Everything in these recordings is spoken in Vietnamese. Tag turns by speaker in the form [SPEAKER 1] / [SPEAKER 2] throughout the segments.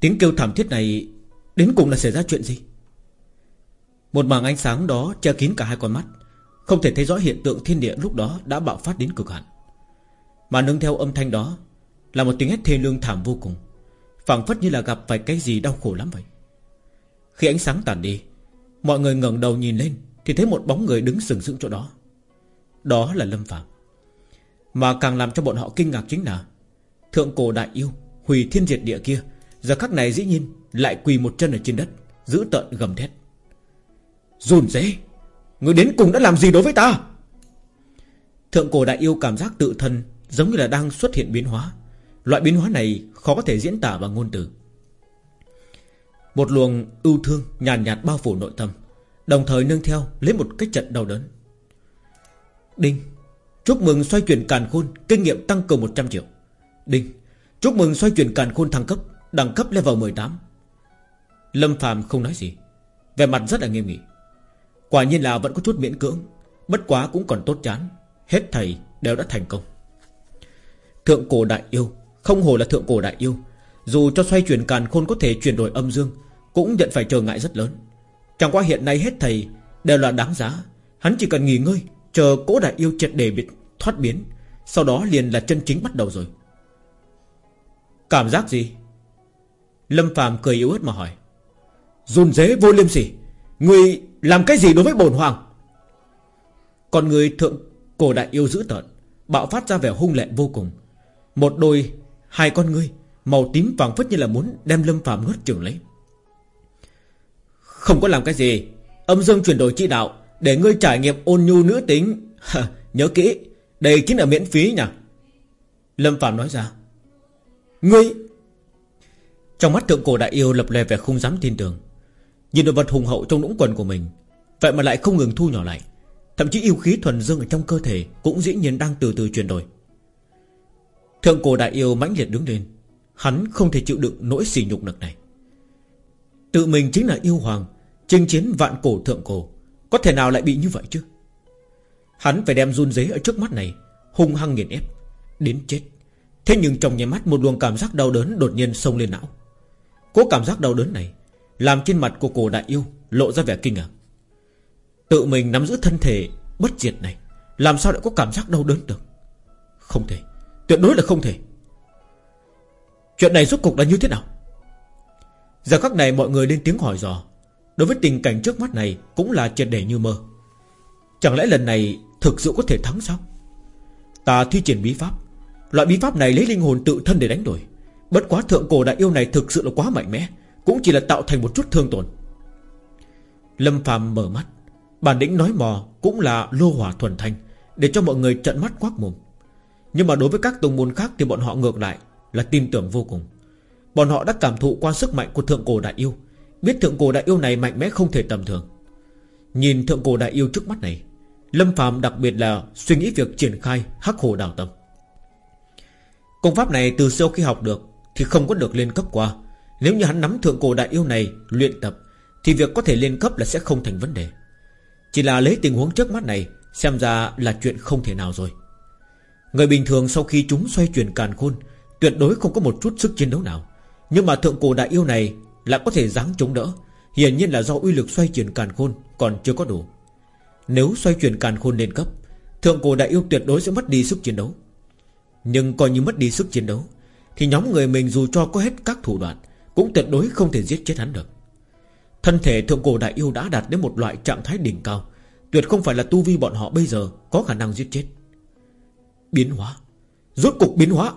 [SPEAKER 1] Tiếng kêu thảm thiết này Đến cùng là xảy ra chuyện gì? Một mảng ánh sáng đó che kín cả hai con mắt, Không thể thấy rõ hiện tượng thiên địa lúc đó Đã bạo phát đến cực hạn. Mà nương theo âm thanh đó Là một tiếng hét thê lương thảm vô cùng, phảng phất như là gặp phải cái gì đau khổ lắm vậy. Khi ánh sáng tàn đi, Mọi người ngẩng đầu nhìn lên Thì thấy một bóng người đứng sừng sững chỗ đó. Đó là Lâm Phạm Mà càng làm cho bọn họ kinh ngạc chính là Thượng cổ đại yêu Hủy thiên diệt địa kia Giờ khắc này dĩ nhiên lại quỳ một chân ở trên đất Giữ tợn gầm thét. Rùn dễ Người đến cùng đã làm gì đối với ta? Thượng cổ đại yêu cảm giác tự thân Giống như là đang xuất hiện biến hóa. Loại biến hóa này khó có thể diễn tả bằng ngôn từ. Một luồng ưu thương nhàn nhạt, nhạt bao phủ nội tâm Đồng thời nương theo lấy một cách trận đau đớn. Đinh Chúc mừng xoay chuyển càn khôn Kinh nghiệm tăng cường 100 triệu. Đinh Chúc mừng xoay chuyển càn khôn thăng cấp. Đẳng cấp level 18 Lâm Phạm không nói gì. Về mặt rất là nghiêm nghị. Quả nhiên là vẫn có chút miễn cưỡng, Bất quá cũng còn tốt chán. Hết thầy đều đã thành công. Thượng cổ đại yêu, Không hồ là thượng cổ đại yêu. Dù cho xoay chuyển càn khôn có thể chuyển đổi âm dương, Cũng nhận phải trở ngại rất lớn. Chẳng qua hiện nay hết thầy Đều là đáng giá. Hắn chỉ cần nghỉ ngơi, Chờ cỗ đại yêu triệt đề bị thoát biến, Sau đó liền là chân chính bắt đầu rồi. Cảm giác gì? Lâm Phạm cười yếu ớt mà hỏi Run dế vô liêm sỉ, Người làm cái gì đối với bổn hoàng? Còn người thượng cổ đại yêu dữ tợn, Bạo phát ra vẻ hung lệ vô cùng. Một đôi, Hai con ngươi, Màu tím vàng phất như là muốn đem Lâm Phạm nuốt trường lấy. Không có làm cái gì, Âm dương chuyển đổi chỉ đạo, Để ngươi trải nghiệm ôn nhu nữ tính. Nhớ kỹ, Đây chính là miễn phí nhỉ. Lâm Phạm nói ra, Ngươi trong mắt thượng cổ đại yêu lập lè vẻ không dám tin tưởng. Nhìn đồ vật hùng hậu trong lũng quần của mình, Vậy mà lại không ngừng thu nhỏ lại. Thậm chí yêu khí thuần dương ở trong cơ thể Cũng dĩ nhiên đang từ từ chuyển đổi. Thượng cổ đại yêu mãnh liệt đứng lên. Hắn không thể chịu đựng nỗi sỉ nhục nực này. Tự mình chính là yêu hoàng, Chinh chiến vạn cổ thượng cổ. Có thể nào lại bị như vậy chứ? Hắn phải đem run dế ở trước mắt này, Hung hăng nghiền ép, Đến chết. Thế nhưng trong nháy mắt một luồng cảm giác đau đớn đột nhiên xông lên não. Cố cảm giác đau đớn này Làm trên mặt của cổ đại yêu Lộ ra vẻ kinh ngạc. Tự mình nắm giữ thân thể bất diệt này, Làm sao lại có cảm giác đau đớn được? Không thể, Tuyệt đối là không thể. Chuyện này rốt cục là như thế nào? Giờ khắc này mọi người lên tiếng hỏi dò. Đối với tình cảnh trước mắt này Cũng là triệt để như mơ. Chẳng lẽ lần này thực sự có thể thắng sao? Ta thi triển bí pháp. Loại bí pháp này lấy linh hồn tự thân để đánh đổi. Bất quá thượng cổ đại yêu này thực sự là quá mạnh mẽ, Cũng chỉ là tạo thành một chút thương tổn. Lâm phàm mở mắt, Bản lĩnh nói mò cũng là lô hỏa thuần thanh, Để cho mọi người trận mắt quát mồm. Nhưng mà đối với các tông môn khác Thì bọn họ ngược lại là tin tưởng vô cùng. Bọn họ đã cảm thụ qua sức mạnh của thượng cổ đại yêu, Biết thượng cổ đại yêu này mạnh mẽ không thể tầm thường. Nhìn thượng cổ đại yêu trước mắt này, Lâm phàm đặc biệt là suy nghĩ việc triển khai hắc hồ đào tâm. Công pháp này từ sau khi học được thì không có được lên cấp qua. Nếu như hắn nắm thượng cổ đại yêu này, luyện tập, Thì việc có thể lên cấp là sẽ không thành vấn đề. Chỉ là lấy tình huống trước mắt này, Xem ra là chuyện không thể nào rồi. Người bình thường sau khi chúng xoay chuyển càn khôn, Tuyệt đối không có một chút sức chiến đấu nào. Nhưng mà thượng cổ đại yêu này Lại có thể dáng chống đỡ, Hiển nhiên là do uy lực xoay chuyển càn khôn Còn chưa có đủ. Nếu xoay chuyển càn khôn lên cấp, Thượng cổ đại yêu tuyệt đối sẽ mất đi sức chiến đấu. Nhưng coi như mất đi sức chiến đấu thì nhóm người mình dù cho có hết các thủ đoạn, Cũng tuyệt đối không thể giết chết hắn được. Thân thể thượng cổ đại yêu đã đạt đến một loại trạng thái đỉnh cao, Tuyệt không phải là tu vi bọn họ bây giờ Có khả năng giết chết. Biến hóa. Rốt cục biến hóa.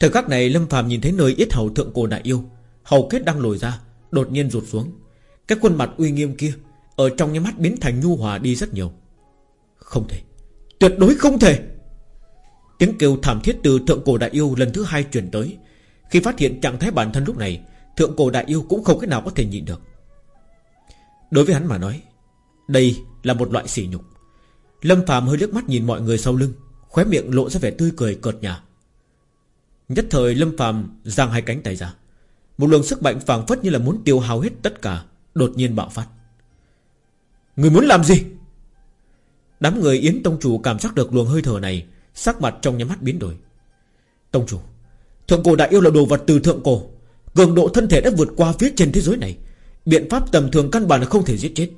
[SPEAKER 1] Thời khắc này Lâm phàm nhìn thấy nơi yết hầu thượng cổ đại yêu, Hầu kết đang lồi ra, Đột nhiên rụt xuống. Cái khuôn mặt uy nghiêm kia Ở trong những mắt biến thành nhu hòa đi rất nhiều. Không thể. Tuyệt đối không thể. Tiếng kêu thảm thiết từ thượng cổ đại yêu lần thứ hai truyền tới. Khi phát hiện trạng thái bản thân lúc này, Thượng cổ đại yêu cũng không cách nào có thể nhịn được. Đối với hắn mà nói, Đây là một loại sỉ nhục. Lâm phàm hơi liếc mắt nhìn mọi người sau lưng, Khóe miệng lộ ra vẻ tươi cười cợt nhả. Nhất thời Lâm phàm giang hai cánh tay ra. Một luồng sức mạnh phảng phất như là muốn tiêu hao hết tất cả, Đột nhiên bạo phát. Người muốn làm gì? Đám người Yến Tông Chủ cảm giác được luồng hơi thở này Sắc mặt trong nhắm mắt biến đổi. Tông Chủ, Thượng cổ đại yêu là đồ vật từ thượng cổ. Cường độ thân thể đã vượt qua phía trên thế giới này. Biện pháp tầm thường căn bản là không thể giết chết.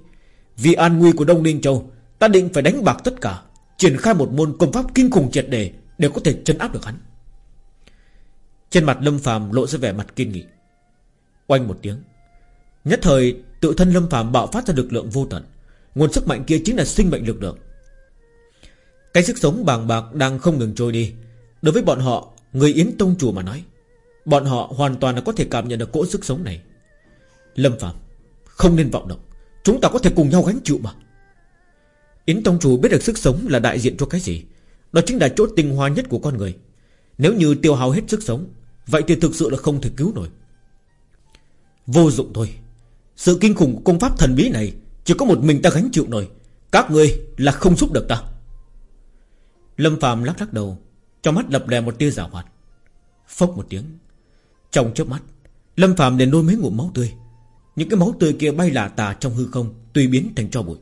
[SPEAKER 1] Vì an nguy của Đông Ninh Châu, Ta định phải đánh bạc tất cả, Triển khai một môn công pháp kinh khủng triệt đề Để có thể chân áp được hắn. Trên mặt Lâm phàm lộ ra vẻ mặt kiên nghị. Oanh một tiếng. Nhất thời, tự thân Lâm phàm bạo phát ra lực lượng vô tận. Nguồn sức mạnh kia chính là sinh mệnh lực lượng. Cái sức sống bàng bạc đang không ngừng trôi đi. Đối với bọn họ, Người Yến Tông Chủ mà nói, Bọn họ hoàn toàn là có thể cảm nhận được cỗ sức sống này. Lâm Phạm Không nên vọng động. Chúng ta có thể cùng nhau gánh chịu mà. Yến Tông Chủ biết được sức sống là đại diện cho cái gì. Đó chính là chỗ tinh hoa nhất của con người. Nếu như tiêu hao hết sức sống, Vậy thì thực sự là không thể cứu nổi. Vô dụng thôi. Sự kinh khủng của công pháp thần bí này, Chỉ có một mình ta gánh chịu nổi. Các người là không giúp được ta. Lâm Phạm lắc lắc đầu, Trong mắt lập lè một tia giả hoạt. Phốc một tiếng. Trong chớp mắt, Lâm Phạm liền nuôi mấy ngụm máu tươi. Những cái máu tươi kia bay lả tà trong hư không Tùy biến thành cho bụi.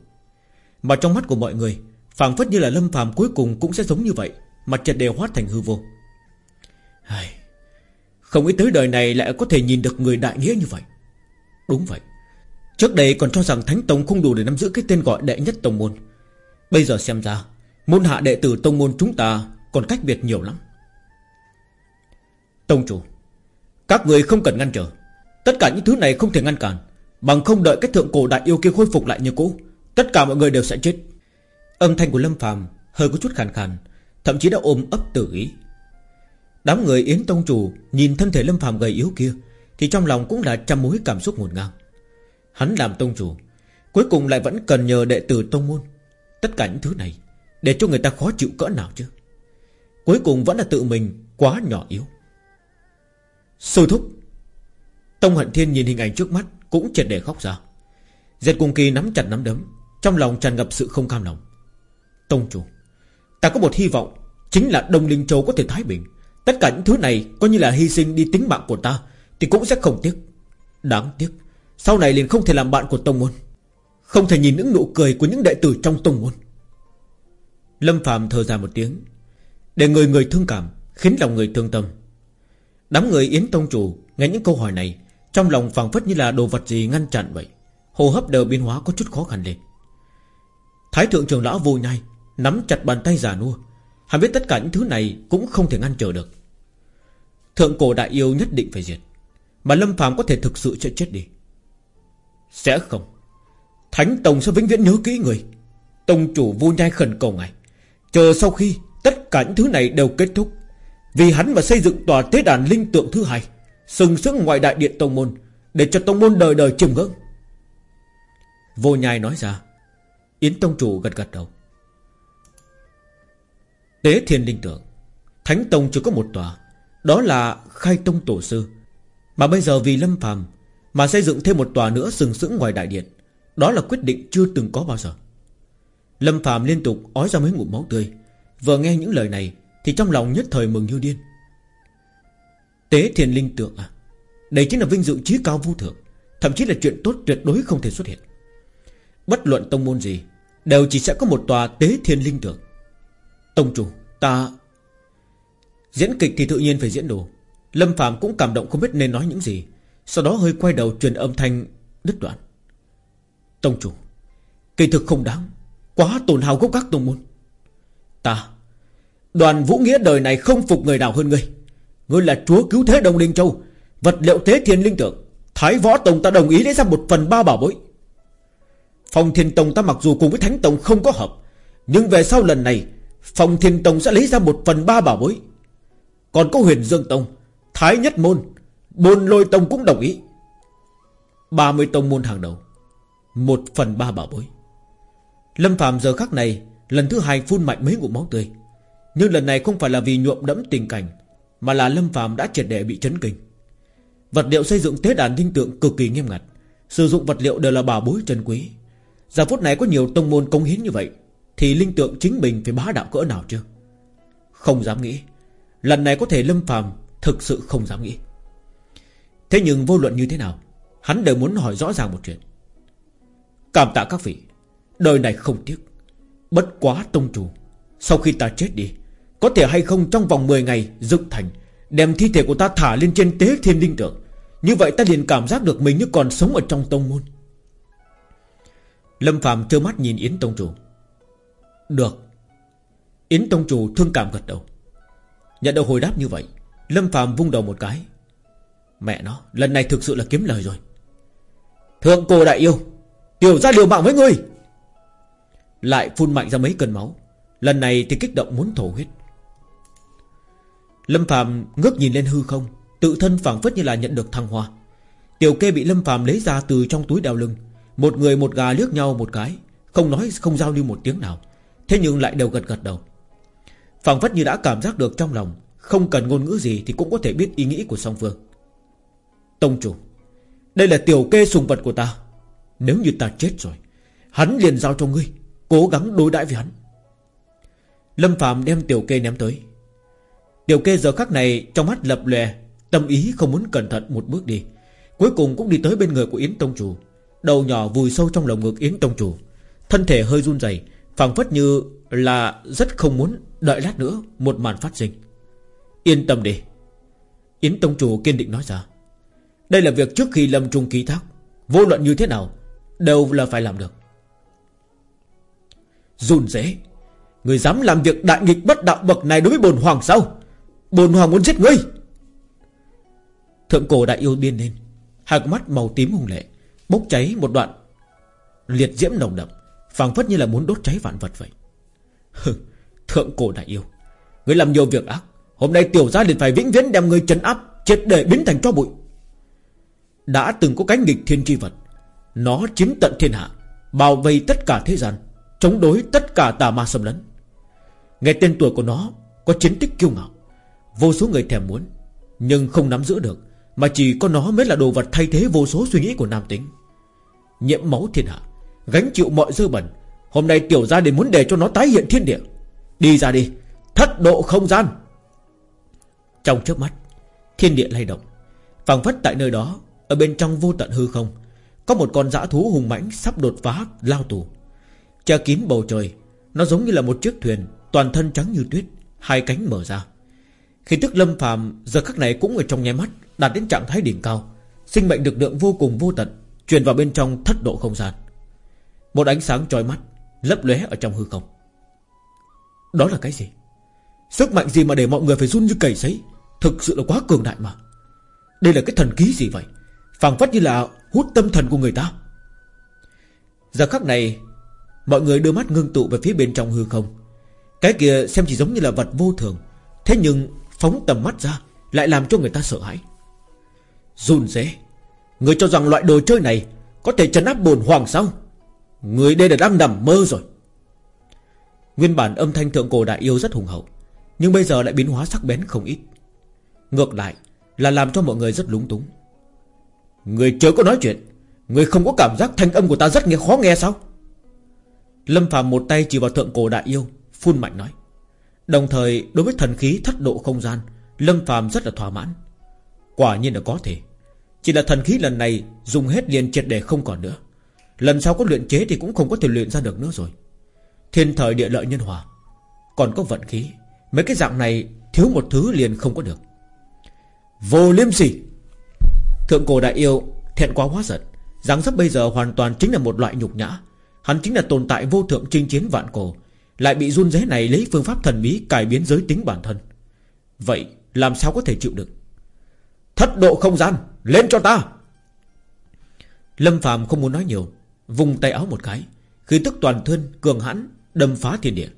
[SPEAKER 1] Mà trong mắt của mọi người, phảng phất như là Lâm Phạm cuối cùng cũng sẽ giống như vậy Mặt chật đều hóa thành hư vô. Ai... Không nghĩ tới đời này lại có thể nhìn được người đại nghĩa như vậy. Đúng vậy. Trước đây còn cho rằng Thánh Tông không đủ để nắm giữ cái tên gọi đệ nhất tông môn. Bây giờ xem ra Môn hạ đệ tử tông môn chúng ta Còn cách biệt nhiều lắm. Tông chủ, Các người không cần ngăn trở. Tất cả những thứ này không thể ngăn cản, Bằng không đợi cái thượng cổ đại yêu kia khôi phục lại như cũ, Tất cả mọi người đều sẽ chết. Âm thanh của Lâm phàm hơi có chút khàn khàn, Thậm chí đã ôm ấp tử ý. Đám người Yến Tông Chủ Nhìn thân thể Lâm phàm gầy yếu kia, Thì trong lòng cũng là trăm mối cảm xúc ngổn ngang. Hắn làm Tông Chủ, Cuối cùng lại vẫn cần nhờ đệ tử Tông Môn. Tất cả những thứ này để cho người ta khó chịu cỡ nào chứ? Cuối cùng vẫn là tự mình quá nhỏ yếu. Sôi thúc. Tông Hận Thiên nhìn hình ảnh trước mắt Cũng triệt để khóc ra. Diệt Cung Kỳ nắm chặt nắm đấm, Trong lòng tràn ngập sự không cam lòng. Tông chủ, Ta có một hy vọng, Chính là Đông Linh Châu có thể thái bình. Tất cả những thứ này Coi như là hy sinh đi tính mạng của ta, Thì cũng sẽ không tiếc. Đáng tiếc, Sau này liền không thể làm bạn của Tông Môn. Không thể nhìn những nụ cười của những đệ tử trong Tông Môn. Lâm Phạm thở dài một tiếng. Để người người thương cảm, Khiến lòng người thương tâm. Đám người Yến Tông Chủ Nghe những câu hỏi này, Trong lòng phảng phất như là đồ vật gì ngăn chặn vậy. Hồ hấp đều biến hóa có chút khó khăn lên. Thái thượng trưởng lão vô nhai Nắm chặt bàn tay giả nua. Hắn biết tất cả những thứ này Cũng không thể ngăn trở được. Thượng cổ đại yêu nhất định phải diệt, Mà Lâm Phạm có thể thực sự sẽ chết đi. Sẽ không. Thánh Tông sẽ vĩnh viễn nhớ kỹ người. Tông chủ vô nhai khẩn cầu ngài. Chờ sau khi tất cả những thứ này đều kết thúc, vì hắn mà xây dựng tòa tế đàn linh tượng thứ hai, Sừng sững ngoài đại điện tông môn, Để cho tông môn đời đời chiêm ngưỡng. Vô nhai nói ra, Yến tông chủ gật gật đầu. Tế thiên linh tượng, Thánh tông chỉ có một tòa, Đó là khai tông tổ sư. Mà bây giờ vì lâm phàm Mà xây dựng thêm một tòa nữa sừng sững ngoài đại điện, Đó là quyết định chưa từng có bao giờ. Lâm Phạm liên tục ói ra mấy ngụm máu tươi. Vừa nghe những lời này, thì trong lòng nhất thời mừng như điên. Tế thiền linh tượng à Đây chính là vinh dự trí cao vô thượng, Thậm chí là chuyện tốt tuyệt đối không thể xuất hiện. Bất luận tông môn gì, Đều chỉ sẽ có một tòa tế thiên linh tượng Tông chủ, Ta Diễn kịch thì tự nhiên phải diễn đồ. Lâm Phạm cũng cảm động không biết nên nói những gì, Sau đó hơi quay đầu truyền âm thanh Đứt đoạn. Tông chủ, Kỳ thực không đáng. Quá tổn hào gốc các tông môn. Ta, Đoàn Vũ Nghĩa đời này không phục người nào hơn ngươi. Ngươi là chúa cứu thế Đông Linh Châu, Vật liệu tế thiên linh tượng. Thái Võ Tông ta đồng ý lấy ra một phần ba bảo bối. Phong Thiên Tông ta mặc dù cùng với Thánh Tông không có hợp, Nhưng về sau lần này, Phong Thiên Tông sẽ lấy ra một phần ba bảo bối. Còn có huyền Dương Tông, Thái Nhất Môn Bồn Lôi Tông cũng đồng ý. 30 tông môn hàng đầu, Một phần ba bảo bối. Lâm Phạm giờ khắc này, Lần thứ hai phun mạnh mấy ngụm máu tươi. Nhưng lần này không phải là vì nhuộm đẫm tình cảnh, Mà là Lâm Phạm đã triệt để bị chấn kinh. Vật liệu xây dựng tế đàn tinh tượng cực kỳ nghiêm ngặt. Sử dụng vật liệu đều là bảo bối trân quý. Giờ phút này có nhiều tông môn công hiến như vậy, Thì linh tượng chính mình phải bá đạo cỡ nào chứ? Không dám nghĩ. Lần này có thể Lâm Phạm Thực sự không dám nghĩ. Thế nhưng vô luận như thế nào, Hắn đều muốn hỏi rõ ràng một chuyện. Cảm tạ các vị. Đời này không tiếc. Bất quá tông chủ, Sau khi ta chết đi, có thể hay không trong vòng 10 ngày dựng thành, Đem thi thể của ta thả lên trên tế thiên linh tượng. Như vậy ta liền cảm giác được mình như còn sống ở trong tông môn. Lâm Phạm trơ mắt nhìn Yến Tông Chủ. Được. Yến Tông Chủ thương cảm gật đầu. Nhận được hồi đáp như vậy, Lâm Phạm vung đầu một cái. Mẹ nó, lần này thực sự là kiếm lời rồi. Thượng cổ đại yêu, Tiểu ra liều mạng với ngươi. Lại phun mạnh ra mấy cơn máu. Lần này thì kích động muốn thổ huyết. Lâm Phạm ngước nhìn lên hư không, Tự thân phảng phất như là nhận được thăng hoa. Tiểu kê bị Lâm Phạm lấy ra từ trong túi đeo lưng. Một người một gà liếc nhau một cái, Không nói, không giao lưu một tiếng nào. Thế nhưng lại đều gật gật đầu. Phảng phất như đã cảm giác được trong lòng, Không cần ngôn ngữ gì thì cũng có thể biết ý nghĩ của song phương. Tông chủ, Đây là tiểu kê sùng vật của ta. Nếu như ta chết rồi, Hắn liền giao cho ngươi. Cố gắng đối đãi với hắn. Lâm Phạm đem tiểu kê ném tới. Tiểu kê giờ khắc này Trong mắt lập lè Tâm ý không muốn cẩn thận một bước đi. Cuối cùng cũng đi tới bên người của Yến Tông Chủ. Đầu nhỏ vùi sâu trong lồng ngực Yến Tông Chủ. Thân thể hơi run rẩy, phảng phất như là rất không muốn Đợi lát nữa một màn phát sinh. Yên tâm đi. Yến Tông Chủ kiên định nói ra. Đây là việc trước khi Lâm Trung ký thác. Vô luận như thế nào, Đều là phải làm được. Run dễ Người dám làm việc đại nghịch bất đạo bậc này đối với bồn hoàng sao? Bồn hoàng muốn giết ngươi. Thượng cổ đại yêu điên lên, Hai con mắt màu tím hung lệ, Bốc cháy một đoạn Liệt diễm nồng đậm, phảng phất như là muốn đốt cháy vạn vật vậy. Thượng cổ đại yêu, Ngươi làm nhiều việc ác, Hôm nay tiểu gia liền phải vĩnh viễn đem ngươi trấn áp, Triệt để biến thành cho bụi. Đã từng có cái nghịch thiên tri vật, Nó chiếm tận thiên hạ Bảo vệ tất cả thế gian. Chống đối tất cả tà ma xâm lấn. Nghe tên tuổi của nó Có chiến tích kiêu ngạo, Vô số người thèm muốn, Nhưng không nắm giữ được, Mà chỉ có nó mới là đồ vật thay thế vô số suy nghĩ của nam tính. Nhiễm máu thiên hạ, Gánh chịu mọi dơ bẩn, Hôm nay tiểu gia đình muốn để cho nó tái hiện thiên địa. Đi ra đi, Thất độ không gian. Trong trước mắt, Thiên địa lay động, phảng phất tại nơi đó, Ở bên trong vô tận hư không, Có một con dã thú hùng mãnh sắp đột phá, lao tù. Che kín bầu trời. Nó giống như là một chiếc thuyền, Toàn thân trắng như tuyết, Hai cánh mở ra. Khi tức lâm phàm, giờ khắc này cũng ở trong nháy mắt, Đạt đến trạng thái đỉnh cao. Sinh mệnh lực lượng vô cùng vô tận, Truyền vào bên trong thất độ không gian. Một ánh sáng trói mắt Lấp lóe ở trong hư không. Đó là cái gì? Sức mạnh gì mà để mọi người phải run như cầy sấy? Thực sự là quá cường đại mà. Đây là cái thần ký gì vậy? Phảng phất như là hút tâm thần của người ta. Giờ khắc này Mọi người đưa mắt ngưng tụ về phía bên trong hư không. Cái kia xem chỉ giống như là vật vô thường. Thế nhưng phóng tầm mắt ra Lại làm cho người ta sợ hãi. Run rế. Người cho rằng loại đồ chơi này Có thể chấn áp bồn hoàng sao? Người đây là đang nằm mơ rồi. Nguyên bản âm thanh thượng cổ đại yêu rất hùng hậu, Nhưng bây giờ lại biến hóa sắc bén không ít. Ngược lại Là làm cho mọi người rất lúng túng. Người chưa có nói chuyện. Người không có cảm giác thanh âm của ta rất nghe khó nghe sao? Lâm Phạm một tay chỉ vào thượng cổ đại yêu, Phun mạnh nói. Đồng thời, đối với thần khí thất độ không gian, Lâm Phạm rất là thỏa mãn. Quả nhiên là có thể. Chỉ là thần khí lần này dùng hết liền triệt để không còn nữa. Lần sau có luyện chế thì cũng không có thể luyện ra được nữa rồi. Thiên thời địa lợi nhân hòa, Còn có vận khí, Mấy cái dạng này thiếu một thứ liền không có được. Vô liêm sỉ. Thượng cổ đại yêu Thẹn quá hóa giận, dáng dấp bây giờ hoàn toàn chính là một loại nhục nhã. Hắn chính là tồn tại vô thượng chinh chiến vạn cổ, Lại bị run rế này lấy phương pháp thần bí Cải biến giới tính bản thân. Vậy làm sao có thể chịu được? Thất độ không gian, Lên cho ta! Lâm phàm không muốn nói nhiều, Vùng tay áo một cái, Khí tức toàn thân cường hãn, Đâm phá thiên địa.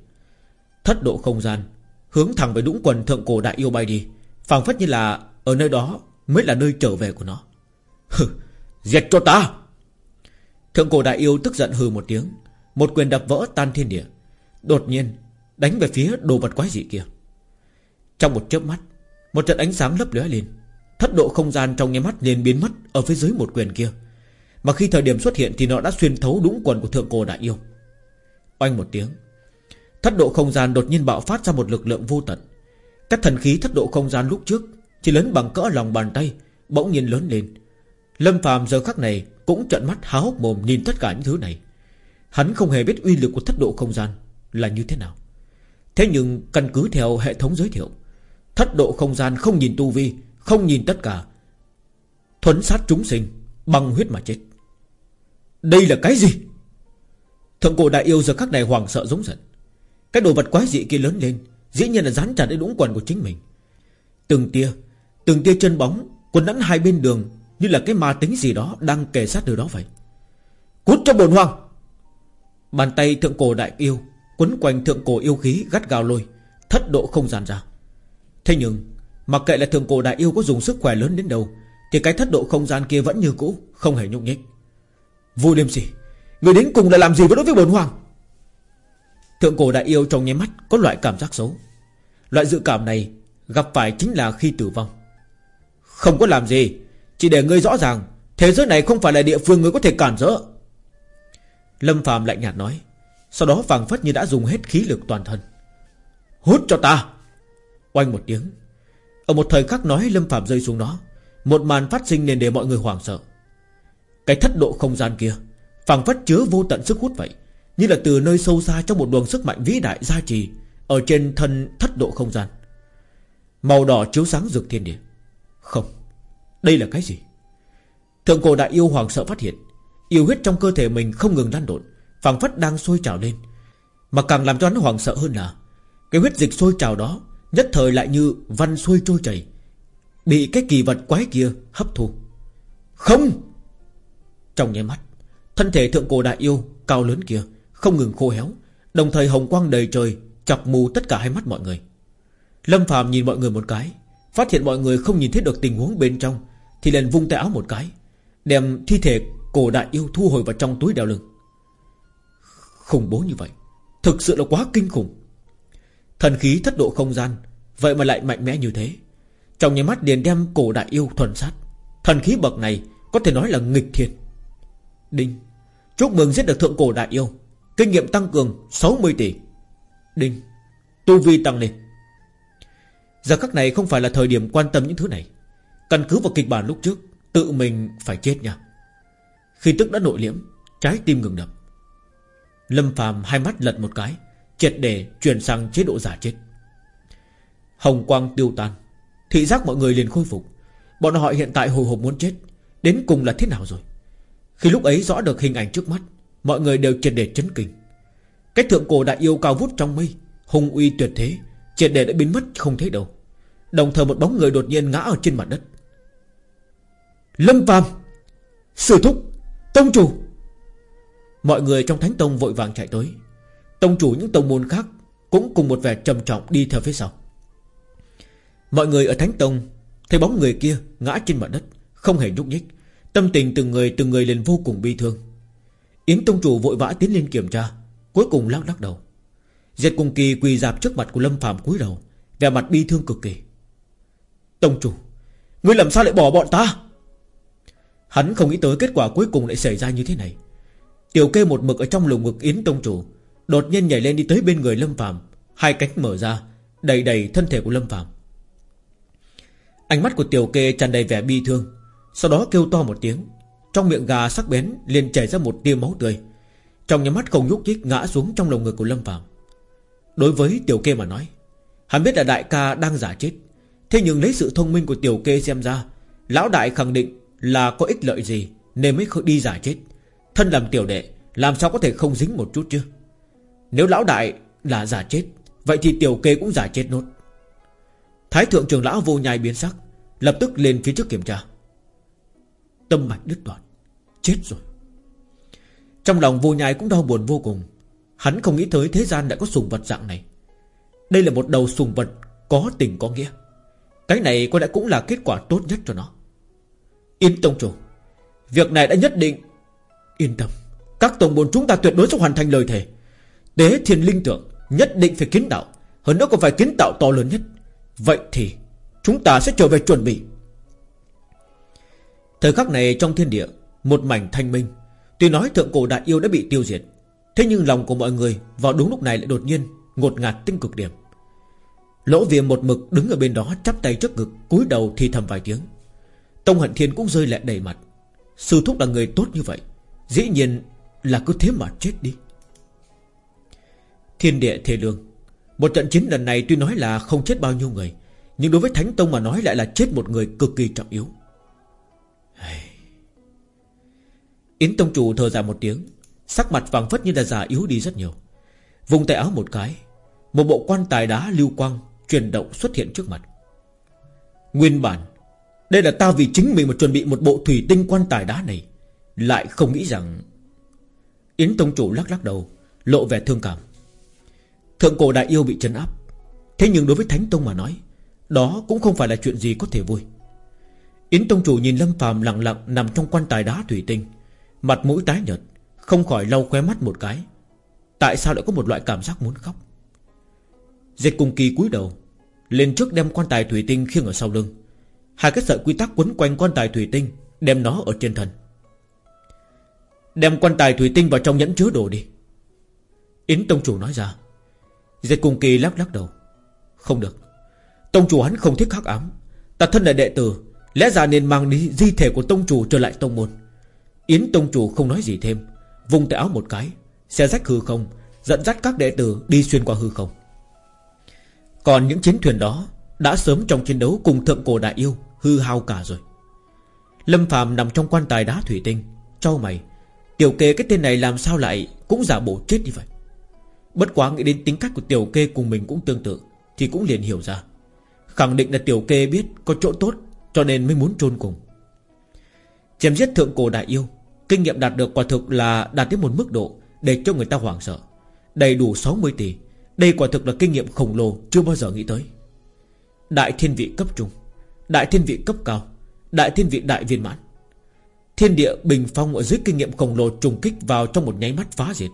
[SPEAKER 1] Thất độ không gian, Hướng thẳng về đũng quần thượng cổ đại yêu bay đi, phảng phất như là ở nơi đó Mới là nơi trở về của nó. Hừ Diệt cho ta! Thượng cổ đại yêu tức giận hừ một tiếng. Một quyền đập vỡ tan thiên địa. Đột nhiên, đánh về phía đồ vật quái dị kia. Trong một chớp mắt, Một trận ánh sáng lấp lóe lên. Thất độ không gian trong nháy mắt liền biến mất Ở phía dưới một quyền kia. Mà khi thời điểm xuất hiện thì nó đã xuyên thấu đúng quần của thượng cổ đại yêu. Oanh một tiếng, Thất độ không gian đột nhiên bạo phát ra một lực lượng vô tận. Các thần khí thất độ không gian lúc trước Chỉ lớn bằng cỡ lòng bàn tay, Bỗng nhiên lớn lên. Lâm phàm giờ khắc này cũng trợn mắt há hốc mồm nhìn tất cả những thứ này. Hắn không hề biết uy lực của thất độ không gian Là như thế nào. Thế nhưng căn cứ theo hệ thống giới thiệu, Thất độ không gian không nhìn tu vi, Không nhìn tất cả, Thuấn sát chúng sinh Bằng huyết mà chết. Đây là cái gì? Thượng cổ đại yêu giờ khắc này hoàng sợ giống giận. Cái đồ vật quái dị kia lớn lên, Dĩ nhiên là dán chặt đến đũng quần của chính mình. Từng tia Từng tia chân bóng Quần nắn hai bên đường như là cái ma tính gì đó Đang kề sát từ đó vậy. Cút cho bồn hoang! Bàn tay thượng cổ đại yêu, Quấn quanh thượng cổ yêu khí gắt gao lôi, Thất độ không gian ra. Thế nhưng, Mặc kệ là thượng cổ đại yêu có dùng sức khỏe lớn đến đâu, Thì cái thất độ không gian kia vẫn như cũ, Không hề nhúc nhích. Vui liêm sỉ, Người đến cùng là làm gì với đối với bồn hoàng Thượng cổ đại yêu trong nháy mắt Có loại cảm giác xấu. Loại dự cảm này Gặp phải chính là khi tử vong. Không có làm gì chỉ để ngươi rõ ràng, Thế giới này không phải là địa phương ngươi có thể cản rỡ Lâm phàm lạnh nhạt nói, Sau đó phảng phất như đã dùng hết khí lực toàn thân. Hút cho ta! Oanh một tiếng. Ở một thời khắc nói, Lâm phàm rơi xuống đó, Một màn phát sinh nên để mọi người hoảng sợ. Cái thất độ không gian kia, phảng phất chứa vô tận sức hút vậy, Như là từ nơi sâu xa trong một luồng sức mạnh vĩ đại gia trì Ở trên thân thất độ không gian. Màu đỏ chiếu sáng rực thiên địa. Không. Đây là cái gì? Thượng cổ đại yêu hoàng sợ phát hiện, Yêu huyết trong cơ thể mình không ngừng lan đột, phảng phất đang sôi trào lên. Mà càng làm cho hắn hoàng sợ hơn là, Cái huyết dịch sôi trào đó Nhất thời lại như văn xuôi trôi chảy, Bị cái kỳ vật quái kia hấp thu. Không! Trong nháy mắt, Thân thể thượng cổ đại yêu cao lớn kia Không ngừng khô héo, Đồng thời hồng quang đầy trời Chọc mù tất cả hai mắt mọi người. Lâm phàm nhìn mọi người một cái, Phát hiện mọi người không nhìn thấy được tình huống bên trong thì liền vung tay áo một cái, Đem thi thể cổ đại yêu thu hồi vào trong túi đeo lưng. Khủng bố như vậy, Thực sự là quá kinh khủng. Thần khí thất độ không gian, Vậy mà lại mạnh mẽ như thế. Trong nhà mắt liền đem cổ đại yêu thuần sát. Thần khí bậc này Có thể nói là nghịch thiên. Đinh, Chúc mừng giết được thượng cổ đại yêu, Kinh nghiệm tăng cường 60 tỷ. Đinh, Tu vi tăng lên. Giờ các này không phải là thời điểm quan tâm những thứ này. Căn cứ vào kịch bản lúc trước, Tự mình phải chết nha. Khi tức đã nội liễm, Trái tim ngừng đập. Lâm phàm hai mắt lật một cái, Triệt để chuyển sang chế độ giả chết. Hồng quang tiêu tan, Thị giác mọi người liền khôi phục. Bọn họ hiện tại hồi hộp muốn chết, Đến cùng là thế nào rồi? Khi lúc ấy rõ được hình ảnh trước mắt, Mọi người đều triệt để chấn kinh. Cái thượng cổ đại yêu cao vút trong mây Hùng uy tuyệt thế, Triệt để đã biến mất không thấy đâu. Đồng thời một bóng người đột nhiên ngã ở trên mặt đất. Lâm Phàm Sử thúc, Tông chủ. Mọi người trong thánh tông vội vàng chạy tới. Tông chủ những tông môn khác Cũng cùng một vẻ trầm trọng đi theo phía sau. Mọi người ở thánh tông Thấy bóng người kia ngã trên mặt đất, Không hề nhúc nhích. Tâm tình từng người từng người lên vô cùng bi thương. Yến tông chủ vội vã tiến lên kiểm tra, Cuối cùng lắc lắc đầu. Diệt cùng kỳ quỳ dạp trước mặt của Lâm Phạm cúi đầu, Vẻ mặt bi thương cực kỳ. Tông chủ, Ngươi làm sao lại bỏ bọn ta? Hắn không nghĩ tới kết quả cuối cùng lại xảy ra như thế này. Tiểu kê một mực ở trong lồng ngực Yến Tông Chủ, Đột nhiên nhảy lên đi tới bên người Lâm Phạm Hai cánh mở ra, Đầy đầy thân thể của Lâm Phạm Ánh mắt của tiểu kê tràn đầy vẻ bi thương, Sau đó kêu to một tiếng, Trong miệng gà sắc bén liền chảy ra một tia máu tươi, Trong nhà mắt không nhúc nhích ngã xuống trong lồng ngực của Lâm Phạm Đối với tiểu kê mà nói, Hắn biết là đại ca đang giả chết, Thế nhưng lấy sự thông minh của tiểu kê xem ra, Lão đại khẳng định là có ích lợi gì Nên mới đi giả chết. Thân làm tiểu đệ, Làm sao có thể không dính một chút chứ? Nếu lão đại là giả chết, Vậy thì tiểu kê cũng giả chết nốt. Thái thượng trưởng lão vô nhai biến sắc, Lập tức lên phía trước kiểm tra. Tâm mạch đứt đoạn, Chết rồi. Trong lòng vô nhai cũng đau buồn vô cùng. Hắn không nghĩ tới thế gian đã có sùng vật dạng này. Đây là một đầu sùng vật Có tình có nghĩa. Cái này có lẽ cũng là kết quả tốt nhất cho nó. Yên tông chủ. Việc này đã nhất định. Yên tâm, Các tổng môn chúng ta tuyệt đối sẽ hoàn thành lời thề. Tế thiên linh tượng Nhất định phải kiến tạo, Hơn nữa còn phải kiến tạo to lớn nhất. Vậy thì Chúng ta sẽ trở về chuẩn bị. Thời khắc này trong thiên địa, Một mảnh thanh minh. Tuy nói thượng cổ đại yêu đã bị tiêu diệt, Thế nhưng lòng của mọi người Vào đúng lúc này lại đột nhiên Ngột ngạt tinh cực điểm. Lỗ viêm một mực đứng ở bên đó, Chắp tay trước ngực, cúi đầu thì thầm vài tiếng. Tông Hận Thiên cũng rơi lệ đầy mặt. Sư thúc là người tốt như vậy, Dĩ nhiên là cứ thế mà chết đi. Thiên địa thề lương, Một trận chiến lần này tuy nói là không chết bao nhiêu người, Nhưng đối với Thánh Tông mà nói lại là chết một người cực kỳ trọng yếu. Yến Tông Chủ thở dài một tiếng, Sắc mặt vàng phất như là già yếu đi rất nhiều. Vùng tay áo một cái, Một bộ quan tài đá lưu quang Chuyển động xuất hiện trước mặt. Nguyên bản đây là ta vì chính mình mà chuẩn bị một bộ thủy tinh quan tài đá này. Lại không nghĩ rằng Yến Tông Chủ lắc lắc đầu, Lộ vẻ thương cảm. Thượng cổ đại yêu bị trấn áp. Thế nhưng đối với Thánh Tông mà nói, Đó cũng không phải là chuyện gì có thể vui. Yến Tông Chủ nhìn Lâm phàm lặng lặng Nằm trong quan tài đá thủy tinh, Mặt mũi tái nhợt, Không khỏi lau khóe mắt một cái. Tại sao lại có một loại cảm giác muốn khóc? Diệt cùng kỳ cúi đầu, Lên trước đem quan tài thủy tinh khiêng ở sau lưng. Hai cái sợi quy tắc quấn quanh quan tài thủy tinh, Đem nó ở trên thân. Đem quan tài thủy tinh vào trong nhẫn chứa đồ đi. Yến Tông Chủ nói ra. Dệt cùng kỳ lắc lắc đầu. Không được. Tông Chủ hắn không thích hắc ám. Ta thân là đệ tử, Lẽ ra nên mang đi di thể của Tông Chủ trở lại Tông Môn. Yến Tông Chủ không nói gì thêm. Vùng tay áo một cái. Xe rách hư không, Dẫn dắt các đệ tử đi xuyên qua hư không. Còn những chiến thuyền đó đã sớm trong chiến đấu cùng thượng cổ đại yêu, Hư hao cả rồi. Lâm phàm nằm trong quan tài đá thủy tinh Cho mày. Tiểu kê cái tên này làm sao lại Cũng giả bộ chết như vậy? Bất quá nghĩ đến tính cách của tiểu kê cùng mình cũng tương tự, Thì cũng liền hiểu ra. Khẳng định là tiểu kê biết có chỗ tốt, Cho nên mới muốn chôn cùng. Chém giết thượng cổ đại yêu, Kinh nghiệm đạt được quả thực là đạt đến một mức độ Để cho người ta hoảng sợ. Đầy đủ 60 tỷ, Đây quả thực là kinh nghiệm khổng lồ chưa bao giờ nghĩ tới. Đại thiên vị cấp trung, Đại thiên vị cấp cao, Đại thiên vị đại viên mãn. Thiên địa bình phong ở dưới kinh nghiệm khổng lồ trùng kích vào trong một nháy mắt phá diệt.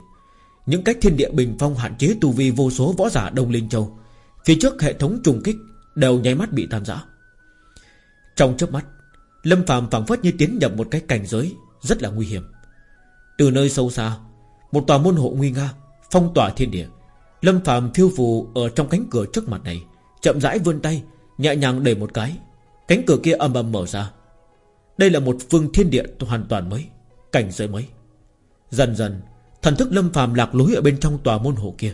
[SPEAKER 1] Những cách thiên địa bình phong hạn chế tu vi vô số võ giả Đông Linh Châu, Phía trước hệ thống trùng kích Đều nháy mắt bị tan rã. Trong chớp mắt, Lâm Phạm phảng phất như tiến nhập một cái cảnh giới Rất là nguy hiểm. Từ nơi sâu xa, Một tòa môn hộ nguy nga Phong tỏa thiên địa. Lâm Phạm phiêu phù ở trong cánh cửa trước mặt này. Chậm rãi vươn tay, Nhẹ nhàng đẩy một cái. Cánh cửa kia ầm ầm mở ra. Đây là một phương thiên địa hoàn toàn mới, Cảnh giới mới. Dần dần, Thần thức Lâm phàm lạc lối ở bên trong tòa môn hộ kia.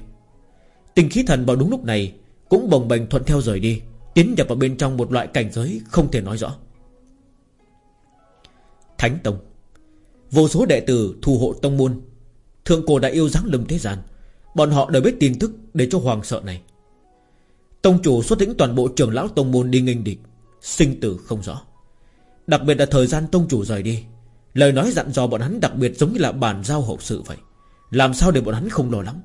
[SPEAKER 1] Tình khí thần vào đúng lúc này Cũng bồng bềnh thuận theo rời đi, Tiến nhập vào bên trong một loại cảnh giới Không thể nói rõ. Thánh Tông. Vô số đệ tử thu hộ tông môn, Thượng cổ đại yêu giáng lâm thế gian. Bọn họ đều biết tin tức để cho hoàng sợ này. Tông chủ xuất lĩnh toàn bộ trưởng lão tông môn đi nghênh địch, Sinh tử không rõ. Đặc biệt là thời gian tông chủ rời đi, Lời nói dặn dò bọn hắn đặc biệt giống như là bàn giao hậu sự vậy. Làm sao để bọn hắn không lo lắng?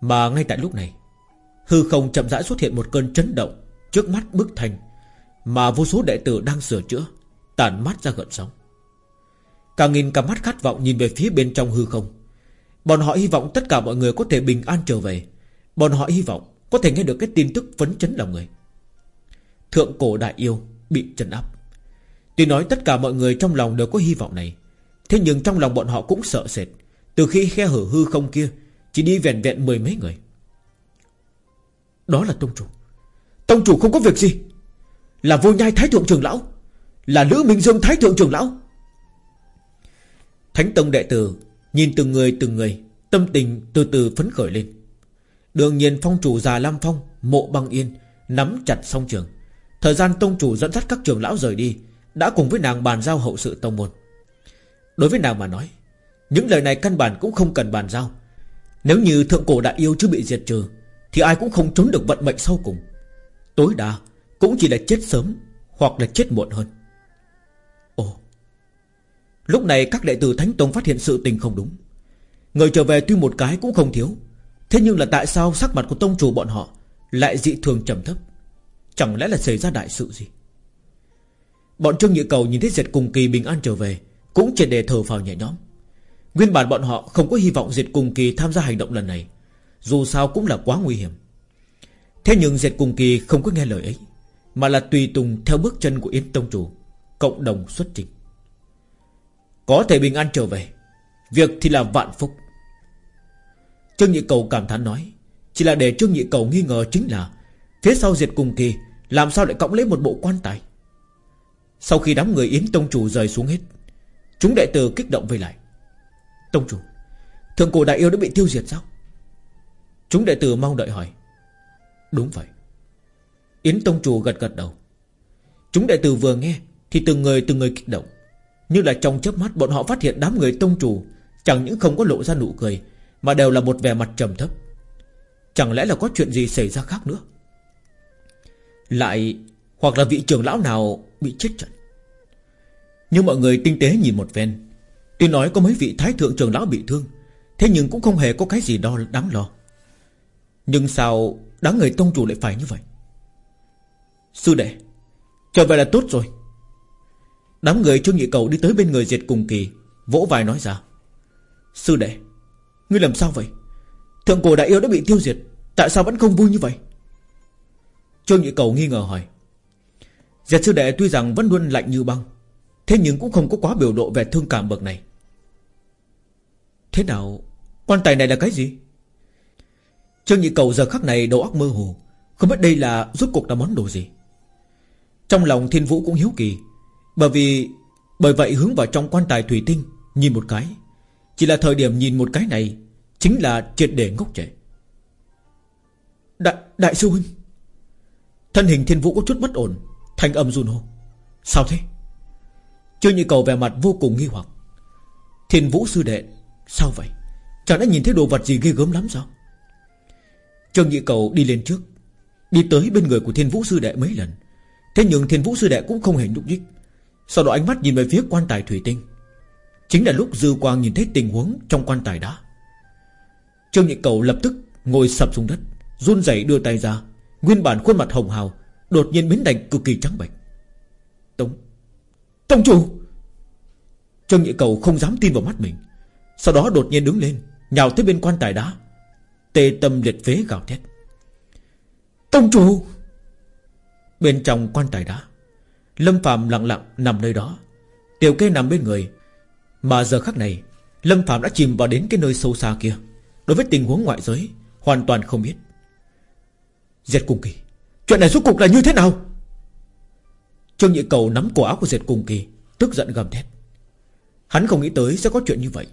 [SPEAKER 1] Mà ngay tại lúc này, Hư không chậm rãi xuất hiện một cơn chấn động Trước mắt bức thành Mà vô số đệ tử đang sửa chữa, tản mắt ra gợn sóng. Càng nghìn cả mắt khát vọng nhìn về phía bên trong hư không. Bọn họ hy vọng tất cả mọi người có thể bình an trở về. Bọn họ hy vọng có thể nghe được cái tin tức phấn chấn lòng người. Thượng cổ đại yêu Bị trấn áp. Tuy nói tất cả mọi người trong lòng đều có hy vọng này, Thế nhưng trong lòng bọn họ cũng sợ sệt. Từ khi khe hở hư không kia, Chỉ đi vẹn vẹn mười mấy người. Đó là tông chủ. Tông chủ không có việc gì. Là vô nhai thái thượng trưởng lão. Là Lữ Minh Dương thái thượng trưởng lão. Thánh Tông đệ tử Nhìn từng người từng người, Tâm tình từ từ phấn khởi lên. Đương nhiên phong chủ già Lam Phong, Mộ băng yên, Nắm chặt song trường. Thời gian tông chủ dẫn dắt các trường lão rời đi, Đã cùng với nàng bàn giao hậu sự tông môn. Đối với nàng mà nói, Những lời này căn bản cũng không cần bàn giao. Nếu như thượng cổ đại yêu chưa bị diệt trừ, Thì ai cũng không trốn được vận mệnh sau cùng. Tối đa Cũng chỉ là chết sớm Hoặc là chết muộn hơn. Ồ, Lúc này các đệ tử Thánh Tông phát hiện sự tình không đúng. Người trở về tuy một cái cũng không thiếu Thế nhưng là tại sao sắc mặt của tông chủ bọn họ Lại dị thường trầm thấp? Chẳng lẽ là xảy ra đại sự gì? Bọn Trương Nhị Cầu nhìn thấy Diệt Cùng Kỳ bình an trở về, Cũng triệt đề thở phào nhẹ nhõm. Nguyên bản bọn họ không có hy vọng Diệt Cùng Kỳ tham gia hành động lần này, Dù sao cũng là quá nguy hiểm. Thế nhưng Diệt Cùng Kỳ không có nghe lời ấy, Mà là tùy tùng theo bước chân của Yến Tông Chủ, Cộng đồng xuất trình. Có thể bình an trở về, Việc thì là vạn phúc. Trương Nhị Cầu cảm thán nói, Chỉ là để Trương Nhị Cầu nghi ngờ chính là, Phía sau diệt cùng kỳ, Làm sao lại cõng lấy một bộ quan tài? Sau khi đám người Yến Tông Chủ rời xuống hết, Chúng đệ tử kích động về lại. Tông Chủ, Thượng cổ đại yêu đã bị tiêu diệt sao? Chúng đệ tử mong đợi hỏi. Đúng vậy. Yến Tông Chủ gật gật đầu. Chúng đệ tử vừa nghe Thì từng người từng người kích động. Như là trong chớp mắt bọn họ phát hiện đám người Tông Chủ Chẳng những không có lộ ra nụ cười mà đều là một vẻ mặt trầm thấp. Chẳng lẽ là có chuyện gì xảy ra khác nữa? Lại, Hoặc là vị trưởng lão nào bị chết trận? Nhưng mọi người tinh tế nhìn một ven Tuy nói có mấy vị thái thượng trưởng lão bị thương, Thế nhưng cũng không hề có cái gì đo, đáng lo. Nhưng sao Đáng người tông chủ lại phải như vậy? Sư đệ Trở về là tốt rồi. Đám người Trương Nhị Cầu đi tới bên người diệt cùng kỳ, Vỗ vai nói ra. Sư đệ Ngươi làm sao vậy? Thượng cổ đại yêu đã bị tiêu diệt, Tại sao vẫn không vui như vậy? Trương Nhị Cầu nghi ngờ hỏi. Diệt sư đệ tuy rằng vẫn luôn lạnh như băng, Thế nhưng cũng không có quá biểu độ về thương cảm bậc này. Thế nào? Quan tài này là cái gì? Trương Nhị Cầu giờ khắc này đầu óc mơ hồ, Không biết đây là rốt cuộc là món đồ gì. Trong lòng thiên vũ cũng hiếu kỳ, Bởi vì, Bởi vậy hướng vào trong quan tài thủy tinh Nhìn một cái. Chỉ là thời điểm nhìn một cái này Chính là triệt để ngốc trẻ Đại, đại sư huynh Thân hình thiên vũ có chút bất ổn Thành âm run hô. Sao thế? Trương Nhị Cầu vẻ mặt vô cùng nghi hoặc. Thiên vũ sư đệ Sao vậy? Chẳng đã nhìn thấy đồ vật gì ghê gớm lắm sao? Trương Nhị Cầu đi lên trước Đi tới bên người của Thiên Vũ Sư Đệ mấy lần. Thế nhưng Thiên Vũ Sư Đệ cũng không hề nhúc nhích. Sau đó ánh mắt nhìn về phía quan tài thủy tinh. Chính là lúc Dư Quang nhìn thấy tình huống trong quan tài đó Trương Nhị Cầu lập tức ngồi sập xuống đất, Run rẩy đưa tay ra, Nguyên bản khuôn mặt hồng hào, Đột nhiên biến thành cực kỳ trắng bệch. Tông Tông chủ! Trương Nhị Cầu không dám tin vào mắt mình, Sau đó đột nhiên đứng lên, Nhào tới bên quan tài đá, Tê tâm liệt phế gào thét. Tông chủ! Bên trong quan tài đá, Lâm Phạm lặng lặng nằm nơi đó, Tiểu kê nằm bên người mà giờ khắc này, Lâm Phạm đã chìm vào đến cái nơi sâu xa kia. Đối với tình huống ngoại giới, Hoàn toàn không biết. Diệt Cung Kỳ, Chuyện này suốt cuộc là như thế nào? Trương Nhị Cầu nắm cổ áo của Diệt Cung Kỳ, Tức giận gầm thét. Hắn không nghĩ tới sẽ có chuyện như vậy.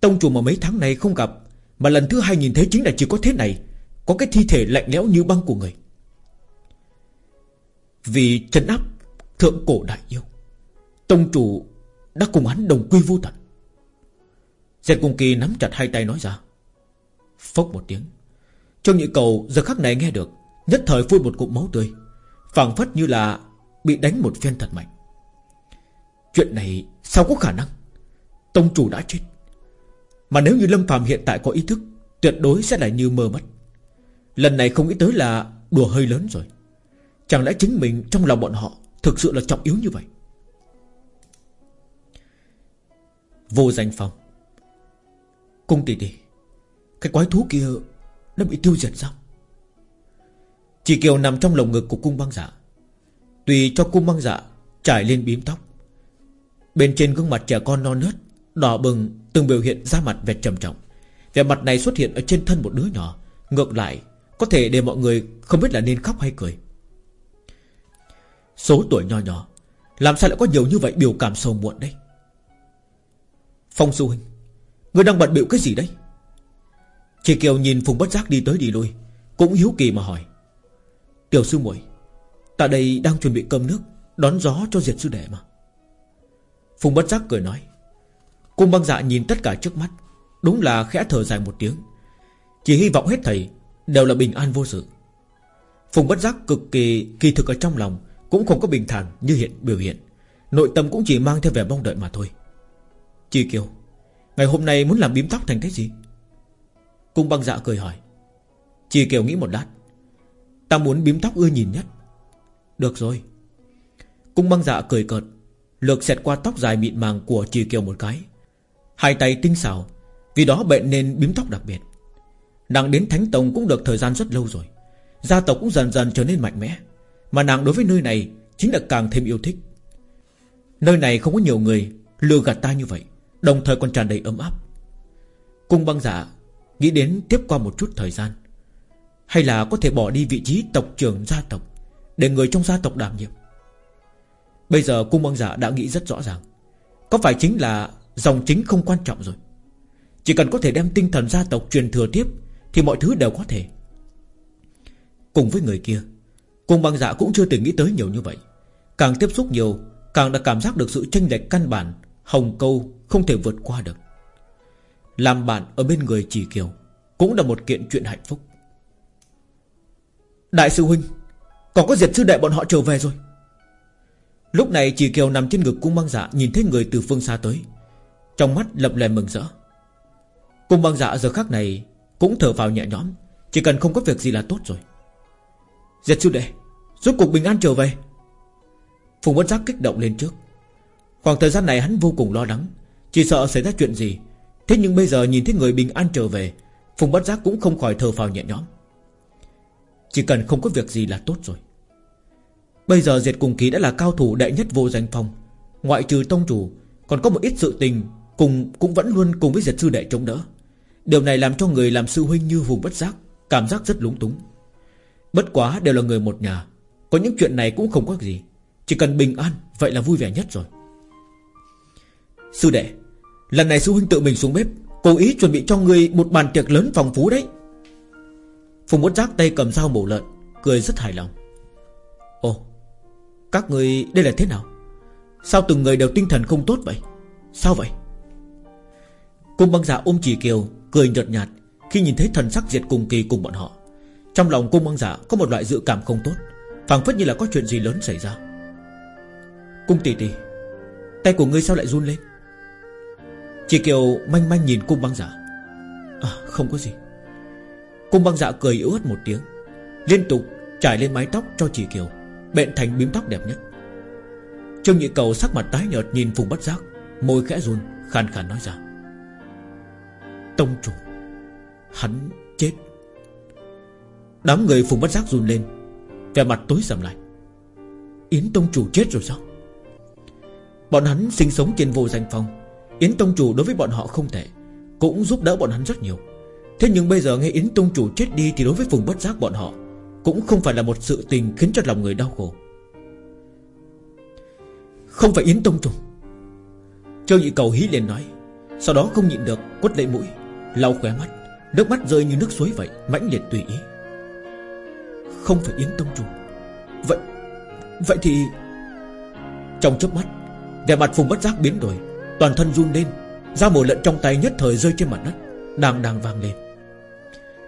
[SPEAKER 1] Tông chủ mà mấy tháng này không gặp, Mà lần thứ hai nhìn thấy chính là chỉ có thế này, Có cái thi thể lạnh lẽo như băng của người. Vì chân áp Thượng cổ đại yêu, Tông chủ đã cùng hắn đồng quy vô tận. Diệt Cung Kỳ nắm chặt hai tay nói ra. Phốc một tiếng. Trương Nhị Cầu giờ khắc này nghe được, Nhất thời phun một cụm máu tươi, phảng phất như là Bị đánh một phen thật mạnh. Chuyện này sao có khả năng? Tông chủ đã chết. Mà nếu như Lâm phàm hiện tại có ý thức, Tuyệt đối sẽ là như mơ mất. Lần này không nghĩ tới là đùa hơi lớn rồi. Chẳng lẽ chính mình trong lòng bọn họ Thực sự là trọng yếu như vậy? Vô danh phòng Cung tỷ tỷ, Cái quái thú kia Nó bị tiêu diệt sao? Chỉ kiều nằm trong lồng ngực của cung băng dạ. Tùy cho cung băng dạ Trải lên bím tóc. Bên trên gương mặt trẻ con non nớt, Đỏ bừng, từng biểu hiện ra mặt vẻ trầm trọng. Vẻ mặt này xuất hiện ở trên thân một đứa nhỏ. Ngược lại, Có thể để mọi người không biết là nên khóc hay cười. Số tuổi nhỏ nhỏ, Làm sao lại có nhiều như vậy biểu cảm sâu muộn đây? Phong sư huynh Người đang bận biểu cái gì đấy Chị Kiều nhìn Phùng Bất Giác đi tới đi lui, Cũng hiếu kỳ mà hỏi. Tiểu sư muội Tại đây đang chuẩn bị cơm nước, Đón gió cho diệt sư đệ mà. Phùng Bất Giác cười nói. Cung băng dạ nhìn tất cả trước mắt, Đúng là khẽ thở dài một tiếng. Chỉ hy vọng hết thầy Đều là bình an vô sự. Phùng Bất Giác cực kỳ kỳ thực ở trong lòng, Cũng không có bình thản như hiện biểu hiện. Nội tâm cũng chỉ mang theo vẻ mong đợi mà thôi. Chi Kiều, Ngày hôm nay muốn làm bím tóc thành cái gì? Cung băng dạ cười hỏi. Chi Kiều nghĩ một lát. Ta muốn bím tóc ưa nhìn nhất. Được rồi. Cung băng dạ cười cợt, Lược xẹt qua tóc dài mịn màng của Chi Kiều một cái. Hai tay tinh xảo, Vì đó bệnh nên bím tóc đặc biệt. Nàng đến Thánh Tông cũng được thời gian rất lâu rồi. Gia tộc cũng dần dần trở nên mạnh mẽ. Mà nàng đối với nơi này Chính là càng thêm yêu thích. Nơi này không có nhiều người Lừa gạt ta như vậy. Đồng thời còn tràn đầy ấm áp. Cung băng giả Nghĩ đến tiếp qua một chút thời gian, Hay là có thể bỏ đi vị trí tộc trưởng gia tộc Để người trong gia tộc đảm nhiệm. Bây giờ cung băng giả đã nghĩ rất rõ ràng, Có phải chính là Dòng chính không quan trọng rồi. Chỉ cần có thể đem tinh thần gia tộc truyền thừa tiếp Thì mọi thứ đều có thể. Cùng với người kia, Cung băng giả cũng chưa từng nghĩ tới nhiều như vậy. Càng tiếp xúc nhiều, Càng đã cảm giác được sự tranh lệch căn bản Hồng câu không thể vượt qua được. Làm bạn ở bên người chỉ kiều Cũng là một kiện chuyện hạnh phúc. Đại sư huynh, Còn có diệt sư đệ bọn họ trở về rồi. Lúc này chỉ kiều nằm trên ngực cung băng dạ Nhìn thấy người từ phương xa tới. Trong mắt lập lè mừng rỡ. Cung băng dạ giờ khắc này Cũng thở vào nhẹ nhõm, Chỉ cần không có việc gì là tốt rồi. Diệt sư đệ, Rốt cuộc bình an trở về. Phùng bất giác kích động lên trước. Khoảng thời gian này hắn vô cùng lo lắng, Chỉ sợ xảy ra chuyện gì. Thế nhưng bây giờ nhìn thấy người bình an trở về, Phùng bất giác cũng không khỏi thở phào nhẹ nhõm. Chỉ cần không có việc gì là tốt rồi. Bây giờ diệt cùng ký đã là cao thủ đệ nhất vô danh phong. Ngoại trừ tông chủ, Còn có một ít sự tình cùng Cũng vẫn luôn cùng với diệt sư đệ chống đỡ. Điều này làm cho người làm sư huynh như Phùng bất giác Cảm giác rất lúng túng. Bất quá đều là người một nhà, Có những chuyện này cũng không có gì. Chỉ cần bình an, Vậy là vui vẻ nhất rồi. Sư đệ, Lần này sư huynh tự mình xuống bếp, Cố ý chuẩn bị cho người một bàn tiệc lớn phong phú đấy. Phùng bút giác tay cầm dao mổ lợn, Cười rất hài lòng. Ồ, Các người đây là thế nào? Sao từng người đều tinh thần không tốt vậy? Sao vậy? Cung băng giả ôm chỉ kiều, Cười nhợt nhạt Khi nhìn thấy thần sắc diệt cùng kỳ cùng bọn họ. Trong lòng cung băng giả có một loại dự cảm không tốt, phảng phất như là có chuyện gì lớn xảy ra. Cung tỷ tỷ, Tay của ngươi sao lại run lên? Chị Kiều manh manh nhìn cung băng dạ. À không có gì. Cung băng dạ cười yếu ớt một tiếng, Liên tục trải lên mái tóc cho chị Kiều Bện thành bím tóc đẹp nhất. Trương Nhị Cầu sắc mặt tái nhợt nhìn Phùng Bất Giác, Môi khẽ run, khàn khàn nói ra. Tông chủ, Hắn chết. Đám người Phùng Bất Giác run lên, Vẻ mặt tối sầm lại. Yến Tông chủ chết rồi sao? Bọn hắn sinh sống trên vô danh phong Yến Tông Chủ đối với bọn họ không thể Cũng giúp đỡ bọn hắn rất nhiều. Thế nhưng bây giờ nghe Yến Tông Chủ chết đi Thì đối với vùng Bất Giác bọn họ Cũng không phải là một sự tình khiến cho lòng người đau khổ. Không phải Yến Tông Chủ. Châu Nhị Cầu hí liền nói, Sau đó không nhịn được quất lấy mũi, lau khóe mắt, Nước mắt rơi như nước suối vậy, mãnh liệt tùy ý. Không phải Yến Tông Chủ. Vậy Vậy thì Trong chớp mắt, Vẻ mặt Phùng Bất Giác biến đổi Toàn thân run lên Dao mổ lợn trong tay nhất thời rơi trên mặt đất Đang đang vang lên.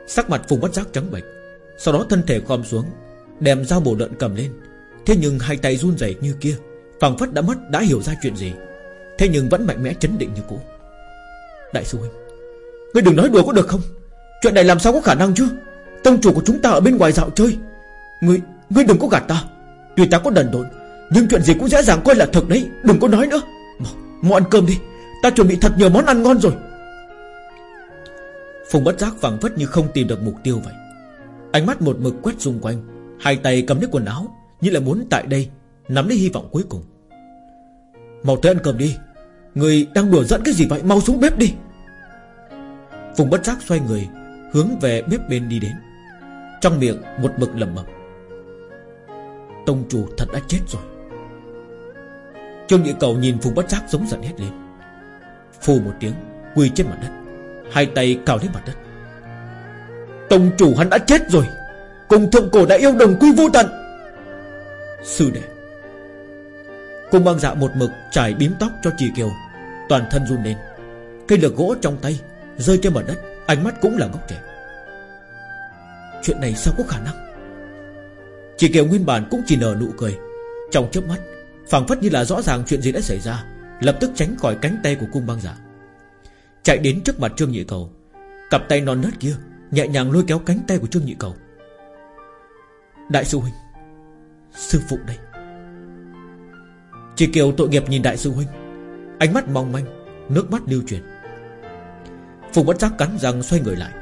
[SPEAKER 1] Sắc mặt Phùng bất giác trắng bệch Sau đó thân thể khom xuống Đem dao bổ lợn cầm lên. Thế nhưng hai tay run rẩy như kia phảng phất đã mất đã hiểu ra chuyện gì. Thế nhưng vẫn mạnh mẽ chấn định như cũ. Đại sư huynh Ngươi đừng nói đùa có được không? Chuyện này làm sao có khả năng chứ? Tông chủ của chúng ta ở bên ngoài dạo chơi. Ngươi, ngươi đừng có gạt ta. Tuy ta có đần độn Nhưng chuyện gì cũng dễ dàng coi là thật đấy Đừng có nói nữa. Mau ăn cơm đi. Ta chuẩn bị thật nhiều món ăn ngon rồi. Phùng bất giác vàng vất như không tìm được mục tiêu vậy. Ánh mắt một mực quét xung quanh, Hai tay cầm lấy quần áo, Như là muốn tại đây, Nắm lấy hy vọng cuối cùng. Mau tới ăn cơm đi. Người đang đùa dẫn cái gì vậy? Mau xuống bếp đi. Phùng bất giác xoay người, Hướng về bếp bên đi đến. Trong miệng một mực lầm mập Tông chủ thật đã chết rồi. Trương Nhị Cầu nhìn Phùng Bất Giác giống giận hết lên. Phù một tiếng, Quỳ trên mặt đất, Hai tay cào lên mặt đất. Tông chủ hắn đã chết rồi, Cùng thượng cổ đã yêu đồng quy vô tận. Sư đệ Cùng băng dạ một mực trải bím tóc cho Trì Kiều, Toàn thân run lên. Cây lược gỗ trong tay, Rơi trên mặt đất, Ánh mắt cũng là ngốc trẻ Chuyện này sao có khả năng? Chỉ Kiều nguyên bản cũng chỉ nở nụ cười, Trong chớp mắt phảng phất như là rõ ràng chuyện gì đã xảy ra, Lập tức tránh khỏi cánh tay của cung băng giả. Chạy đến trước mặt Trương Nhị Cầu, Cặp tay non nớt kia Nhẹ nhàng lôi kéo cánh tay của Trương Nhị Cầu. Đại sư huynh, Sư phụ đây. Chỉ kiều tội nghiệp nhìn đại sư huynh, Ánh mắt mong manh, Nước mắt lưu truyền. Phùng bất giác cắn răng xoay người lại,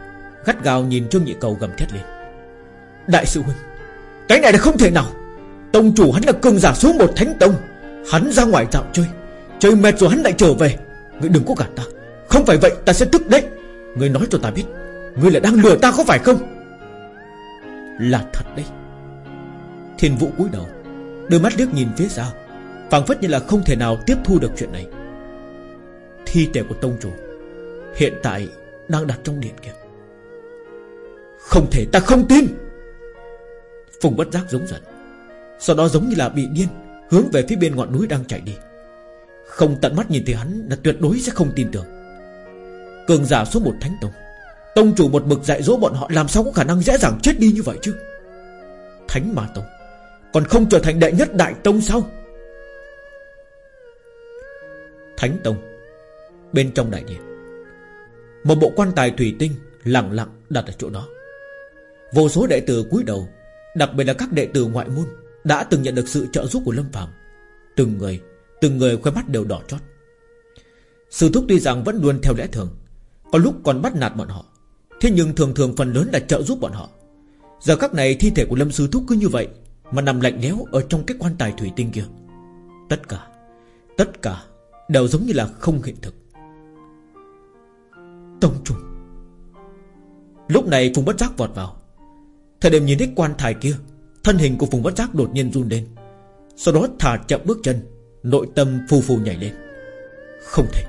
[SPEAKER 1] Gắt gào nhìn Trương Nhị Cầu gầm thét lên. Đại sư huynh, Cái này là không thể nào! Tông chủ hắn là cường giả số một thánh tông. Hắn ra ngoài dạo chơi. Chơi mệt rồi hắn lại trở về. Ngươi đừng có gạt ta. Không phải vậy, ta sẽ tức đấy. Ngươi nói cho ta biết Ngươi là đang lừa ta có phải không? Là thật đấy. Thiên vũ cúi đầu Đôi mắt liếc nhìn phía sau phảng phất như là không thể nào tiếp thu được chuyện này. Thi thể của tông chủ Hiện tại đang đặt trong điện kia. Không thể, ta không tin. Phùng bất giác giống giận. Sau đó giống như là bị điên, Hướng về phía bên ngọn núi đang chạy đi. Không tận mắt nhìn thấy hắn là tuyệt đối sẽ không tin tưởng. Cường giả số một Thánh Tông Tông chủ một mực dạy dỗ bọn họ Làm sao có khả năng dễ dàng chết đi như vậy chứ? Thánh Ma Tông, Còn không trở thành đệ nhất Đại Tông sao? Thánh Tông, Bên trong đại điện, Một bộ quan tài thủy tinh lặng lặng đặt ở chỗ đó. Vô số đệ tử cúi đầu, Đặc biệt là các đệ tử ngoại môn đã từng nhận được sự trợ giúp của Lâm Phàm, Từng người Từng người khoe mắt đều đỏ chót. Sư thúc tuy rằng vẫn luôn theo lẽ thường Có lúc còn bắt nạt bọn họ. Thế nhưng thường thường phần lớn là trợ giúp bọn họ. Giờ các này thi thể của Lâm Sư Thúc cứ như vậy Mà nằm lạnh lẽo ở trong cái quan tài thủy tinh kia. Tất cả Tất cả Đều giống như là không hiện thực. Tông trùng. Lúc này Phùng Bất Giác vọt vào. Thời điểm nhìn thấy quan tài kia Thân hình của Phùng Bất Giác đột nhiên run lên. Sau đó thả chậm bước chân, Nội tâm phù phù nhảy lên. Không thể,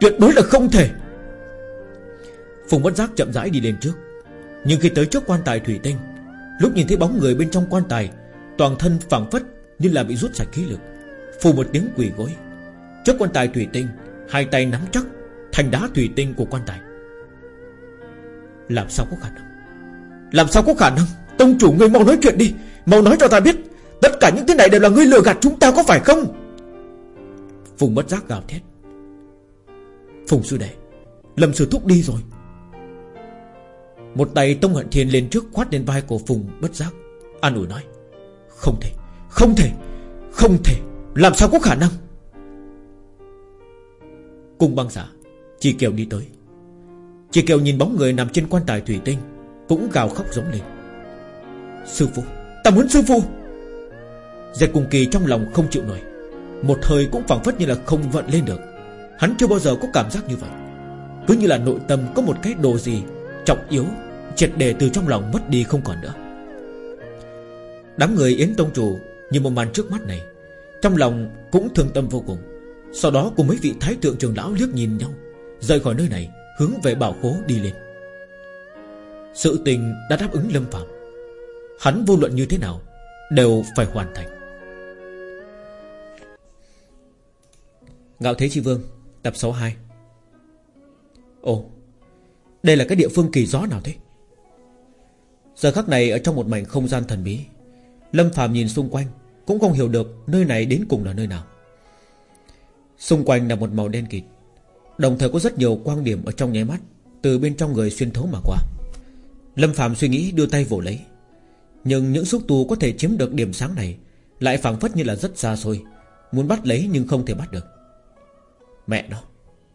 [SPEAKER 1] Tuyệt đối là không thể. Phùng Bất Giác chậm rãi đi lên trước. Nhưng khi tới trước quan tài thủy tinh, Lúc nhìn thấy bóng người bên trong quan tài, Toàn thân phẳng phất như là bị rút sạch khí lực, Phù một tiếng quỳ gối. Trước quan tài thủy tinh, Hai tay nắm chắc Thành đá thủy tinh của quan tài. Làm sao có khả năng? Làm sao có khả năng? Tông chủ ngươi mau nói chuyện đi. Mau nói cho ta biết, Tất cả những thứ này đều là ngươi lừa gạt chúng ta có phải không? Phùng bất giác gào thét. Phùng sư đệ, Lâm sư thúc đi rồi. Một tay Tông Hận Thiên lên trước khoát lên vai của Phùng bất giác. An ủi nói, Không thể Không thể Không thể, Làm sao có khả năng? Cung băng giả Chị Kiều đi tới. Chị Kiều nhìn bóng người nằm trên quan tài thủy tinh, Cũng gào khóc giống lên. Sư phụ Ta muốn sư phụ. Giật cùng kỳ trong lòng không chịu nổi. Một hơi cũng phẳng phất như là không vận lên được. Hắn chưa bao giờ có cảm giác như vậy. Cứ như là nội tâm có một cái đồ gì Trọng yếu, Triệt đề từ trong lòng mất đi không còn nữa. Đám người Yến Tông Chủ Như một màn trước mắt này, Trong lòng cũng thương tâm vô cùng. Sau đó cùng mấy vị thái thượng trường lão liếc nhìn nhau, Rời khỏi nơi này, Hướng về bảo khố đi lên. Sự tình đã đáp ứng Lâm Phạm. Hắn vô luận như thế nào Đều phải hoàn thành. Ngạo Thế Chi Vương, Tập 62 Ồ, Đây là cái địa phương kỳ gió nào thế? Giờ khắc này ở trong một mảnh không gian thần bí, Lâm Phạm nhìn xung quanh Cũng không hiểu được nơi này đến cùng là nơi nào. Xung quanh là một màu đen kịt, Đồng thời có rất nhiều quang điểm ở trong nháy mắt Từ bên trong người xuyên thấu mà qua. Lâm Phạm suy nghĩ đưa tay vỗ lấy. Nhưng những xúc tu có thể chiếm được điểm sáng này Lại phảng phất như là rất xa xôi, Muốn bắt lấy nhưng không thể bắt được. Mẹ nó,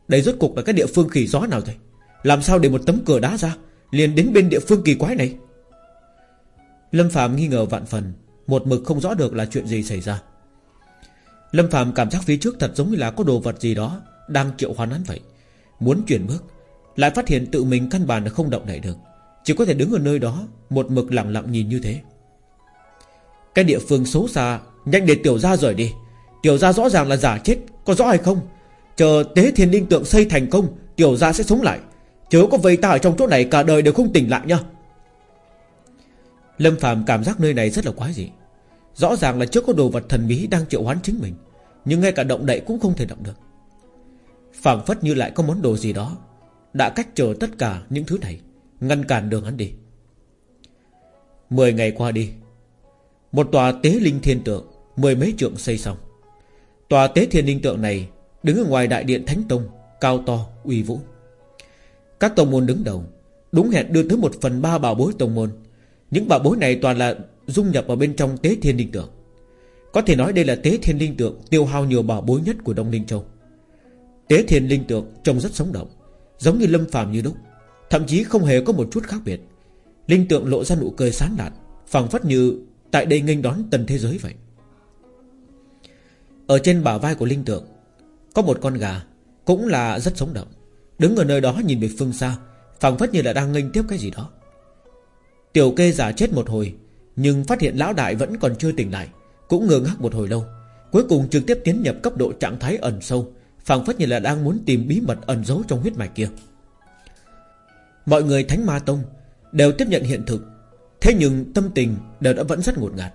[SPEAKER 1] Đây rốt cục là cái địa phương kỳ gió nào rồi? Làm sao để một tấm cửa đá ra, Liền đến bên địa phương kỳ quái này? Lâm Phạm nghi ngờ vạn phần, Một mực không rõ được là chuyện gì xảy ra. Lâm Phạm cảm giác phía trước thật giống như là có đồ vật gì đó Đang triệu hoán hắn vậy. Muốn chuyển bước, Lại phát hiện tự mình căn bản là không động đậy được. Chỉ có thể đứng ở nơi đó, Một mực lặng lặng nhìn như thế. Cái địa phương xấu xa, Nhanh để tiểu ra rời đi. Tiểu ra rõ ràng là giả chết, Có rõ hay không? Chờ tế thiên linh tượng xây thành công, Tiểu ra sẽ sống lại. Chớ có vây ta ở trong chỗ này, cả đời đều không tỉnh lại nha. Lâm Phạm cảm giác nơi này rất là quái dị. Rõ ràng là trước có đồ vật thần bí đang triệu hoán chính mình, Nhưng ngay cả động đậy cũng không thể động được. Phảng phất như lại có món đồ gì đó, Đã cách chờ tất cả những thứ này. Ngăn cản đường hắn đi. Mười ngày qua đi Một tòa tế linh thiên tượng Mười mấy trượng xây xong. Tòa tế thiên linh tượng này Đứng ở ngoài đại điện Thánh Tông Cao to, uy vũ. Các tông môn đứng đầu Đúng hẹn đưa tới một phần ba bảo bối tông môn. Những bảo bối này toàn là Dung nhập vào bên trong tế thiên linh tượng. Có thể nói đây là tế thiên linh tượng Tiêu hao nhiều bảo bối nhất của Đông Linh Châu. Tế thiên linh tượng trông rất sống động Giống như lâm phàm như đúc. Thậm chí không hề có một chút khác biệt. Linh tượng lộ ra nụ cười sán lạn, phảng phất như tại đây nghênh đón tần thế giới vậy. Ở trên bả vai của linh tượng, Có một con gà Cũng là rất sống động, Đứng ở nơi đó nhìn về phương xa, phảng phất như là đang nghênh tiếp cái gì đó. Tiểu kê giả chết một hồi, Nhưng phát hiện lão đại vẫn còn chưa tỉnh lại, Cũng ngơ ngác một hồi lâu, Cuối cùng trực tiếp tiến nhập cấp độ trạng thái ẩn sâu, phảng phất như là đang muốn tìm bí mật ẩn giấu trong huyết mạch kia. Mọi người Thánh Ma Tông Đều tiếp nhận hiện thực. Thế nhưng tâm tình đều đã vẫn rất ngột ngạt.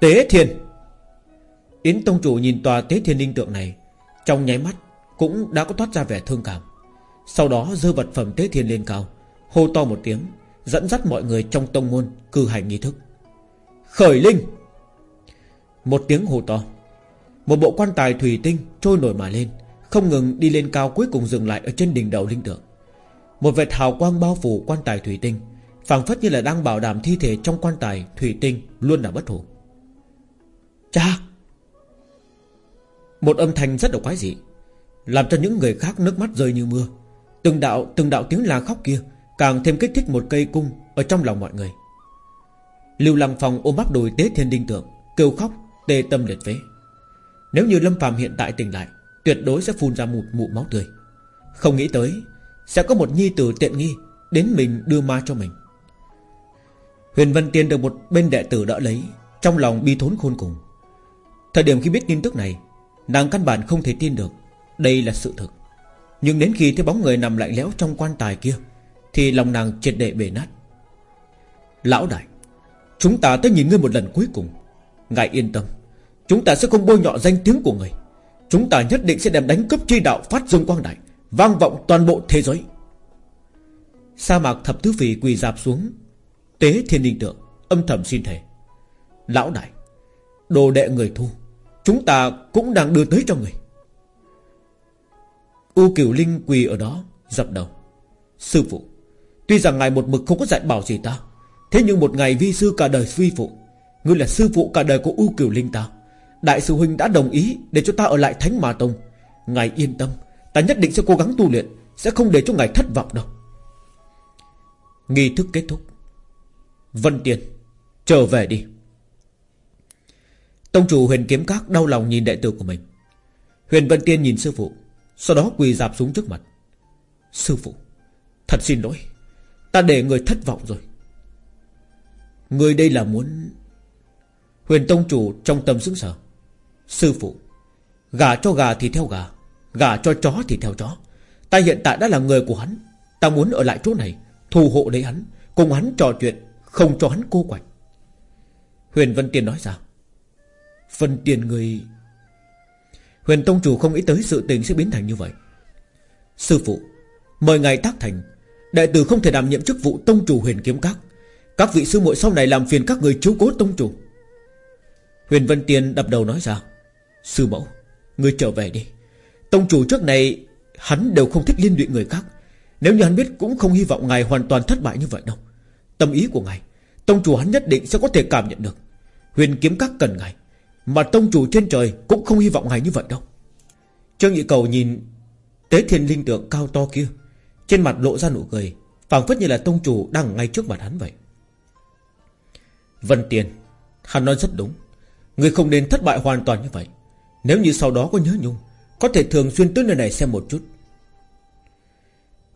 [SPEAKER 1] Tế thiên. Yến Tông Chủ nhìn tòa tế thiên linh tượng này, Trong nháy mắt Cũng đã có thoát ra vẻ thương cảm. Sau đó dơ vật phẩm tế thiên lên cao, Hô to một tiếng, Dẫn dắt mọi người trong tông môn cử hành nghi thức. Khởi linh. Một tiếng hô to, Một bộ quan tài thủy tinh trôi nổi mà lên, Không ngừng đi lên cao cuối cùng dừng lại Ở trên đỉnh đầu linh tượng. Một vệt hào quang bao phủ quan tài thủy tinh, phảng phất như là đang bảo đảm thi thể trong quan tài thủy tinh luôn là bất hủ. Cha! Một âm thanh rất là quái dị, Làm cho những người khác nước mắt rơi như mưa. Từng đạo từng đạo tiếng la khóc kia Càng thêm kích thích một cây cung Ở trong lòng mọi người. Lưu Lăng Phong ôm bắp đùi tế thiên đinh tượng, Kêu khóc, tê tâm liệt phế Nếu như Lâm Phàm hiện tại tỉnh lại, Tuyệt đối sẽ phun ra một mụ máu tươi. Không nghĩ tới sẽ có một nhi tử tiện nghi Đến mình đưa ma cho mình. Huyền Vân Tiên được một bên đệ tử đỡ lấy, Trong lòng bi thốn khôn cùng. Thời điểm khi biết tin tức này, Nàng căn bản không thể tin được Đây là sự thực. Nhưng đến khi thấy bóng người nằm lạnh lẽo trong quan tài kia, Thì lòng nàng triệt đệ bể nát. Lão đại, Chúng ta tới nhìn ngươi một lần cuối cùng. Ngài yên tâm, Chúng ta sẽ không bôi nhọ danh tiếng của người. Chúng ta nhất định sẽ đem đánh cướp chi đạo phát dương quang đại. Vang vọng toàn bộ thế giới. Sa mạc thập tứ vị quỳ dạp xuống. Tế thiên linh tượng, Âm thầm xin thề. Lão đại, Đồ đệ người thu, Chúng ta cũng đang đưa tới cho người. U Cửu Linh quỳ ở đó, Dập đầu. Sư phụ, Tuy rằng ngài một mực không có dạy bảo gì ta, Thế nhưng một ngày vi sư cả đời suy phụ, Ngươi là sư phụ cả đời của U Cửu Linh ta, Đại sư Huynh đã đồng ý Để cho ta ở lại Thánh Mà Tông. Ngài yên tâm Ta nhất định sẽ cố gắng tu luyện, Sẽ không để cho ngài thất vọng đâu. Nghi thức kết thúc. Vân Tiên, Trở về đi. Tông chủ huyền kiếm các đau lòng nhìn đệ tử của mình. Huyền Vân Tiên nhìn sư phụ, Sau đó quỳ dạp xuống trước mặt. Sư phụ, Thật xin lỗi, Ta để người thất vọng rồi. Người đây là muốn Huyền Tông chủ trong tâm sững sở Sư phụ, Gà cho gà thì theo gà gả cho chó thì theo chó. Ta hiện tại đã là người của hắn. Ta muốn ở lại chỗ này, Thù hộ lấy hắn, Cùng hắn trò chuyện, Không cho hắn cô quạnh. Huyền Vân Tiên nói ra. Vân Tiên người Huyền Tông Chủ không nghĩ tới sự tình sẽ biến thành như vậy. Sư phụ, Mời ngài tác thành. Đại tử không thể đảm nhiệm chức vụ Tông Chủ huyền kiếm các. Các vị sư muội sau này làm phiền các người chiếu cố Tông Chủ. Huyền Vân Tiên đập đầu nói ra. Sư mẫu Người trở về đi. Tông Chủ trước này, Hắn đều không thích liên lụy người khác. Nếu như hắn biết cũng không hy vọng ngài hoàn toàn thất bại như vậy đâu. Tâm ý của ngài, Tông chủ hắn nhất định sẽ có thể cảm nhận được. Huyền kiếm các cần ngài, Mà tông chủ trên trời cũng không hy vọng ngài như vậy đâu. Trương Nhị Cầu nhìn Tế thiên linh tượng cao to kia, Trên mặt lộ ra nụ cười, phảng phất như là tông chủ đang ngay trước mặt hắn vậy. Vân Tiền, Hắn nói rất đúng. Người không nên thất bại hoàn toàn như vậy. Nếu như sau đó có nhớ nhung có thể thường xuyên tới nơi này xem một chút.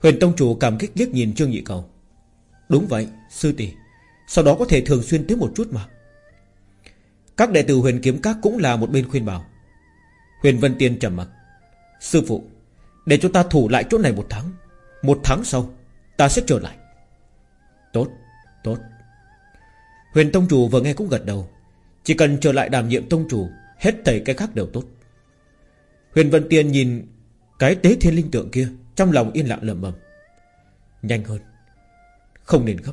[SPEAKER 1] Huyền Tông Chủ cảm kích liếc nhìn Trương Nhị Cầu. Đúng vậy, sư tỷ. Sau đó có thể thường xuyên tới một chút mà. Các đệ tử huyền kiếm các cũng là một bên khuyên bảo. Huyền Vân Tiên trầm mặc. Sư phụ, Để cho ta thủ lại chỗ này một tháng. Một tháng sau, Ta sẽ trở lại. Tốt Tốt. Huyền Tông Chủ vừa nghe cũng gật đầu. Chỉ cần trở lại đảm nhiệm Tông Chủ, Hết thầy cái khác đều tốt. Huyền Vân Tiên nhìn Cái tế thiên linh tượng kia Trong lòng yên lặng lẩm bẩm. Nhanh hơn không nên gấp.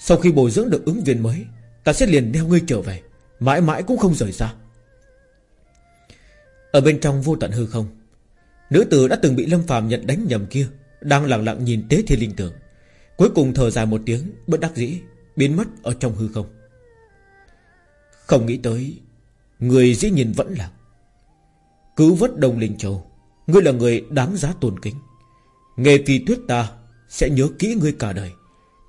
[SPEAKER 1] Sau khi bồi dưỡng được ứng viên mới Ta sẽ liền đeo ngươi trở về Mãi mãi cũng không rời xa. Ở bên trong vô tận hư không Nữ tử đã từng bị Lâm phàm nhận đánh nhầm kia Đang lặng lặng nhìn tế thiên linh tượng, Cuối cùng thở dài một tiếng Bất đắc dĩ Biến mất ở trong hư không. Không nghĩ tới Người dĩ nhìn vẫn là Cứu vớt đồng linh châu, Ngươi là người đáng giá tôn kính. Nghề phi tuyết ta, Sẽ nhớ kỹ ngươi cả đời.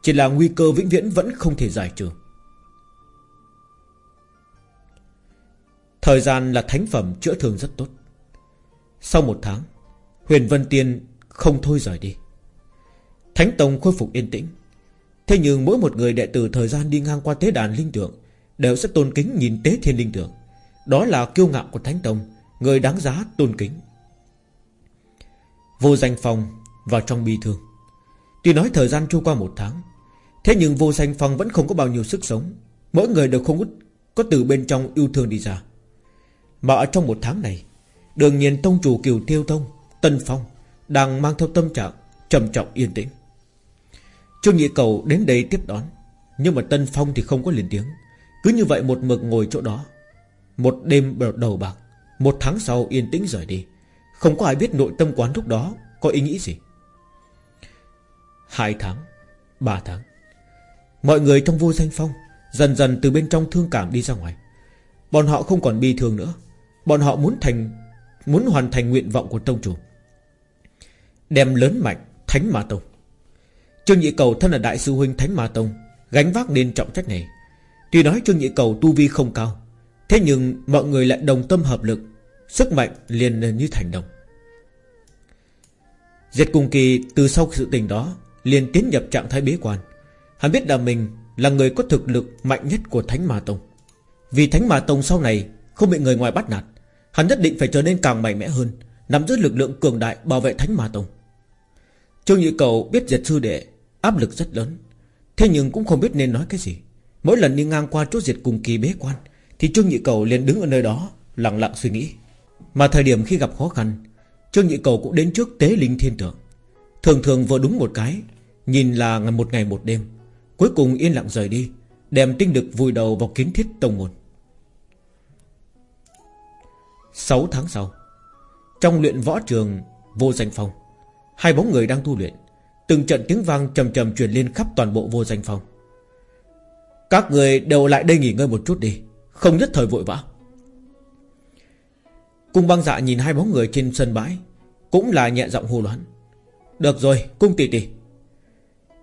[SPEAKER 1] Chỉ là nguy cơ vĩnh viễn vẫn không thể giải trừ. Thời gian là thánh phẩm chữa thương rất tốt. Sau một tháng, Huyền Vân Tiên không thôi rời đi. Thánh Tông khôi phục yên tĩnh. Thế nhưng mỗi một người đệ tử thời gian đi ngang qua tế đàn linh tượng Đều sẽ tôn kính nhìn tế thiên linh tượng. Đó là kiêu ngạo của Thánh Tông Người đáng giá tôn kính. Vô danh phòng vào trong bi thương. Tuy nói thời gian trôi qua một tháng Thế nhưng vô danh phong vẫn không có bao nhiêu sức sống. Mỗi người đều không có, có từ bên trong yêu thương đi ra. Mà ở trong một tháng này Đương nhiên tông chủ kiều tiêu tông Tân Phong Đang mang theo tâm trạng trầm trọng yên tĩnh. Trương Nhị Cầu đến đây tiếp đón Nhưng mà Tân Phong thì không có liền tiếng. Cứ như vậy một mực ngồi chỗ đó Một đêm đầu bạc. Một tháng sau yên tĩnh rời đi. Không có ai biết nội tâm quán lúc đó Có ý nghĩ gì. Hai tháng, Ba tháng. Mọi người trong vô danh phong Dần dần từ bên trong thương cảm đi ra ngoài. Bọn họ không còn bi thương nữa. Bọn họ muốn thành, Muốn hoàn thành nguyện vọng của tông chủ. Đem lớn mạnh Thánh Ma Tông. Trương Nhị Cầu thân là đại sư huynh Thánh Ma Tông, Gánh vác nên trọng trách này. Tuy nói Trương Nhị Cầu tu vi không cao, Thế nhưng mọi người lại đồng tâm hợp lực Sức mạnh liền như thành đồng. Diệt cùng kỳ từ sau sự tình đó liền tiến nhập trạng thái bế quan. Hắn biết là mình là người có thực lực mạnh nhất của Thánh Ma Tông. Vì Thánh Ma Tông sau này Không bị người ngoài bắt nạt, Hắn nhất định phải trở nên càng mạnh mẽ hơn, Nắm giữ lực lượng cường đại bảo vệ Thánh Ma Tông. Trương Nhị Cầu biết diệt sư đệ Áp lực rất lớn, Thế nhưng cũng không biết nên nói cái gì. Mỗi lần đi ngang qua chỗ diệt cùng kỳ bế quan, Thì Trương Nhị Cầu liền đứng ở nơi đó Lặng lặng suy nghĩ. Mà thời điểm khi gặp khó khăn, Trương Nhị Cầu cũng đến trước tế linh thiên tượng Thường thường vừa đúng một cái, Nhìn là một ngày một đêm, Cuối cùng yên lặng rời đi, Đem tinh lực vùi đầu vào kiến thiết tông môn. 6 tháng sau, Trong luyện võ trường Vô danh phong, Hai bóng người đang tu luyện, Từng trận tiếng vang trầm trầm truyền lên khắp toàn bộ vô danh phong. Các người đều lại đây nghỉ ngơi một chút đi, Không nhất thời vội vã. Cung băng dạ nhìn hai bóng người trên sân bãi, Cũng là nhẹ giọng hù loạn. Được rồi, cung tỷ tỷ.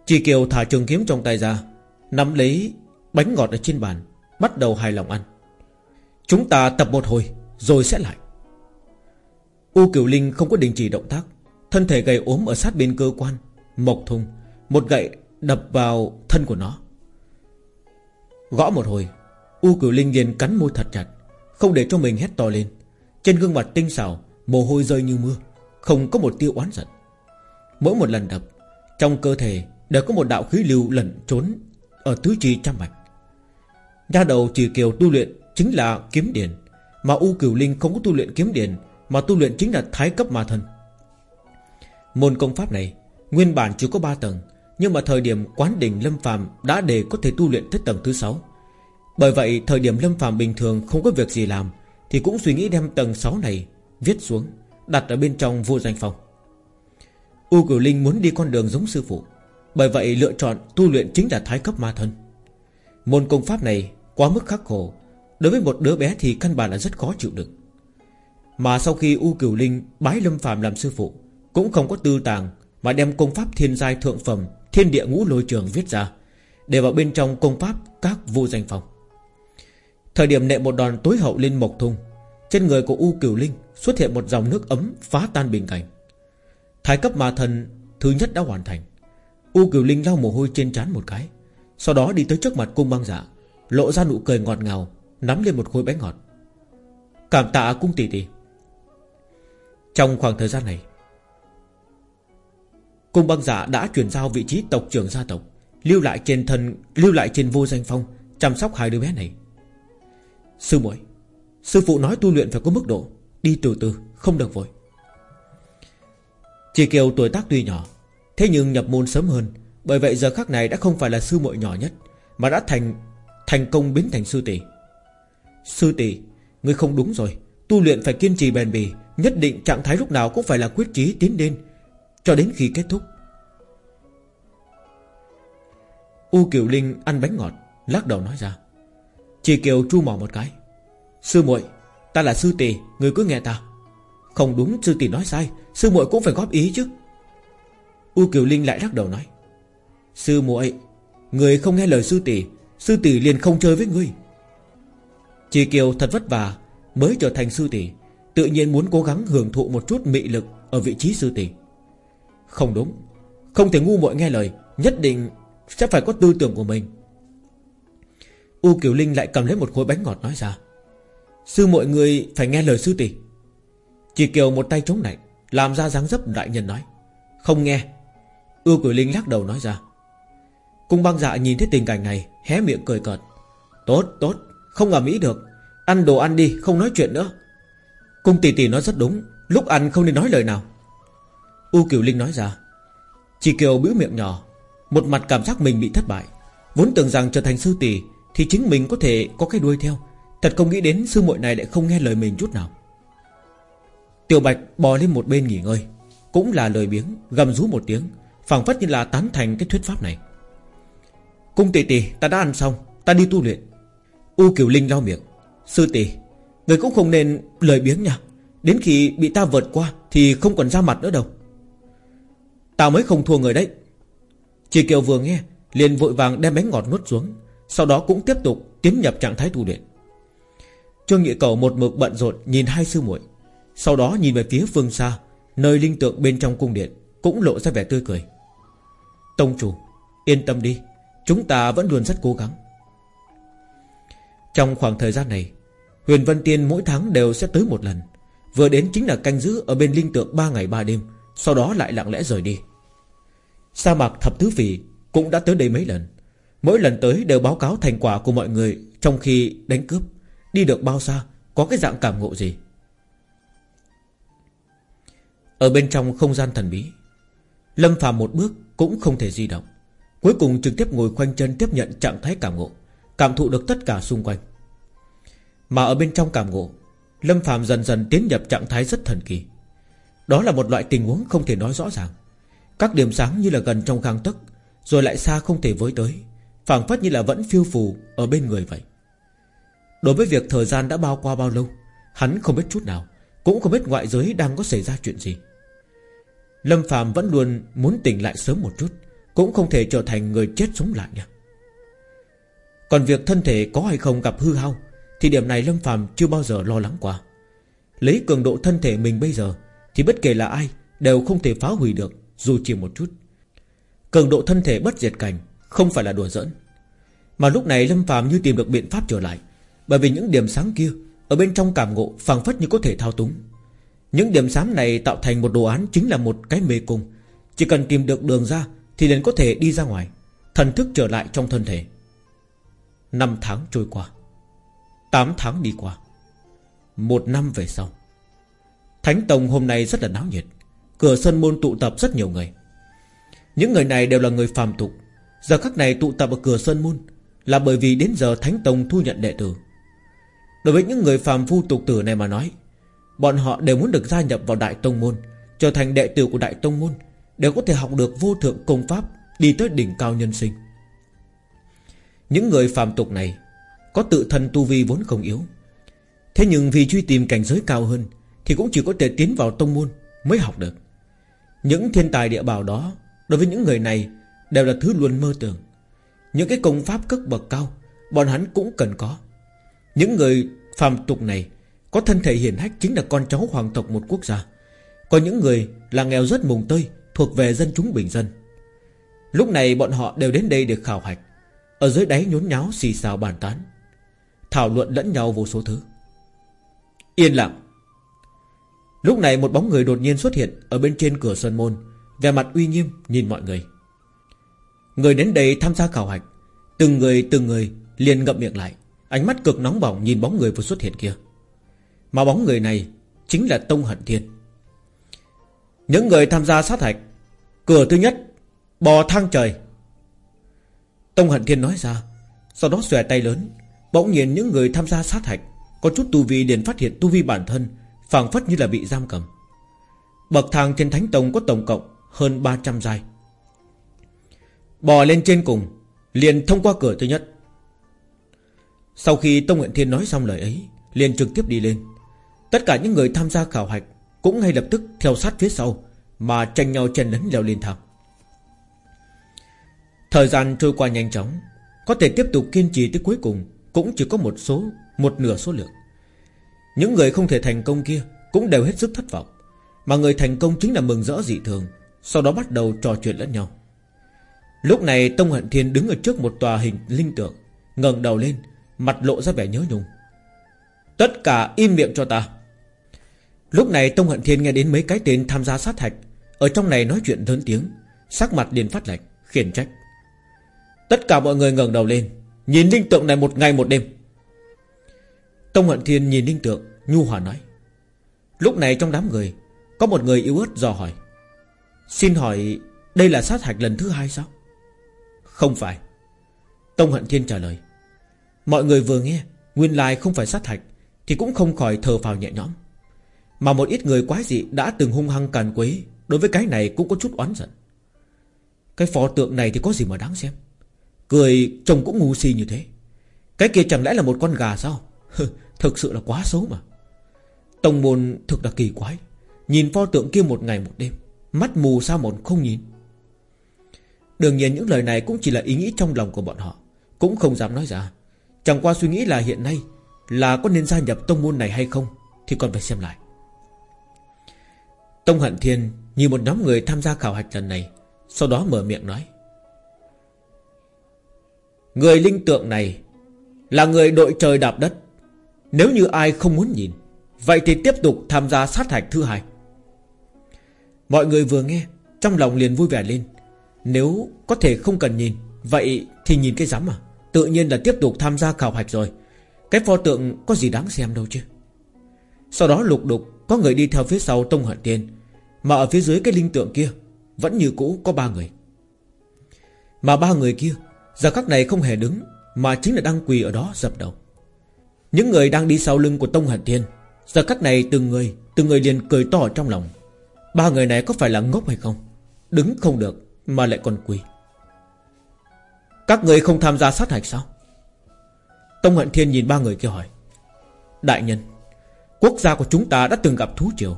[SPEAKER 1] Chị Kiều thả trường kiếm trong tay ra, Nắm lấy bánh ngọt ở trên bàn, Bắt đầu hài lòng ăn. Chúng ta tập một hồi, Rồi sẽ lại. U Kiều Linh không có đình chỉ động tác, Thân thể gầy ốm ở sát bên cơ quan, Mộc thùng, Một gậy đập vào thân của nó. Gõ một hồi, U Kiều Linh liền cắn môi thật chặt, Không để cho mình hét to lên. Trên gương mặt tinh xảo, Mồ hôi rơi như mưa, Không có một tiêu oán giận. Mỗi một lần đập, Trong cơ thể đều có một đạo khí lưu lẩn trốn Ở tứ chi trăm mạch. Nha đầu chỉ kiều tu luyện Chính là kiếm điển Mà U cửu Linh không có tu luyện kiếm điển Mà tu luyện chính là thái cấp ma thân Môn công pháp này, Nguyên bản chỉ có 3 tầng, Nhưng mà thời điểm quán đỉnh Lâm phàm Đã để có thể tu luyện tới tầng thứ 6 Bởi vậy, thời điểm Lâm phàm bình thường Không có việc gì làm thì cũng suy nghĩ đem tầng 6 này Viết xuống, Đặt ở bên trong vô danh phòng. U Cửu Linh muốn đi con đường giống sư phụ, Bởi vậy lựa chọn tu luyện chính là thái cấp ma thân. Môn công pháp này Quá mức khắc khổ, Đối với một đứa bé thì căn bản là rất khó chịu đựng. Mà sau khi U Cửu Linh bái Lâm phàm làm sư phụ, cũng không có tư tàng Mà đem công pháp thiên giai thượng phẩm, Thiên địa ngũ lôi trường viết ra, Để vào bên trong công pháp các vô danh phòng. Thời điểm nệ một đòn tối hậu lên mộc thung, Trên người của U Cửu Linh Xuất hiện một dòng nước ấm phá tan bình cảnh. Thái cấp ma thần Thứ nhất đã hoàn thành. U Cửu Linh lau mồ hôi trên trán một cái, Sau đó đi tới trước mặt cung băng dạ Lộ ra nụ cười ngọt ngào, Nắm lên một khối bánh ngọt. Cảm tạ cung tỷ tỷ. Trong khoảng thời gian này, Cung băng giả đã chuyển giao vị trí tộc trưởng gia tộc, Lưu lại trên thân, Lưu lại trên vô danh phong, Chăm sóc hai đứa bé này. Sư muội, Sư phụ nói tu luyện phải có mức độ, Đi từ từ, không được vội. Chỉ Kiều tuổi tác tuy nhỏ, Thế nhưng nhập môn sớm hơn, Bởi vậy giờ khắc này đã không phải là sư muội nhỏ nhất, Mà đã thành thành công biến thành sư tỷ. Sư tỷ, Ngươi không đúng rồi, Tu luyện phải kiên trì bền bỉ, Nhất định trạng thái lúc nào cũng phải là quyết chí tiến lên, cho đến khi kết thúc. U Kiều Linh ăn bánh ngọt, Lắc đầu nói ra. Chỉ Kiều chu mỏ một cái. Sư muội, Ta là sư tỷ Người cứ nghe ta. Không đúng, sư tỷ nói sai, Sư muội cũng phải góp ý chứ. U Kiều Linh lại lắc đầu nói, Sư muội, Người không nghe lời sư tỷ Sư tỷ liền không chơi với ngươi. Chỉ Kiều thật vất vả, Mới trở thành sư tỷ Tự nhiên muốn cố gắng hưởng thụ một chút mị lực Ở vị trí sư tỷ không đúng, Không thể ngu muội nghe lời, Nhất định sẽ phải có tư tưởng của mình. U Kiều Linh lại cầm lấy một khối bánh ngọt nói ra. Sư mọi người phải nghe lời sư tỷ. Chỉ Kiều một tay chống lạnh Làm ra dáng dấp đại nhân nói. Không nghe. U Kiều Linh lắc đầu nói ra. Cung băng dạ nhìn thấy tình cảnh này, Hé miệng cười cợt. Tốt tốt, không ngờ mỹ được. Ăn đồ ăn đi, không nói chuyện nữa. Cung tỷ tỷ nói rất đúng, Lúc ăn không nên nói lời nào. U Kiều Linh nói ra. Chỉ Kiều bĩu miệng nhỏ, Một mặt cảm giác mình bị thất bại, Vốn tưởng rằng trở thành sư tỷ thì chính mình có thể có cái đuôi theo. Thật không nghĩ đến sư muội này lại không nghe lời mình chút nào. Tiểu Bạch bò lên một bên nghỉ ngơi, Cũng là lời biếng, Gầm rú một tiếng, phảng phất như là tán thành cái thuyết pháp này. Cung tỷ tỷ, ta đã ăn xong, Ta đi tu luyện. U Kiều Linh lau miệng, Sư tỷ, Người cũng không nên lời biếng nha Đến khi bị ta vượt qua Thì không còn ra mặt nữa đâu. Ta mới không thua người đấy. Chỉ Kiều vừa nghe, liền vội vàng đem bánh ngọt nuốt xuống. Sau đó cũng tiếp tục tiến nhập trạng thái tu luyện. Trương Nghị Cầu một mực bận rộn Nhìn hai sư muội, Sau đó nhìn về phía phương xa, Nơi linh tượng bên trong cung điện Cũng lộ ra vẻ tươi cười. Tông chủ, Yên tâm đi, Chúng ta vẫn luôn rất cố gắng. Trong khoảng thời gian này, Huyền Vân Tiên mỗi tháng đều sẽ tới một lần, Vừa đến chính là canh giữ Ở bên linh tượng 3 ngày 3 đêm, Sau đó lại lặng lẽ rời đi. Sa mạc thập thứ vị Cũng đã tới đây mấy lần. Mỗi lần tới đều báo cáo thành quả của mọi người, Trong khi đánh cướp, Đi được bao xa, Có cái dạng cảm ngộ gì? Ở bên trong không gian thần bí, Lâm phàm một bước cũng không thể di động, Cuối cùng trực tiếp ngồi khoanh chân tiếp nhận trạng thái cảm ngộ, Cảm thụ được tất cả xung quanh. Mà ở bên trong cảm ngộ, Lâm phàm dần dần tiến nhập trạng thái rất thần kỳ. Đó là một loại tình huống không thể nói rõ ràng. Các điểm sáng như là gần trong gang tấc, Rồi lại xa không thể với tới phảng phất như là vẫn phiêu phù Ở bên người vậy. Đối với việc thời gian đã bao qua bao lâu, Hắn không biết chút nào, Cũng không biết ngoại giới đang có xảy ra chuyện gì. Lâm Phạm vẫn luôn muốn tỉnh lại sớm một chút, Cũng không thể trở thành người chết sống lại nha Còn việc thân thể có hay không gặp hư hao, Thì điểm này Lâm Phạm chưa bao giờ lo lắng qua. Lấy cường độ thân thể mình bây giờ, Thì bất kể là ai Đều không thể phá hủy được, Dù chỉ một chút. Cường độ thân thể bất diệt cảnh không phải là đùa giỡn. Mà lúc này Lâm phàm như tìm được biện pháp trở lại, Bởi vì những điểm sáng kia Ở bên trong cảm ngộ phảng phất như có thể thao túng. Những điểm sáng này tạo thành một đồ án Chính là một cái mê cung. Chỉ cần tìm được đường ra Thì liền có thể đi ra ngoài, Thần thức trở lại trong thân thể. Năm tháng trôi qua, Tám tháng đi qua, Một năm về sau, Thánh Tông hôm nay rất là náo nhiệt. Cửa sân môn tụ tập rất nhiều người. Những người này đều là người phàm tục. Giờ khắc này tụ tập ở cửa sơn môn Là bởi vì đến giờ Thánh Tông thu nhận đệ tử. Đối với những người phàm phu tục tử này mà nói, Bọn họ đều muốn được gia nhập vào Đại Tông Môn, Trở thành đệ tử của Đại Tông Môn, Đều có thể học được vô thượng công pháp, Đi tới đỉnh cao nhân sinh. Những người phàm tục này Có tự thân tu vi vốn không yếu. Thế nhưng vì truy tìm cảnh giới cao hơn Thì cũng chỉ có thể tiến vào tông môn Mới học được. Những thiên tài địa bảo đó Đối với những người này Đều là thứ luôn mơ tưởng. Những cái công pháp cấp bậc cao, Bọn hắn cũng cần có. Những người phàm tục này có thân thể hiển hách chính là con cháu hoàng tộc một quốc gia. Có những người là nghèo rất mùng tơi, Thuộc về dân chúng bình dân. Lúc này bọn họ đều đến đây để khảo hạch, Ở dưới đáy nhốn nháo xì xào bàn tán, Thảo luận lẫn nhau vô số thứ. Yên lặng. Lúc này một bóng người đột nhiên xuất hiện Ở bên trên cửa sân môn Về mặt uy nghiêm nhìn mọi người. Người đến đây tham gia khảo hạch. Từng người từng người liền ngậm miệng lại. Ánh mắt cực nóng bỏng nhìn bóng người vừa xuất hiện kia. Mà bóng người này Chính là Tông Hận Thiên. Những người tham gia sát hạch, Cửa thứ nhất, Bò thang trời. Tông Hận Thiên nói ra, Sau đó xòe tay lớn, Bỗng nhiên những người tham gia sát hạch Có chút tu vi liền phát hiện tu vi bản thân phảng phất như là bị giam cầm. Bậc thang trên Thánh Tông có tổng cộng Hơn 300 giai. Bò lên trên cùng, Liền thông qua cửa thứ nhất. Sau khi Tông Nguyện Thiên nói xong lời ấy, Liền trực tiếp đi lên. Tất cả những người tham gia khảo hạch Cũng ngay lập tức theo sát phía sau, Mà tranh nhau chen lấn leo lên thang. Thời gian trôi qua nhanh chóng, Có thể tiếp tục kiên trì tới cuối cùng Cũng chỉ có một số, Một nửa số lượng. Những người không thể thành công kia Cũng đều hết sức thất vọng, Mà người thành công chính là mừng rỡ dị thường, Sau đó bắt đầu trò chuyện lẫn nhau. Lúc này Tông Hận Thiên đứng ở trước một tòa hình linh tượng, ngẩng đầu lên, Mặt lộ ra vẻ nhớ nhung. Tất cả im miệng cho ta. Lúc này Tông Hận Thiên nghe đến mấy cái tên tham gia sát hạch, Ở trong này nói chuyện lớn tiếng, Sắc mặt liền phát lạnh, Khiển trách. Tất cả mọi người ngẩng đầu lên, Nhìn linh tượng này một ngày một đêm. Tông Hận Thiên nhìn linh tượng, Nhu hòa nói. Lúc này trong đám người, Có một người yếu ớt dò hỏi. Xin hỏi đây là sát hạch lần thứ hai sao? Không phải. Tông Hận Thiên trả lời. Mọi người vừa nghe, Nguyên lai không phải sát hạch, Thì cũng không khỏi thờ phào nhẹ nhõm. Mà một ít người quái dị đã từng hung hăng càn quấy, Đối với cái này cũng có chút oán giận. Cái pho tượng này thì có gì mà đáng xem? Cười trông cũng ngu si như thế. Cái kia chẳng lẽ là một con gà sao? Thực sự là quá xấu mà. Tông môn thực là kỳ quái, Nhìn pho tượng kia một ngày một đêm, Mắt mù sao một không nhìn? Đương nhiên những lời này cũng chỉ là ý nghĩ trong lòng của bọn họ. Cũng không dám nói ra. Chẳng qua suy nghĩ là hiện nay Là có nên gia nhập tông môn này hay không Thì còn phải xem lại. Tông Hận Thiên Nhìn một nhóm người tham gia khảo hạch lần này, Sau đó mở miệng nói. Người linh tượng này Là người đội trời đạp đất. Nếu như ai không muốn nhìn, Vậy thì tiếp tục tham gia sát hạch thứ hai. Mọi người vừa nghe, Trong lòng liền vui vẻ lên. Nếu có thể không cần nhìn, Vậy thì nhìn cái rắm à? Tự nhiên là tiếp tục tham gia khảo hạch rồi. Cái pho tượng có gì đáng xem đâu chứ? Sau đó lục đục, Có người đi theo phía sau Tông Hận Tiên. Mà ở phía dưới cái linh tượng kia, Vẫn như cũ có ba người. Mà ba người kia, Giờ khắc này không hề đứng, Mà chính là đang quỳ ở đó dập đầu. Những người đang đi sau lưng của Tông Hận Tiên, Giờ khắc này từng người Từng người liền cười to trong lòng. Ba người này có phải là ngốc hay không? Đứng không được mà lại còn quỳ. Các người không tham gia sát hạch sao? Tông Hận Thiên nhìn ba người kia hỏi. Đại nhân, Quốc gia của chúng ta đã từng gặp thú triều.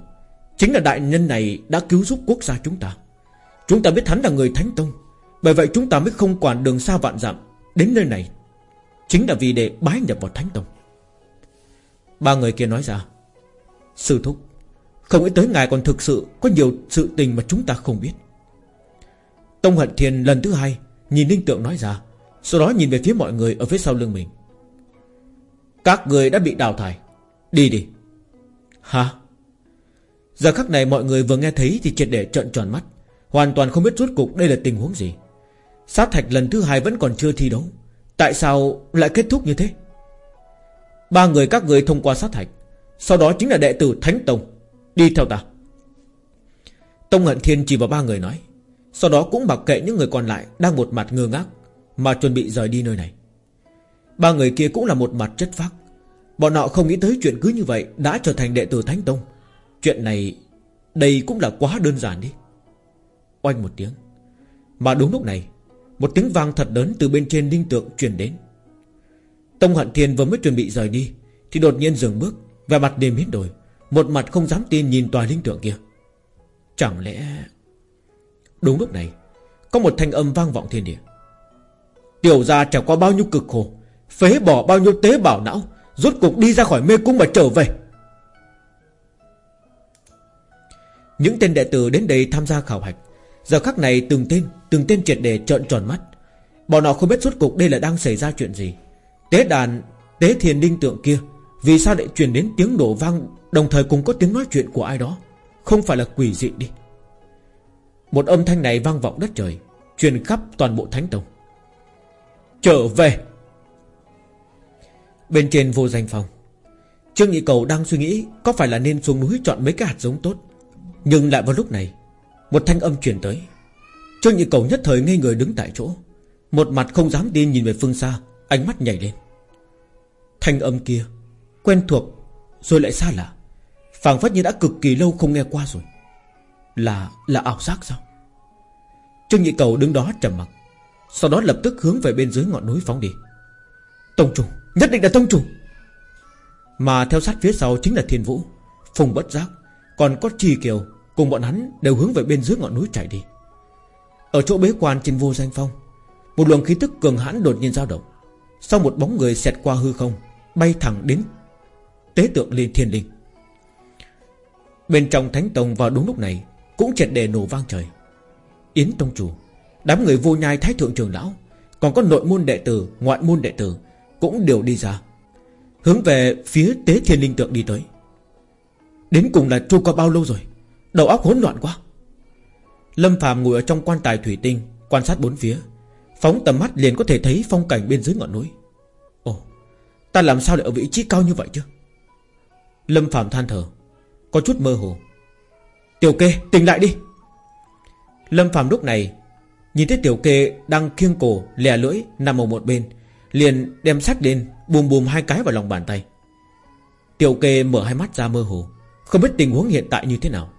[SPEAKER 1] Chính là đại nhân này đã cứu giúp quốc gia chúng ta. Chúng ta biết hắn là người Thánh Tông. Bởi vậy chúng ta mới không quản đường xa vạn dặm Đến nơi này. Chính là vì để bái nhập vào Thánh Tông. Ba người kia nói ra. Sư thúc, Không nghĩ tới ngài còn thực sự Có nhiều sự tình mà chúng ta không biết. Tông Hận Thiên lần thứ hai Nhìn Ninh Tượng nói ra, Sau đó nhìn về phía mọi người ở phía sau lưng mình. Các người đã bị đào thải, Đi đi. Hả? Giờ khắc này mọi người vừa nghe thấy Thì triệt để trợn tròn mắt, Hoàn toàn không biết rốt cục đây là tình huống gì. Sát thạch lần thứ hai vẫn còn chưa thi đấu, Tại sao lại kết thúc như thế? Ba người các người thông qua sát thạch, Sau đó chính là đệ tử Thánh Tông, Đi theo ta. Tông Hận Thiên chỉ vào ba người nói sau đó cũng mặc kệ những người còn lại Đang một mặt ngơ ngác Mà chuẩn bị rời đi nơi này. Ba người kia cũng là một mặt chất phác. Bọn họ không nghĩ tới chuyện cứ như vậy Đã trở thành đệ tử Thánh Tông. Chuyện này, Đây cũng là quá đơn giản đi. Oanh một tiếng. Mà đúng lúc này, Một tiếng vang thật lớn từ bên trên linh tượng truyền đến. Tông Hận Thiên vừa mới chuẩn bị rời đi, Thì đột nhiên dừng bước Và mặt đêm biến đổi, Một mặt không dám tin nhìn tòa linh tượng kia. Chẳng lẽ Đúng lúc này, Có một thanh âm vang vọng thiên địa. Tiểu gia trải qua bao nhiêu cực khổ, Phế bỏ bao nhiêu tế bào não, Rốt cuộc đi ra khỏi mê cung mà trở về. Những tên đệ tử đến đây tham gia khảo hạch, Giờ khắc này từng tên Từng tên triệt đề trợn tròn mắt. Bọn họ không biết rốt cuộc đây là đang xảy ra chuyện gì. Tế đàn, Tế thiền linh tượng kia, Vì sao lại truyền đến tiếng đổ vang, Đồng thời cùng có tiếng nói chuyện của ai đó? Không phải là quỷ dị đi. Một âm thanh này vang vọng đất trời, Truyền khắp toàn bộ thánh tông. Trở về. Bên trên vô danh phòng, Trương Nhị Cầu đang suy nghĩ Có phải là nên xuống núi chọn mấy cái hạt giống tốt. Nhưng lại vào lúc này, Một thanh âm truyền tới. Trương Nhị Cầu nhất thời ngây người đứng tại chỗ, Một mặt không dám tin nhìn về phương xa, Ánh mắt nhảy lên. Thanh âm kia Quen thuộc Rồi lại xa lạ, phảng phất như đã cực kỳ lâu không nghe qua rồi. Là là ảo giác sao? Trương Nhị Cầu đứng đó trầm mặc, Sau đó lập tức hướng về bên dưới ngọn núi phóng đi. Tông trùng Nhất định là tông trùng Mà theo sát phía sau chính là Thiên Vũ, Phùng bất giác, Còn có Trì Kiều Cùng bọn hắn đều hướng về bên dưới ngọn núi chạy đi. Ở chỗ bế quan trên vô danh phong, Một luồng khí tức cường hãn đột nhiên dao động. Sau một bóng người xẹt qua hư không, Bay thẳng đến Tế tượng liên thiên linh. Bên trong thánh tông vào đúng lúc này cũng triệt đề nổ vang trời. Yến tông chủ, Đám người vô nhai thái thượng trường lão, Còn có nội môn đệ tử Ngoại môn đệ tử Cũng đều đi ra, Hướng về phía tế thiên linh tượng đi tới. Đến cùng là trôi qua bao lâu rồi? Đầu óc hỗn loạn quá. Lâm phàm ngồi ở trong quan tài thủy tinh, Quan sát bốn phía, Phóng tầm mắt liền có thể thấy phong cảnh bên dưới ngọn núi. Ồ, Ta làm sao lại ở vị trí cao như vậy chứ? Lâm Phạm than thở, Có chút mơ hồ. Tiểu kê, tỉnh lại đi. Lâm Phạm lúc này Nhìn thấy tiểu kê đang khiêng cổ lè lưỡi, Nằm ở một bên, Liền đem sách lên, Bùm bùm hai cái vào lòng bàn tay. Tiểu kê mở hai mắt ra mơ hồ, Không biết tình huống hiện tại như thế nào.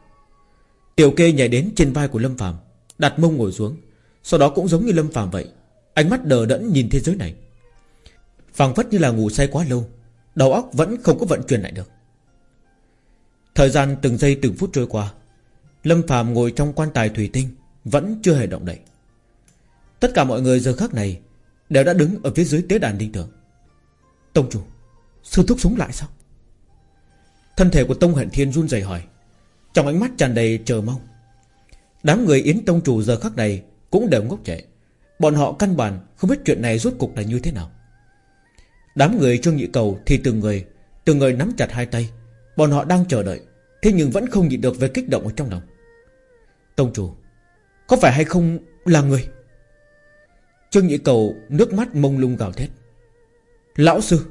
[SPEAKER 1] Tiểu kê nhảy đến trên vai của Lâm Phạm Đặt mông ngồi xuống, Sau đó cũng giống như Lâm Phạm vậy, Ánh mắt đờ đẫn nhìn thế giới này. Phảng phất như là ngủ say quá lâu, Đầu óc vẫn không có vận chuyển lại được. Thời gian từng giây từng phút trôi qua Lâm Phạm ngồi trong quan tài thủy tinh, Vẫn chưa hề động đậy. Tất cả mọi người giờ khắc này Đều đã đứng ở phía dưới tế đàn linh tưởng Tông chủ, Sư thúc súng lại sao? Thân thể của Tông Hận Thiên run rẩy hỏi, Trong ánh mắt tràn đầy chờ mong. Đám người Yến Tông Chủ giờ khắc này Cũng đều ngốc trẻ Bọn họ căn bản không biết chuyện này rốt cục là như thế nào. Đám người Trương Nhị Cầu Thì từng người Từng người nắm chặt hai tay. Bọn họ đang chờ đợi, Thế nhưng vẫn không nhịn được về kích động ở trong lòng. Tông Chủ, Có phải hay không là người? Trương Nhị Cầu nước mắt mông lung gào thét. Lão sư,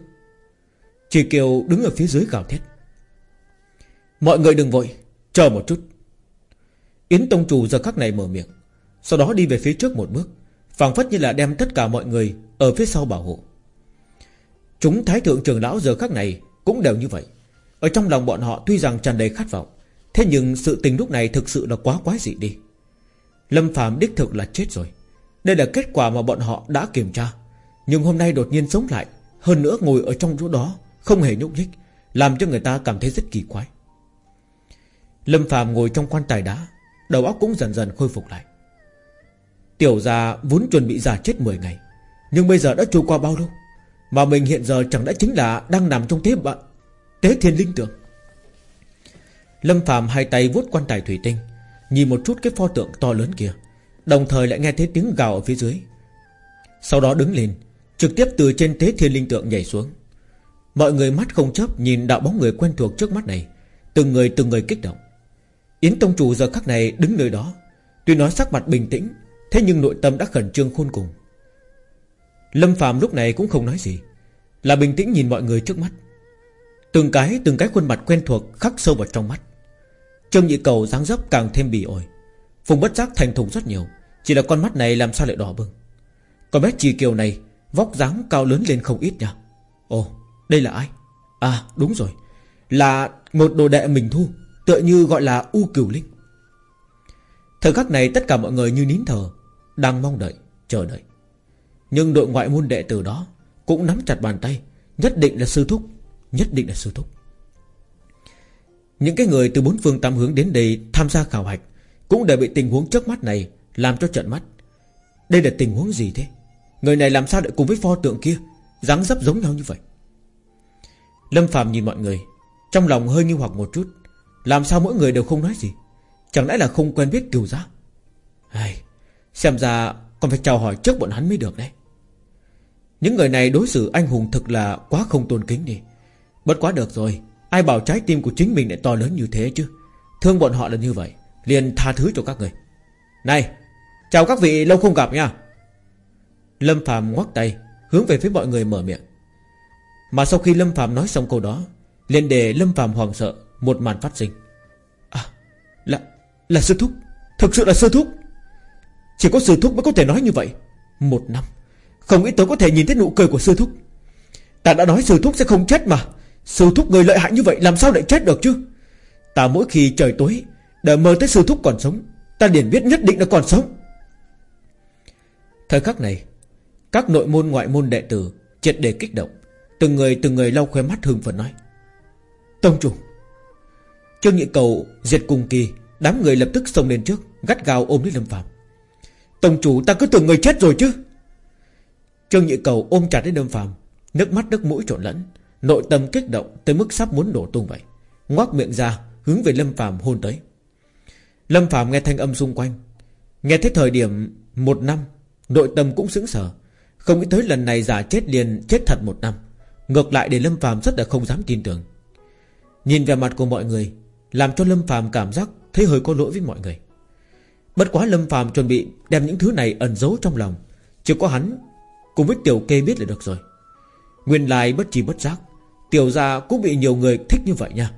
[SPEAKER 1] Chỉ Kiều đứng ở phía dưới gào thét. Mọi người đừng vội, Chờ một chút. Yến Tông Chủ giờ khắc này mở miệng, Sau đó đi về phía trước một bước, phảng phất như là đem tất cả mọi người Ở phía sau bảo hộ. Chúng Thái Thượng Trường Lão giờ khắc này Cũng đều như vậy. Ở trong lòng bọn họ tuy rằng tràn đầy khát vọng Thế nhưng sự tình lúc này thực sự là quá quái dị đi. Lâm Phạm đích thực là chết rồi. Đây là kết quả mà bọn họ đã kiểm tra. Nhưng hôm nay đột nhiên sống lại, Hơn nữa ngồi ở trong chỗ đó, Không hề nhúc nhích, Làm cho người ta cảm thấy rất kỳ quái. Lâm Phạm ngồi trong quan tài đá, Đầu óc cũng dần dần khôi phục lại. Tiểu gia vốn chuẩn bị già chết 10 ngày, Nhưng bây giờ đã trôi qua bao lâu? Mà mình hiện giờ chẳng đã chính là Đang nằm trong thế bạn Tế thiên linh tưởng Lâm Phạm hai tay vuốt quan tài thủy tinh, Nhìn một chút cái pho tượng to lớn kia, Đồng thời lại nghe thấy tiếng gào ở phía dưới. Sau đó đứng lên, Trực tiếp từ trên tế thiên linh tượng nhảy xuống. Mọi người mắt không chấp Nhìn đạo bóng người quen thuộc trước mắt này, Từng người từng người kích động. Yến Tông Chủ giờ khắc này đứng nơi đó, Tuy nói sắc mặt bình tĩnh, Thế nhưng nội tâm đã khẩn trương khôn cùng. Lâm Phạm lúc này cũng không nói gì, Là bình tĩnh nhìn mọi người trước mắt. Từng cái từng cái khuôn mặt quen thuộc Khắc sâu vào trong mắt. Trương Nhị Cầu dáng dấp càng thêm bỉ ổi. Phùng bất giác thành thùng rất nhiều Chỉ là con mắt này làm sao lại đỏ bừng. Con bé Trì Kiều này Vóc dáng cao lớn lên không ít nha Ồ đây là ai? À đúng rồi Là một đồ đệ mình thu Tựa như gọi là U Cửu Linh. Thời khắc này tất cả mọi người như nín thở Đang mong đợi, chờ đợi. Nhưng đội ngoại môn đệ tử đó Cũng nắm chặt bàn tay Nhất định là sư thúc Nhất định là sư thúc. Những cái người từ bốn phương tám hướng đến đây Tham gia khảo hạch Cũng đều bị tình huống trước mắt này Làm cho trận mắt. Đây là tình huống gì thế? Người này làm sao lại cùng với pho tượng kia dáng dấp giống nhau như vậy? Lâm Phạm nhìn mọi người Trong lòng hơi nghi hoặc một chút. Làm sao mỗi người đều không nói gì? Chẳng lẽ là không quen biết kiều giác? Hay, Xem ra còn phải chào hỏi trước bọn hắn mới được đấy. Những người này đối xử anh hùng thực là quá không tôn kính đi. Bất quá được rồi Ai bảo trái tim của chính mình lại to lớn như thế chứ? Thương bọn họ là như vậy, Liền tha thứ cho các người. Này, Chào các vị lâu không gặp nha. Lâm Phạm ngoắc tay, Hướng về phía mọi người mở miệng. Mà sau khi Lâm Phạm nói xong câu đó, liền để Lâm Phạm hoàng sợ Một màn phát sinh. À là là sư thúc. Thực sự là sư thúc. Chỉ có sư thúc mới có thể nói như vậy. Một năm, Không nghĩ tới có thể nhìn thấy nụ cười của sư thúc. Ta đã nói sư thúc sẽ không chết mà. Sư thúc người lợi hại như vậy làm sao lại chết được chứ? Ta mỗi khi trời tối, Đợi mơ tới sư thúc còn sống, Ta liền biết nhất định là còn sống. Thời khắc này, Các nội môn ngoại môn đệ tử Triệt để kích động, Từng người từng người lau khóe mắt hưng phấn nói. Tông chủ, Trương Nhị Cầu diệt cùng kỳ, Đám người lập tức xông lên trước, Gắt gao ôm lấy Lâm Phạm Tổng chủ, ta cứ tưởng người chết rồi chứ? Trương Nhị Cầu ôm chặt lấy Lâm Phạm Nước mắt nước mũi trộn lẫn. Nội tâm kích động tới mức sắp muốn nổ tung vậy. Ngoác miệng ra, hướng về Lâm phàm hôn tới. Lâm phàm nghe thanh âm xung quanh. Nghe thấy thời điểm một năm, Nội tâm cũng sững sờ. Không nghĩ tới lần này giả chết liền chết thật một năm. Ngược lại để Lâm phàm rất là không dám tin tưởng. Nhìn về mặt của mọi người, Làm cho Lâm phàm cảm giác Thấy hơi có lỗi với mọi người. Bất quá Lâm phàm chuẩn bị đem những thứ này ẩn giấu trong lòng. Chỉ có hắn Cùng với tiểu kê biết là được rồi. Nguyên lai bất chi bất giác Tiểu gia cũng bị nhiều người thích như vậy nha.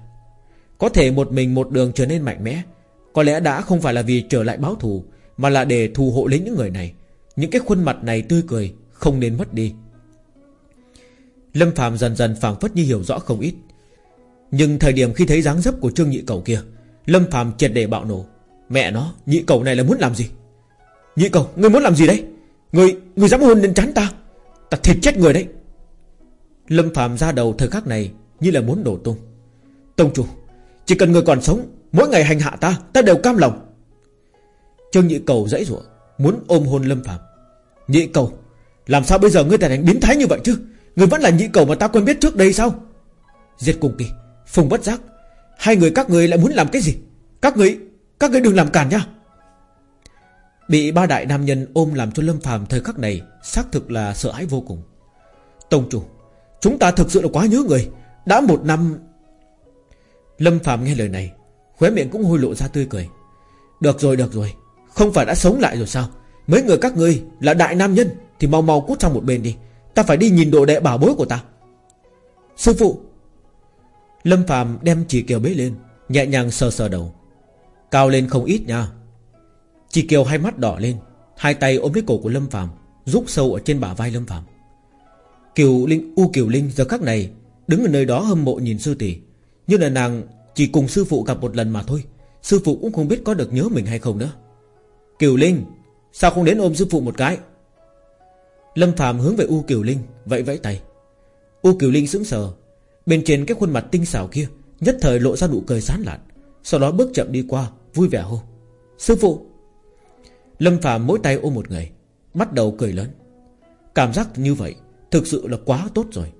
[SPEAKER 1] Có thể một mình một đường trở nên mạnh mẽ, Có lẽ đã không phải là vì trở lại báo thù, Mà là để thù hộ lấy những người này. Những cái khuôn mặt này tươi cười, Không nên mất đi. Lâm Phạm dần dần phảng phất như hiểu rõ không ít. Nhưng thời điểm khi thấy dáng dấp của Trương Nhị Cầu kia, Lâm Phạm triệt để bạo nổ. Mẹ nó, Nhị Cầu này là muốn làm gì? Nhị Cầu Ngươi muốn làm gì đấy? Ngươi Ngươi dám hôn lên chán ta? Ta thịt chết người đấy. Lâm Phạm ra đầu thời khắc này Như là muốn đổ tung. Tông chủ, Chỉ cần người còn sống, Mỗi ngày hành hạ ta Ta đều cam lòng. Trương Nhị Cầu dãy rủa, Muốn ôm hôn Lâm Phạm. Nhị Cầu, Làm sao bây giờ ngươi ta thành biến thái như vậy chứ? Người vẫn là nhị cầu mà ta quen biết trước đây sao? Diệt cùng kỳ, Phùng bất giác. Hai người các người lại muốn làm cái gì? Các người Các người đừng làm cản nha. Bị ba đại nam nhân ôm làm cho Lâm phàm thời khắc này Xác thực là sợ hãi vô cùng. Tông chủ Chúng ta thực sự là quá nhớ người. Đã một năm. Lâm phạm nghe lời này, Khóe miệng cũng hôi lộ ra tươi cười. Được rồi được rồi. Không phải đã sống lại rồi sao? Mấy người các ngươi là đại nam nhân, Thì mau mau cút sang một bên đi. Ta phải đi nhìn đồ đệ bảo bối của ta. Sư phụ. Lâm Phạm đem chỉ kiều bế lên, Nhẹ nhàng sờ sờ đầu. Cao lên không ít nha. Chỉ kiều hai mắt đỏ lên, Hai tay ôm lấy cổ của Lâm Phạm Rút sâu ở trên bả vai Lâm Phạm Kiều Linh, U Kiều Linh giờ khắc này Đứng ở nơi đó hâm mộ nhìn sư tỷ. Như là nàng chỉ cùng sư phụ gặp một lần mà thôi, Sư phụ cũng không biết có được nhớ mình hay không nữa. Kiều Linh, Sao không đến ôm sư phụ một cái? Lâm Phạm hướng về U Kiều Linh, Vẫy vẫy tay. U Kiều Linh sững sờ, Bên trên cái khuôn mặt tinh xảo kia Nhất thời lộ ra nụ cười sán lạn, Sau đó bước chậm đi qua, vui vẻ hô, Sư phụ. Lâm Phạm mỗi tay ôm một người, Bắt đầu cười lớn. Cảm giác như vậy Thực sự là quá tốt rồi.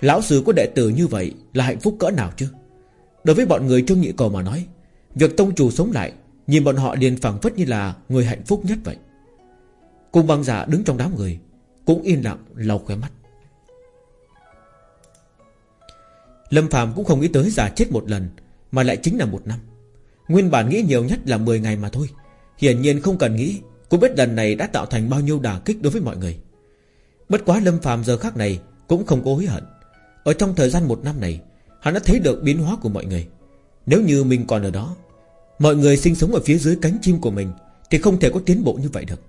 [SPEAKER 1] Lão sư có đệ tử như vậy Là hạnh phúc cỡ nào chứ? Đối với bọn người Trương Nhị Cầu mà nói, Việc tông chủ sống lại, Nhìn bọn họ liền phẳng phất như là người hạnh phúc nhất vậy. Cung băng giả đứng trong đám người, cũng yên lặng lau khóe mắt. Lâm Phạm cũng không nghĩ tới già chết một lần, Mà lại chính là một năm. Nguyên bản nghĩ nhiều nhất là 10 ngày mà thôi. Hiển nhiên không cần nghĩ, Cũng biết lần này đã tạo thành bao nhiêu đả kích đối với mọi người. Bất quá Lâm Phạm giờ khác này Cũng không có hối hận. Ở trong thời gian một năm này, Hắn đã thấy được biến hóa của mọi người. Nếu như mình còn ở đó, Mọi người sinh sống ở phía dưới cánh chim của mình Thì không thể có tiến bộ như vậy được.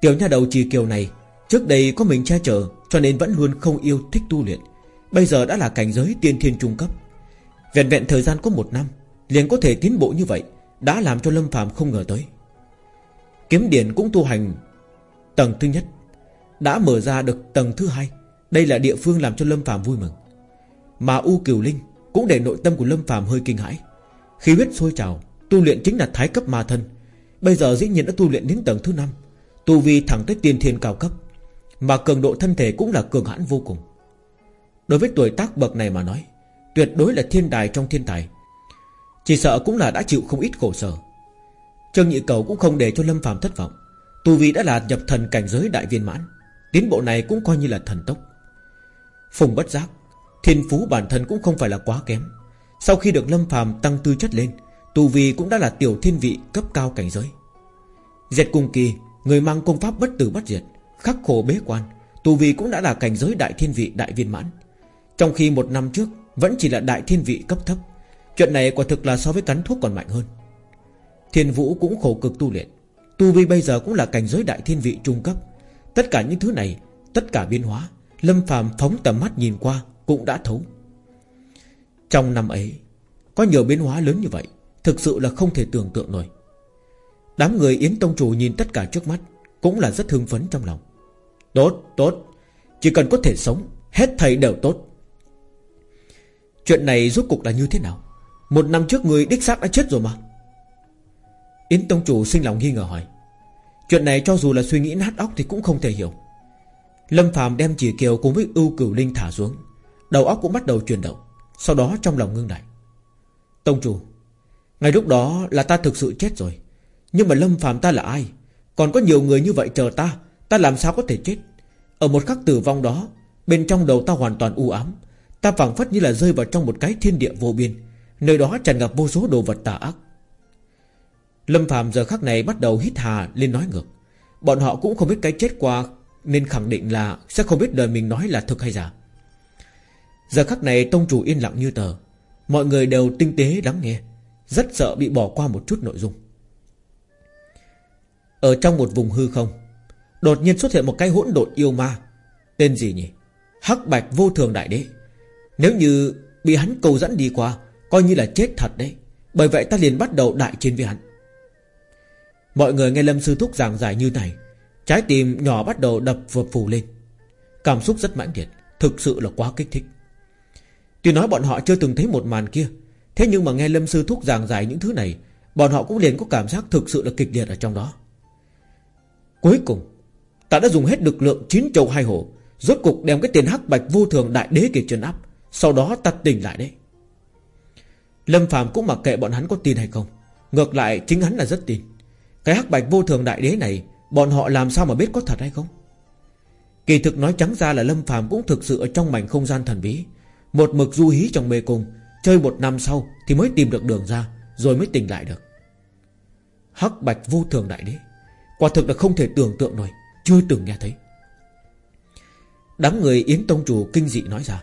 [SPEAKER 1] Tiểu nhà đầu trì kiều này, Trước đây có mình che chở Cho nên vẫn luôn không yêu thích tu luyện. Bây giờ đã là cảnh giới tiên thiên trung cấp. Vẹn vẹn thời gian có một năm, Liền có thể tiến bộ như vậy, Đã làm cho Lâm phàm không ngờ tới. Kiếm điển cũng tu hành Tầng thứ nhất. Đã mở ra được tầng thứ hai. Đây là địa phương làm cho Lâm phàm vui mừng. Mà U Kiều Linh Cũng để nội tâm của Lâm phàm hơi kinh hãi. Khí huyết sôi trào, Tu luyện chính là thái cấp ma thân. Bây giờ dĩ nhiên đã tu luyện đến tầng thứ năm, Tu vi thẳng tới tiên thiên cao cấp. Mà cường độ thân thể cũng là cường hãn vô cùng. Đối với tuổi tác bậc này mà nói, Tuyệt đối là thiên tài trong thiên tài. Chỉ sợ cũng là đã chịu không ít khổ sở. Trương Nhị Cầu cũng không để cho Lâm phàm thất vọng. Tu Vi đã là nhập thần cảnh giới đại viên mãn. Tiến bộ này cũng coi như là thần tốc. Phùng bất giác, Thiên phú bản thân cũng không phải là quá kém. Sau khi được Lâm Phạm tăng tư chất lên Tu Vi cũng đã là tiểu thiên vị cấp cao cảnh giới. Diệt cùng kỳ, Người mang công pháp bất tử bất diệt, Khắc khổ bế quan Tu Vi cũng đã là cảnh giới đại thiên vị, đại viên mãn. Trong khi một năm trước, Vẫn chỉ là đại thiên vị cấp thấp, Chuyện này quả thực là so với cắn thuốc còn mạnh hơn. Thiên vũ cũng khổ cực tu luyện Tu Vi bây giờ cũng là cảnh giới đại thiên vị trung cấp. Tất cả những thứ này Tất cả biến hóa Lâm phàm phóng tầm mắt nhìn qua Cũng đã thấu. Trong năm ấy Có nhiều biến hóa lớn như vậy Thực sự là không thể tưởng tượng nổi. Đám người Yến Tông Chủ nhìn tất cả trước mắt Cũng là rất hưng phấn trong lòng. Tốt, tốt Chỉ cần có thể sống Hết thầy đều tốt. Chuyện này rốt cục là như thế nào? Một năm trước người đích xác đã chết rồi mà. Yến Tông Chủ sinh lòng nghi ngờ hỏi. Chuyện này cho dù là suy nghĩ nát óc Thì cũng không thể hiểu. Lâm Phạm đem chỉ kiều cùng với ưu cửu linh thả xuống. Đầu óc cũng bắt đầu chuyển động, Sau đó trong lòng ngưng lại. Tông Chủ Ngày lúc đó là ta thực sự chết rồi. Nhưng mà Lâm Phạm ta là ai? Còn có nhiều người như vậy chờ ta Ta làm sao có thể chết? Ở một khắc tử vong đó, Bên trong đầu ta hoàn toàn u ám. Ta phảng phất như là rơi vào trong một cái thiên địa vô biên. Nơi đó tràn ngập vô số đồ vật tà ác. Lâm Phạm giờ khắc này bắt đầu hít hà lên nói ngược. Bọn họ cũng không biết cái chết qua Nên khẳng định là Sẽ không biết đời mình nói là thực hay giả. Giờ khắc này tông chủ yên lặng như tờ. Mọi người đều tinh tế lắng nghe. Rất sợ bị bỏ qua một chút nội dung. Ở trong một vùng hư không, Đột nhiên xuất hiện một cái hỗn độn yêu ma. Tên gì nhỉ? Hắc bạch vô thường đại đế. Nếu như bị hắn cầu dẫn đi qua, Coi như là chết thật đấy. Bởi vậy ta liền bắt đầu đại chiến với hắn. Mọi người nghe Lâm Sư Thúc giảng giải như này, Trái tim nhỏ bắt đầu đập vượt phù lên. Cảm xúc rất mãnh liệt, Thực sự là quá kích thích. Tuy nói bọn họ chưa từng thấy một màn kia, Thế nhưng mà nghe Lâm Sư Thúc giảng giải những thứ này, Bọn họ cũng liền có cảm giác thực sự là kịch liệt ở trong đó. Cuối cùng, Ta đã dùng hết lực lượng chín châu hai hổ Rốt cục đem cái tiền hắc bạch vô thường đại đế kia trấn áp, Sau đó ta tỉnh lại đấy. Lâm Phạm cũng mặc kệ bọn hắn có tin hay không, Ngược lại chính hắn là rất tin. Cái hắc bạch vô thường đại đế này, Bọn họ làm sao mà biết có thật hay không? Kỳ thực nói trắng ra là Lâm phàm cũng thực sự ở trong mảnh không gian thần bí, Một mực du hí trong mê cung, Chơi một năm sau Thì mới tìm được đường ra, Rồi mới tỉnh lại được. Hắc bạch vô thường đại đế, Quả thực là không thể tưởng tượng nổi, Chưa từng nghe thấy. Đám người Yến Tông Chủ kinh dị nói ra,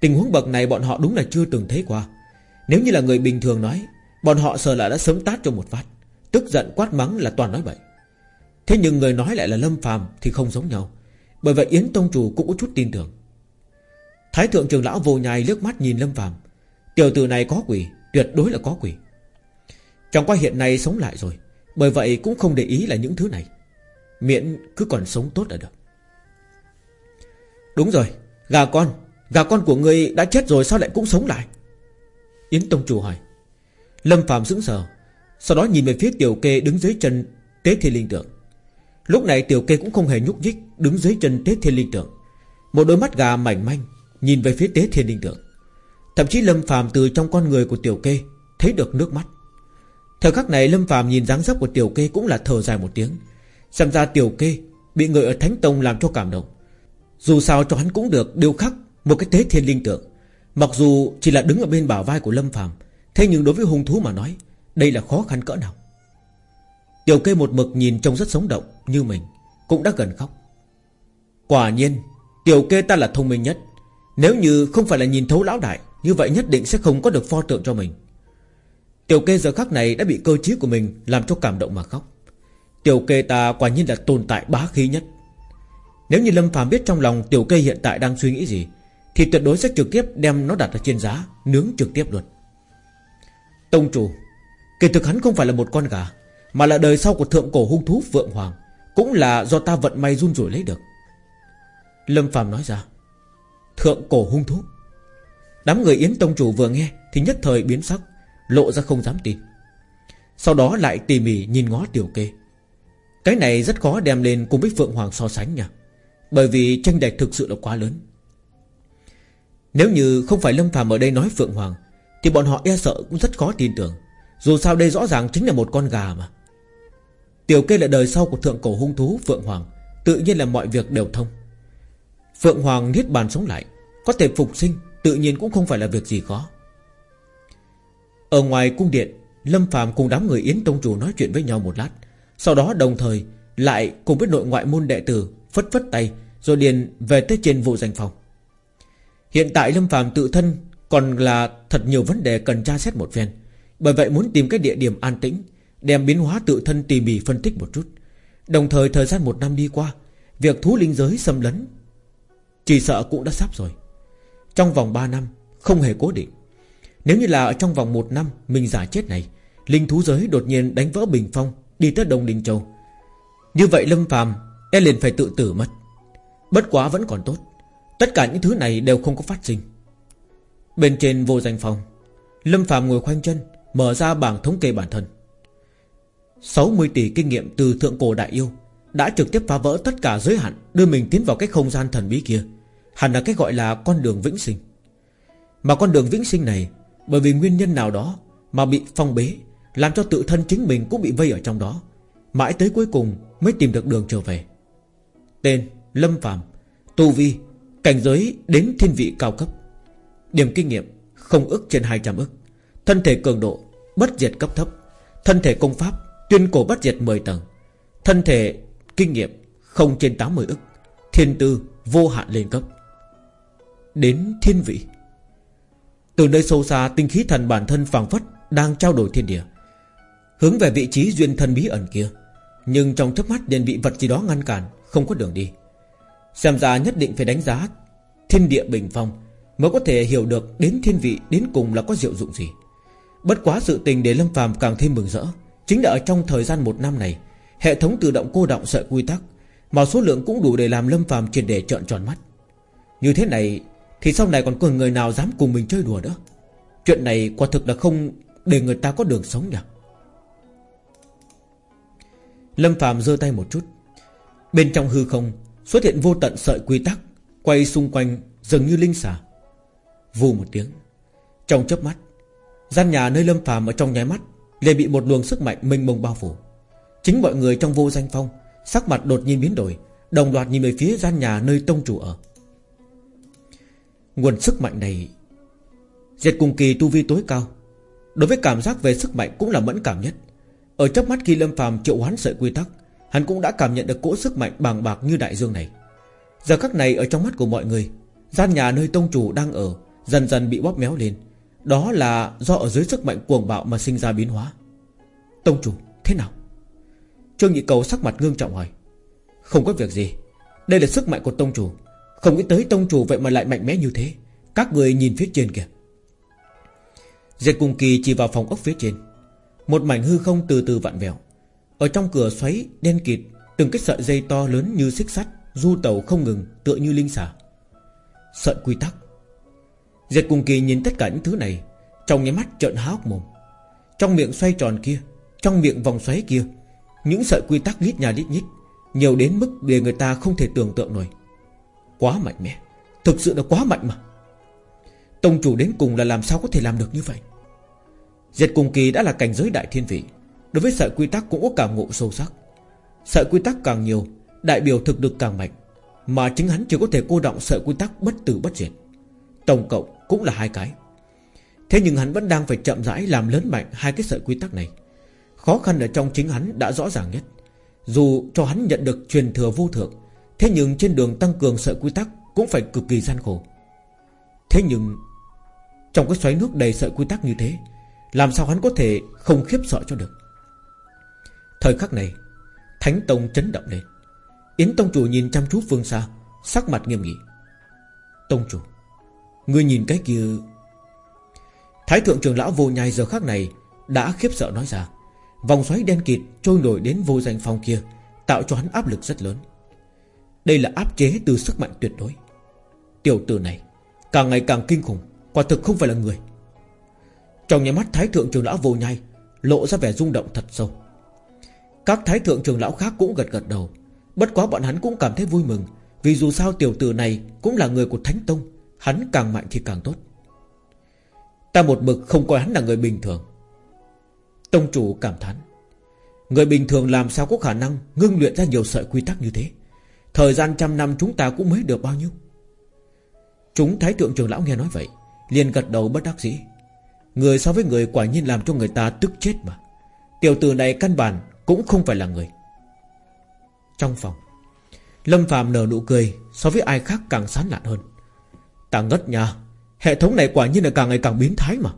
[SPEAKER 1] Tình huống bậc này bọn họ đúng là chưa từng thấy qua. Nếu như là người bình thường nói, Bọn họ sợ là đã sớm tát cho một phát. Tức giận quát mắng là toàn nói bậy Thế nhưng người nói lại là Lâm phàm Thì không giống nhau, Bởi vậy Yến Tông Chủ cũng có chút tin tưởng. Thái thượng trưởng lão vô nhai liếc mắt nhìn Lâm phàm, Tiểu tử này có quỷ, Tuyệt đối là có quỷ. Trong qua hiện nay sống lại rồi, Bởi vậy cũng không để ý là những thứ này. Miễn cứ còn sống tốt là được. Đúng rồi, Gà con Gà con của ngươi đã chết rồi sao lại cũng sống lại? Yến Tông Chủ hỏi. Lâm Phạm sững sờ sau đó nhìn về phía tiểu kê đứng dưới chân Tế Thiên Linh Tượng. Lúc này tiểu kê cũng không hề nhúc nhích, Đứng dưới chân Tế Thiên Linh Tượng. Một đôi mắt gà mảnh manh Nhìn về phía Tế Thiên Linh Tượng. Thậm chí Lâm phàm từ trong con người của tiểu kê Thấy được nước mắt. Thời khắc này Lâm phàm nhìn dáng dấp của tiểu kê Cũng là thở dài một tiếng. Xem ra tiểu kê Bị người ở Thánh Tông làm cho cảm động. Dù sao cho hắn cũng được điều khắc Một cái tế thiên linh tượng. Mặc dù chỉ là đứng ở bên bảo vai của Lâm Phạm Thế nhưng đối với hung thú mà nói đây là khó khăn cỡ nào? Tiểu kê một mực nhìn trông rất sống động Như mình, Cũng đã gần khóc. Quả nhiên, Tiểu kê ta là thông minh nhất. Nếu như không phải là nhìn thấu lão đại, Như vậy nhất định sẽ không có được pho tượng cho mình. Tiểu kê giờ khắc này đã bị cơ trí của mình Làm cho cảm động mà khóc. Tiểu kê ta quả nhiên là tồn tại bá khí nhất. Nếu như Lâm phàm biết trong lòng tiểu kê hiện tại đang suy nghĩ gì, Thì tuyệt đối sẽ trực tiếp đem nó đặt ở trên giá, Nướng trực tiếp luôn. Tông chủ Kỳ thực hắn không phải là một con gà, Mà là đời sau của thượng cổ hung thú Vượng Hoàng, Cũng là do ta vận may run rủi lấy được. Lâm phàm nói ra, Thượng cổ hung thú? Đám người Yến Tông chủ vừa nghe Thì nhất thời biến sắc, Lộ ra không dám tin. Sau đó lại tỉ mỉ nhìn ngó tiểu kê. Cái này rất khó đem lên cùng với Phượng Hoàng so sánh nha, Bởi vì tranh lệch thực sự là quá lớn. Nếu như không phải Lâm Phàm ở đây nói Phượng Hoàng, Thì bọn họ e sợ cũng rất khó tin tưởng. Dù sao đây rõ ràng chính là một con gà mà. Tiểu kê là đời sau của thượng cổ hung thú Phượng Hoàng, Tự nhiên là mọi việc đều thông. Phượng Hoàng niết bàn sống lại, Có thể phục sinh, Tự nhiên cũng không phải là việc gì khó. Ở ngoài cung điện, Lâm Phàm cùng đám người Yến Tông Chủ nói chuyện với nhau một lát, sau đó đồng thời Lại cùng với nội ngoại môn đệ tử Phất phất tay Rồi liền về tới trên vụ danh phòng. Hiện tại Lâm phàm tự thân Còn là thật nhiều vấn đề cần tra xét một phen. Bởi vậy muốn tìm cái địa điểm an tĩnh, Đem biến hóa tự thân tỉ mỉ phân tích một chút. Đồng thời thời gian một năm đi qua, Việc thú linh giới xâm lấn, Chỉ sợ cũng đã sắp rồi. Trong vòng 3 năm, Không hề cố định. Nếu như là ở trong vòng một năm, Mình giả chết này, Linh thú giới đột nhiên đánh vỡ bình phong, Đi tới Đông Đình Châu. Như vậy Lâm Phàm E liền phải tự tử mất. Bất quá vẫn còn tốt. Tất cả những thứ này đều không có phát sinh. Bên trên vô danh phòng, Lâm Phàm ngồi khoanh chân Mở ra bảng thống kê bản thân. 60 tỷ kinh nghiệm từ thượng cổ đại yêu Đã trực tiếp phá vỡ tất cả giới hạn Đưa mình tiến vào cái không gian thần bí kia, Hẳn là cái gọi là con đường vĩnh sinh. Mà con đường vĩnh sinh này, Bởi vì nguyên nhân nào đó Mà bị phong bế, làm cho tự thân chính mình cũng bị vây ở trong đó, Mãi tới cuối cùng mới tìm được đường trở về. Tên Lâm Phạm Tu Vi, Cảnh giới đến thiên vị cao cấp, Điểm kinh nghiệm Không ức trên 200 ức. Thân thể cường độ Bất diệt cấp thấp. Thân thể công pháp Tuyên cổ bất diệt 10 tầng. Thân thể Kinh nghiệm không trên 80 ức. Thiên tư vô hạn lên cấp. Đến thiên vị. Từ nơi sâu xa, tinh khí thần bản thân phảng phất Đang trao đổi thiên địa, Hướng về vị trí duyên thân bí ẩn kia. Nhưng trong chớp mắt liền bị vật gì đó ngăn cản, Không có đường đi. Xem ra nhất định phải đánh giá Thiên địa bình phong Mới có thể hiểu được đến thiên vị Đến cùng là có diệu dụng gì. Bất quá sự tình để Lâm phàm càng thêm mừng rỡ, Chính là ở trong thời gian một năm này, Hệ thống tự động cô động sợi quy tắc, Mà số lượng cũng đủ để làm Lâm phàm triệt để trợn tròn mắt. Như thế này Thì sau này còn có người nào dám cùng mình chơi đùa nữa? Chuyện này quả thực là không Để người ta có đường sống nhỉ? Lâm phàm giơ tay một chút. Bên trong hư không Xuất hiện vô tận sợi quy tắc, Quay xung quanh dường như linh xà. Vù một tiếng, Trong chớp mắt Gian nhà nơi lâm phàm ở trong nháy mắt liền bị một luồng sức mạnh mênh mông bao phủ. Chính mọi người trong vô danh phong, Sắc mặt đột nhiên biến đổi, Đồng loạt nhìn về phía gian nhà nơi tông chủ ở. Nguồn sức mạnh này, Diệt cùng kỳ tu vi tối cao, Đối với cảm giác về sức mạnh cũng là mẫn cảm nhất. Ở chớp mắt khi Lâm phàm triệu hoán sợi quy tắc, Hắn cũng đã cảm nhận được cỗ sức mạnh bàng bạc như đại dương này. Giờ khắc này ở trong mắt của mọi người, Gian nhà nơi tông chủ đang ở, Dần dần bị bóp méo lên. Đó là do ở dưới sức mạnh cuồng bạo mà sinh ra biến hóa. Tông chủ, thế nào? Trương Nhị Cầu sắc mặt ngương trọng hỏi. Không có việc gì. Đây là sức mạnh của tông chủ. Không nghĩ tới tông chủ vậy mà lại mạnh mẽ như thế. Các người nhìn phía trên kìa. Diệt cùng kỳ chỉ vào phòng ốc phía trên. Một mảnh hư không từ từ vặn vẹo. Ở trong cửa xoáy đen kịt, Từng cái sợi dây to lớn như xích sắt, Du tàu không ngừng, tựa như linh xả. Sợi quy tắc. Diệt cùng kỳ nhìn tất cả những thứ này, Trong nháy mắt trợn há hốc mồm. Trong miệng xoay tròn kia, Trong miệng vòng xoáy kia, Những sợi quy tắc lít nhà lít nhít Nhiều đến mức để người ta không thể tưởng tượng nổi. Quá mạnh mẽ, Thực sự là quá mạnh mà. Tông chủ đến cùng là làm sao có thể làm được như vậy? Diệt cùng kỳ đã là cảnh giới đại thiên vị, Đối với sợi quy tắc cũng có cảm ngộ sâu sắc. Sợi quy tắc càng nhiều, Đại biểu thực lực càng mạnh, Mà chính hắn chỉ có thể cô động sợi quy tắc bất tử bất diệt. Tổng cộng cũng là hai cái. Thế nhưng hắn vẫn đang phải chậm rãi Làm lớn mạnh hai cái sợi quy tắc này. Khó khăn ở trong chính hắn đã rõ ràng nhất. Dù cho hắn nhận được truyền thừa vô thượng, Thế nhưng trên đường tăng cường sợi quy tắc Cũng phải cực kỳ gian khổ. Thế nhưng, Trong cái xoáy nước đầy sợi quy tắc như thế, Làm sao hắn có thể không khiếp sợ cho được? Thời khắc này, Thánh Tông chấn động lên. Yến Tông Chủ nhìn chăm chú phương xa, Sắc mặt nghiêm nghị. Tông Chủ Ngươi nhìn cái kia. Thái thượng trưởng lão vô nhai giờ khác này Đã khiếp sợ nói ra. Vòng xoáy đen kịt trôi nổi đến vô danh phong kia, Tạo cho hắn áp lực rất lớn. Đây là áp chế từ sức mạnh tuyệt đối. Tiểu tử này, Càng ngày càng kinh khủng, Quả thực không phải là người. Trong nhà mắt thái thượng trưởng lão vô nhai Lộ ra vẻ rung động thật sâu. Các thái thượng trưởng lão khác cũng gật gật đầu. Bất quá bọn hắn cũng cảm thấy vui mừng, Vì dù sao tiểu tử này Cũng là người của Thánh Tông. Hắn càng mạnh thì càng tốt. Ta một mực không coi hắn là người bình thường. Tông chủ cảm thán. Người bình thường làm sao có khả năng Ngưng luyện ra nhiều sợi quy tắc như thế? Thời gian trăm năm chúng ta cũng mới được bao nhiêu? Chúng thái thượng trưởng lão nghe nói vậy, liền gật đầu bất đắc dĩ. Người so với người quả nhiên làm cho người ta tức chết mà. Tiểu tử này căn bản Cũng không phải là người. Trong phòng, Lâm phàm nở nụ cười, So với ai khác càng sán lạn hơn. Ta ngất nha. Hệ thống này quả nhiên là càng ngày càng biến thái mà.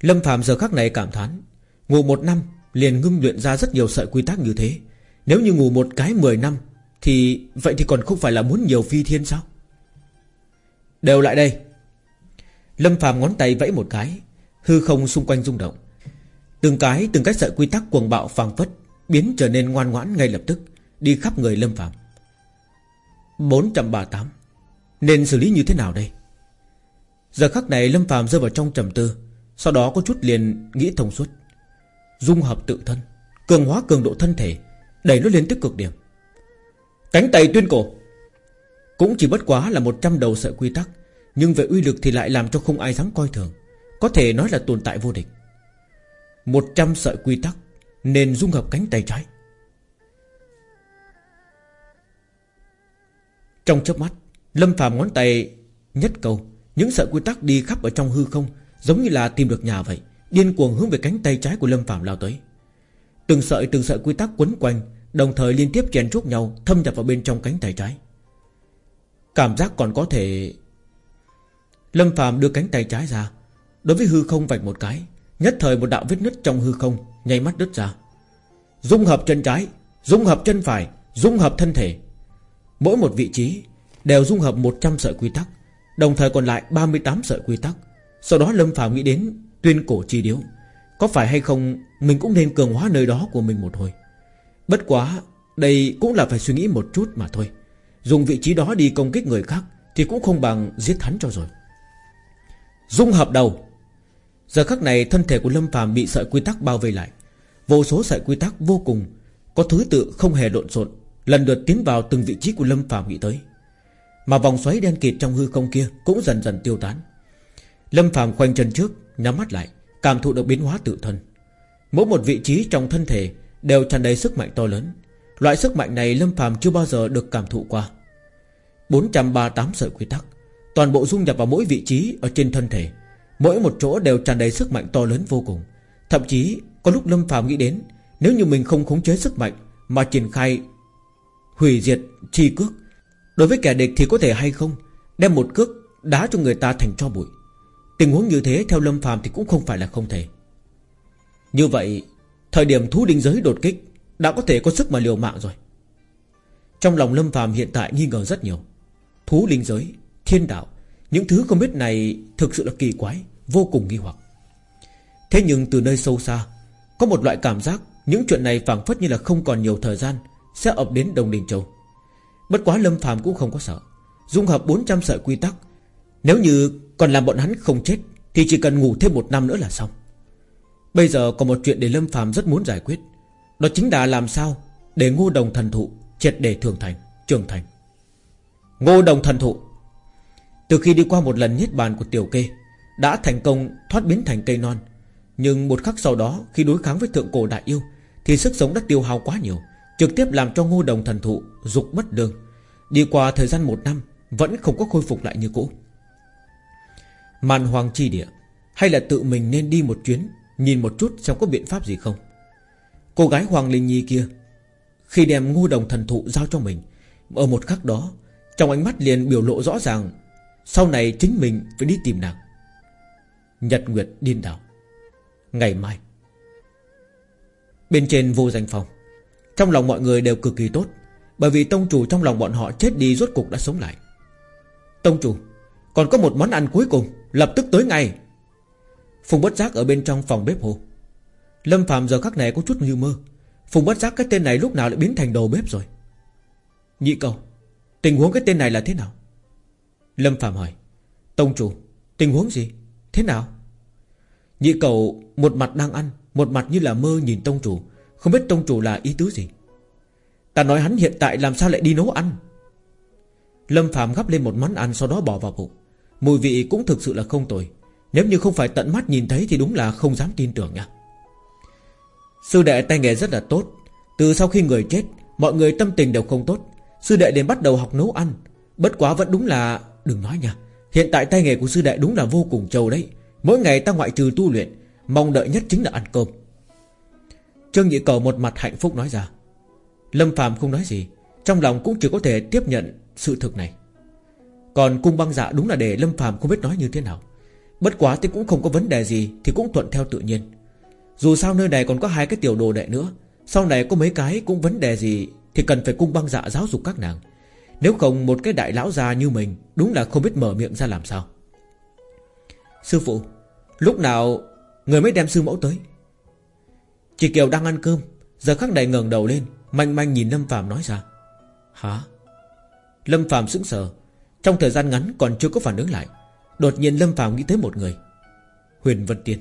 [SPEAKER 1] Lâm phạm giờ khắc này cảm thán, Ngủ một năm liền ngưng luyện ra rất nhiều sợi quy tắc như thế. Nếu như ngủ một cái 10 năm, Thì vậy thì còn không phải là muốn nhiều phi thiên sao? Đều lại đây. Lâm phạm ngón tay vẫy một cái, Hư không xung quanh rung động. Từng cái từng cái sợi quy tắc cuồng bạo phàng phất Biến trở nên ngoan ngoãn ngay lập tức, Đi khắp người Lâm Phạm 438 nên xử lý như thế nào đây? Giờ khắc này Lâm phàm rơi vào trong trầm tư, Sau đó có chút liền nghĩ thông suốt. Dung hợp tự thân, Cường hóa cường độ thân thể, Đẩy nó lên tới cực điểm. Cánh tay tuyên cổ Cũng chỉ bất quá là 100 đầu sợi quy tắc, Nhưng về uy lực thì lại làm cho không ai dám coi thường, Có thể nói là tồn tại vô địch. 100 sợi quy tắc Nên dung hợp cánh tay trái. Trong chớp mắt Lâm Phạm ngón tay nhất câu, Những sợi quy tắc đi khắp ở trong hư không Giống như là tìm được nhà vậy, Điên cuồng hướng về cánh tay trái của Lâm Phạm lao tới. Từng sợi từng sợi quy tắc quấn quanh, Đồng thời liên tiếp chèn chúc nhau, Thâm nhập vào bên trong cánh tay trái. Cảm giác còn có thể Lâm Phạm đưa cánh tay trái ra, Đối với hư không vạch một cái, Nhất thời một đạo vết nứt trong hư không Nháy mắt đứt ra. Dung hợp chân trái, Dung hợp chân phải, Dung hợp thân thể. Mỗi một vị trí Đều dung hợp 100 sợi quy tắc, Đồng thời còn lại 38 sợi quy tắc. Sau đó Lâm Phạm nghĩ đến Tuyên cổ chi điếu. Có phải hay không, Mình cũng nên cường hóa nơi đó của mình một hồi. Bất quá, Đây cũng là phải suy nghĩ một chút mà thôi. Dùng vị trí đó đi công kích người khác Thì cũng không bằng giết hắn cho rồi. Dung hợp đầu. Giờ khắc này, thân thể của Lâm phàm bị sợi quy tắc bao vây lại. Vô số sợi quy tắc vô cùng, Có thứ tự không hề lộn xộn, Lần lượt tiến vào từng vị trí của Lâm phàm nghĩ tới. Mà vòng xoáy đen kịt trong hư không kia Cũng dần dần tiêu tán. Lâm phàm khoanh chân trước, Nhắm mắt lại, Cảm thụ được biến hóa tự thân. Mỗi một vị trí trong thân thể Đều tràn đầy sức mạnh to lớn. Loại sức mạnh này Lâm phàm chưa bao giờ được cảm thụ qua. 438 sợi quy tắc, Toàn bộ dung nhập vào mỗi vị trí Ở trên thân thể. Mỗi một chỗ đều tràn đầy sức mạnh to lớn vô cùng. Thậm chí, có lúc Lâm phàm nghĩ đến, Nếu như mình không khống chế sức mạnh Mà triển khai Hủy diệt chi cước Đối với kẻ địch thì có thể hay không? Đem một cước đá cho người ta thành cho bụi. Tình huống như thế theo Lâm phàm thì cũng không phải là không thể. Như vậy, Thời điểm thú đinh giới đột kích Đã có thể có sức mà liều mạng rồi. Trong lòng Lâm phàm hiện tại nghi ngờ rất nhiều. Thú linh giới, Thiên đạo, Những thứ không biết này thực sự là kỳ quái, Vô cùng nghi hoặc. Thế nhưng từ nơi sâu xa, Có một loại cảm giác Những chuyện này phảng phất như là không còn nhiều thời gian, Sẽ ập đến Đồng Đình Châu. Bất quá Lâm phàm cũng không có sợ. Dung hợp 400 sợi quy tắc. Nếu như còn làm bọn hắn không chết, Thì chỉ cần ngủ thêm một năm nữa là xong. Bây giờ có một chuyện để Lâm phàm rất muốn giải quyết. Đó chính là làm sao Để ngô đồng thần thụ triệt để thường thành, Trưởng thành. Ngô đồng thần thụ. Từ khi đi qua một lần niết bàn của tiểu kê, Đã thành công thoát biến thành cây non. Nhưng một khắc sau đó, Khi đối kháng với thượng cổ đại yêu, Thì sức sống đã tiêu hao quá nhiều. Trực tiếp làm cho ngô đồng thần thụ dục mất đường. Đi qua thời gian một năm, Vẫn không có khôi phục lại như cũ. Màn hoàng chi địa, Hay là tự mình nên đi một chuyến, Nhìn một chút xem có biện pháp gì không? Cô gái Hoàng Linh Nhi kia, Khi đem ngô đồng thần thụ giao cho mình, Ở một khắc đó, Trong ánh mắt liền biểu lộ rõ ràng, Sau này chính mình phải đi tìm nàng. Nhật Nguyệt điên đảo, Ngày mai. Bên trên vô danh phòng trong lòng mọi người đều cực kỳ tốt, Bởi vì tông chủ trong lòng bọn họ chết đi Rốt cục đã sống lại. Tông chủ, Còn có một món ăn cuối cùng, Lập tức tới ngay. Phùng bất giác ở bên trong phòng bếp hồ Lâm Phạm giờ khắc này có chút như mơ. Phùng bất giác, cái tên này lúc nào lại biến thành đầu bếp rồi? Nhị cầu, Tình huống cái tên này là thế nào? Lâm Phạm hỏi. Tông chủ, Tình huống gì? Thế nào? Nhị cầu, một mặt đang ăn, Một mặt như là mơ nhìn tông chủ không biết tông chủ là ý tứ gì? Ta nói hắn hiện tại làm sao lại đi nấu ăn? Lâm Phạm gắp lên một món ăn Sau đó bỏ vào bụng. Mùi vị cũng thực sự là không tồi. Nếu như không phải tận mắt nhìn thấy Thì đúng là không dám tin tưởng nha. Sư đệ tay nghề rất là tốt. Từ sau khi người chết, Mọi người tâm tình đều không tốt. Sư đệ đến bắt đầu học nấu ăn. Bất quá vẫn đúng là, Đừng nói nha, Hiện tại tay nghề của sư đệ đúng là vô cùng trâu đấy. Mỗi ngày ta ngoại trừ tu luyện, Mong đợi nhất chính là ăn cơm. Trương Nhị Cầu một mặt hạnh phúc nói ra. Lâm Phạm không nói gì, Trong lòng cũng chỉ có thể tiếp nhận sự thực này. Còn cung băng dạ đúng là để Lâm Phạm không biết nói như thế nào. Bất quá thì cũng không có vấn đề gì Thì cũng thuận theo tự nhiên. Dù sao nơi này còn có hai cái tiểu đồ đệ nữa, Sau này có mấy cái cũng vấn đề gì Thì cần phải cung băng dạ giáo dục các nàng. Nếu không một cái đại lão già như mình Đúng là không biết mở miệng ra làm sao. Sư phụ, Lúc nào người mới đem sư mẫu tới? Chị Kiều đang ăn cơm. Giờ khắc này ngẩng đầu lên, Manh manh nhìn Lâm Phạm nói ra. Hả? Lâm Phạm sững sờ. Trong thời gian ngắn còn chưa có phản ứng lại, Đột nhiên Lâm Phạm nghĩ tới một người. Huyền Vân Tiên.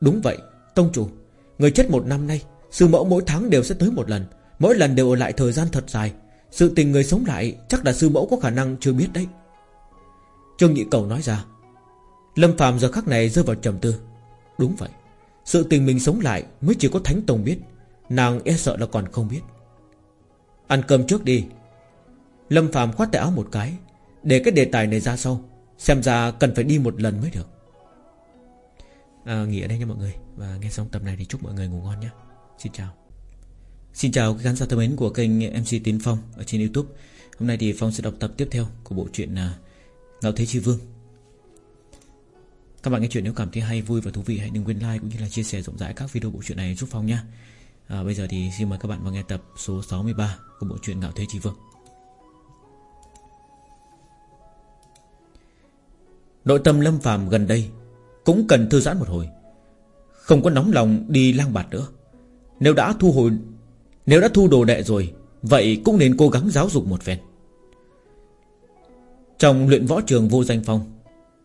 [SPEAKER 1] Đúng vậy, Tông chủ. Người chết một năm nay, Sư mẫu mỗi tháng đều sẽ tới một lần. Mỗi lần đều ở lại thời gian thật dài. Sự tình người sống lại Chắc là sư mẫu có khả năng chưa biết đấy. Trương Nhị Cầu nói ra. Lâm Phạm giờ khắc này rơi vào trầm tư. Đúng vậy. Sự tình mình sống lại mới chỉ có Thánh Tông biết. Nàng e sợ là còn không biết. Ăn cơm trước đi. Lâm Phạm khoát tay áo một cái Để cái đề tài này ra sau Xem ra cần phải đi một lần mới được. À, Nghỉ ở đây nha mọi người Và nghe xong tập này thì chúc mọi người ngủ ngon nhé. Xin chào. Xin chào các khán giả thân mến của kênh MC Tiến Phong ở trên Youtube. Hôm nay thì Phong sẽ đọc tập tiếp theo của bộ truyện à, Ngạo Thế Chi Vương. Các bạn nghe chuyện nếu cảm thấy hay, vui và thú vị hãy đừng quên like cũng như là chia sẻ rộng rãi các video bộ truyện này giúp Phong nha à, Bây giờ thì xin mời các bạn vào nghe tập số 63 của bộ truyện Ngạo Thế Chi Vương. Nội tâm Lâm phàm gần đây Cũng cần thư giãn một hồi Không có nóng lòng đi lang bạt nữa. Nếu đã thu hồi Nếu đã thu đồ đệ rồi Vậy cũng nên cố gắng giáo dục một phen. Trong luyện võ trường vô danh phong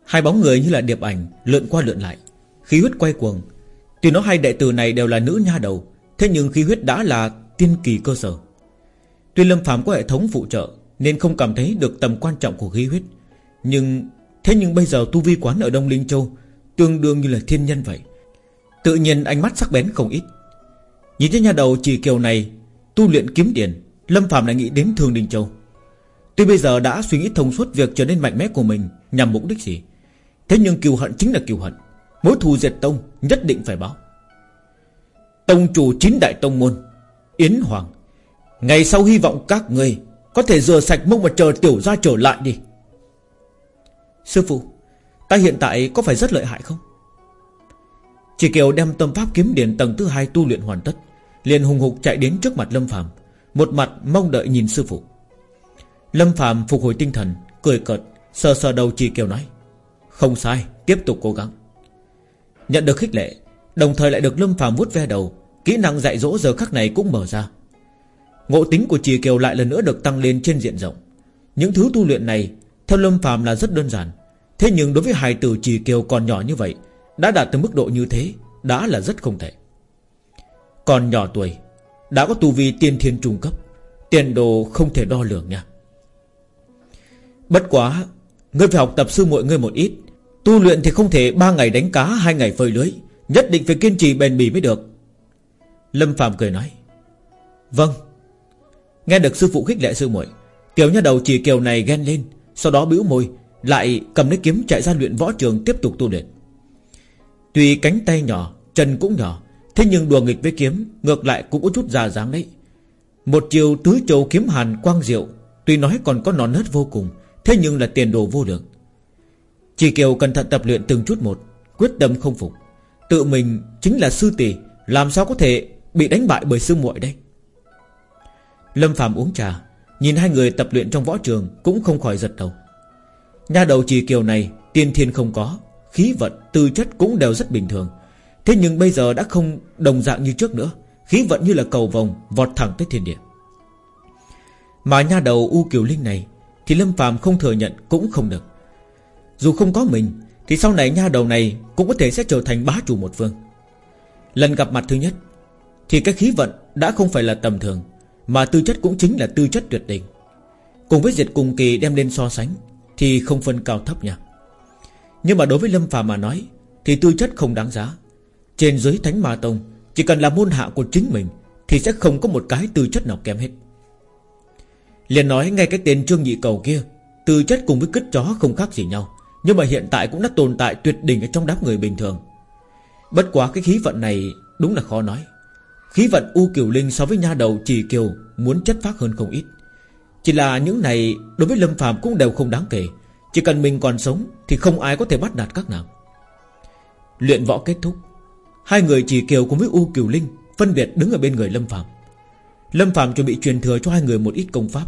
[SPEAKER 1] Hai bóng người như là điệp ảnh Lượn qua lượn lại. Khí huyết quay cuồng. Tuy nó hai đệ tử này đều là nữ nha đầu, Thế nhưng khí huyết đã là tiên kỳ cơ sở. Tuy Lâm Phạm có hệ thống phụ trợ Nên không cảm thấy được tầm quan trọng của khí huyết, Nhưng Thế nhưng bây giờ tu vi quán ở Đông Linh Châu Tương đương như là thiên nhân vậy. Tự nhiên ánh mắt sắc bén không ít. Nhìn thấy nhà đầu chỉ kiều này, Tu luyện kiếm điển Lâm Phạm lại nghĩ đến Thương Đình Châu. Tuy bây giờ đã suy nghĩ thông suốt việc trở nên mạnh mẽ của mình Nhằm mục đích gì Thế nhưng kiều hận chính là kiều hận. Mối thù diệt tông nhất định phải báo. Tông chủ chín đại tông môn, Yến Hoàng, Ngày sau hy vọng các người Có thể rửa sạch mông mà chờ tiểu ra trở lại đi. Sư phụ, Ta hiện tại có phải rất lợi hại không? Chỉ Kiều đem tâm pháp kiếm điển tầng thứ hai tu luyện hoàn tất, liền hùng hục chạy đến trước mặt Lâm Phạm Một mặt mong đợi nhìn sư phụ. Lâm Phạm phục hồi tinh thần, Cười cợt, Sờ sờ đầu Chỉ Kiều nói không sai, Tiếp tục cố gắng. Nhận được khích lệ, Đồng thời lại được Lâm Phạm vuốt ve đầu, Kỹ năng dạy dỗ giờ khắc này cũng mở ra. Ngộ tính của Trì Kiều lại lần nữa được tăng lên trên diện rộng. Những thứ tu luyện này, Theo Lâm Phạm là rất đơn giản. Thế nhưng đối với hài tử Trì Kiều còn nhỏ như vậy, Đã đạt tới mức độ như thế, Đã là rất không thể. Còn nhỏ tuổi, Đã có tu vi tiên thiên trung cấp, Tiền đồ không thể đo lường nha. Bất quá, Ngươi phải học tập sư muội ngươi một ít Tu luyện thì không thể ba ngày đánh cá, hai ngày phơi lưới. Nhất định phải kiên trì bền bỉ mới được. Lâm Phạm cười nói Vâng. Nghe được sư phụ khích lệ sư muội, kiều nha đầu chỉ kiều này ghen lên, Sau đó bĩu môi, Lại cầm lấy kiếm chạy ra luyện võ trường tiếp tục tu luyện. Tuy cánh tay nhỏ, Chân cũng nhỏ, Thế nhưng đùa nghịch với kiếm, Ngược lại cũng có chút già dáng đấy. Một chiều tứ châu kiếm hàn quang diệu, Tuy nói còn có nón nớt vô cùng, Thế nhưng là tiền đồ vô lượng. Chỉ kiều cẩn thận tập luyện từng chút một Quyết tâm không phục. Tự mình chính là sư tỷ Làm sao có thể bị đánh bại bởi sư muội đây? Lâm Phạm uống trà Nhìn hai người tập luyện trong võ trường Cũng không khỏi giật đầu. Nha đầu chỉ kiều này tiên thiên không có Khí vận, tư chất cũng đều rất bình thường. Thế nhưng bây giờ đã không đồng dạng như trước nữa Khí vận như là cầu vòng Vọt thẳng tới thiên địa. Mà nha đầu U Kiều Linh này Thì Lâm Phạm không thừa nhận cũng không được. Dù không có mình, Thì sau này nha đầu này Cũng có thể sẽ trở thành bá chủ một phương. Lần gặp mặt thứ nhất, Thì cái khí vận đã không phải là tầm thường, Mà tư chất cũng chính là tư chất tuyệt đỉnh. Cùng với diệt cùng kỳ đem lên so sánh, Thì không phân cao thấp nha. Nhưng mà đối với Lâm Phàm mà nói, Thì tư chất không đáng giá. Trên dưới Thánh Ma Tông, Chỉ cần là môn hạ của chính mình, Thì sẽ không có một cái tư chất nào kém hết. Liền nói ngay cái tên Trương Nhị Cầu kia, Tư chất cùng với cứt chó không khác gì nhau. Nhưng mà hiện tại cũng đã tồn tại tuyệt đỉnh ở trong đám người bình thường. Bất quá cái khí vận này Đúng là khó nói. Khí vận U Kiều Linh so với nha đầu Chỉ Kiều Muốn chất phát hơn không ít. Chỉ là những này đối với Lâm phàm cũng đều không đáng kể. Chỉ cần mình còn sống Thì không ai có thể bắt đạt các nàng. Luyện võ kết thúc. Hai người Chỉ Kiều cùng với U Kiều Linh Phân biệt đứng ở bên người Lâm phàm. Lâm phàm chuẩn bị truyền thừa cho hai người một ít công pháp.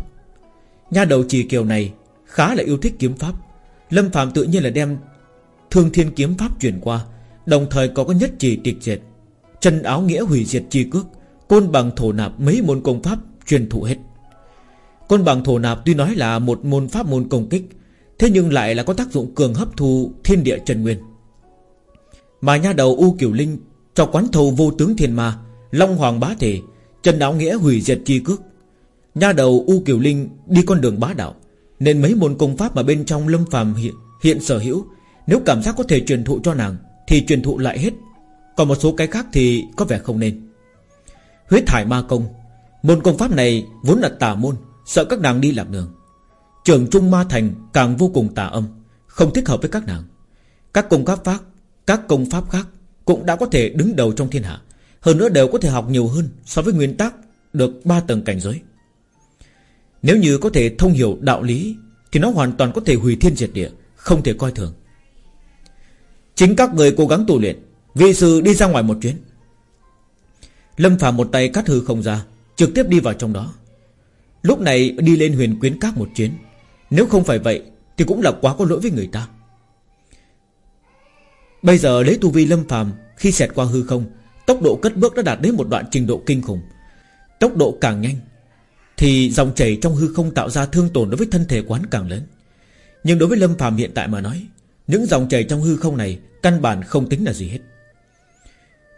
[SPEAKER 1] Nha đầu Chỉ Kiều này Khá là yêu thích kiếm pháp. Lâm Phạm tự nhiên là đem Thương thiên kiếm pháp truyền qua, Đồng thời có có nhất chỉ tịch diệt. Chân áo nghĩa hủy diệt chi cước, Côn bằng thổ nạp mấy môn công pháp Truyền thụ hết. Côn bằng thổ nạp tuy nói là một môn pháp môn công kích, Thế nhưng lại là có tác dụng cường hấp thu thiên địa trần nguyên. Mà nha đầu U Kiều Linh Cho quán thầu vô tướng thiên ma, Long Hoàng bá thể, Chân áo nghĩa hủy diệt chi cước. Nha đầu U Kiều Linh đi con đường bá đạo. Nên mấy môn công pháp mà bên trong lâm phàm hiện, hiện sở hữu Nếu cảm giác có thể truyền thụ cho nàng Thì truyền thụ lại hết. Còn một số cái khác thì có vẻ không nên. Huyết thải ma công. Môn công pháp này vốn là tà môn Sợ các nàng đi lạc đường. Trường Trung Ma Thành càng vô cùng tà âm Không thích hợp với các nàng. Các công pháp khác Các công pháp khác Cũng đã có thể đứng đầu trong thiên hạ Hơn nữa đều có thể học nhiều hơn So với nguyên tắc Được ba tầng cảnh giới. Nếu như có thể thông hiểu đạo lý, Thì nó hoàn toàn có thể hủy thiên diệt địa, Không thể coi thường. Chính các người cố gắng tu luyện Vị sư đi ra ngoài một chuyến. Lâm Phạm một tay cắt hư không ra, Trực tiếp đi vào trong đó. Lúc này đi lên huyền quyến các một chuyến. Nếu không phải vậy, Thì cũng là quá có lỗi với người ta. Bây giờ lấy tu vi Lâm Phạm Khi xẹt qua hư không, Tốc độ cất bước đã đạt đến một đoạn trình độ kinh khủng. Tốc độ càng nhanh thì dòng chảy trong hư không tạo ra thương tổn đối với thân thể quán càng lớn. Nhưng đối với Lâm phàm hiện tại mà nói, Những dòng chảy trong hư không này Căn bản không tính là gì hết.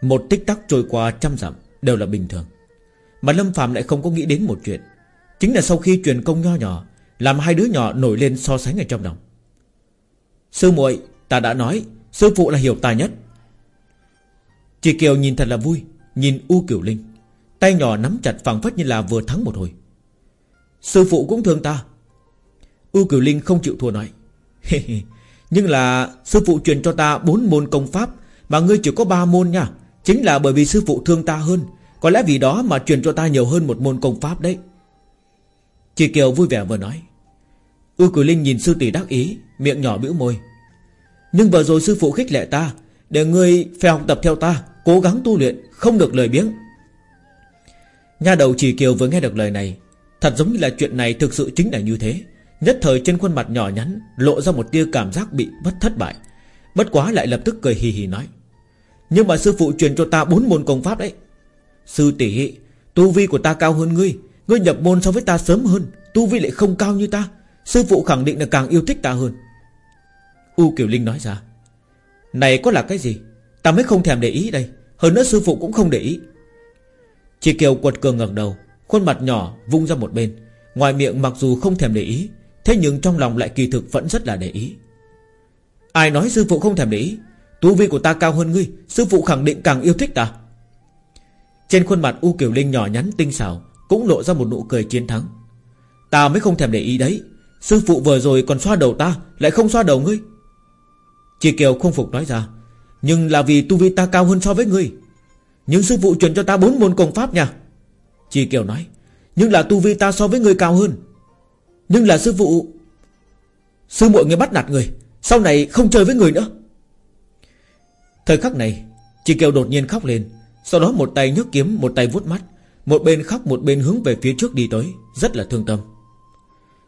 [SPEAKER 1] Một tích tắc trôi qua trăm dặm Đều là bình thường. Mà Lâm phàm lại không có nghĩ đến một chuyện, Chính là sau khi truyền công nho nhỏ, Làm hai đứa nhỏ nổi lên so sánh ở trong lòng. Sư muội, Ta đã nói, Sư phụ là hiểu tài nhất. Chị Kiều nhìn thật là vui, Nhìn U Cửu Linh, Tay nhỏ nắm chặt phẳng phất như là vừa thắng một hồi. Sư phụ cũng thương ta. U cửu Linh không chịu thua nói. Nhưng là sư phụ truyền cho ta bốn môn công pháp Mà ngươi chỉ có ba môn nha. Chính là bởi vì sư phụ thương ta hơn, Có lẽ vì đó mà truyền cho ta nhiều hơn một môn công pháp đấy. Chị Kiều vui vẻ vừa nói. U cửu Linh nhìn sư tỷ đắc ý, Miệng nhỏ bĩu môi. Nhưng vừa rồi sư phụ khích lệ ta, Để ngươi phải học tập theo ta, Cố gắng tu luyện, Không được lời biếng. Nha đầu chỉ kiều vừa nghe được lời này Thật giống như là chuyện này thực sự chính là như thế. Nhất thời trên khuôn mặt nhỏ nhắn Lộ ra một tia cảm giác bị bất thất bại. Bất quá lại lập tức cười hì hì nói, Nhưng mà sư phụ truyền cho ta bốn môn công pháp đấy. Sư tỷ, Tu vi của ta cao hơn ngươi Ngươi nhập môn so với ta sớm hơn, Tu vi lại không cao như ta, Sư phụ khẳng định là càng yêu thích ta hơn. U Kiều Linh nói ra, Này có là cái gì? Ta mới không thèm để ý đây, Hơn nữa sư phụ cũng không để ý. Chị Kiều quật cường ngẩng đầu Khuôn mặt nhỏ vung ra một bên. Ngoài miệng mặc dù không thèm để ý, Thế nhưng trong lòng lại kỳ thực vẫn rất là để ý. Ai nói sư phụ không thèm để ý? Tu vi của ta cao hơn ngươi, Sư phụ khẳng định càng yêu thích ta. Trên khuôn mặt U Kiều Linh nhỏ nhắn tinh xảo Cũng lộ ra một nụ cười chiến thắng. Ta mới không thèm để ý đấy. Sư phụ vừa rồi còn xoa đầu ta, Lại không xoa đầu ngươi. Chị Kiều không phục nói ra, Nhưng là vì tu vi ta cao hơn so với ngươi. Nhưng sư phụ truyền cho ta bốn môn công pháp nha. Chi Kiều nói, Nhưng là tu vi ta so với người cao hơn. Nhưng là sư phụ, Sư muội người bắt nạt người, Sau này không chơi với người nữa. Thời khắc này Chị Kiều đột nhiên khóc lên, Sau đó một tay nhấc kiếm, một tay vuốt mắt, Một bên khóc một bên hướng về phía trước đi tới, Rất là thương tâm.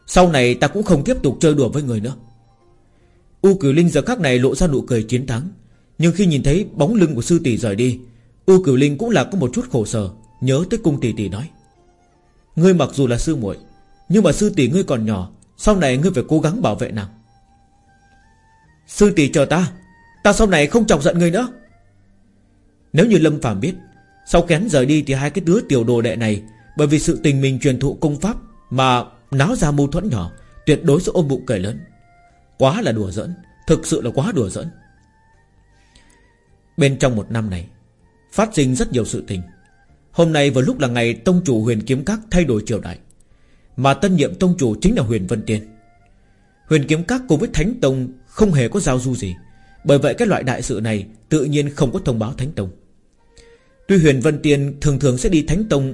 [SPEAKER 1] Sau này ta cũng không tiếp tục chơi đùa với người nữa. U Cửu Linh giờ khắc này lộ ra nụ cười chiến thắng, Nhưng khi nhìn thấy bóng lưng của sư tỷ rời đi, U Cửu Linh cũng là có một chút khổ sở. Nhớ tới cung tỷ tỷ nói. Ngươi mặc dù là sư muội, Nhưng mà sư tỷ ngươi còn nhỏ, Sau này ngươi phải cố gắng bảo vệ nàng. Sư tỷ chờ ta Ta sau này không chọc giận ngươi nữa. Nếu như Lâm Phạm biết, Sau kén rời đi thì hai cái đứa tiểu đồ đệ này, Bởi vì sự tình mình truyền thụ công pháp Mà náo ra mâu thuẫn nhỏ, Tuyệt đối sẽ ôm bụng cười lớn. Quá là đùa giỡn, Thực sự là quá đùa giỡn. Bên trong một năm này, Phát sinh rất nhiều sự tình. Hôm nay vào lúc là ngày Tông chủ huyền kiếm các thay đổi triều đại, Mà tân nhiệm Tông chủ chính là huyền Vân Tiên. Huyền kiếm các cùng với Thánh Tông Không hề có giao du gì, Bởi vậy cái loại đại sự này Tự nhiên không có thông báo Thánh Tông. Tuy huyền Vân Tiên thường thường sẽ đi Thánh Tông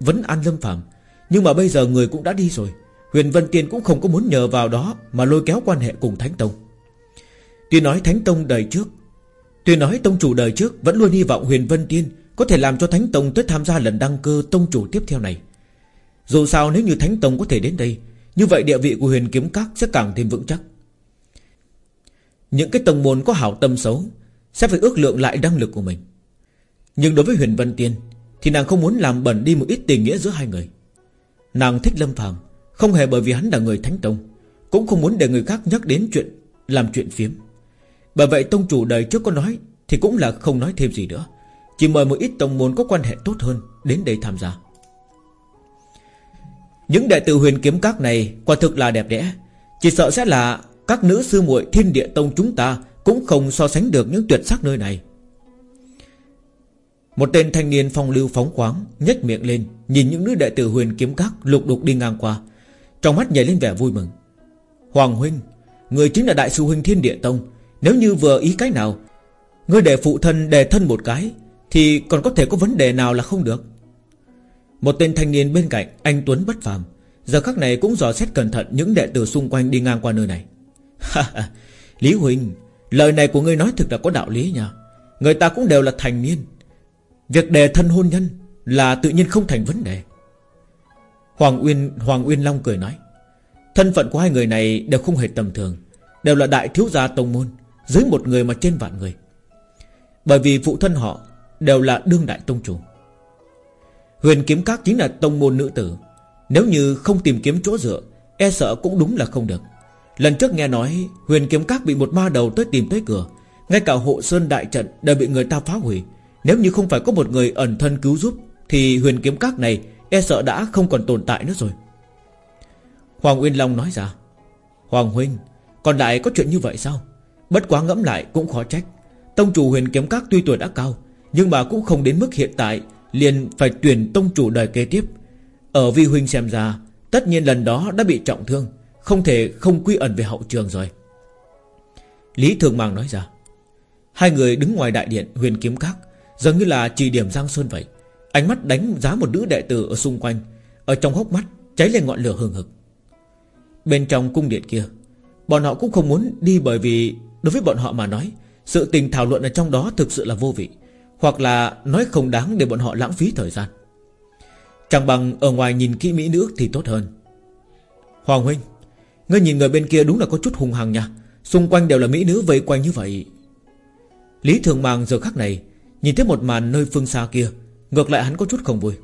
[SPEAKER 1] Vẫn an lâm phạm Nhưng mà bây giờ người cũng đã đi rồi, Huyền Vân Tiên cũng không có muốn nhờ vào đó Mà lôi kéo quan hệ cùng Thánh Tông. Tuy nói Thánh Tông đời trước, Tuy nói Tông chủ đời trước Vẫn luôn hy vọng Huyền Vân Tiên có thể làm cho Thánh Tông tới tham gia lần đăng cơ Tông chủ tiếp theo này. Dù sao nếu như Thánh Tông có thể đến đây, Như vậy địa vị của huyền kiếm các sẽ càng thêm vững chắc. Những cái tông môn có hảo tâm xấu Sẽ phải ước lượng lại năng lực của mình. Nhưng đối với huyền Vân Tiên, Thì nàng không muốn làm bẩn đi một ít tình nghĩa giữa hai người. Nàng thích Lâm Phàm, Không hề bởi vì hắn là người Thánh Tông, Cũng không muốn để người khác nhắc đến chuyện, Làm chuyện phiếm. Bởi vậy tông chủ đời trước có nói Thì cũng là không nói thêm gì nữa. Chỉ mời một ít tông môn có quan hệ tốt hơn Đến đây tham gia. Những đệ tử huyền kiếm các này Quả thực là đẹp đẽ. Chỉ sợ sẽ là các nữ sư muội thiên địa tông chúng ta Cũng không so sánh được những tuyệt sắc nơi này. Một tên thanh niên phong lưu phóng khoáng, nhếch miệng lên, Nhìn những nữ đệ tử huyền kiếm các Lục đục đi ngang qua. Trong mắt nhảy lên vẻ vui mừng. Hoàng huynh, Người chính là đại sư huynh thiên địa tông, Nếu như vừa ý cái nào, Ngươi để phụ thân đề thân một cái thì còn có thể có vấn đề nào là không được? Một tên thanh niên bên cạnh, Anh Tuấn bất phàm. Giờ khắc này cũng dò xét cẩn thận Những đệ tử xung quanh đi ngang qua nơi này. Lý Huỳnh, Lời này của ngươi nói thực là có đạo lý nha Người ta cũng đều là thành niên. Việc đề thân hôn nhân Là tự nhiên không thành vấn đề. Hoàng Uyên Hoàng Uyên Long cười nói, Thân phận của hai người này đều không hề tầm thường, Đều là đại thiếu gia tông môn, Dưới một người mà trên vạn người. Bởi vì phụ thân họ Đều là đương đại tông chủ. Huyền kiếm các chính là tông môn nữ tử. Nếu như không tìm kiếm chỗ dựa E sợ cũng đúng là không được. Lần trước nghe nói, Huyền kiếm các bị một ma đầu tới tìm tới cửa. Ngay cả hộ sơn đại trận đều bị người ta phá hủy. Nếu như không phải có một người ẩn thân cứu giúp, Thì huyền kiếm các này E sợ đã không còn tồn tại nữa rồi. Hoàng Uyên Long nói ra, Hoàng Huynh, Còn lại có chuyện như vậy sao? Bất quá ngẫm lại cũng khó trách. Tông chủ huyền kiếm các tuy tuổi đã cao nhưng mà cũng không đến mức hiện tại, liền phải tuyển tông chủ đời kế tiếp. Ở Vi Huynh xem ra, Tất nhiên lần đó đã bị trọng thương, Không thể không quy ẩn về hậu trường rồi. Lý Thường Mang nói ra, Hai người đứng ngoài đại điện, huyền kiếm các, Giống như là chỉ điểm Giang Sơn vậy. Ánh mắt đánh giá một nữ đệ tử ở xung quanh, Ở trong hốc mắt cháy lên ngọn lửa hừng hực. Bên trong cung điện kia, Bọn họ cũng không muốn đi bởi vì Đối với bọn họ mà nói, Sự tình thảo luận ở trong đó thực sự là vô vị. Hoặc là nói không đáng để bọn họ lãng phí thời gian. Chẳng bằng ở ngoài nhìn kỹ mỹ nữ thì tốt hơn. Hoàng Huynh, Ngươi nhìn người bên kia đúng là có chút hung hăng nha. Xung quanh đều là mỹ nữ vây quanh như vậy. Lý Thường màng giờ khắc này Nhìn thấy một màn nơi phương xa kia, Ngược lại hắn có chút không vui.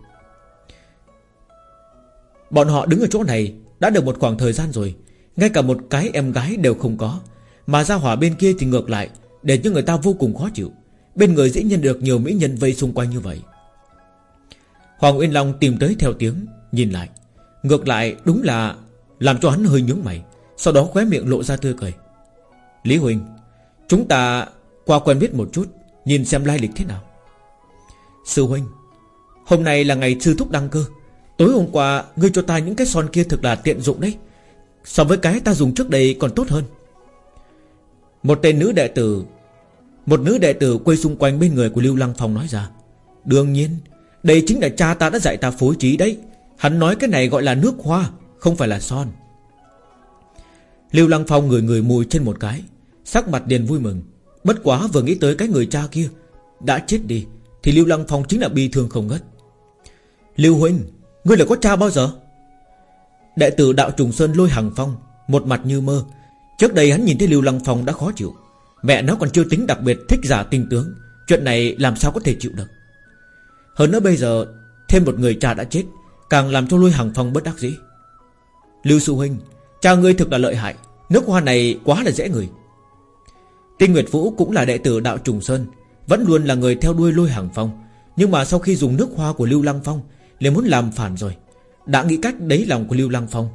[SPEAKER 1] Bọn họ đứng ở chỗ này Đã được một khoảng thời gian rồi, Ngay cả một cái em gái đều không có, Mà ra hỏa bên kia thì ngược lại, Để cho người ta vô cùng khó chịu. Bên người dĩ nhiên được nhiều mỹ nhân vây xung quanh như vậy. Hoàng Uyên Long tìm tới theo tiếng, Nhìn lại. Ngược lại, đúng là Làm cho hắn hơi nhướng mày, Sau đó khóe miệng lộ ra tươi cười. Lý Huỳnh, Chúng ta qua quen biết một chút, Nhìn xem lai lịch thế nào. Sư Huynh, Hôm nay là ngày sư thúc đăng cơ. Tối hôm qua, ngươi cho ta những cái son kia thực là tiện dụng đấy. So với cái ta dùng trước đây còn tốt hơn. Một tên nữ đệ tử một nữ đệ tử quay xung quanh bên người của Lưu Lăng Phong nói ra, Đương nhiên, Đây chính là cha ta đã dạy ta phối trí đấy. Hắn nói cái này gọi là nước hoa, Không phải là son. Lưu Lăng Phong người người mùi trên một cái, Sắc mặt điền vui mừng. Bất quá vừa nghĩ tới cái người cha kia, Đã chết đi, Thì Lưu Lăng Phong chính là bi thương không ngất Lưu Huynh, Ngươi là có cha bao giờ? Đệ tử đạo trùng sơn lôi hằng phong, Một mặt như mơ. Trước đây hắn nhìn thấy Lưu Lăng Phong đã khó chịu. Mẹ nó còn chưa tính đặc biệt thích giả tinh tướng. Chuyện này làm sao có thể chịu được? Hơn nữa bây giờ, Thêm một người cha đã chết, Càng làm cho lui hằng phong bất đắc dĩ. Lưu Sư Huynh, Cha ngươi thực là lợi hại. Nước hoa này quá là dễ người Tinh Nguyệt Vũ cũng là đệ tử đạo trùng sơn, Vẫn luôn là người theo đuôi lôi hằng phong. Nhưng mà sau khi dùng nước hoa của Lưu Lăng Phong, liền muốn làm phản rồi. Đã nghĩ cách đấy lòng của Lưu Lăng Phong,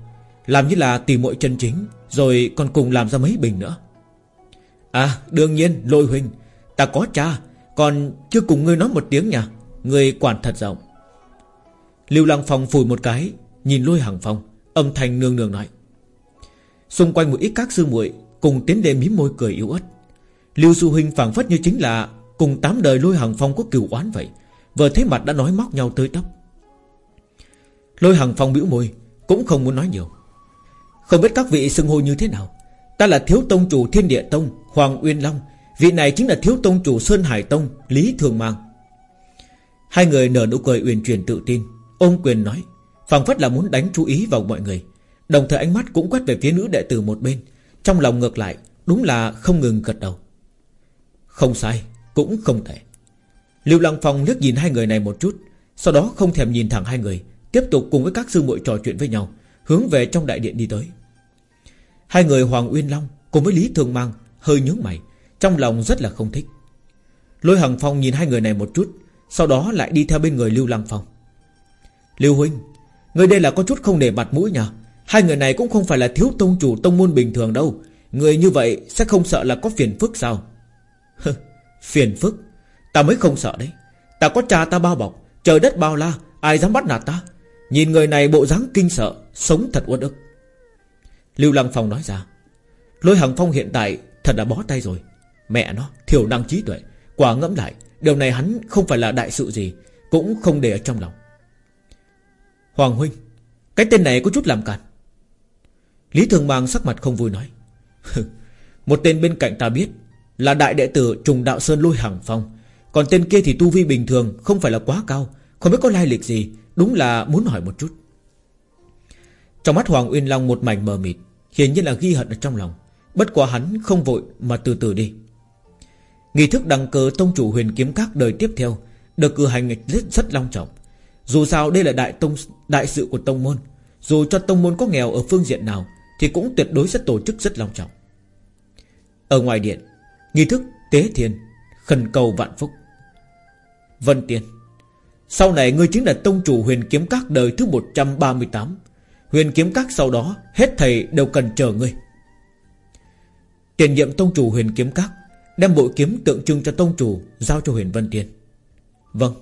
[SPEAKER 1] Làm như là tìm muội chân chính, Rồi còn cùng làm ra mấy bình nữa. À đương nhiên, lôi huynh. Ta có cha, Còn chưa cùng ngươi nói một tiếng nha Ngươi quản thật rộng. Lưu Lăng Phong phủi một cái, Nhìn lôi hàng phong, Âm thanh nương nương nói. Xung quanh một ít các sư muội Cùng tiến đến mím môi cười yếu ớt. Lưu du Huynh phảng phất như chính là Cùng tám đời lôi hàng phong có cửu oán vậy, Vừa thấy mặt đã nói móc nhau tới tóc Lôi Hằng Phong bĩu môi, Cũng không muốn nói nhiều. Không biết các vị xưng hô như thế nào Ta là thiếu tông chủ thiên địa tông, Hoàng Uyên Long. Vị này chính là thiếu tông chủ Sơn Hải Tông, Lý Thường Mang. Hai người nở nụ cười uyển chuyển tự tin. Ôm quyền nói, phảng phất là muốn đánh chú ý vào mọi người. Đồng thời ánh mắt cũng quét về phía nữ đệ tử một bên. Trong lòng ngược lại, Đúng là không ngừng gật đầu. Không sai, Cũng không tệ Lưu Lăng Phong liếc nhìn hai người này một chút, Sau đó không thèm nhìn thẳng hai người, Tiếp tục cùng với các sư muội trò chuyện với nhau, Hướng về trong đại điện đi tới. Hai người Hoàng Uyên Long Cùng với Lý Thường Mang hơi nhướng mày, Trong lòng rất là không thích. Lôi Hằng Phong nhìn hai người này một chút, Sau đó lại đi theo bên người Lưu Lăng Phong. Lưu Huynh, Người đây là có chút không để mặt mũi nhờ Hai người này cũng không phải là thiếu tông chủ tông môn bình thường đâu. Người như vậy sẽ không sợ là có phiền phức sao? Phiền phức? Ta mới không sợ đấy. Ta có cha ta bao bọc, Trời đất bao la, Ai dám bắt nạt ta? Nhìn người này bộ dáng kinh sợ, Sống thật uất ức. Lưu Lăng Phong nói ra, Lôi Hằng Phong hiện tại thật đã bó tay rồi. Mẹ nó, thiểu năng trí tuệ. Quả ngẫm lại, Điều này hắn không phải là đại sự gì, Cũng không để ở trong lòng. Hoàng Huynh, Cái tên này có chút làm cản Lý Thường Mang sắc mặt không vui nói, Một tên bên cạnh ta biết Là đại đệ tử trùng đạo Sơn Lôi Hằng Phong, Còn tên kia thì tu vi bình thường, Không phải là quá cao, Không biết có lai lịch gì, Đúng là muốn hỏi một chút. Trong mắt Hoàng Uyên Long một mảnh mờ mịt Hiển nhiên là ghi hận ở trong lòng. Bất quá hắn không vội mà từ từ đi. Nghi thức đăng cơ tông chủ huyền kiếm các đời tiếp theo Được cử hành rất, rất long trọng. Dù sao đây là đại tông đại sự của tông môn. Dù cho tông môn có nghèo ở phương diện nào Thì cũng tuyệt đối sẽ tổ chức rất long trọng. Ở ngoài điện Nghi thức tế thiên Khẩn cầu vạn phúc. Vân Tiên Sau này ngươi chính là tông chủ huyền kiếm các đời thứ 138 Huyền kiếm các sau đó, Hết thầy đều cần chờ ngươi. Tiền nhiệm tông chủ huyền kiếm các, Đem bội kiếm tượng trưng cho tông chủ, Giao cho huyền Vân Tiên. Vâng.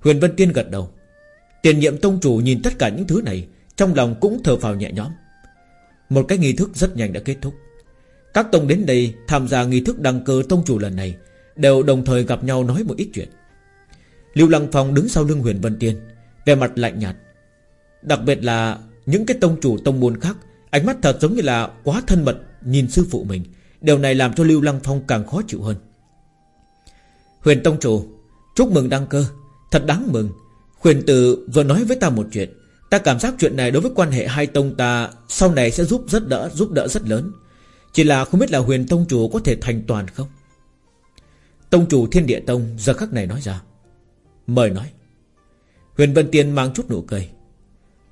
[SPEAKER 1] Huyền Vân Tiên gật đầu. Tiền nhiệm tông chủ nhìn tất cả những thứ này, Trong lòng cũng thở phào nhẹ nhõm. Một cái nghi thức rất nhanh đã kết thúc. Các tông đến đây tham gia nghi thức đăng cơ tông chủ lần này, Đều đồng thời gặp nhau nói một ít chuyện. Lưu Lăng Phong đứng sau lưng huyền Vân Tiên Về mặt lạnh nhạt Đặc biệt là những cái tông chủ tông môn khác, Ánh mắt thật giống như là quá thân mật Nhìn sư phụ mình. Điều này làm cho Lưu Lăng Phong càng khó chịu hơn. Huyền Tông Chủ, Chúc mừng đăng cơ. Thật đáng mừng. Huyền Tử vừa nói với ta một chuyện. Ta cảm giác chuyện này đối với quan hệ hai tông ta Sau này sẽ giúp rất đỡ, giúp đỡ rất lớn. Chỉ là không biết là huyền Tông Chủ có thể thành toàn không? Tông Chủ Thiên Địa Tông Giờ khắc này nói ra. Mời nói. Huyền Vân Tiên mang chút nụ cười.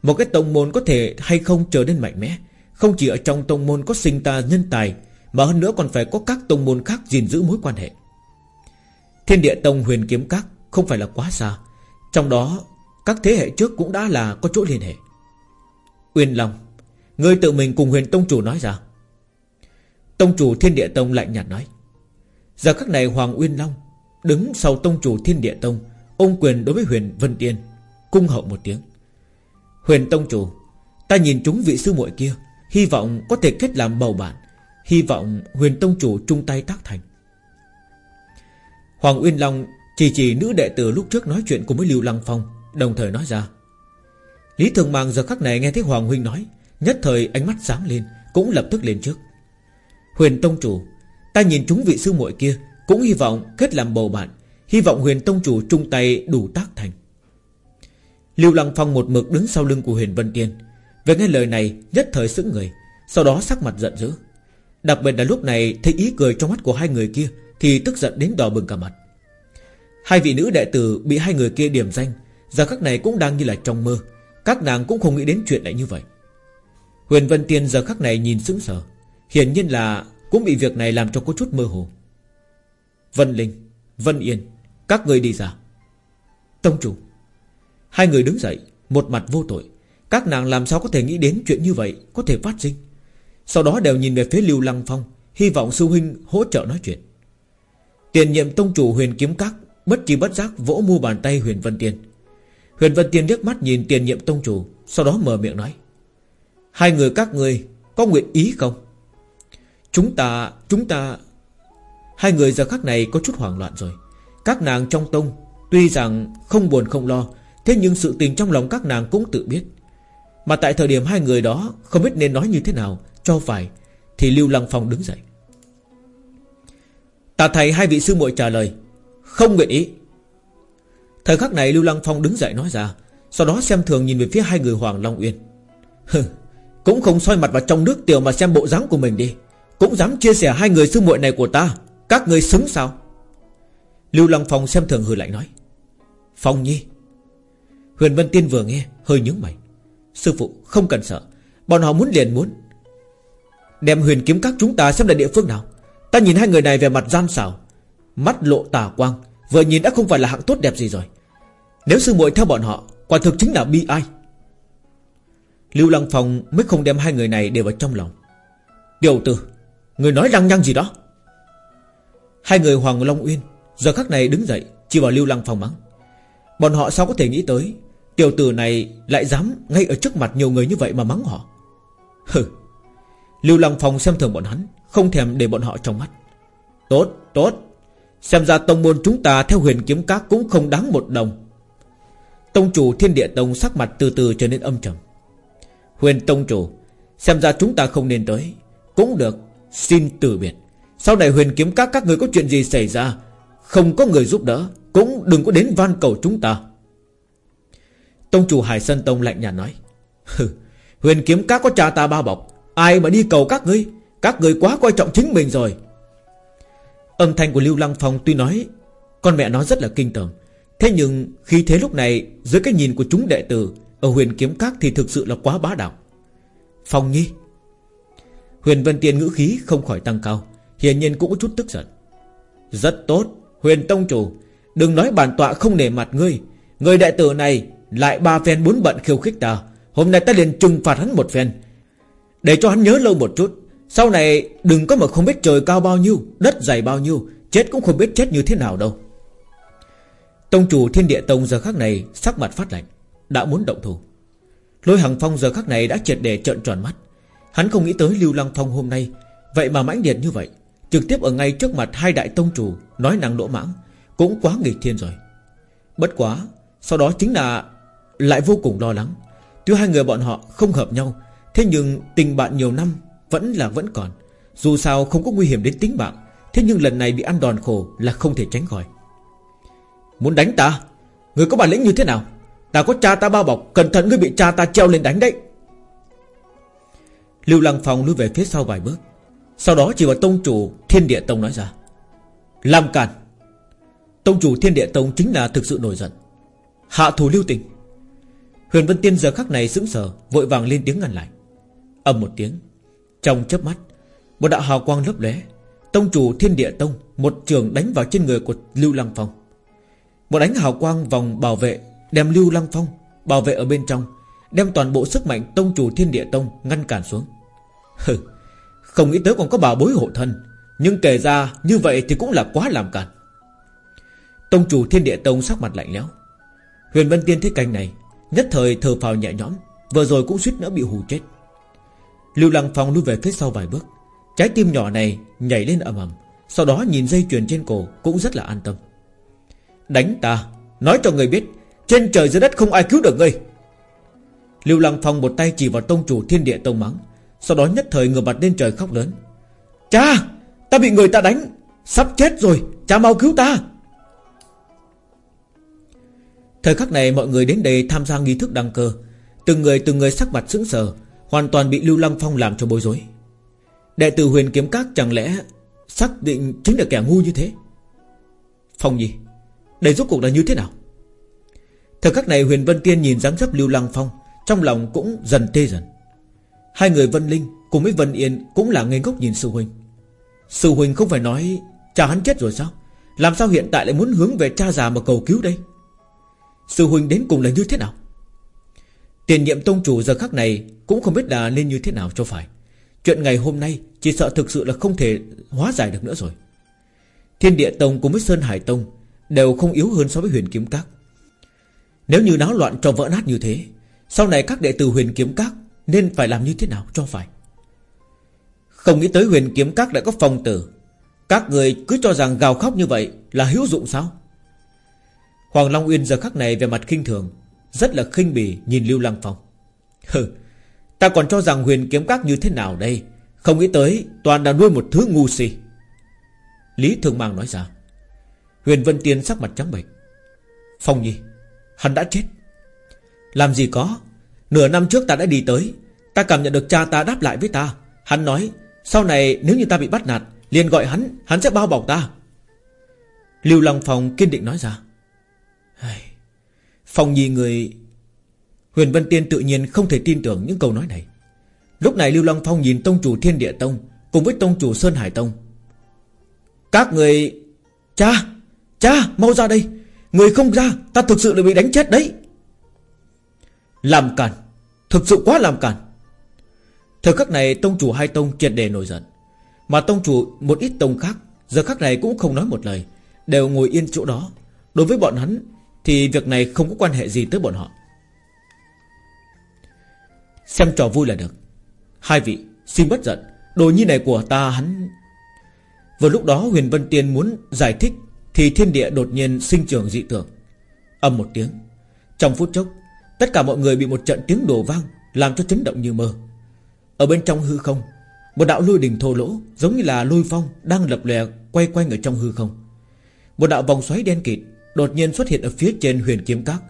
[SPEAKER 1] Một cái tông môn có thể hay không trở nên mạnh mẽ. Không chỉ ở trong tông môn có sinh ta nhân tài, mà hơn nữa còn phải có các tông môn khác gìn giữ mối quan hệ. Thiên địa tông huyền kiếm các Không phải là quá xa. Trong đó, các thế hệ trước cũng đã là có chỗ liên hệ. Uyên Long Ngươi tự mình cùng huyền tông chủ nói ra. Tông chủ thiên địa tông lạnh nhạt nói. Giờ khắc này Hoàng Uyên Long Đứng sau tông chủ thiên địa tông ông quyền đối với huyền Vân Tiên, Cung hậu một tiếng. Huyền tông chủ, Ta nhìn chúng vị sư muội kia, Hy vọng có thể kết làm bầu bạn. Hy vọng huyền tông chủ chung tay tác thành. Hoàng Uyên Long Chỉ chỉ nữ đệ tử lúc trước nói chuyện cùng với Lưu Lăng Phong, Đồng thời nói ra. Lý Thường Mang giờ khắc này nghe thấy Hoàng Huynh nói, Nhất thời ánh mắt sáng lên, Cũng lập tức lên trước. Huyền Tông Chủ, Ta nhìn chúng vị sư muội kia, Cũng hy vọng kết làm bầu bạn. Hy vọng huyền Tông Chủ chung tay đủ tác thành. Lưu Lăng Phong một mực đứng sau lưng của huyền Vân Tiên. Về nghe lời này, nhất thời sững người, Sau đó sắc mặt giận dữ. Đặc biệt là lúc này, thấy ý cười trong mắt của hai người kia, Thì tức giận đến đỏ bừng cả mặt. Hai vị nữ đệ tử bị hai người kia điểm danh, Giờ các này cũng đang như là trong mơ, Các nàng cũng không nghĩ đến chuyện lại như vậy. Huyền Vân Tiên giờ khắc này nhìn sững sờ, Hiển nhiên là Cũng bị việc này làm cho có chút mơ hồ. Vân Linh, Vân Yên, Các người đi ra. Tông chủ Hai người đứng dậy, Một mặt vô tội. Các nàng làm sao có thể nghĩ đến chuyện như vậy Có thể phát sinh? Sau đó đều nhìn về phía Lưu Lăng Phong, Hy vọng sư huynh hỗ trợ nói chuyện. Tiền nhiệm tông chủ huyền kiếm các Bất chi bất giác vỗ mu bàn tay huyền Vân Tiên. Huyền Vân Tiên liếc mắt nhìn tiền nhiệm tông chủ, Sau đó mở miệng nói, Hai người các người có nguyện ý không? Chúng ta Chúng ta Hai người giờ khắc này có chút hoảng loạn rồi. Các nàng trong tông Tuy rằng không buồn không lo Thế nhưng sự tình trong lòng các nàng cũng tự biết. Mà tại thời điểm hai người đó Không biết nên nói như thế nào, cho phải, Thì Lưu Lăng Phong đứng dậy. Tạ thầy hai vị sư muội trả lời, Không nguyện ý. Thời khắc này Lưu Lăng Phong đứng dậy nói ra, Sau đó xem thường nhìn về phía hai người Hoàng Long Uyên. Hừ, Cũng không soi mặt vào trong nước tiểu mà xem bộ dáng của mình đi, Cũng dám chia sẻ hai người sư muội này của ta, Các người xứng sao? Lưu Lăng Phong xem thường hừ lạnh nói, Phong Nhi Huyền Vân Tiên vừa nghe, hơi nhướng mày. Sư phụ, không cần sợ. Bọn họ muốn liền muốn. Đem huyền kiếm các chúng ta xem là địa phương nào. Ta nhìn hai người này về mặt gian xảo. Mắt lộ tà quang, Vừa nhìn đã không phải là hạng tốt đẹp gì rồi. Nếu sư muội theo bọn họ, Quả thực chính là bi ai. Lưu Lăng Phong mới không đem hai người này đều vào trong lòng. Điều tử, Người nói lăng nhăng gì đó. Hai người Hoàng Long Uyên Giờ khắc này đứng dậy, Chỉ vào Lưu Lăng Phong mắng. Bọn họ sao có thể nghĩ tới Tiểu tử này lại dám ngay ở trước mặt nhiều người như vậy mà mắng họ. Hừ. Lưu Lăng Phong xem thường bọn hắn Không thèm để bọn họ trong mắt. Tốt, tốt. Xem ra tông môn chúng ta theo huyền kiếm các cũng không đáng một đồng. Tông chủ thiên địa tông sắc mặt từ từ trở nên âm trầm. Huyền tông chủ Xem ra chúng ta không nên tới. Cũng được Xin từ biệt. Sau này huyền kiếm các các người có chuyện gì xảy ra Không có người giúp đỡ Cũng đừng có đến van cầu chúng ta. Tông chủ Hải Sơn Tông lạnh nhạt nói Hừ, Huyền kiếm các có cha ta bao bọc Ai mà đi cầu các ngươi Các người quá coi trọng chính mình rồi. Âm thanh của Lưu Lăng Phong tuy nói Con mẹ nó rất là kinh tởm. Thế nhưng khi thế lúc này Dưới cái nhìn của chúng đệ tử Ở huyền kiếm các thì thực sự là quá bá đạo. Phong nhi. Huyền Vân Tiên ngữ khí không khỏi tăng cao Hiển nhiên cũng có chút tức giận. Rất tốt Huyền Tông Chủ Đừng nói bản tọa không nể mặt ngươi. Người đệ tử này lại ba phen bốn bận khiêu khích ta. Hôm nay ta liền trừng phạt hắn một phen. Để cho hắn nhớ lâu một chút. Sau này đừng có mà không biết trời cao bao nhiêu, Đất dày bao nhiêu, Chết cũng không biết chết như thế nào đâu. Tông chủ thiên địa tông giờ khắc này Sắc mặt phát lạnh, Đã muốn động thủ. Lôi Hằng Phong giờ khắc này đã triệt để trợn tròn mắt. Hắn không nghĩ tới Lưu Lăng Phong hôm nay. Vậy mà mãnh liệt như vậy, Trực tiếp ở ngay trước mặt hai đại tông chủ, Nói năng đỗ mãng, Cũng quá nghịch thiên rồi. Bất quá, Sau đó chính là lại vô cùng lo lắng. Tuy hai người bọn họ không hợp nhau, Thế nhưng tình bạn nhiều năm Vẫn là vẫn còn. Dù sao không có nguy hiểm đến tính mạng, Thế nhưng lần này bị ăn đòn khổ là không thể tránh khỏi. Muốn đánh ta? Người có bản lĩnh như thế nào? Ta có cha ta bao bọc, Cẩn thận ngươi bị cha ta treo lên đánh đấy. Lưu Lăng Phong lui về phía sau vài bước. Sau đó chỉ vào tông chủ Thiên Địa Tông nói ra. Làm cản Tông chủ Thiên Địa Tông chính là thực sự nổi giận. Hạ thủ lưu tình. Huyền Vân Tiên giờ khắc này sững sờ, Vội vàng lên tiếng ngăn lại. Ầm một tiếng, Trong chớp mắt, Một đạo hào quang lấp lóe. Tông chủ Thiên Địa Tông, Một trường đánh vào trên người của Lưu Lăng Phong. Một đánh hào quang vòng bảo vệ, Đem Lưu Lăng Phong Bảo vệ ở bên trong, Đem toàn bộ sức mạnh Tông chủ Thiên Địa Tông ngăn cản xuống. Hừ, Không nghĩ tới còn có bảo bối hộ thân, Nhưng kể ra như vậy thì cũng là quá làm cản Tông chủ Thiên Địa Tông sắc mặt lạnh lẽo. Huyền Vân Tiên thấy cảnh này Nhất thời thở phào nhẹ nhõm, Vừa rồi cũng suýt nữa bị hù chết. Lưu Lăng Phong lui về phía sau vài bước. Trái tim nhỏ này nhảy lên ầm ầm, Sau đó nhìn dây chuyền trên cổ Cũng rất là an tâm. Đánh ta, Nói cho người biết, Trên trời dưới đất không ai cứu được ngươi. Lưu Lăng Phong một tay chỉ vào tông chủ thiên địa tông mắng, Sau đó nhất thời ngửa mặt lên trời khóc lớn. Cha, Ta bị người ta đánh, Sắp chết rồi, Cha mau cứu ta. Thời khắc này mọi người đến đây tham gia nghi thức đăng cơ. Từng người từng người sắc mặt sững sờ, Hoàn toàn bị Lưu Lăng Phong làm cho bối rối. Đệ tử huyền kiếm các chẳng lẽ Xác định chính là kẻ ngu như thế? Phong nhi, Đây rốt cuộc là như thế nào? Thời khắc này huyền Vân Tiên nhìn dáng dấp Lưu Lăng Phong, Trong lòng cũng dần tê dần. Hai người Vân Linh cùng với Vân Yên Cũng là ngây ngốc nhìn sư huynh. Sư huynh không phải nói, Cha hắn chết rồi sao? Làm sao hiện tại lại muốn hướng về cha già mà cầu cứu đây? Sư huynh đến cùng là như thế nào? Tiền nhiệm tông chủ giờ khắc này Cũng không biết là nên như thế nào cho phải. Chuyện ngày hôm nay Chỉ sợ thực sự là không thể hóa giải được nữa rồi. Thiên địa tông cùng với Sơn Hải tông Đều không yếu hơn so với huyền kiếm các. Nếu như náo loạn cho vỡ nát như thế, Sau này các đệ tử huyền kiếm các Nên phải làm như thế nào cho phải? Không nghĩ tới huyền kiếm các đã có phòng tử. Các người cứ cho rằng gào khóc như vậy Là hữu dụng sao? Hoàng Long Uyên giờ khắc này về mặt khinh thường, Rất là khinh bỉ nhìn Lưu Lăng Phong. Hừ, Ta còn cho rằng huyền kiếm các như thế nào đây? Không nghĩ tới toàn là nuôi một thứ ngu si. Lý Thường Mang nói ra. Huyền Vân Tiên sắc mặt trắng bệch. Phong Nhi, Hắn đã chết. Làm gì có? Nửa năm trước ta đã đi tới. Ta cảm nhận được cha ta đáp lại với ta. Hắn nói, Sau này nếu như ta bị bắt nạt, liền gọi hắn Hắn sẽ bao bọc ta. Lưu Lăng Phong kiên định nói ra. Phong Nhi người, Huyền Vân Tiên tự nhiên không thể tin tưởng những câu nói này. Lúc này Lưu Long Phong nhìn Tông chủ Thiên Địa Tông Cùng với Tông chủ Sơn Hải Tông. Các người, Cha Cha, mau ra đây. Người không ra, ta thực sự là bị đánh chết đấy. Làm cản Thực sự quá làm cản Thời khắc này Tông chủ hai Tông triệt đề nổi giận. Mà Tông chủ một ít Tông khác, Giờ khắc này cũng không nói một lời, Đều ngồi yên chỗ đó. Đối với bọn hắn thì việc này không có quan hệ gì tới bọn họ. Xem trò vui là được. Hai vị, xin bất giận. Đồ như này của ta hắn. Vừa lúc đó Huyền Vân Tiên muốn giải thích, Thì thiên địa đột nhiên sinh trưởng dị tưởng Âm một tiếng. Trong phút chốc, Tất cả mọi người bị một trận tiếng đổ vang, Làm cho chấn động như mơ. Ở bên trong hư không, Một đạo lôi đình thô lỗ, Giống như là lôi phong, đang lập lè Quay quanh ở trong hư không. Một đạo vòng xoáy đen kịt Đột nhiên xuất hiện ở phía trên huyền kiếm các.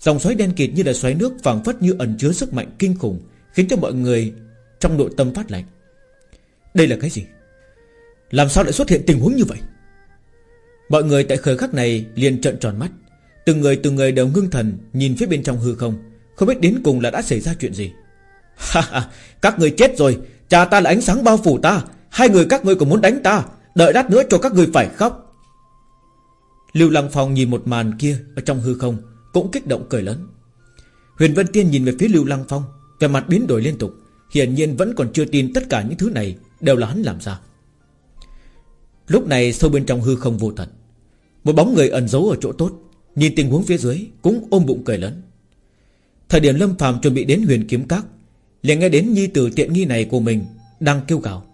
[SPEAKER 1] Dòng xoáy đen kịt như là xoáy nước phảng phất như ẩn chứa sức mạnh kinh khủng, Khiến cho mọi người trong nội tâm phát lạnh. Đây là cái gì? Làm sao lại xuất hiện tình huống như vậy? Mọi người tại khởi khắc này liền trợn tròn mắt. Từng người từng người đều ngưng thần, Nhìn phía bên trong hư không. Không biết đến cùng là đã xảy ra chuyện gì. Ha ha, Các người chết rồi. Cha ta là ánh sáng bao phủ ta. Hai người các ngươi còn muốn đánh ta. Đợi đắt nữa cho các người phải khóc. Lưu Lăng Phong nhìn một màn kia Ở trong hư không, Cũng kích động cười lớn. Huyền Vân Tiên nhìn về phía Lưu Lăng Phong Về mặt biến đổi liên tục, Hiển nhiên vẫn còn chưa tin tất cả những thứ này Đều là hắn làm ra. Lúc này sâu bên trong hư không vô tận, Một bóng người ẩn giấu ở chỗ tốt, Nhìn tình huống phía dưới Cũng ôm bụng cười lớn. Thời điểm Lâm phàm chuẩn bị đến huyền kiếm các, liền nghe đến nhi tử tiện nghi này của mình Đang kêu gào,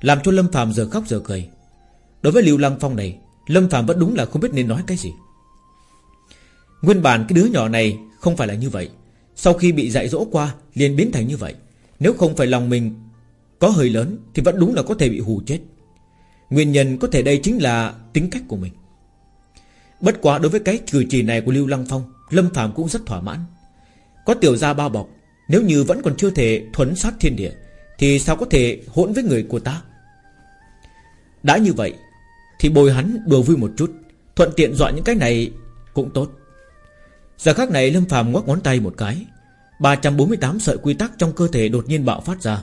[SPEAKER 1] Làm cho Lâm phàm giờ khóc giờ cười. Đối với Lưu Lăng Phong này Lâm Phạm vẫn đúng là không biết nên nói cái gì. Nguyên bản cái đứa nhỏ này Không phải là như vậy. Sau khi bị dạy dỗ qua, liền biến thành như vậy. Nếu không phải lòng mình Có hơi lớn, thì vẫn đúng là có thể bị hù chết. Nguyên nhân có thể đây chính là tính cách của mình. Bất quá đối với cái cử chỉ này của Lưu Lăng Phong, Lâm Phạm cũng rất thỏa mãn. Có tiểu gia bao bọc, Nếu như vẫn còn chưa thể thuấn sát thiên địa, Thì sao có thể hỗn với người của ta? Đã như vậy thì bồi hắn đùa vui một chút, Thuận tiện dọa những cái này cũng tốt. Giờ khác này Lâm phàm ngoắc ngón tay một cái 348 sợi quy tắc trong cơ thể đột nhiên bạo phát ra,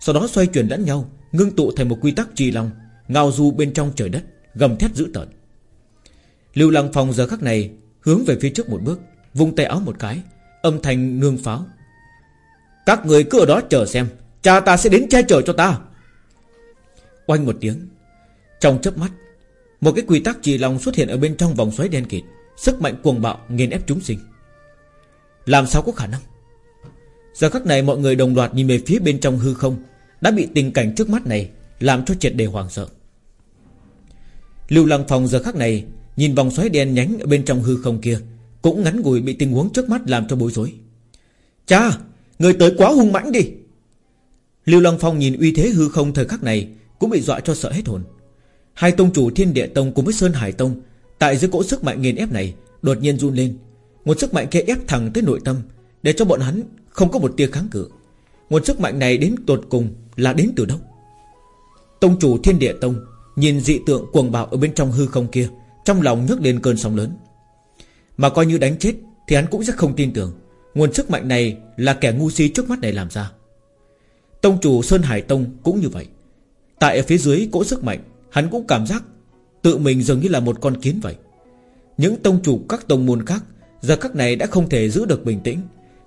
[SPEAKER 1] Sau đó xoay chuyển lẫn nhau, Ngưng tụ thành một quy tắc trì long Ngao du bên trong trời đất, Gầm thét dữ tợn. Lưu Lăng Phong giờ khắc này Hướng về phía trước một bước, Vung tay áo một cái, Âm thanh nương pháo. Các người cứ ở đó chờ xem, Cha ta sẽ đến che chở cho ta. Oanh một tiếng, Trong chớp mắt một cái quy tắc trì lòng xuất hiện ở bên trong vòng xoáy đen kịt. Sức mạnh cuồng bạo nghiền ép chúng sinh. Làm sao có khả năng? Giờ khắc này mọi người đồng loạt nhìn về phía bên trong hư không, Đã bị tình cảnh trước mắt này Làm cho triệt đề hoàng sợ. Lưu Lăng Phong giờ khắc này Nhìn vòng xoáy đen nhánh ở bên trong hư không kia, Cũng ngắn ngủi bị tình huống trước mắt làm cho bối rối. Cha Người tới quá hung mãnh đi. Lưu Lăng Phong nhìn uy thế hư không thời khắc này Cũng bị dọa cho sợ hết hồn. Hai tông chủ thiên địa tông cùng với Sơn Hải Tông, Tại dưới cỗ sức mạnh nghiền ép này, Đột nhiên run lên. Một sức mạnh kia ép thẳng tới nội tâm, Để cho bọn hắn không có một tia kháng cự. Nguồn sức mạnh này đến tột cùng là đến từ đâu? Tông chủ thiên địa tông Nhìn dị tượng cuồng bạo ở bên trong hư không kia, Trong lòng nhấc lên cơn sóng lớn. Mà coi như đánh chết Thì hắn cũng rất không tin tưởng, Nguồn sức mạnh này là kẻ ngu si trước mắt này làm ra. Tông chủ Sơn Hải Tông cũng như vậy, Tại ở phía dưới cỗ sức mạnh Hắn cũng cảm giác Tự mình dường như là một con kiến vậy. Những tông chủ các tông môn khác, Giờ các này đã không thể giữ được bình tĩnh.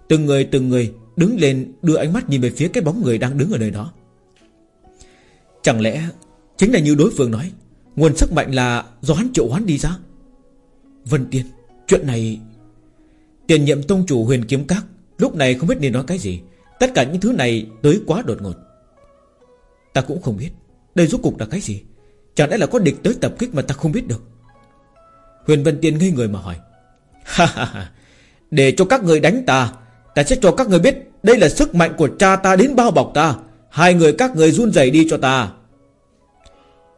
[SPEAKER 1] Từng người từng người đứng lên, Đưa ánh mắt nhìn về phía cái bóng người đang đứng ở nơi đó. Chẳng lẽ Chính là như đối phương nói, Nguồn sức mạnh là do hắn triệu hoán đi ra? Vân Tiên, Chuyện này Tiền nhiệm tông chủ huyền kiếm các, Lúc này không biết nên nói cái gì. Tất cả những thứ này tới quá đột ngột. Ta cũng không biết, Đây rốt cục là cái gì? Chẳng lẽ là có địch tới tập kích mà ta không biết được? Huyền Vân Tiên ngây người mà hỏi. Ha ha ha. Để cho các người đánh ta Ta sẽ cho các người biết Đây là sức mạnh của cha ta đến bao bọc ta. Hai người các người run rẩy đi cho ta.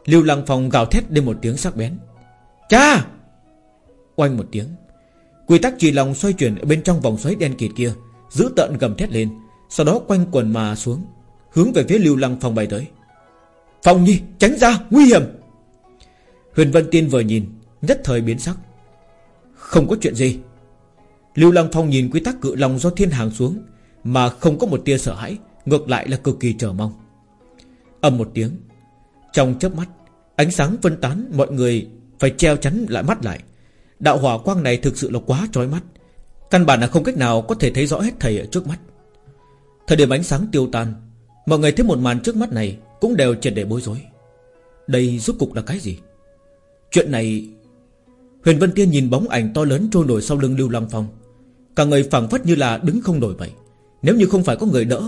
[SPEAKER 1] Lưu Lăng Phong gào thét lên một tiếng sắc bén. Cha! Oanh một tiếng. Quy tắc trì lòng xoay chuyển ở bên trong vòng xoáy đen kịt kia Giữ tận gầm thét lên, Sau đó quanh quần mà xuống, Hướng về phía Lưu Lăng Phong bay tới. Phong Nhi tránh ra nguy hiểm. Huyền Vân Tiên vừa nhìn, Nhất thời biến sắc. Không có chuyện gì. Lưu Lăng Phong nhìn quy tắc cự lòng do thiên hàng xuống, Mà không có một tia sợ hãi, Ngược lại là cực kỳ chờ mong. Âm một tiếng, Trong chớp mắt, Ánh sáng phân tán, mọi người Phải treo chắn lại mắt lại. Đạo hỏa quang này thực sự là quá trói mắt, Căn bản là không cách nào có thể thấy rõ hết thầy ở trước mắt. Thời điểm ánh sáng tiêu tan, Mọi người thấy một màn trước mắt này cũng đều triệt để bối rối. Đây rốt cục là cái gì? Chuyện này, Huyền Vân Tiên nhìn bóng ảnh to lớn trôi nổi sau lưng Lưu Lăng Phong. Cả người phảng phất như là đứng không nổi vậy. Nếu như không phải có người đỡ,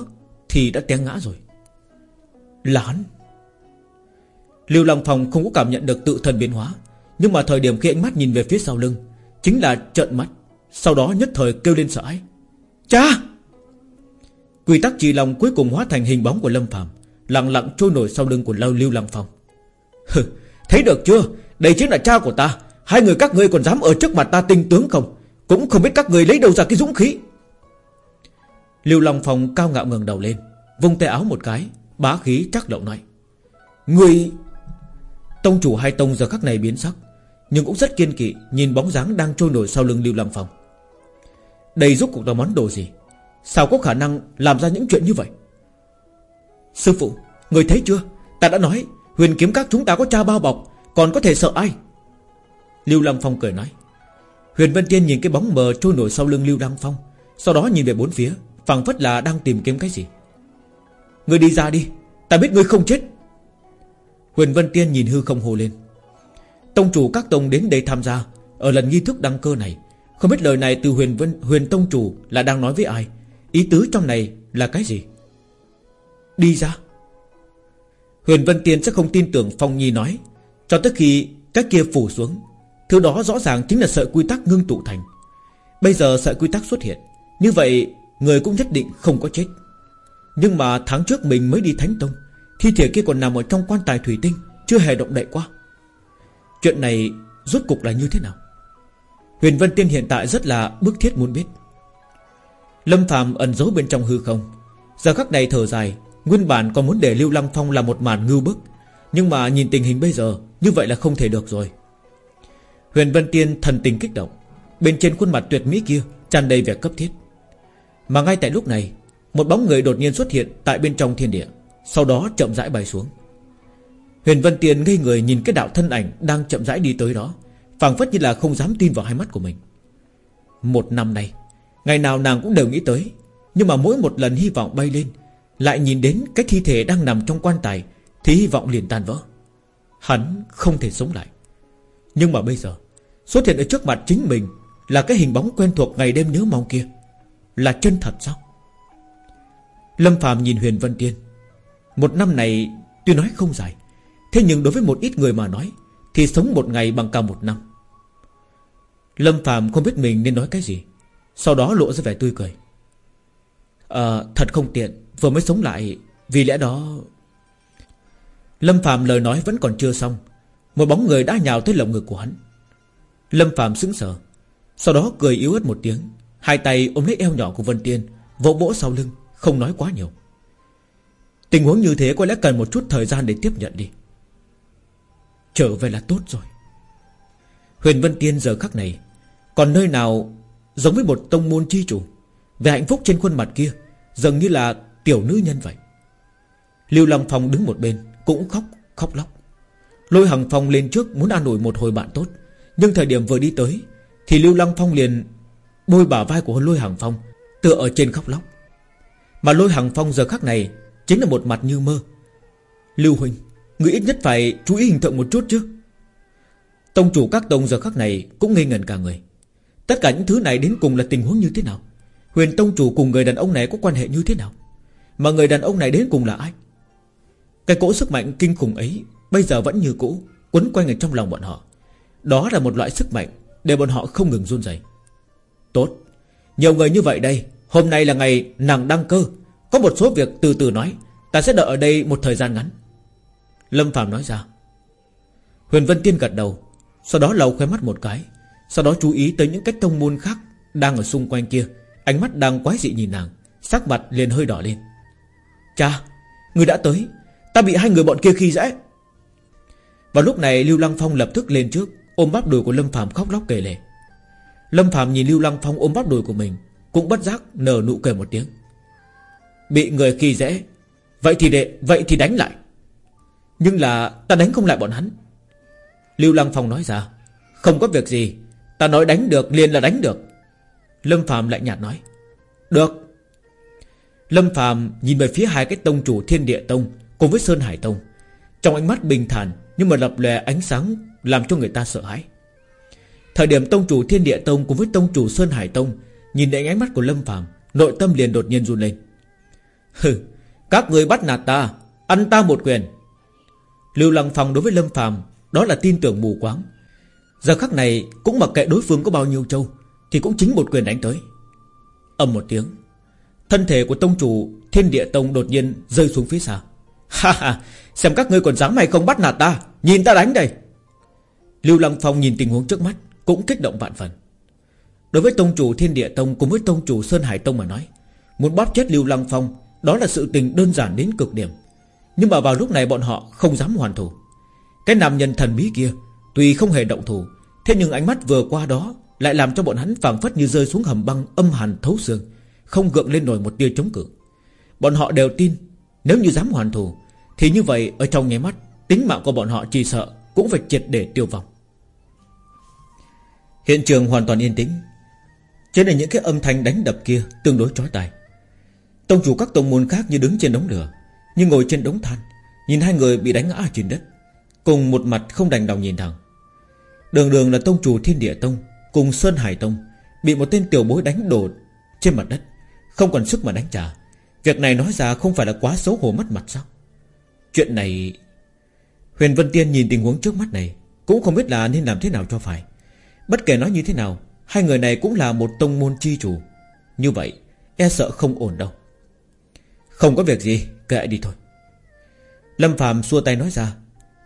[SPEAKER 1] Thì đã té ngã rồi. Là hắn. Lưu Lăng Phong không có cảm nhận được tự thân biến hóa, Nhưng mà thời điểm khi ánh mắt nhìn về phía sau lưng, Chính là trợn mắt, Sau đó nhất thời kêu lên sợ hãi. Cha! Quy tắc trì lòng cuối cùng hóa thành hình bóng của Lâm Phạm Lặng lặng trôi nổi sau lưng của Lâu Lưu Lăng Phong. Hừ, Thấy được chưa? Đây chính là cha của ta. Hai người các ngươi còn dám ở trước mặt ta tinh tướng không? Cũng không biết các người lấy đâu ra cái dũng khí. Lưu Lăng Phong cao ngạo ngẩng đầu lên Vung tay áo một cái Bá khí chắc lậu nói. Người Tông chủ hai tông giờ khắc này biến sắc Nhưng cũng rất kiên kỵ Nhìn bóng dáng đang trôi nổi sau lưng Lưu Lăng Phong. Đây rốt cuộc là món đồ gì? Sao có khả năng làm ra những chuyện như vậy? Sư phụ, Người thấy chưa? Ta đã nói, Huyền kiếm các chúng ta có cha bao bọc, Còn có thể sợ ai? Lưu Lăng Phong cười nói. Huyền Vân Tiên nhìn cái bóng mờ trôi nổi sau lưng Lưu Lăng Phong, Sau đó nhìn về bốn phía, phảng phất là đang tìm kiếm cái gì. Người đi ra đi, Ta biết người không chết. Huyền Vân Tiên nhìn hư không hồ lên. Tông chủ các tông đến đây tham gia, Ở lần nghi thức đăng cơ này, Không biết lời này từ huyền Vân, huyền Tông chủ Là đang nói với ai? Ý tứ trong này là cái gì? Đi ra. Huyền Vân Tiên sẽ không tin tưởng Phong Nhi nói. Cho tới khi cái kia phủ xuống, Thứ đó rõ ràng chính là sợi quy tắc ngưng tụ thành. Bây giờ sợi quy tắc xuất hiện, Như vậy Người cũng nhất định không có chết. Nhưng mà tháng trước mình mới đi Thánh Tông, Thi thể kia còn nằm ở trong quan tài thủy tinh, Chưa hề động đậy qua. Chuyện này rốt cục là như thế nào? Huyền Vân Tiên hiện tại rất là bức thiết muốn biết. Lâm Phạm ẩn giấu bên trong hư không. Giờ khắc này thở dài Nguyên bản còn muốn để Lưu Lăng Phong là một màn ngưu bức, Nhưng mà nhìn tình hình bây giờ, Như vậy là không thể được rồi. Huyền Vân Tiên thần tình kích động, Bên trên khuôn mặt tuyệt mỹ kia tràn đầy vẻ cấp thiết. Mà ngay tại lúc này, Một bóng người đột nhiên xuất hiện Tại bên trong thiên địa, Sau đó chậm rãi bay xuống. Huyền Vân Tiên ngây người nhìn cái đạo thân ảnh Đang chậm rãi đi tới đó, phảng phất như là không dám tin vào hai mắt của mình. Một năm nay, Ngày nào nàng cũng đều nghĩ tới, Nhưng mà mỗi một lần hy vọng bay lên lại nhìn đến cái thi thể đang nằm trong quan tài Thì hy vọng liền tan vỡ. Hắn không thể sống lại. Nhưng mà bây giờ Xuất hiện ở trước mặt chính mình Là cái hình bóng quen thuộc ngày đêm nhớ mong kia. Là chân thật sao? Lâm Phạm nhìn Huyền Vân Tiên. Một năm này tuy nói không dài Thế nhưng đối với một ít người mà nói Thì sống một ngày bằng cả một năm. Lâm Phạm không biết mình nên nói cái gì Sau đó lộ ra vẻ tươi cười. À, Thật không tiện. Vừa mới sống lại, Vì lẽ đó. Lâm Phạm lời nói vẫn còn chưa xong, Một bóng người đã nhào tới lồng ngực của hắn. Lâm Phạm sững sờ, Sau đó cười yếu ớt một tiếng, Hai tay ôm lấy eo nhỏ của Vân Tiên, Vỗ vỗ sau lưng, Không nói quá nhiều. Tình huống như thế có lẽ cần một chút thời gian để tiếp nhận đi. Trở về là tốt rồi. Huyền Vân Tiên giờ khắc này Còn nơi nào Giống với một tông môn chi chủ Về hạnh phúc trên khuôn mặt kia Dường như là tiểu nữ nhân vậy. Lưu Lăng Phong đứng một bên, Cũng khóc khóc lóc. Lôi Hằng Phong lên trước muốn an ủi một hồi bạn tốt. Nhưng thời điểm vừa đi tới, Thì Lưu Lăng Phong liền Bôi bả vai của Lôi Hằng Phong, Tựa ở trên khóc lóc. Mà Lôi Hằng Phong giờ khắc này Chính là một mặt như mơ. Lưu Huynh Người ít nhất phải chú ý hình tượng một chút chứ. Tông chủ các tông giờ khắc này Cũng ngây ngẩn cả người. Tất cả những thứ này đến cùng là tình huống như thế nào? Huyền tông chủ cùng người đàn ông này có quan hệ như thế nào? Mà người đàn ông này đến cùng là ai? Cái cỗ sức mạnh kinh khủng ấy Bây giờ vẫn như cũ, Quấn quanh ở trong lòng bọn họ. Đó là một loại sức mạnh Để bọn họ không ngừng run rẩy. Tốt, Nhiều người như vậy đây, Hôm nay là ngày nàng đăng cơ. Có một số việc từ từ nói, Ta sẽ đợi ở đây một thời gian ngắn. Lâm Phạm nói ra. Huyền Vân Tiên gật đầu, Sau đó lau khóe mắt một cái, Sau đó chú ý tới những cách thông môn khác Đang ở xung quanh kia. Ánh mắt đang quái dị nhìn nàng, Sắc mặt liền hơi đỏ lên. Cha, Người đã tới. Ta bị hai người bọn kia khi dễ. Vào lúc này Lưu Lăng Phong lập tức lên trước, Ôm bắp đùi của Lâm Phạm khóc lóc kể lể. Lâm Phạm nhìn Lưu Lăng Phong ôm bắp đùi của mình, Cũng bất giác nở nụ cười một tiếng. Bị người khi dễ, Vậy thì đệ Vậy thì đánh lại. Nhưng là ta đánh không lại bọn hắn. Lưu Lăng Phong nói ra, Không có việc gì, Ta nói đánh được liền là đánh được. Lâm Phạm lại nhạt nói, Được. Lâm Phạm nhìn về phía hai cái tông chủ Thiên Địa Tông Cùng với Sơn Hải Tông. Trong ánh mắt bình thản Nhưng mà lập lè ánh sáng Làm cho người ta sợ hãi. Thời điểm tông chủ Thiên Địa Tông Cùng với tông chủ Sơn Hải Tông Nhìn đến ánh mắt của Lâm Phạm Nội tâm liền đột nhiên run lên. Hừ, Các người bắt nạt ta, Ăn ta một quyền. Lưu Lăng Phong đối với Lâm Phạm Đó là tin tưởng mù quáng. Giờ khắc này, cũng mặc kệ đối phương có bao nhiêu châu Thì cũng chính một quyền đánh tới. Âm một tiếng. Thân thể của tông chủ, Thiên địa tông đột nhiên rơi xuống phía xa. Ha ha, Xem các ngươi còn dám hay không bắt nạt ta, Nhìn ta đánh đây. Lưu Lăng Phong nhìn tình huống trước mắt, Cũng kích động vạn phần. Đối với tông chủ Thiên Địa Tông Cùng với tông chủ Sơn Hải Tông mà nói, Muốn bóp chết Lưu Lăng Phong, Đó là sự tình đơn giản đến cực điểm. Nhưng mà vào lúc này bọn họ không dám hoàn thủ. Cái nam nhân thần bí kia, Tuy không hề động thủ, Thế nhưng ánh mắt vừa qua đó Lại làm cho bọn hắn phảng phất như rơi xuống hầm băng âm hàn thấu xương. Không gượng lên nổi một tia chống cự. Bọn họ đều tin, Nếu như dám hoàn thủ, Thì như vậy ở trong nháy mắt, Tính mạng của bọn họ chỉ sợ Cũng phải triệt để tiêu vong. Hiện trường hoàn toàn yên tĩnh. Trên là những cái âm thanh đánh đập kia Tương đối trói tai. Tông chủ các tông môn khác như đứng trên đống lửa, Như ngồi trên đống than, Nhìn hai người bị đánh ngã trên đất, Cùng một mặt không đành lòng nhìn thẳng. Đường đường là tông chủ thiên địa tông, Cùng Sơn Hải Tông, Bị một tên tiểu bối đánh đổ trên mặt đất. Không còn sức mà đánh trả. Việc này nói ra không phải là quá xấu hổ mất mặt sao? Chuyện này, Huyền Vân Tiên nhìn tình huống trước mắt này, Cũng không biết là nên làm thế nào cho phải. Bất kể nói như thế nào, Hai người này cũng là một tông môn chi chủ. Như vậy e sợ không ổn đâu. Không có việc gì, Kệ đi thôi. Lâm Phạm xua tay nói ra,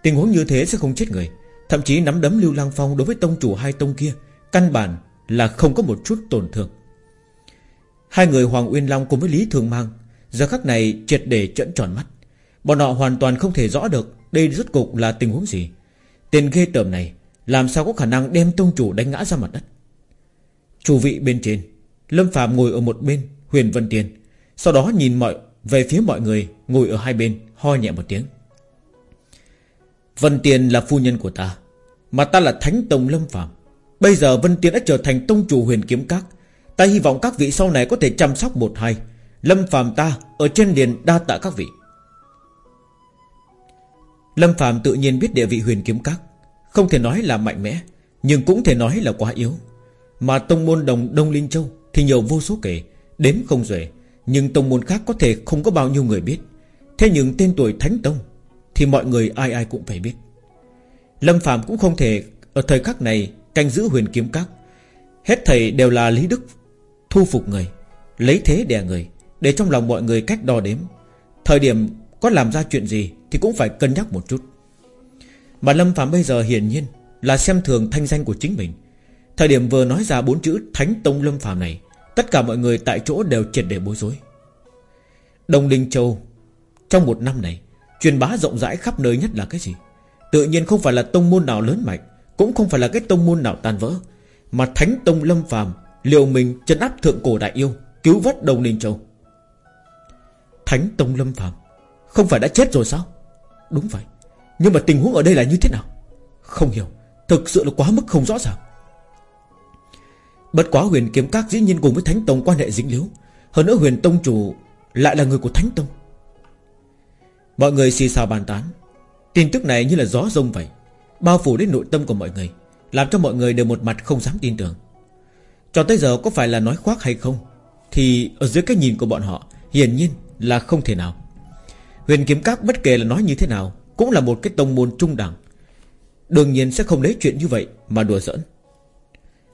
[SPEAKER 1] Tình huống như thế sẽ không chết người. Thậm chí nắm đấm Lưu Lang Phong đối với tông chủ hai tông kia, Căn bản là không có một chút tổn thương. Hai người Hoàng Uyên Long cùng với Lý Thường Mang, Giờ khắc này triệt để trận tròn mắt. Bọn họ hoàn toàn không thể rõ được Đây rốt cục là tình huống gì. Tên ghê tởm này Làm sao có khả năng đem tông chủ đánh ngã ra mặt đất? Chủ vị bên trên, Lâm Phạm ngồi ở một bên, Huyền Vân Tiên, Sau đó nhìn mọi, về phía mọi người Ngồi ở hai bên, ho nhẹ một tiếng. Vân Tiên là phu nhân của ta, Mà ta là Thánh Tông Lâm Phạm Bây giờ Vân Tiên đã trở thành tông chủ huyền kiếm các Ta hy vọng các vị sau này có thể chăm sóc một hai. Lâm phàm ta, ở trên liền đa tạ các vị. Lâm phàm tự nhiên biết địa vị huyền kiếm các. Không thể nói là mạnh mẽ, Nhưng cũng thể nói là quá yếu. Mà tông môn đồng Đông Linh Châu Thì nhiều vô số kể, Đếm không xuể. Nhưng tông môn khác có thể không có bao nhiêu người biết. Thế nhưng tên tuổi Thánh Tông Thì mọi người ai ai cũng phải biết. Lâm phàm cũng không thể, Ở thời khắc này, canh giữ huyền kiếm các. Hết thầy đều là Lý Đức Thu phục người, Lấy thế đè người, Để trong lòng mọi người cách đo đếm. Thời điểm có làm ra chuyện gì Thì cũng phải cân nhắc một chút. Mà Lâm Phạm bây giờ hiển nhiên Là xem thường thanh danh của chính mình. Thời điểm vừa nói ra bốn chữ Thánh Tông Lâm Phạm này, Tất cả mọi người tại chỗ đều triệt để bối rối. Đông Linh Châu, Trong một năm này, Truyền bá rộng rãi khắp nơi nhất là cái gì? Tự nhiên không phải là tông môn nào lớn mạnh, Cũng không phải là cái tông môn nào tan vỡ, Mà Thánh Tông Lâm Phàm Liều mình chân áp thượng cổ đại yêu, Cứu vớt đồng Ninh Châu. Thánh Tông Lâm Phàm, Không phải đã chết rồi sao? Đúng vậy, Nhưng mà tình huống ở đây là như thế nào? Không hiểu, Thực sự là quá mức không rõ ràng. Bất quá huyền kiếm các dĩ nhiên cùng với Thánh Tông quan hệ dính líu, Hơn nữa huyền Tông chủ Lại là người của Thánh Tông. Mọi người xì xào bàn tán. Tin tức này như là gió rông vậy, Bao phủ đến nội tâm của mọi người, Làm cho mọi người đều một mặt không dám tin tưởng. Cho tới giờ có phải là nói khoác hay không, Thì ở dưới cái nhìn của bọn họ, Hiển nhiên là không thể nào. Huyền kiếm các bất kể là nói như thế nào, Cũng là một cái tông môn trung đẳng. Đương nhiên sẽ không lấy chuyện như vậy Mà đùa giỡn.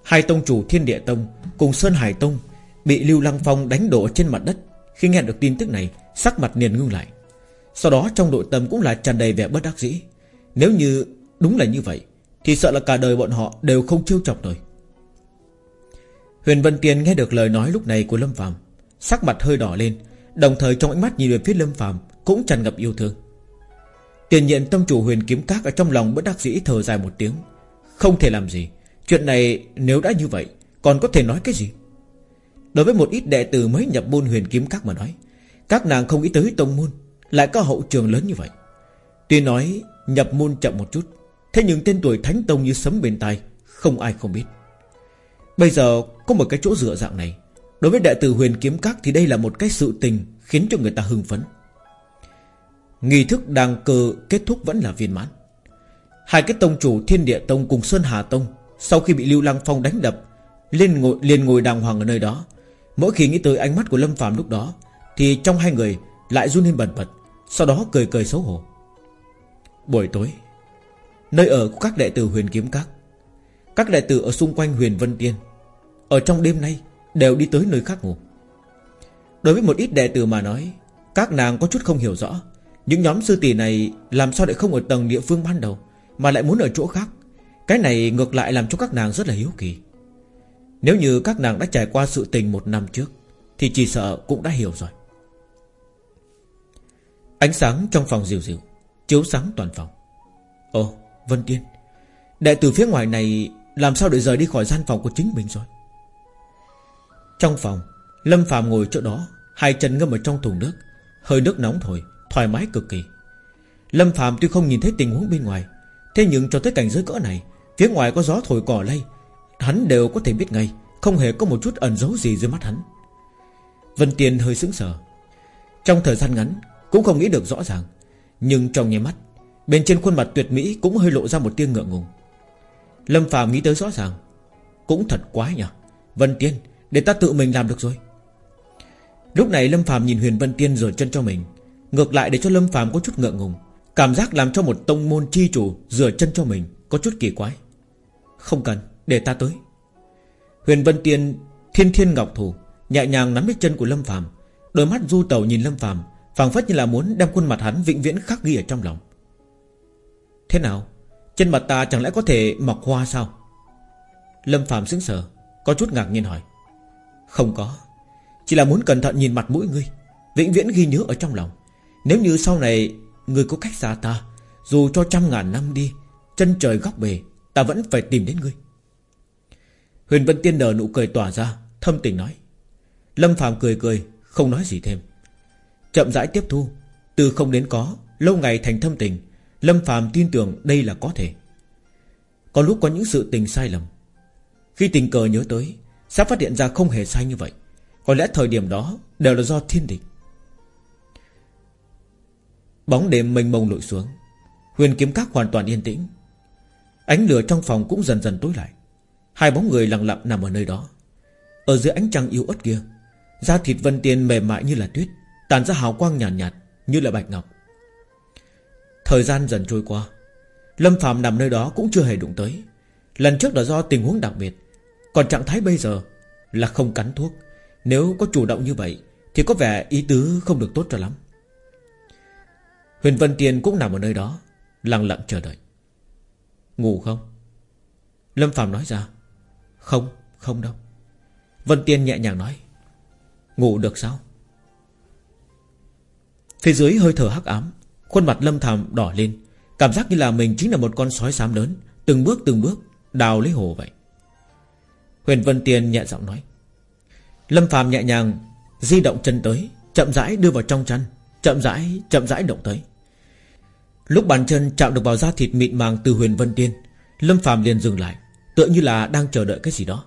[SPEAKER 1] Hai tông chủ thiên địa tông Cùng Sơn Hải Tông Bị Lưu Lăng Phong đánh đổ trên mặt đất, Khi nghe được tin tức này, Sắc mặt liền ngưng lại. Sau đó trong nội tâm cũng là tràn đầy vẻ bất đắc dĩ. Nếu như đúng là như vậy, Thì sợ là cả đời bọn họ đều không chiêu chọc nổi. Huyền Vân Tiên nghe được lời nói lúc này của Lâm Phạm Sắc mặt hơi đỏ lên, Đồng thời trong ánh mắt nhìn về phía Lâm Phạm Cũng tràn ngập yêu thương. Tiền nhiệm tâm chủ huyền kiếm các Ở trong lòng bất đắc dĩ thở dài một tiếng. Không thể làm gì, Chuyện này nếu đã như vậy, Còn có thể nói cái gì? Đối với một ít đệ tử mới nhập môn huyền kiếm các mà nói, Các nàng không nghĩ tới tông môn, Lại có hậu trường lớn như vậy. Tuy nói nhập môn chậm một chút, Thế nhưng tên tuổi thánh tông như sấm bên tai, Không ai không biết. Bây giờ có một cái chỗ dựa dạng này. Đối với đệ tử huyền kiếm các Thì đây là một cái sự tình Khiến cho người ta hưng phấn. Nghi thức đang cơ kết thúc vẫn là viên mãn. Hai cái tông chủ thiên địa tông cùng Sơn Hà Tông Sau khi bị Lưu Lăng Phong đánh đập liền ngồi, liền ngồi đàng hoàng ở nơi đó. Mỗi khi nghĩ tới ánh mắt của Lâm Phạm lúc đó Thì trong hai người lại run lên bần bật Sau đó cười cười xấu hổ. Buổi tối Nơi ở của các đệ tử huyền kiếm các các đệ tử ở xung quanh huyền Vân Tiên, Ở trong đêm nay Đều đi tới nơi khác ngủ. Đối với một ít đệ tử mà nói, Các nàng có chút không hiểu rõ. Những nhóm sư tỷ này Làm sao lại không ở tầng địa phương ban đầu, Mà lại muốn ở chỗ khác? Cái này ngược lại làm cho các nàng rất là hiếu kỳ. Nếu như các nàng đã trải qua sự tình một năm trước, Thì chỉ sợ cũng đã hiểu rồi. Ánh sáng trong phòng dịu dịu, Chiếu sáng toàn phòng. Ồ, Vân Tiên, Đệ tử phía ngoài này làm sao để rời đi khỏi gian phòng của chính mình rồi? Trong phòng, Lâm Phạm ngồi chỗ đó, Hai chân ngâm ở trong thùng nước. Hơi nước nóng thổi Thoải mái cực kỳ. Lâm Phạm tuy không nhìn thấy tình huống bên ngoài, Thế nhưng cho tới cảnh giới cỡ này, Phía ngoài có gió thổi cỏ lay. Hắn đều có thể biết ngay, Không hề có một chút ẩn giấu gì dưới mắt hắn. Vân Tiên hơi sững sờ. Trong thời gian ngắn, Cũng không nghĩ được rõ ràng, Nhưng trong nháy mắt, Bên trên khuôn mặt tuyệt mỹ cũng hơi lộ ra một tia ngượng ngùng. Lâm Phạm nghĩ tới rõ ràng. Cũng thật quá nhỉ. Vân Tiên, để ta tự mình làm được rồi. Lúc này Lâm Phạm nhìn Huyền Vân Tiên rửa chân cho mình. Ngược lại để cho Lâm Phạm có chút ngượng ngùng. Cảm giác làm cho một tông môn chi chủ Rửa chân cho mình Có chút kỳ quái. Không cần, để ta tới. Huyền Vân Tiên, thiên thiên ngọc thủ, Nhẹ nhàng nắm lấy chân của Lâm Phạm Đôi mắt du tàu nhìn Lâm Phạm phảng phất như là muốn đem khuôn mặt hắn vĩnh viễn khắc ghi ở trong lòng. Thế nào? Trên mặt ta chẳng lẽ có thể mọc hoa sao? Lâm Phạm sững sờ, Có chút ngạc nhiên hỏi. Không có, Chỉ là muốn cẩn thận nhìn mặt mũi ngươi, Vĩnh viễn ghi nhớ ở trong lòng. Nếu như sau này Ngươi có cách xa ta, Dù cho trăm ngàn năm đi, Chân trời góc bề Ta vẫn phải tìm đến ngươi. Huyền Vân Tiên nở nụ cười tỏa ra, Thâm tình nói. Lâm Phạm cười cười, Không nói gì thêm. Chậm rãi tiếp thu, Từ không đến có, Lâu ngày thành thâm tình Lâm Phạm tin tưởng đây là có thể. Có lúc có những sự tình sai lầm. Khi tình cờ nhớ tới Sẽ phát hiện ra không hề sai như vậy. Có lẽ thời điểm đó đều là do thiên địch. Bóng đêm mênh mông lội xuống. Huyền kiếm các hoàn toàn yên tĩnh. Ánh lửa trong phòng cũng dần dần tối lại. Hai bóng người lặng lặng nằm ở nơi đó. Ở dưới ánh trăng yếu ớt kia Da thịt vân tiên mềm mại như là tuyết Tàn ra hào quang nhàn nhạt, nhạt Như là bạch ngọc. Thời gian dần trôi qua. Lâm Phạm nằm nơi đó cũng chưa hề đụng tới. Lần trước là do tình huống đặc biệt. Còn trạng thái bây giờ Là không cắn thuốc. Nếu có chủ động như vậy Thì có vẻ ý tứ không được tốt cho lắm. Huyền Vân Tiên cũng nằm ở nơi đó Lặng lặng chờ đợi. Ngủ không? Lâm Phạm nói ra. Không, không đâu. Vân Tiên nhẹ nhàng nói. Ngủ được sao? Phía dưới hơi thở hắc ám Khuôn mặt Lâm thầm đỏ lên. Cảm giác như là mình chính là một con sói xám lớn. Từng bước từng bước, Đào lấy hồ vậy. Huyền Vân Tiên nhẹ giọng nói. Lâm Phạm nhẹ nhàng, Di động chân tới, Chậm rãi đưa vào trong chăn. Chậm rãi chậm rãi động tới. Lúc bàn chân chạm được vào da thịt mịn màng từ huyền Vân Tiên, Lâm Phạm liền dừng lại, Tựa như là đang chờ đợi cái gì đó.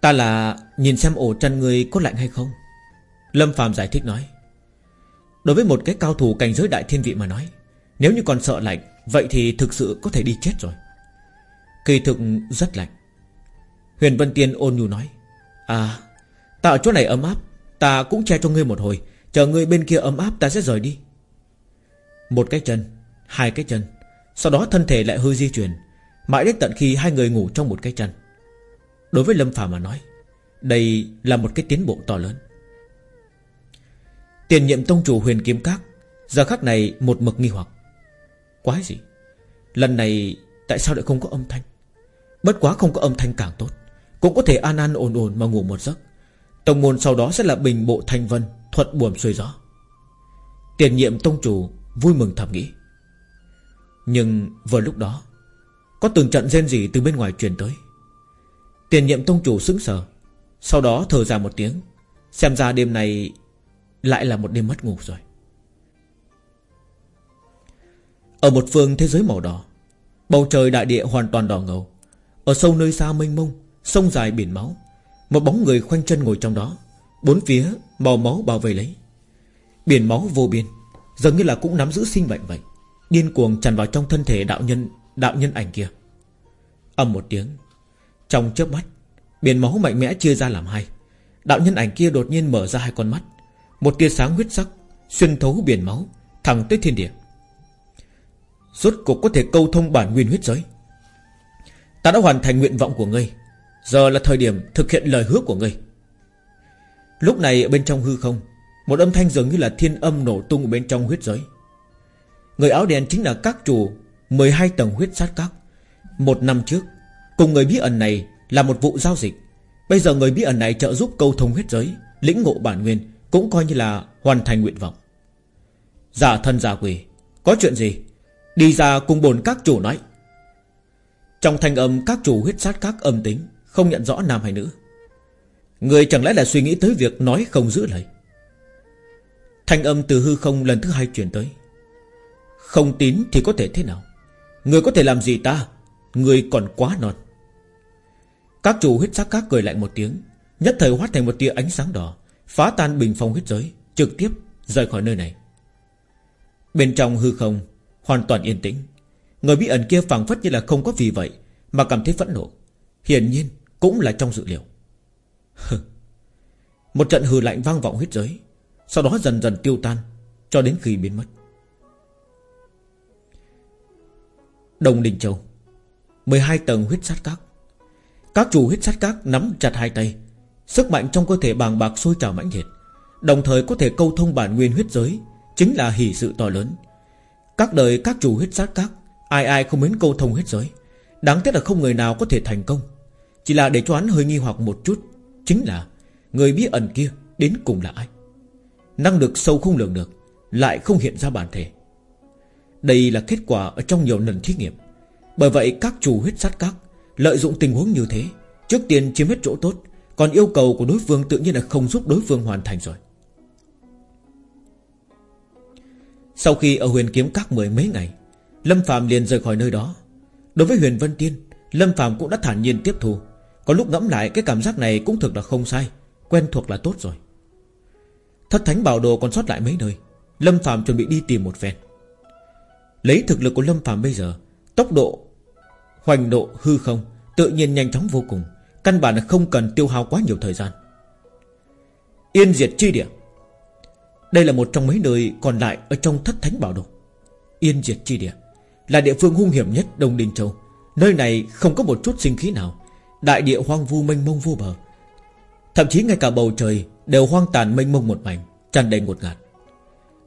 [SPEAKER 1] Ta là nhìn xem ổ chân người có lạnh hay không? Lâm Phạm giải thích nói. Đối với một cái cao thủ cảnh giới đại thiên vị mà nói, Nếu như còn sợ lạnh, Vậy thì thực sự có thể đi chết rồi. Kỳ thực rất lạnh. Huyền Vân Tiên ôn nhu nói À Ta ở chỗ này ấm áp, Ta cũng che cho ngươi một hồi, Chờ ngươi bên kia ấm áp ta sẽ rời đi. Một cái chân, Hai cái chân, Sau đó thân thể lại hơi di chuyển, Mãi đến tận khi hai người ngủ trong một cái chân. Đối với Lâm Phàm mà nói, Đây là một cái tiến bộ to lớn. Tiền nhiệm tông chủ huyền kiếm các. Giờ khắc này một mực nghi hoặc. Quái gì? Lần này tại sao lại không có âm thanh? Bất quá không có âm thanh càng tốt, Cũng có thể an an ổn ổn mà ngủ một giấc. Tông môn sau đó sẽ là bình bộ thanh vân, Thuận buồm xuôi gió. Tiền nhiệm tông chủ vui mừng thầm nghĩ. Nhưng vừa lúc đó, Có từng trận rên gì từ bên ngoài truyền tới. Tiền nhiệm tông chủ sững sờ, Sau đó thở ra một tiếng, Xem ra đêm này lại là một đêm mất ngủ rồi. Ở một phương thế giới màu đỏ, Bầu trời đại địa hoàn toàn đỏ ngầu. Ở sâu nơi xa mênh mông, Sông dài biển máu, Một bóng người khoanh chân ngồi trong đó. Bốn phía màu máu bao vây lấy. Biển máu vô biên, Dường như là cũng nắm giữ sinh mệnh vậy. Điên cuồng tràn vào trong thân thể đạo nhân Đạo nhân ảnh kia. Âm một tiếng, Trong chớp mắt, Biển máu mạnh mẽ chia ra làm hai. Đạo nhân ảnh kia đột nhiên mở ra hai con mắt. Một tia sáng huyết sắc Xuyên thấu biển máu, Thẳng tới thiên địa. Rốt cuộc có thể câu thông bản nguyên huyết giới. Ta đã hoàn thành nguyện vọng của ngươi. Giờ là thời điểm thực hiện lời hứa của ngươi. Lúc này bên trong hư không, Một âm thanh dường như là thiên âm nổ tung ở bên trong huyết giới. Người áo đen chính là các chủ 12 tầng huyết sát các. Một năm trước, Cùng người bí ẩn này là một vụ giao dịch. Bây giờ người bí ẩn này trợ giúp câu thông huyết giới, Lĩnh ngộ bản nguyên cũng coi như là hoàn thành nguyện vọng. Giả thân dạ giả quỷ Có chuyện gì? Đi ra cùng bồn các chủ nói. Trong thanh âm các chủ huyết sát các âm tính, Không nhận rõ nam hay nữ. Người chẳng lẽ là suy nghĩ tới việc nói không giữ lời? Thanh âm từ hư không lần thứ hai truyền tới. Không tín thì có thể thế nào? Người có thể làm gì ta? Người còn quá non. Các chủ huyết sắc các cười lại một tiếng, Nhất thời hóa thành một tia ánh sáng đỏ. Phá tan bình phong huyết giới, Trực tiếp rời khỏi nơi này. Bên trong hư không, Hoàn toàn yên tĩnh. Người bí ẩn kia phảng phất như là không có vì vậy, Mà cảm thấy phẫn nộ. Hiển nhiên, cũng là trong dự liệu. Một trận hừ lạnh vang vọng huyết giới, Sau đó dần dần tiêu tan, Cho đến khi biến mất. Đồng Đình Châu 12 tầng huyết sát các. Các chủ huyết sát các nắm chặt hai tay Sức mạnh trong cơ thể bàng bạc sôi trào mãnh liệt. Đồng thời có thể câu thông bản nguyên huyết giới, Chính là hỷ sự to lớn. Các đời các chủ huyết sát các, Ai ai không mến câu thông huyết giới. Đáng tiếc là không người nào có thể thành công. Chỉ là để cho hắn hơi nghi hoặc một chút, Chính là Người bí ẩn kia đến cùng là ai? Năng lực sâu không lường được, Lại không hiện ra bản thể. Đây là kết quả ở trong nhiều lần thí nghiệm. Bởi vậy các chủ huyết sát các Lợi dụng tình huống như thế, Trước tiên chiếm hết chỗ tốt còn yêu cầu của đối phương tự nhiên là không giúp đối phương hoàn thành rồi. Sau khi ở huyền kiếm các mười mấy ngày, Lâm Phạm liền rời khỏi nơi đó. Đối với huyền Vân Tiên, Lâm Phạm cũng đã thản nhiên tiếp thu. Có lúc ngẫm lại cái cảm giác này cũng thực là không sai, Quen thuộc là tốt rồi. Thất thánh bảo đồ còn sót lại mấy nơi, Lâm Phạm chuẩn bị đi tìm một phen. Lấy thực lực của Lâm Phạm bây giờ, Tốc độ, Hoành độ hư không Tự nhiên nhanh chóng vô cùng. Căn bản là không cần tiêu hao quá nhiều thời gian. Yên diệt chi địa. Đây là một trong mấy nơi còn lại Ở trong thất thánh bảo đồ. Yên diệt chi địa Là địa phương hung hiểm nhất Đông Đình Châu. Nơi này không có một chút sinh khí nào. Đại địa hoang vu mênh mông vô bờ. Thậm chí ngay cả bầu trời Đều hoang tàn mênh mông một mảnh, tràn đầy ngột ngạt.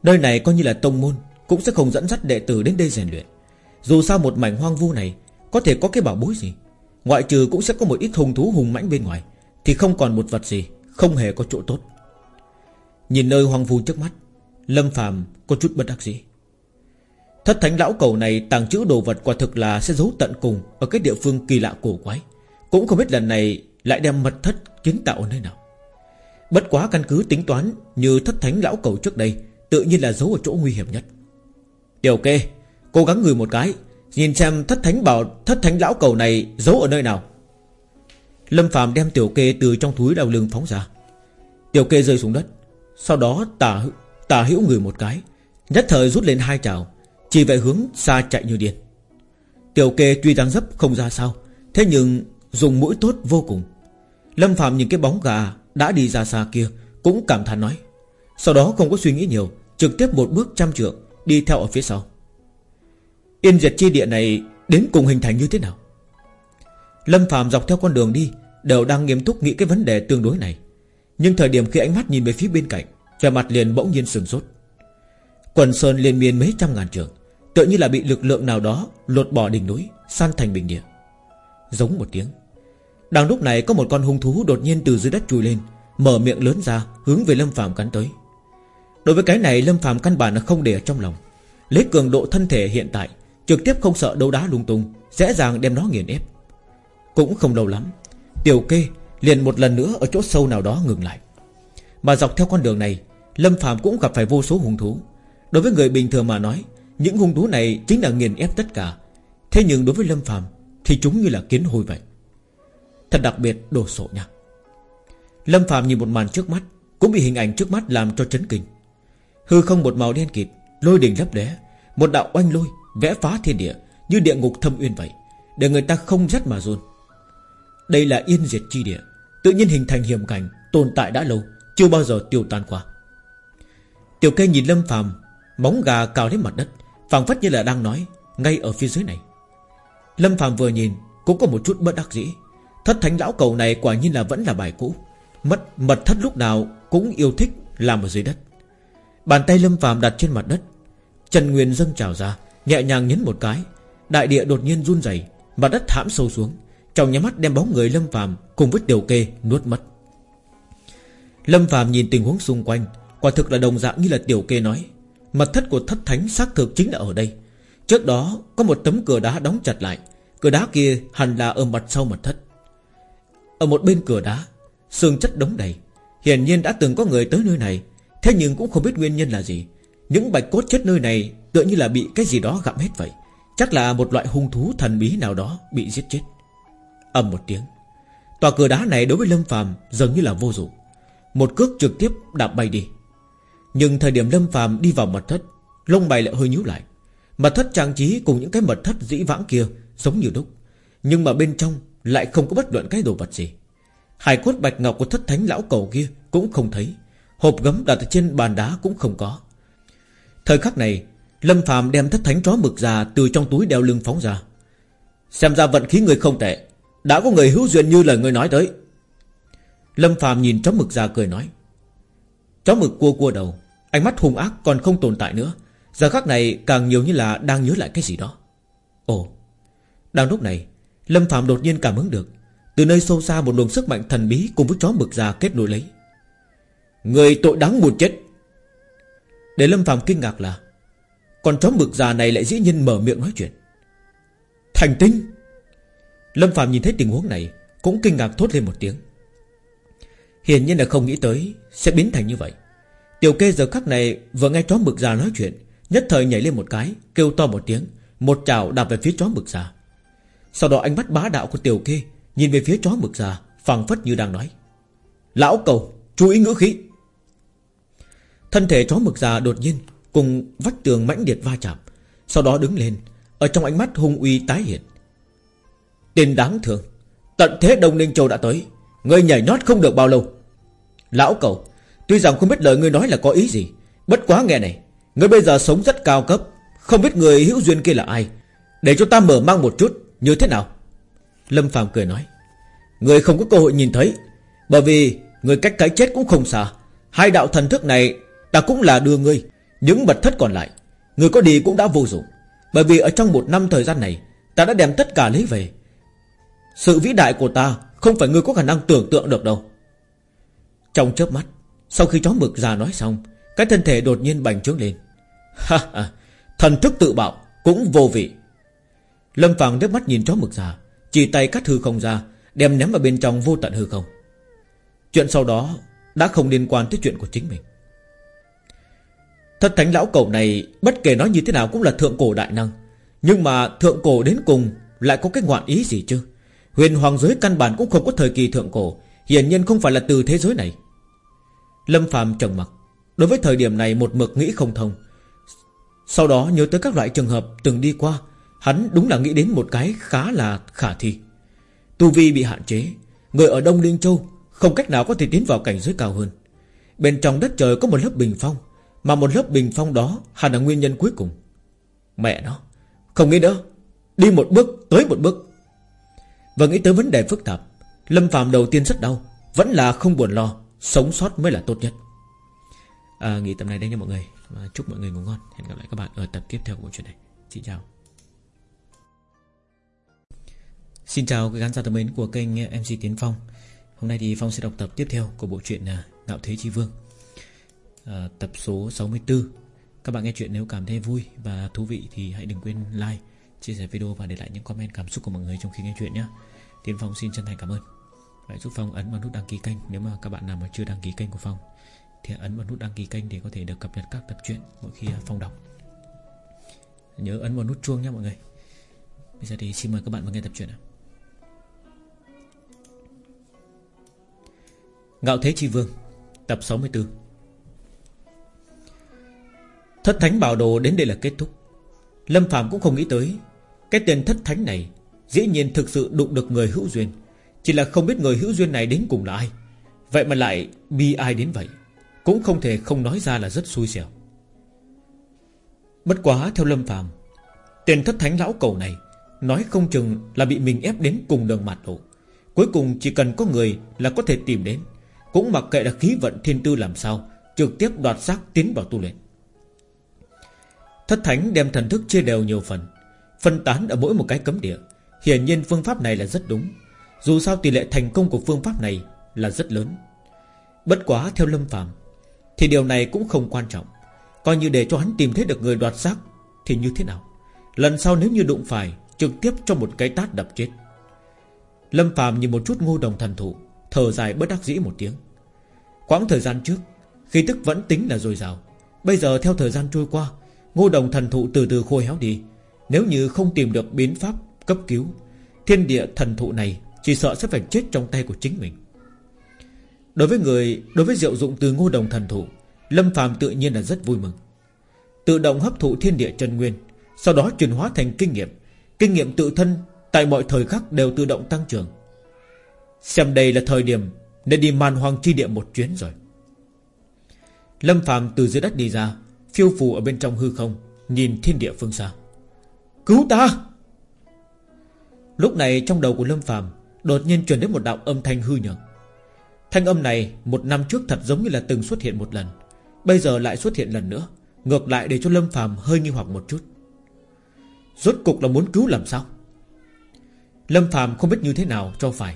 [SPEAKER 1] Nơi này coi như là tông môn, Cũng sẽ không dẫn dắt đệ tử đến đây rèn luyện. Dù sao một mảnh hoang vu này Có thể có cái bảo bối gì? Ngoại trừ cũng sẽ có một ít hung thú hùng mãnh bên ngoài, Thì không còn một vật gì Không hề có chỗ tốt. Nhìn nơi hoang vu trước mắt, Lâm phàm có chút bất đắc dĩ. Thất thánh lão cầu này tàng trữ đồ vật quả thực là sẽ giấu tận cùng Ở cái địa phương kỳ lạ cổ quái, cũng không biết lần này Lại đem mật thất kiến tạo ở nơi nào. Bất quá căn cứ tính toán Như thất thánh lão cầu trước đây Tự nhiên là giấu ở chỗ nguy hiểm nhất. Điều kê, Cố gắng người một cái Nhìn xem thất thánh bảo, Thất thánh lão cầu này giấu ở nơi nào. Lâm Phạm đem tiểu kê từ trong túi đào lưng phóng ra. Tiểu kê rơi xuống đất. Sau đó tả tả hữu người một cái. Nhất thời rút lên hai trào Chỉ về hướng xa chạy như điên. Tiểu kê tuy đang dấp không ra sao, Thế nhưng Dùng mũi tốt vô cùng. Lâm Phạm nhìn cái bóng gà đã đi ra xa kia, Cũng cảm thán nói. Sau đó không có suy nghĩ nhiều, Trực tiếp một bước trăm trượng, Đi theo ở phía sau. Yên diệt chi địa này Đến cùng hình thành như thế nào? Lâm Phạm dọc theo con đường đi Đều đang nghiêm túc nghĩ cái vấn đề tương đối này. Nhưng thời điểm khi ánh mắt nhìn về phía bên cạnh, Vẻ mặt liền bỗng nhiên sừng sốt. Quần sơn liên miên mấy trăm ngàn trường Tựa như là bị lực lượng nào đó Lột bỏ đỉnh núi, San thành bình địa. Giống một tiếng, đang lúc này có một con hung thú đột nhiên từ dưới đất chui lên, Mở miệng lớn ra, hướng về Lâm Phạm cắn tới. Đối với cái này, Lâm Phạm căn bản là không để ở trong lòng, Lấy cường độ thân thể hiện tại Trực tiếp không sợ đấu đá lung tung, Dễ dàng đem nó nghiền ép. Cũng không lâu lắm, Tiểu kê liền một lần nữa ở chỗ sâu nào đó ngừng lại. Mà dọc theo con đường này, Lâm Phạm cũng gặp phải vô số hung thú. Đối với người bình thường mà nói, Những hung thú này chính là nghiền ép tất cả. Thế nhưng đối với Lâm Phạm Thì chúng như là kiến hôi vậy. Thật đặc biệt đồ sộ nha. Lâm Phạm nhìn một màn trước mắt, Cũng bị hình ảnh trước mắt làm cho chấn kinh. Hư không một màu đen kịt, Lôi đỉnh lấp lé Một đạo oanh lôi vẽ phá thiên địa, Như địa ngục thâm uyên vậy, Để người ta không rất mà run. Đây là yên diệt chi địa, Tự nhiên hình thành hiểm cảnh, Tồn tại đã lâu, Chưa bao giờ tiêu tan qua. Tiểu kê nhìn Lâm phàm, Móng gà cào lên mặt đất, phảng phất như là đang nói, Ngay ở phía dưới này. Lâm phàm vừa nhìn, Cũng có một chút bất đắc dĩ. Thất thánh lão cầu này quả nhiên là vẫn là bài cũ. Mất, mật thất lúc nào cũng yêu thích làm ở dưới đất. Bàn tay Lâm phàm đặt trên mặt đất Trần Nguyên dâng trào ra Nhẹ nhàng nhấn một cái Đại địa đột nhiên run rẩy, Mặt đất thảm sâu xuống. Trong nhắm mắt đem bóng người Lâm phàm Cùng với tiểu kê nuốt mất. Lâm phàm nhìn tình huống xung quanh Quả thực là đồng dạng như là tiểu kê nói Mật thất của thất thánh xác thực chính là ở đây. Trước đó có một tấm cửa đá đóng chặt lại Cửa đá kia hẳn là ở mặt sau mật thất. Ở một bên cửa đá Xương chất đống đầy Hiển nhiên đã từng có người tới nơi này Thế nhưng cũng không biết nguyên nhân là gì. Những bạch cốt chết nơi này Tựa như là bị cái gì đó gặm hết vậy. Chắc là một loại hung thú thần bí nào đó Bị giết chết. Ầm một tiếng. Tòa cửa đá này đối với Lâm phàm Dường như là vô dụng. Một cước trực tiếp đạp bay đi. Nhưng thời điểm Lâm phàm đi vào mật thất, Lông mày lại hơi nhíu lại. Mật thất trang trí cùng những cái mật thất dĩ vãng kia Giống như đúc. Nhưng mà bên trong lại không có bất luận cái đồ vật gì. Hải cốt bạch ngọc của thất thánh lão cầu kia Cũng không thấy. Hộp gấm đặt trên bàn đá cũng không có. Thời khắc này Lâm Phạm đem thất thánh chó mực già Từ trong túi đeo lưng phóng ra. Xem ra vận khí người không tệ. Đã có người hữu duyên như lời người nói tới. Lâm Phạm nhìn chó mực già cười nói. Chó mực cua cua đầu, Ánh mắt hung ác còn không tồn tại nữa. Giờ khắc này càng nhiều như là đang nhớ lại cái gì đó. Ồ, Đang lúc này, Lâm Phạm đột nhiên cảm ứng được. Từ nơi sâu xa một luồng sức mạnh thần bí Cùng với chó mực già kết nối lấy. Người tội đáng buồn chết. Để Lâm Phạm kinh ngạc là còn chó mực già này lại dĩ nhiên mở miệng nói chuyện. Thành tinh! Lâm Phạm nhìn thấy tình huống này, Cũng kinh ngạc thốt lên một tiếng. Hiển nhiên là không nghĩ tới Sẽ biến thành như vậy. Tiểu kê giờ khắc này vừa nghe chó mực già nói chuyện, Nhất thời nhảy lên một cái, Kêu to một tiếng, Một chảo đạp về phía chó mực già. Sau đó ánh mắt bá đạo của tiểu kê Nhìn về phía chó mực già phẳng phất như đang nói. Lão cầu, Chú ý ngữ khí. Thân thể chó mực già đột nhiên Cùng vách tường mãnh liệt va chạm, Sau đó đứng lên, Ở trong ánh mắt hung uy tái hiện. Tên đáng thương, Tận thế Đông Ninh Châu đã tới Người nhảy nhót không được bao lâu. Lão cầu Tuy rằng không biết lời ngươi nói là có ý gì, Bất quá nghe này, Ngươi bây giờ sống rất cao cấp, Không biết người hữu duyên kia là ai. Để cho ta mở mang một chút, Như thế nào? Lâm phàm cười nói Người không có cơ hội nhìn thấy, Bởi vì người cách cái chết cũng không xa. Hai đạo thần thức này Ta cũng là đưa ngươi những mật thất còn lại, Người có đi cũng đã vô dụng. Bởi vì ở trong một năm thời gian này, Ta đã đem tất cả lấy về. Sự vĩ đại của ta Không phải người có khả năng tưởng tượng được đâu. Trong chớp mắt, Sau khi chó mực già nói xong, Cái thân thể đột nhiên bành trướng lên. Ha ha, Thần thức tự bạo Cũng vô vị. Lâm Phàng đứt mắt nhìn chó mực già, Chỉ tay cắt hư không ra, Đem ném vào bên trong vô tận hư không. Chuyện sau đó Đã không liên quan tới chuyện của chính mình. Thất thánh lão cầu này, Bất kể nói như thế nào cũng là thượng cổ đại năng. Nhưng mà thượng cổ đến cùng Lại có cái ngoạn ý gì chứ? Huyền hoàng giới căn bản cũng không có thời kỳ thượng cổ, Hiển nhiên không phải là từ thế giới này. Lâm phàm trầm mặc. Đối với thời điểm này, một mực nghĩ không thông. Sau đó nhớ tới các loại trường hợp từng đi qua, Hắn đúng là nghĩ đến một cái khá là khả thi. Tu Vi bị hạn chế, Người ở Đông Linh Châu Không cách nào có thể tiến vào cảnh giới cao hơn. Bên trong đất trời có một lớp bình phong mà một lớp bình phong đó hẳn là nguyên nhân cuối cùng. Mẹ nó Không nghĩ nữa. Đi một bước tới một bước. Và nghĩ tới vấn đề phức tạp Lâm Phạm đầu tiên rất đau Vẫn là không buồn lo Sống sót mới là tốt nhất. À, Nghỉ tập này đây nha mọi người. Và Chúc mọi người ngủ ngon. Hẹn gặp lại các bạn ở tập tiếp theo của bộ truyện này. Xin chào. Xin chào các khán giả thân mến của kênh MC Tiến Phong. Hôm nay thì Phong sẽ đọc tập tiếp theo của bộ truyện à, Ngạo Thế Chi Vương à, Tập số 64 Các bạn nghe chuyện nếu cảm thấy vui và thú vị Thì hãy đừng quên like, chia sẻ video Và để lại những comment cảm xúc của mọi người trong khi nghe chuyện nhé. Tiến Phong xin chân thành cảm ơn. Hãy giúp Phong ấn vào nút đăng ký kênh Nếu mà các bạn nào mà chưa đăng ký kênh của Phong. Thì ấn vào nút đăng ký kênh để có thể được cập nhật các tập truyện Mỗi khi à, Phong đọc. Nhớ ấn vào nút chuông nhé mọi người. Bây giờ thì xin mời các bạn vào nghe tập truyện ạ Ngạo Thế Chi Vương Tập 64 Thất Thánh Bảo Đồ đến đây là kết thúc. Lâm Phạm cũng không nghĩ tới, Cái tên Thất Thánh này Dĩ nhiên thực sự đụng được người hữu duyên, Chỉ là không biết người hữu duyên này đến cùng là ai. Vậy mà lại bi ai đến vậy, Cũng không thể không nói ra là rất xui xẻo. Bất quá theo Lâm Phạm Tên thất thánh lão cầu này Nói không chừng là bị mình ép đến cùng đường mặt độ Cuối cùng chỉ cần có người là có thể tìm đến, Cũng mặc kệ là khí vận thiên tư làm sao, Trực tiếp đoạt xác tiến vào tu luyện. Thất thánh đem thần thức chia đều nhiều phần, Phân tán ở mỗi một cái cấm địa. Hiển nhiên phương pháp này là rất đúng. Dù sao tỷ lệ thành công của phương pháp này Là rất lớn. Bất quá theo Lâm phàm, Thì điều này cũng không quan trọng. Coi như để cho hắn tìm thấy được người đoạt xác Thì như thế nào? Lần sau nếu như đụng phải, Trực tiếp cho một cái tát đập chết. Lâm phàm nhìn một chút ngô đồng thần thụ, Thở dài bất đắc dĩ một tiếng. Quãng thời gian trước Khi tức vẫn tính là dồi dào. Bây giờ theo thời gian trôi qua Ngô đồng thần thụ từ từ khôi héo đi. Nếu như không tìm được biến pháp cấp cứu, Thiên địa thần thụ này Chỉ sợ sẽ phải chết trong tay của chính mình. Đối với người, Đối với diệu dụng từ ngô đồng thần thụ, Lâm phàm tự nhiên là rất vui mừng. Tự động hấp thụ thiên địa chân nguyên, Sau đó chuyển hóa thành kinh nghiệm. Kinh nghiệm tự thân Tại mọi thời khắc đều tự động tăng trưởng. Xem đây là thời điểm Để đi man hoang chi địa một chuyến rồi. Lâm phàm từ dưới đất đi ra Phiêu phù ở bên trong hư không, Nhìn thiên địa phương xa. Cứu ta! Lúc này trong đầu của Lâm phàm Đột nhiên truyền đến một đạo âm thanh hư nhở Thanh âm này một năm trước thật giống như là từng xuất hiện một lần, Bây giờ lại xuất hiện lần nữa, Ngược lại để cho Lâm phàm hơi nghi hoặc một chút. Rốt cục là muốn cứu làm sao? Lâm phàm không biết như thế nào cho phải.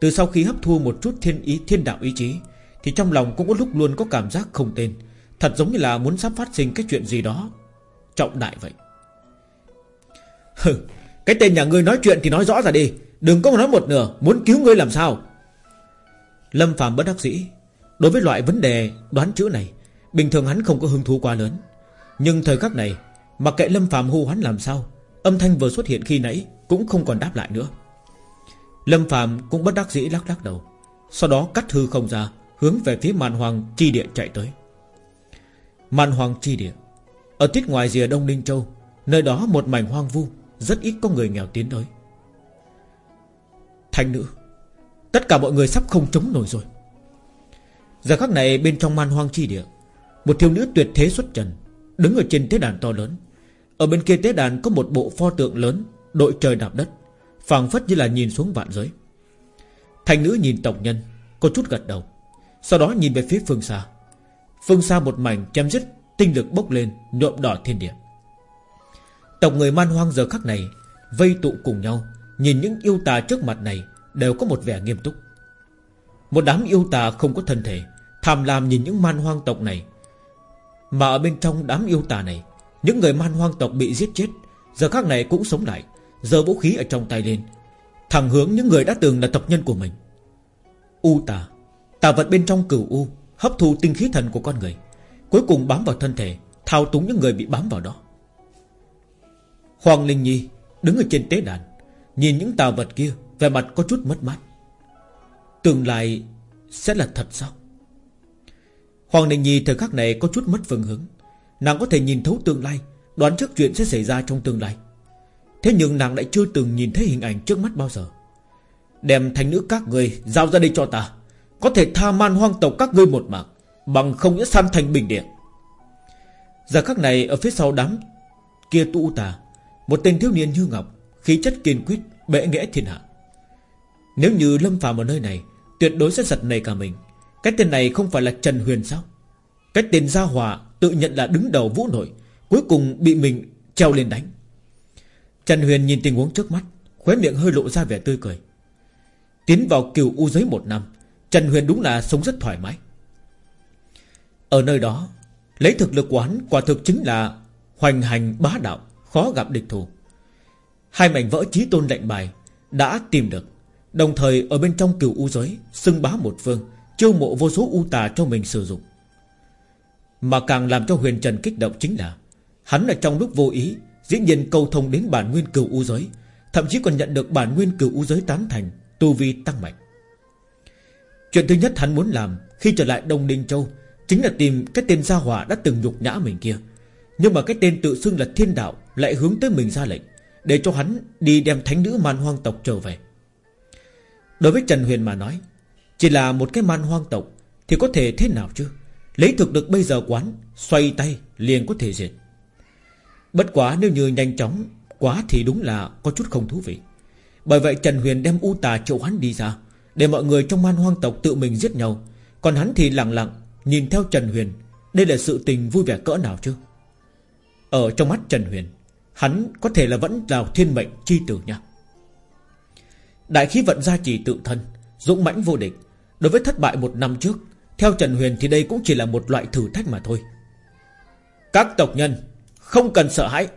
[SPEAKER 1] Từ sau khi hấp thu một chút thiên ý, thiên đạo ý chí, Thì trong lòng cũng có lúc luôn có cảm giác không tên Thật giống như là muốn sắp phát sinh cái chuyện gì đó. Trọng đại vậy. Hừ, Cái tên nhà ngươi nói chuyện thì nói rõ ra đi. Đừng có nói một nửa, Muốn cứu ngươi làm sao? Lâm Phạm bất đắc dĩ. Đối với loại vấn đề đoán chữ này, Bình thường hắn không có hứng thú quá lớn. Nhưng thời khắc này, Mặc kệ Lâm Phạm hô hắn làm sao, Âm thanh vừa xuất hiện khi nãy Cũng không còn đáp lại nữa. Lâm Phạm cũng bất đắc dĩ lắc lắc đầu, Sau đó cắt hư không ra, Hướng về phía màn hoàng chi địa chạy tới. Màn hoàng chi địa. Ở tiết ngoài rìa Đông Ninh Châu, Nơi đó một mảnh hoang vu, Rất ít có người nghèo tiến tới. Thanh nữ, Tất cả mọi người sắp không chống nổi rồi. Giờ khắc này bên trong man hoang chi địa, Một thiếu nữ tuyệt thế xuất trần, Đứng ở trên tế đàn to lớn. Ở bên kia tế đàn có một bộ pho tượng lớn, Đội trời đạp đất, phảng phất như là nhìn xuống vạn giới. Thành nữ nhìn tộc nhân, Có chút gật đầu, Sau đó nhìn về phía phương xa. Phương xa một mảnh chém dứt Tinh lực bốc lên, nhuộm đỏ thiên địa. Tộc người man hoang giờ khắc này Vây tụ cùng nhau, Nhìn những yêu tà trước mặt này Đều có một vẻ nghiêm túc. Một đám yêu tà không có thân thể, Tham lam nhìn những man hoang tộc này. Mà ở bên trong đám yêu tà này, Những người man hoang tộc bị giết chết, Giờ khắc này cũng sống lại Giờ vũ khí ở trong tay lên, Thẳng hướng những người đã từng là tộc nhân của mình. U tà Tà vật bên trong cửu U Hấp thu tinh khí thần của con người, Cuối cùng bám vào thân thể, Thao túng những người bị bám vào đó. Hoàng Linh Nhi Đứng ở trên tế đàn, Nhìn những tà vật kia Về mặt có chút mất mát. Tương lai sẽ là thật sao? Hoàng Linh Nhi thời khắc này có chút mất phương hướng. Nàng có thể nhìn thấu tương lai, Đoán trước chuyện sẽ xảy ra trong tương lai. Thế nhưng nàng lại chưa từng nhìn thấy hình ảnh trước mắt bao giờ. Đem thành nữ các người Giao ra đây cho ta. Có thể tha man hoang tộc các ngươi một mạng, Bằng không sẽ san thành bình địa. Giờ khắc này, ở phía sau đám Kia tu tà, Một tên thiếu niên như ngọc, Khí chất kiên quyết bệ nghĩa thiên hạ. Nếu như lâm phàm ở nơi này, Tuyệt đối sẽ giật nảy cả mình. Cái tên này không phải là Trần Huyền sao? Cái tên Gia Hòa tự nhận là đứng đầu vũ nội, Cuối cùng bị mình treo lên đánh. Trần Huyền nhìn tình huống trước mắt, Khóe miệng hơi lộ ra vẻ tươi cười. Tiến vào kiều u giới một năm Trần Huyền đúng là sống rất thoải mái. Ở nơi đó, Lấy thực lực quán, quả thực chính là Hoành hành bá đạo, Khó gặp địch thủ. Hai mảnh vỡ trí tôn lệnh bài Đã tìm được, Đồng thời ở bên trong cửu u giới Xưng bá một phương, Chiêu mộ vô số u tà cho mình sử dụng. Mà càng làm cho huyền trần kích động chính là, Hắn là trong lúc vô ý, Dĩ nhiên cầu thông đến bản nguyên cửu u giới, Thậm chí còn nhận được bản nguyên cửu u giới tán thành, Tu vi tăng mạnh. Chuyện thứ nhất hắn muốn làm Khi trở lại Đông Ninh Châu Chính là tìm cái tên gia hỏa đã từng nhục nhã mình kia. Nhưng mà cái tên tự xưng là thiên đạo Lại hướng tới mình ra lệnh, Để cho hắn đi đem thánh nữ man hoang tộc trở về. Đối với Trần Huyền mà nói, Chỉ là một cái man hoang tộc Thì có thể thế nào chứ? Lấy thực được bây giờ quán, Xoay tay liền có thể diệt. Bất quá nếu như nhanh chóng, Quá thì đúng là có chút không thú vị. Bởi vậy Trần Huyền đem U Tà triệu hắn đi ra để mọi người trong man hoang tộc tự mình giết nhau. Còn hắn thì lặng lặng, Nhìn theo Trần Huyền. Đây là sự tình vui vẻ cỡ nào chứ? Ở trong mắt Trần Huyền, Hắn có thể là vẫn là thiên mệnh chi tử nha. Đại khí vận gia trì tự thân, Dũng mãnh vô địch. Đối với thất bại một năm trước, Theo Trần Huyền thì đây cũng chỉ là một loại thử thách mà thôi. Các tộc nhân, Không cần sợ hãi.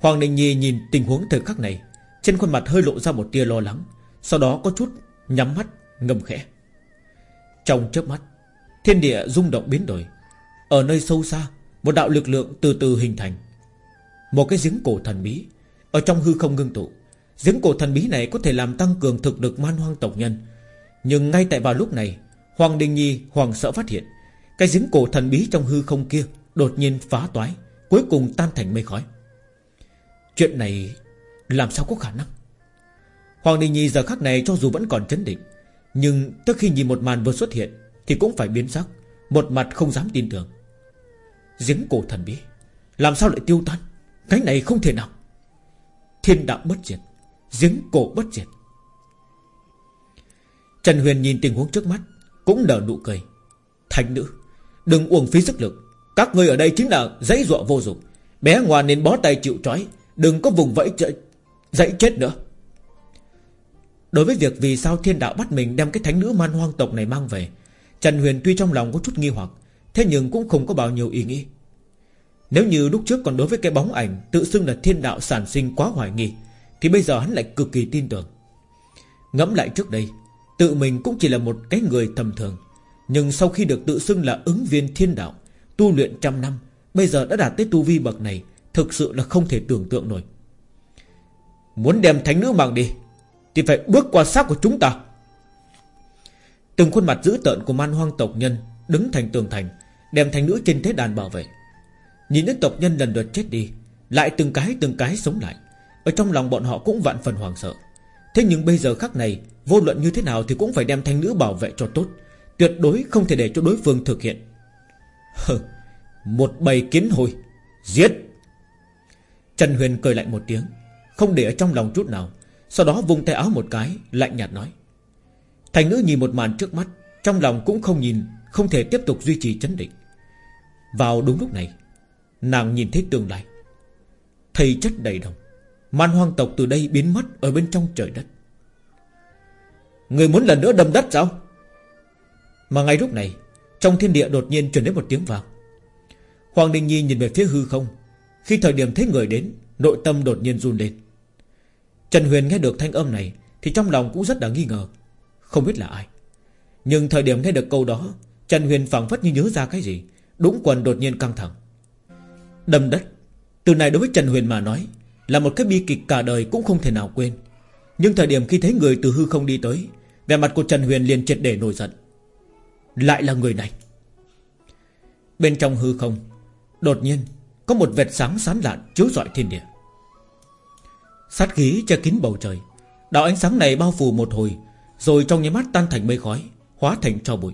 [SPEAKER 1] Hoàng Đình Nhi nhìn tình huống thời khắc này, Trên khuôn mặt hơi lộ ra một tia lo lắng. Sau đó có chút nhắm mắt, ngâm khẽ. Trong chớp mắt, Thiên địa rung động biến đổi. Ở nơi sâu xa, Một đạo lực lượng từ từ hình thành. Một cái giếng cổ thần bí, Ở trong hư không ngưng tụ. Giếng cổ thần bí này có thể làm tăng cường thực lực man hoang tộc nhân. Nhưng ngay tại vào lúc này, Hoàng Đình Nhi, hoàng sợ phát hiện, Cái giếng cổ thần bí trong hư không kia Đột nhiên phá toái, Cuối cùng tan thành mây khói. Chuyện này làm sao có khả năng? Hoàng Đình Nhi giờ khắc này cho dù vẫn còn chấn định, Nhưng tức khi nhìn một màn vừa xuất hiện Thì cũng phải biến sắc, Một mặt không dám tin tưởng. Giếng cổ thần bí, Làm sao lại tiêu tan? Cái này không thể nào. Thiên đạo bất diệt, Giếng cổ bất diệt. Trần Huyền nhìn tình huống trước mắt, Cũng nở nụ cười. Thánh nữ, Đừng uổng phí sức lực. Các người ở đây chính là dãy dọa vô dụng. Bé ngoan nên bó tay chịu trói, Đừng có vùng vẫy dãy chết nữa. Đối với việc vì sao thiên đạo bắt mình Đem cái thánh nữ man hoang tộc này mang về, Trần Huyền tuy trong lòng có chút nghi hoặc, Thế nhưng cũng không có bao nhiêu ý nghĩ. Nếu như lúc trước còn đối với cái bóng ảnh Tự xưng là thiên đạo sản sinh quá hoài nghi, Thì bây giờ hắn lại cực kỳ tin tưởng. Ngẫm lại trước đây, Tự mình cũng chỉ là một cái người tầm thường, Nhưng sau khi được tự xưng là ứng viên thiên đạo, Tu luyện trăm năm, Bây giờ đã đạt tới tu vi bậc này, Thực sự là không thể tưởng tượng nổi. Muốn đem thánh nữ mang đi thì phải bước qua xác của chúng ta. Từng khuôn mặt dữ tợn của man hoang tộc nhân Đứng thành tường thành, Đem thành nữ trên thế đàn bảo vệ. Nhìn những tộc nhân lần lượt chết đi, Lại từng cái từng cái sống lại. Ở trong lòng bọn họ cũng vạn phần hoàng sợ. Thế nhưng bây giờ khắc này, Vô luận như thế nào thì cũng phải đem thanh nữ bảo vệ cho tốt. Tuyệt đối không thể để cho đối phương thực hiện. Hừ, Một bầy kiến hồi Giết! Trần Huyền cười lạnh một tiếng, Không để ở trong lòng chút nào. Sau đó vung tay áo một cái, Lạnh nhạt nói. Thành nữ nhìn một màn trước mắt, Trong lòng cũng không nhìn, Không thể tiếp tục duy trì chấn định. Vào đúng lúc này, Nàng nhìn thấy tương lai. Thầy chất đầy đồng, Man hoang tộc từ đây biến mất Ở bên trong trời đất. Người muốn lần nữa đâm đất sao? Mà ngay lúc này, Trong thiên địa đột nhiên truyền đến một tiếng vang. Hoàng Đình Nhi nhìn về phía hư không. Khi thời điểm thấy người đến, Nội tâm đột nhiên run lên. Trần Huyền nghe được thanh âm này Thì trong lòng cũng rất là nghi ngờ. Không biết là ai. Nhưng thời điểm nghe được câu đó, Trần Huyền phảng phất như nhớ ra cái gì Đúng quần đột nhiên căng thẳng. Đâm đất, Từ này đối với Trần Huyền mà nói, Là một cái bi kịch cả đời cũng không thể nào quên. Nhưng thời điểm khi thấy người từ hư không đi tới, Vẻ mặt của Trần Huyền liền triệt để nổi giận. Lại là người này. Bên trong hư không, Đột nhiên Có một vệt sáng sán lạn chiếu rọi thiên địa. Sát khí che kín bầu trời. Đạo ánh sáng này bao phủ một hồi, Rồi trong nháy mắt tan thành mây khói, Hóa thành tro bụi.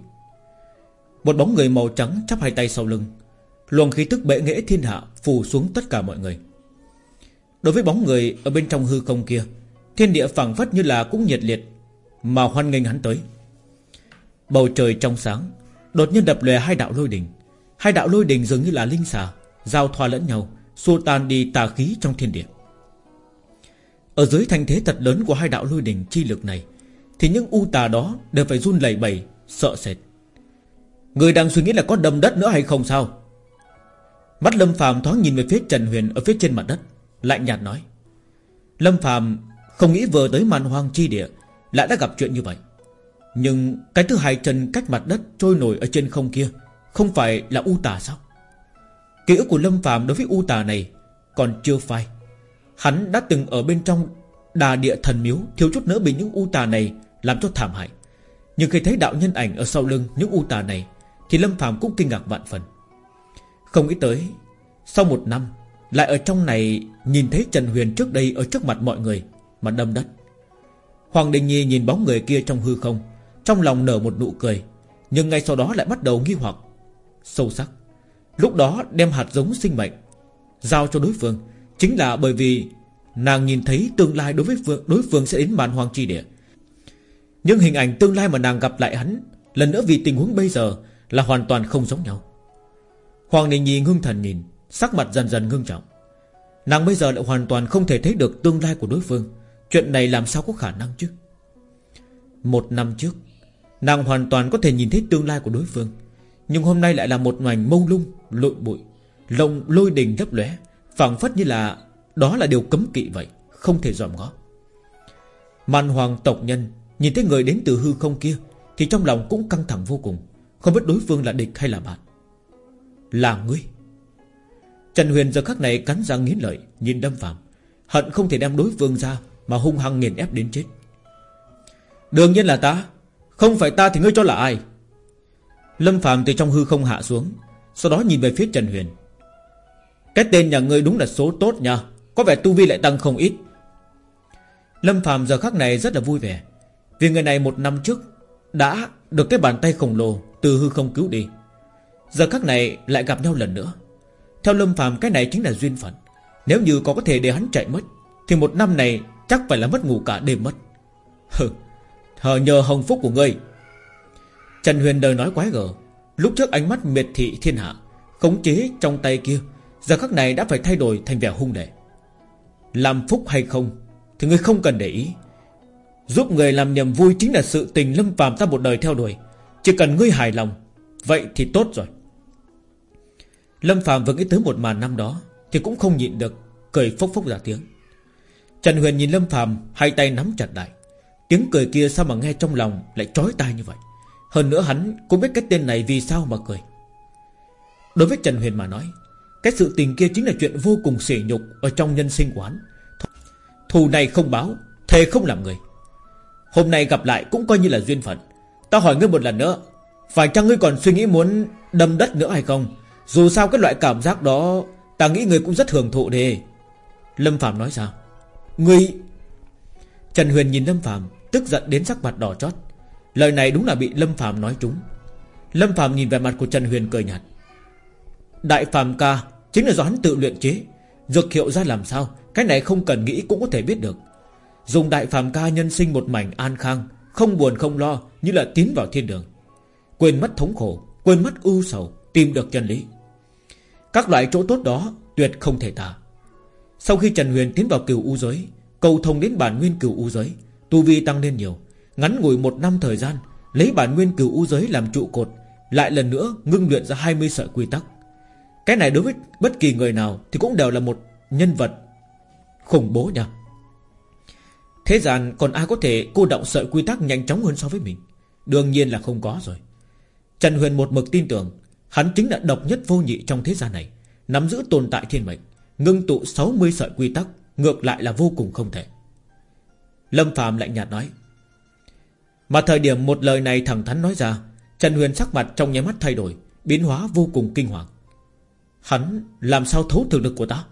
[SPEAKER 1] Một bóng người màu trắng chắp hai tay sau lưng, Luồng khí tức bệ nghệ thiên hạ Phủ xuống tất cả mọi người. Đối với bóng người ở bên trong hư không kia, Thiên địa phẳng phất như là cũng nhiệt liệt Mà hoan nghênh hắn tới. Bầu trời trong sáng, Đột nhiên đập lòe hai đạo lôi đình. Hai đạo lôi đình dường như là linh xà, Giao thoa lẫn nhau, Xua tan đi tà khí trong thiên địa. Ở dưới thành thế thật lớn của hai đạo lôi đỉnh chi lực này, Thì những u tà đó đều phải run lẩy bẩy, Sợ sệt. Người đang suy nghĩ là có đâm đất nữa hay không sao? Mắt Lâm phàm thoáng nhìn về phía Trần Huyền Ở phía trên mặt đất, Lạnh nhạt nói. Lâm phàm không nghĩ vừa tới màn hoang chi địa Lại đã gặp chuyện như vậy. Nhưng cái thứ hai chân cách mặt đất Trôi nổi ở trên không kia Không phải là u tà sao? Ký ức của Lâm Phạm đối với u tà này Còn chưa phai. Hắn đã từng ở bên trong Đà địa thần miếu, Thiếu chút nữa bị những u tà này Làm cho thảm hại. Nhưng khi thấy đạo nhân ảnh ở sau lưng những u tà này, Thì Lâm Phạm cũng kinh ngạc vạn phần. Không nghĩ tới, Sau một năm, Lại ở trong này nhìn thấy Trần Huyền trước đây Ở trước mặt mọi người Mà đâm đất. Hoàng Đình Nhi nhìn bóng người kia trong hư không, Trong lòng nở một nụ cười, Nhưng ngay sau đó lại bắt đầu nghi hoặc Sâu sắc. Lúc đó đem hạt giống sinh mệnh Giao cho đối phương Chính là bởi vì Nàng nhìn thấy tương lai đối với phương, đối phương sẽ đến màn hoàng chi địa. Nhưng hình ảnh tương lai mà nàng gặp lại hắn Lần nữa vì tình huống bây giờ Là hoàn toàn không giống nhau. Hoàng Đình Nhi ngưng thần nhìn Sắc mặt dần dần ngưng trọng. Nàng bây giờ lại hoàn toàn không thể thấy được tương lai của đối phương. Chuyện này làm sao có khả năng chứ? Một năm trước Nàng hoàn toàn có thể nhìn thấy tương lai của đối phương. Nhưng hôm nay lại là một ngoảnh mông lung Lội bụi lộng lôi đình lấp lóe phảng phất như là Đó là điều cấm kỵ vậy, Không thể dòm ngó. Man hoàng tộc nhân Nhìn thấy người đến từ hư không kia Thì trong lòng cũng căng thẳng vô cùng, Không biết đối phương là địch hay là bạn. Là ngươi. Trần Huyền giờ khắc này cắn răng nghiến lợi, Nhìn đâm phạm Hận không thể đem đối phương ra Mà hung hăng nghiền ép đến chết. Đương nhiên là ta, Không phải ta thì ngươi cho là ai? Lâm Phạm từ trong hư không hạ xuống, Sau đó nhìn về phía Trần Huyền. Cái tên nhà ngươi đúng là số tốt nha. Có vẻ tu vi lại tăng không ít. Lâm Phạm giờ khắc này rất là vui vẻ. Vì người này một năm trước Đã được cái bàn tay khổng lồ Từ hư không cứu đi. Giờ khắc này lại gặp nhau lần nữa. Theo Lâm Phạm cái này chính là duyên phận. Nếu như có có thể để hắn chạy mất, Thì một năm này chắc phải là mất ngủ cả đêm mất. Hừ, Thờ nhờ hồng phúc của ngươi. Trần Huyền đời nói quái gở. Lúc trước ánh mắt miệt thị thiên hạ, Khống chế trong tay kia Giờ khắc này đã phải thay đổi thành vẻ hung đệ Làm phúc hay không, Thì ngươi không cần để ý. Giúp người làm niềm vui chính là sự tình lâm phàm ta một đời theo đuổi. Chỉ cần ngươi hài lòng, Vậy thì tốt rồi. Lâm phàm vừa nghĩ tới một màn năm đó, Thì cũng không nhịn được, Cười phốc phốc ra tiếng. Trần Huyền nhìn Lâm phàm, Hai tay nắm chặt lại. Tiếng cười kia sao mà nghe trong lòng Lại trói tai như vậy? Hơn nữa hắn cũng biết cái tên này vì sao mà cười. Đối với Trần Huyền mà nói cái sự tình kia chính là chuyện vô cùng sỉ nhục Ở trong nhân sinh quán Thù này không báo, Thề không làm người. Hôm nay gặp lại cũng coi như là duyên phận. Ta hỏi ngươi một lần nữa, Phải chăng ngươi còn suy nghĩ muốn đâm đất nữa hay không? Dù sao cái loại cảm giác đó, Ta nghĩ ngươi cũng rất hưởng thụ đi. Lâm Phạm nói sao? Ngươi Trần Huyền nhìn Lâm Phạm Tức giận đến sắc mặt đỏ chót. Lời này đúng là bị Lâm Phạm nói trúng. Lâm Phạm nhìn về mặt của Trần Huyền cười nhạt. Đại Phạm ca Chính là do hắn tự luyện chế. Dược hiệu ra làm sao, Cái này không cần nghĩ cũng có thể biết được. Dùng Đại phàm ca nhân sinh một mảnh an khang, Không buồn không lo, Như là tiến vào thiên đường. Quên mất thống khổ, Quên mất ưu sầu, Tìm được chân lý. Các loại chỗ tốt đó Tuyệt không thể tả. Sau khi Trần Huyền tiến vào cửu u giới, Cầu thông đến bản nguyên cửu u giới, Tu vi tăng lên nhiều. Ngắn ngủi một năm thời gian, Lấy bản nguyên cửu u giới làm trụ cột, Lại lần nữa ngưng luyện ra 20 sợi quy tắc. Cái này đối với bất kỳ người nào Thì cũng đều là một nhân vật Khủng bố nha. Thế gian còn ai có thể cô động sợi quy tắc nhanh chóng hơn so với mình? Đương nhiên là không có rồi. Trần Huyền một mực tin tưởng, Hắn chính là độc nhất vô nhị trong thế gian này, Nắm giữ tồn tại thiên mệnh, Ngưng tụ 60 sợi quy tắc, Ngược lại là vô cùng không thể. Lâm Phạm lạnh nhạt nói, Mà thời điểm một lời này thẳng thắn nói ra, Trần Huyền sắc mặt trong nháy mắt thay đổi, Biến hóa vô cùng kinh hoàng. Hắn làm sao thấu thực lực của ta?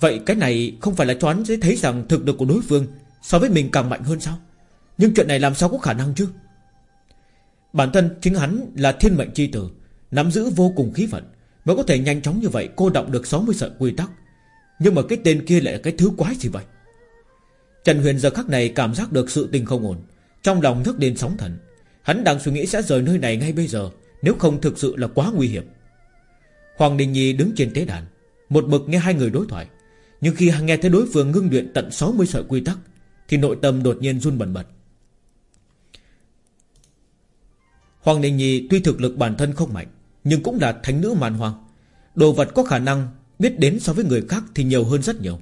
[SPEAKER 1] Vậy cái này không phải là cho hắn dễ thấy rằng thực lực của đối phương So với mình càng mạnh hơn sao? Nhưng chuyện này làm sao có khả năng chứ? Bản thân chính hắn là thiên mệnh chi tử, Nắm giữ vô cùng khí vận, Mới có thể nhanh chóng như vậy cô động được 60 sợi quy tắc. Nhưng mà cái tên kia lại là cái thứ quái gì vậy? Trần Huyền giờ khắc này cảm giác được sự tình không ổn, Trong lòng nhấc đến sóng thần. Hắn đang suy nghĩ sẽ rời nơi này ngay bây giờ, Nếu không thực sự là quá nguy hiểm. Hoàng Đình Nhi đứng trên tế đàn, Một bực nghe hai người đối thoại. Nhưng khi nghe thấy đối phương ngưng luyện tận 60 sợi quy tắc, Thì nội tâm đột nhiên run bần bật. Hoàng Đình Nhi tuy thực lực bản thân không mạnh, Nhưng cũng là thánh nữ màn hoàng Đồ vật có khả năng biết đến so với người khác Thì nhiều hơn rất nhiều.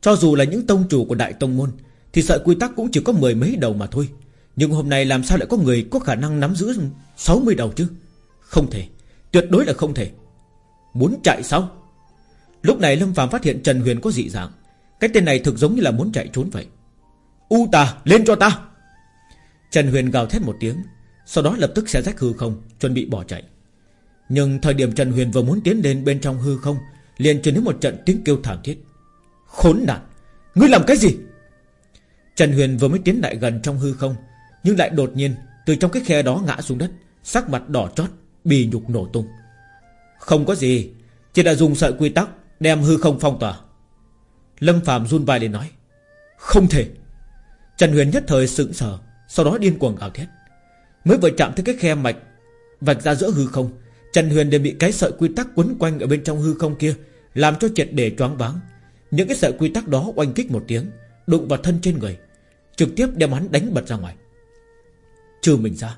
[SPEAKER 1] Cho dù là những tông chủ của đại tông môn, Thì sợi quy tắc cũng chỉ có mười mấy đầu mà thôi. Nhưng hôm nay làm sao lại có người Có khả năng nắm giữ 60 đầu chứ? Không thể. Tuyệt đối là không thể. Muốn chạy sao? Lúc này Lâm Phạm phát hiện Trần Huyền có dị dạng. Cái tên này thực giống như là muốn chạy trốn vậy. U ta, lên cho ta! Trần Huyền gào thét một tiếng, Sau đó lập tức sẽ rách hư không, Chuẩn bị bỏ chạy. Nhưng thời điểm Trần Huyền vừa muốn tiến lên bên trong hư không, Liền truyền đến một trận tiếng kêu thảm thiết. Khốn nạn! Ngươi làm cái gì? Trần Huyền vừa mới tiến lại gần trong hư không, Nhưng lại đột nhiên Từ trong cái khe đó ngã xuống đất, Sắc mặt đỏ chót. Bì nhục nổ tung. Không có gì, Chỉ đã dùng sợi quy tắc Đem hư không phong tỏa. Lâm Phạm run vai lên nói, Không thể. Trần Huyền nhất thời sững sờ, Sau đó điên cuồng gào thét. Mới vừa chạm tới cái khe mạch Vạch ra giữa hư không, Trần Huyền đều bị cái sợi quy tắc quấn quanh ở bên trong hư không kia, Làm cho triệt để choáng váng. Những cái sợi quy tắc đó oanh kích một tiếng, Đụng vào thân trên người, Trực tiếp đem hắn đánh bật ra ngoài. Trừ mình ra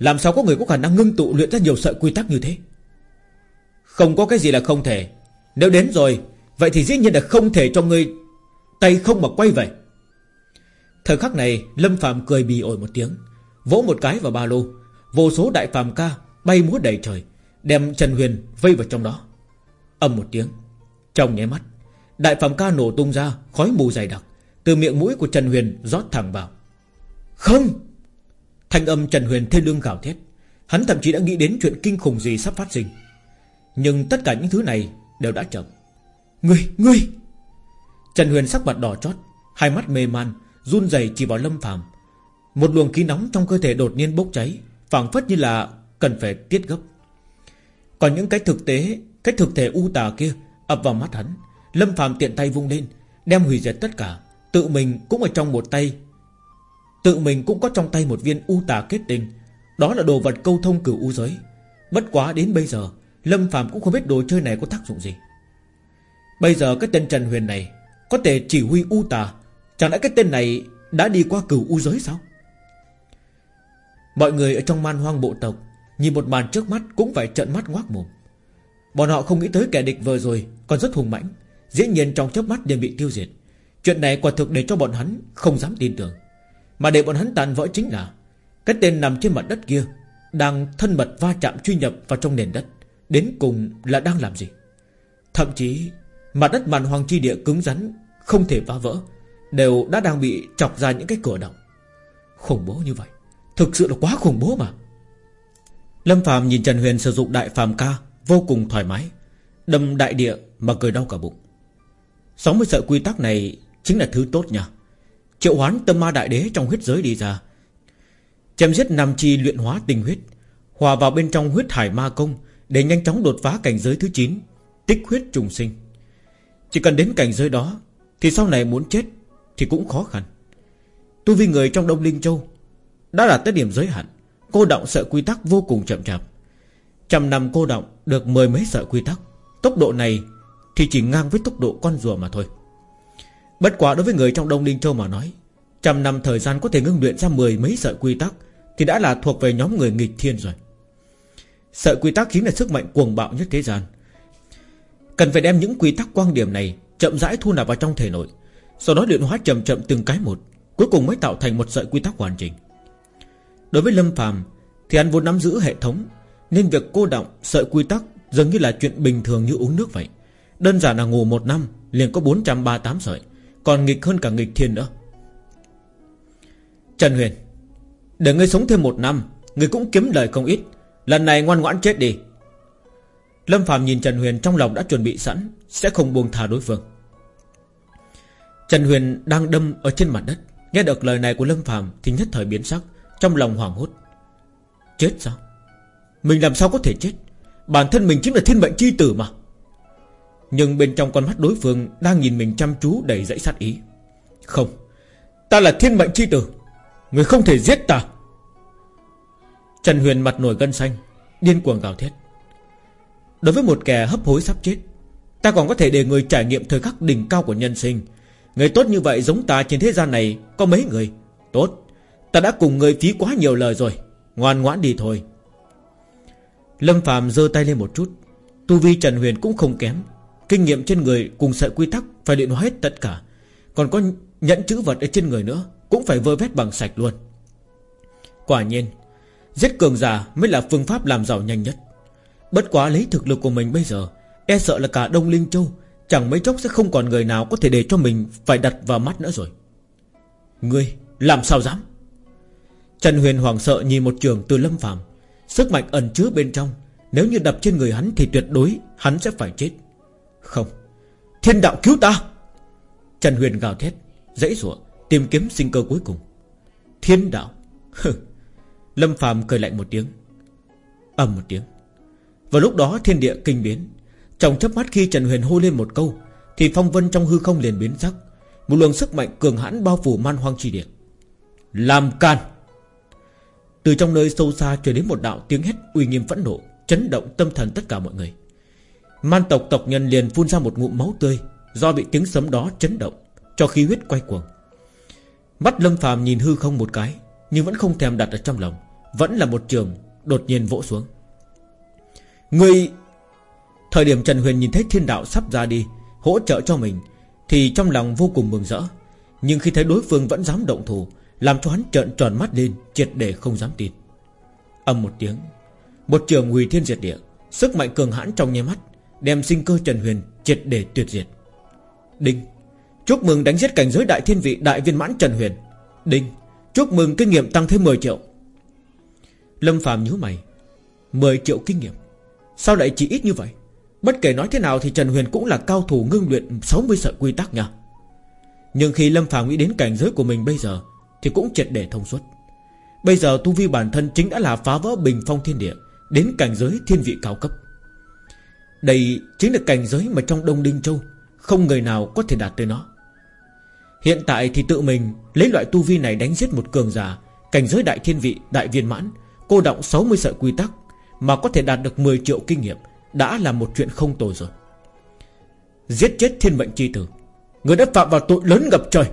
[SPEAKER 1] làm sao có người có khả năng ngưng tụ luyện ra nhiều sợi quy tắc như thế? Không có cái gì là không thể. Nếu đến rồi, Vậy thì dĩ nhiên là không thể cho ngươi Tay không mà quay về. Thời khắc này, Lâm Phạm cười bì ổi một tiếng, Vỗ một cái vào ba lô. Vô số đại phàm ca bay múa đầy trời, Đem Trần Huyền vây vào trong đó. Âm một tiếng, Trong nháy mắt, Đại phàm ca nổ tung ra, khói mù dày đặc, Từ miệng mũi của Trần Huyền rót thẳng vào. Không! Thanh âm Trần Huyền thê lương gào thét. Hắn thậm chí đã nghĩ đến chuyện kinh khủng gì sắp phát sinh. Nhưng tất cả những thứ này Đều đã chậm. Ngươi, ngươi! Trần Huyền sắc mặt đỏ chót Hai mắt mê man Run rẩy chỉ vào Lâm Phàm. Một luồng khí nóng trong cơ thể đột nhiên bốc cháy phảng phất như là cần phải tiết gấp Còn những cái thực tế Cái thực thể u tà kia ập vào mắt hắn. Lâm Phạm tiện tay vung lên Đem hủy diệt tất cả Tự mình cũng ở trong một tay Tự mình cũng có trong tay một viên u tà kết tinh. Đó là đồ vật câu thông cửu u giới. Bất quá đến bây giờ, Lâm Phạm cũng không biết đồ chơi này có tác dụng gì. Bây giờ cái tên Trần Huyền này Có thể chỉ huy u tà. Chẳng lẽ cái tên này đã đi qua cửu u giới sao? Mọi người ở trong man hoang bộ tộc Nhìn một màn trước mắt cũng phải trợn mắt ngoác mồm. Bọn họ không nghĩ tới kẻ địch vừa rồi Còn rất hùng mãnh, Dĩ nhiên trong chớp mắt liền bị tiêu diệt. Chuyện này quả thực để cho bọn hắn không dám tin tưởng. Mà để bọn hắn tàn vỡ chính là, Cái tên nằm trên mặt đất kia Đang thân mật va chạm truy nhập vào trong nền đất. Đến cùng là đang làm gì? Thậm chí, Mặt đất màn hoàng chi địa cứng rắn, Không thể phá vỡ, Đều đã đang bị chọc ra những cái cửa động. Khủng bố như vậy, Thực sự là quá khủng bố mà. Lâm Phạm nhìn Trần Huyền sử dụng đại phàm ca, Vô cùng thoải mái, Đâm đại địa mà cười đau cả bụng. 60 sợi quy tắc này Chính là thứ tốt nha. Triệu hoán tâm ma đại đế trong huyết giới đi ra. Chém giết nam chi luyện hóa tình huyết, Hòa vào bên trong huyết hải ma công Để nhanh chóng đột phá cảnh giới thứ 9 Tích huyết trùng sinh. Chỉ cần đến cảnh giới đó Thì sau này muốn chết Thì cũng khó khăn. Tu vi người trong Đông Linh Châu Đã là tới điểm giới hạn, Cô động sợ quy tắc vô cùng chậm chạp. Trăm năm cô động được mười mấy sợ quy tắc, Tốc độ này Thì chỉ ngang với tốc độ con rùa mà thôi. Bất quá đối với người trong Đông ninh Châu mà nói, Trăm năm thời gian có thể ngưng luyện ra mười mấy sợi quy tắc Thì đã là thuộc về nhóm người nghịch thiên rồi. Sợi quy tắc chính là sức mạnh cuồng bạo nhất thế gian. Cần phải đem những quy tắc quan điểm này Chậm rãi thu nạp vào trong thể nội, Sau đó luyện hóa chậm chậm từng cái một, Cuối cùng mới tạo thành một sợi quy tắc hoàn chỉnh. Đối với Lâm Phàm Thì anh vốn nắm giữ hệ thống, Nên việc cô động sợi quy tắc Dường như là chuyện bình thường như uống nước vậy. Đơn giản là ngủ một năm liền có 438 sợi. Còn nghịch hơn cả nghịch thiên nữa. Trần Huyền, Để ngươi sống thêm một năm, Ngươi cũng kiếm lời không ít. Lần này ngoan ngoãn chết đi. Lâm Phạm nhìn Trần Huyền trong lòng đã chuẩn bị sẵn, Sẽ không buông thả đối phương. Trần Huyền đang đâm ở trên mặt đất, Nghe được lời này của Lâm Phạm Thì nhất thời biến sắc, Trong lòng hoảng hốt. Chết sao? Mình làm sao có thể chết? Bản thân mình chính là thiên mệnh chi tử mà. Nhưng bên trong con mắt đối phương Đang nhìn mình chăm chú đầy dãy sát ý. Không, Ta là thiên mệnh chi tử, Người không thể giết ta. Trần Huyền mặt nổi gân xanh, Điên cuồng gào thét. Đối với một kẻ hấp hối sắp chết, Ta còn có thể để người trải nghiệm thời khắc đỉnh cao của nhân sinh. Người tốt như vậy giống ta trên thế gian này Có mấy người? Tốt, Ta đã cùng người phí quá nhiều lời rồi, Ngoan ngoãn đi thôi. Lâm Phạm giơ tay lên một chút, Tu vi Trần Huyền cũng không kém. Kinh nghiệm trên người cùng sợi quy tắc Phải luyện hóa hết tất cả. Còn có nhẫn chữ vật ở trên người nữa Cũng phải vơ vét bằng sạch luôn. Quả nhiên, Giết cường giả mới là phương pháp làm giàu nhanh nhất. Bất quá lấy thực lực của mình bây giờ E sợ là cả Đông Linh Châu Chẳng mấy chốc sẽ không còn người nào có thể để cho mình Phải đặt vào mắt nữa rồi. Ngươi làm sao dám? Trần Huyền hoàng sợ nhìn một trường từ Lâm phàm, Sức mạnh ẩn chứa bên trong, Nếu như đập trên người hắn thì tuyệt đối Hắn sẽ phải chết. Không, Thiên đạo cứu ta. Trần Huyền gào thét, Dãy rủa, Tìm kiếm sinh cơ cuối cùng. Thiên đạo? Lâm phàm cười lạnh một tiếng. Ầm một tiếng. Vào lúc đó thiên địa kinh biến. Trong chớp mắt khi Trần Huyền hô lên một câu, Thì phong vân trong hư không liền biến sắc. Một luồng sức mạnh cường hãn bao phủ man hoang chi địa. Làm can Từ trong nơi sâu xa truyền đến một đạo tiếng hét uy nghiêm phẫn nộ, Chấn động tâm thần tất cả mọi người. Man tộc tộc nhân liền phun ra một ngụm máu tươi, Do bị tiếng sấm đó chấn động, Cho khí huyết quay cuồng. Mắt lâm phàm nhìn hư không một cái, Nhưng vẫn không thèm đặt ở trong lòng, Vẫn là một trường đột nhiên vỗ xuống. Người Thời điểm Trần Huyền nhìn thấy thiên đạo sắp ra đi, Hỗ trợ cho mình, Thì trong lòng vô cùng mừng rỡ. Nhưng khi thấy đối phương vẫn dám động thủ, Làm cho hắn trợn tròn mắt lên, Triệt để không dám tin. Âm một tiếng, Một trường hủy thiên diệt địa, Sức mạnh cường hãn trong nháy mắt Đem sinh cơ Trần Huyền triệt để tuyệt diệt. Đinh, Chúc mừng đánh giết cảnh giới đại thiên vị đại viên mãn Trần Huyền. Đinh, Chúc mừng kinh nghiệm tăng thêm 10 triệu. Lâm Phạm nhíu mày. 10 triệu kinh nghiệm? Sao lại chỉ ít như vậy? Bất kể nói thế nào thì Trần Huyền cũng là cao thủ ngưng luyện 60 sợi quy tắc nha. Nhưng khi Lâm Phạm nghĩ đến cảnh giới của mình bây giờ Thì cũng triệt để thông suốt. Bây giờ tu vi bản thân chính đã là phá vỡ bình phong thiên địa, Đến cảnh giới thiên vị cao cấp. Đây chính là cảnh giới mà trong Đông Đinh Châu Không người nào có thể đạt tới nó. Hiện tại thì tự mình Lấy loại tu vi này đánh giết một cường giả Cảnh giới đại thiên vị, đại viên mãn Cô động 60 sợi quy tắc Mà có thể đạt được 10 triệu kinh nghiệm Đã là một chuyện không tồi rồi. Giết chết thiên mệnh chi tử Người đã phạm vào tội lớn ngập trời.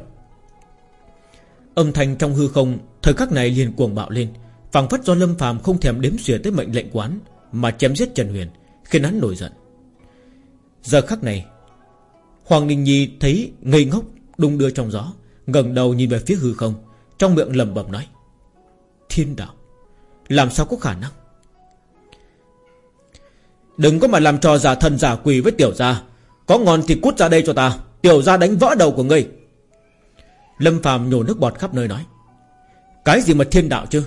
[SPEAKER 1] Âm thanh trong hư không Thời khắc này liền cuồng bạo lên phảng phất do Lâm phàm không thèm đếm xỉa tới mệnh lệnh quán Mà chém giết Trần Huyền Khiến hắn nổi giận. Giờ khắc này, Hoàng Đình Nhi thấy ngây ngốc đung đưa trong gió, ngẩng đầu nhìn về phía hư không, Trong miệng lẩm bẩm nói, Thiên đạo, Làm sao có khả năng? Đừng có mà làm trò giả thần giả quỷ với tiểu gia, Có ngon thì cút ra đây cho ta, Tiểu gia đánh vỡ đầu của ngươi. Lâm phàm nhổ nước bọt khắp nơi nói, Cái gì mà thiên đạo chứ?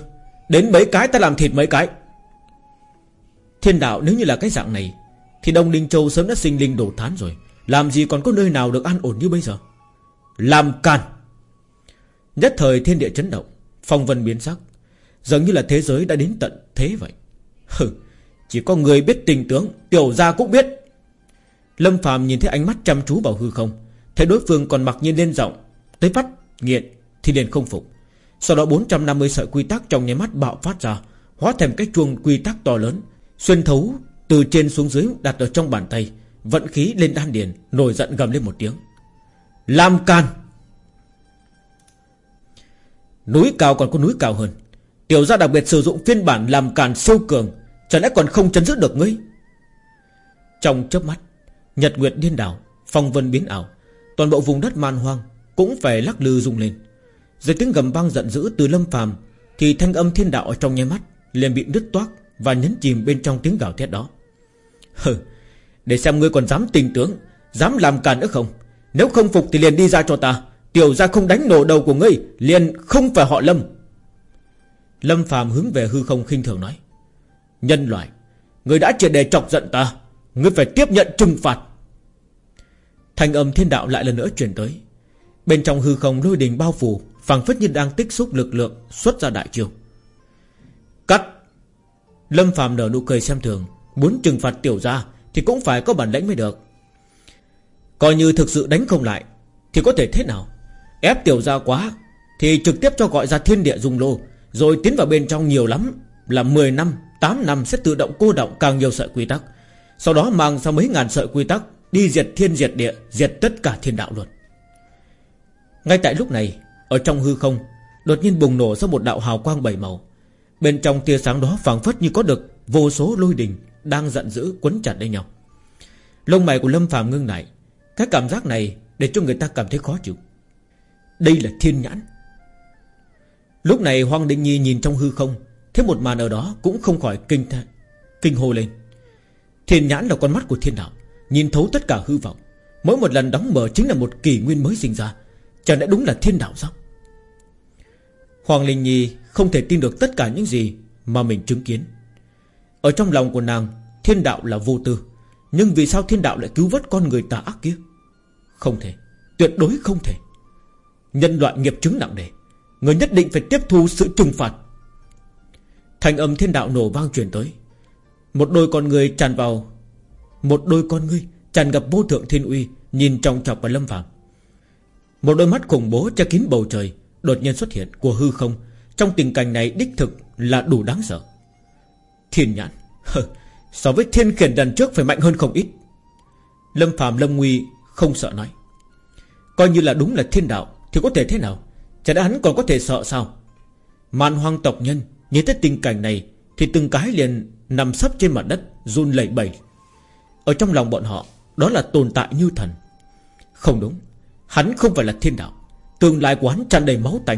[SPEAKER 1] Đến mấy cái ta làm thịt mấy cái. Thiên đạo nếu như là cái dạng này thì Đông Ninh Châu sớm đã sinh linh đổ thán rồi. Làm gì còn có nơi nào được an ổn như bây giờ? Làm càn. Nhất thời thiên địa chấn động, Phong vân biến sắc. Dường như là thế giới đã đến tận thế vậy. Hừ, Chỉ có người biết tình tướng, Tiểu gia cũng biết. Lâm Phạm nhìn thấy ánh mắt chăm chú vào hư không, Thấy đối phương còn mặc nhiên lên giọng, Tới phát nghiện Thì liền không phục. Sau đó 450 sợi quy tắc trong nháy mắt bạo phát ra, Hóa thành cái chuông quy tắc to lớn, Xuyên thấu từ trên xuống dưới đặt ở trong bàn tay, Vận khí lên đan điền, Nổi giận gầm lên một tiếng. Làm can! Núi cao còn có núi cao hơn. Tiểu gia đặc biệt sử dụng phiên bản làm càn siêu cường, Chẳng lẽ còn không chấn giữ được ngươi? Trong chớp mắt, Nhật Nguyệt điên đảo, Phong vân biến ảo, Toàn bộ vùng đất man hoang Cũng phải lắc lư rung lên. Dưới tiếng gầm vang giận dữ từ lâm phàm, Thì thanh âm thiên đạo ở trong nháy mắt liền bị đứt toác Và nhấn chìm bên trong tiếng gào thét đó. Hừ, Để xem ngươi còn dám tình tướng Dám làm càn nữa không? Nếu không phục thì liền đi ra cho ta. Tiểu ra không đánh nổ đầu của ngươi, Liền không phải họ Lâm. Lâm phàm hướng về hư không khinh thường nói, Nhân loại, Ngươi đã triệt đề chọc giận ta, Ngươi phải tiếp nhận trừng phạt. Thành âm thiên đạo lại lần nữa truyền tới. Bên trong hư không lôi đình bao phủ, phảng phất như đang tích xúc lực lượng Xuất ra đại trường Cắt! Lâm phàm nở nụ cười xem thường. Muốn trừng phạt tiểu gia Thì cũng phải có bản lĩnh mới được. Coi như thực sự đánh không lại Thì có thể thế nào? Ép tiểu gia quá Thì trực tiếp cho gọi ra thiên địa dung lô Rồi tiến vào bên trong nhiều lắm Là 10 năm, 8 năm sẽ tự động cô động càng nhiều sợi quy tắc. Sau đó mang ra mấy ngàn sợi quy tắc Đi diệt thiên diệt địa Diệt tất cả thiên đạo luôn. Ngay tại lúc này Ở trong hư không Đột nhiên bùng nổ ra một đạo hào quang bảy màu. Bên trong tia sáng đó phảng phất như có được Vô số lôi đình đang giận dữ quấn chặt lên nhau. Lông mày của Lâm phàm ngưng lại. Cái cảm giác này để cho người ta cảm thấy khó chịu. Đây là thiên nhãn. Lúc này Hoàng Định Nhi nhìn trong hư không, Thấy một màn ở đó cũng không khỏi kinh th kinh hô lên. Thiên nhãn là con mắt của thiên đạo, Nhìn thấu tất cả hư vọng. Mỗi một lần đóng mở chính là một kỷ nguyên mới sinh ra. Chẳng lẽ đúng là thiên đạo sao? Hoàng Linh Nhi không thể tin được tất cả những gì Mà mình chứng kiến. Ở trong lòng của nàng, Thiên đạo là vô tư. Nhưng vì sao thiên đạo lại cứu vớt con người tà ác kia? Không thể. Tuyệt đối không thể. Nhân loại nghiệp chứng nặng nề. Người nhất định phải tiếp thu sự trừng phạt. Thành âm thiên đạo nổ vang truyền tới. Một đôi con người tràn vào. Một đôi con người Tràn ngập vô thượng thiên uy, Nhìn trong chọc và Lâm Phạm Một đôi mắt khủng bố che kín bầu trời Đột nhiên xuất hiện của hư không. Trong tình cảnh này, đích thực là đủ đáng sợ. Thiên nhãn. So với thiên khiển đần trước phải mạnh hơn không ít. Lâm Phạm Lâm Nguy không sợ nói. Coi như là đúng là thiên đạo Thì có thể thế nào? Chả đã hắn còn có thể sợ sao? Màn hoang tộc nhân Nhìn thấy tình cảnh này Thì từng cái liền nằm sấp trên mặt đất, Run lẩy bẩy. Ở trong lòng bọn họ, Đó là tồn tại như thần. Không đúng, Hắn không phải là thiên đạo, Tương lai của hắn tràn đầy máu tanh.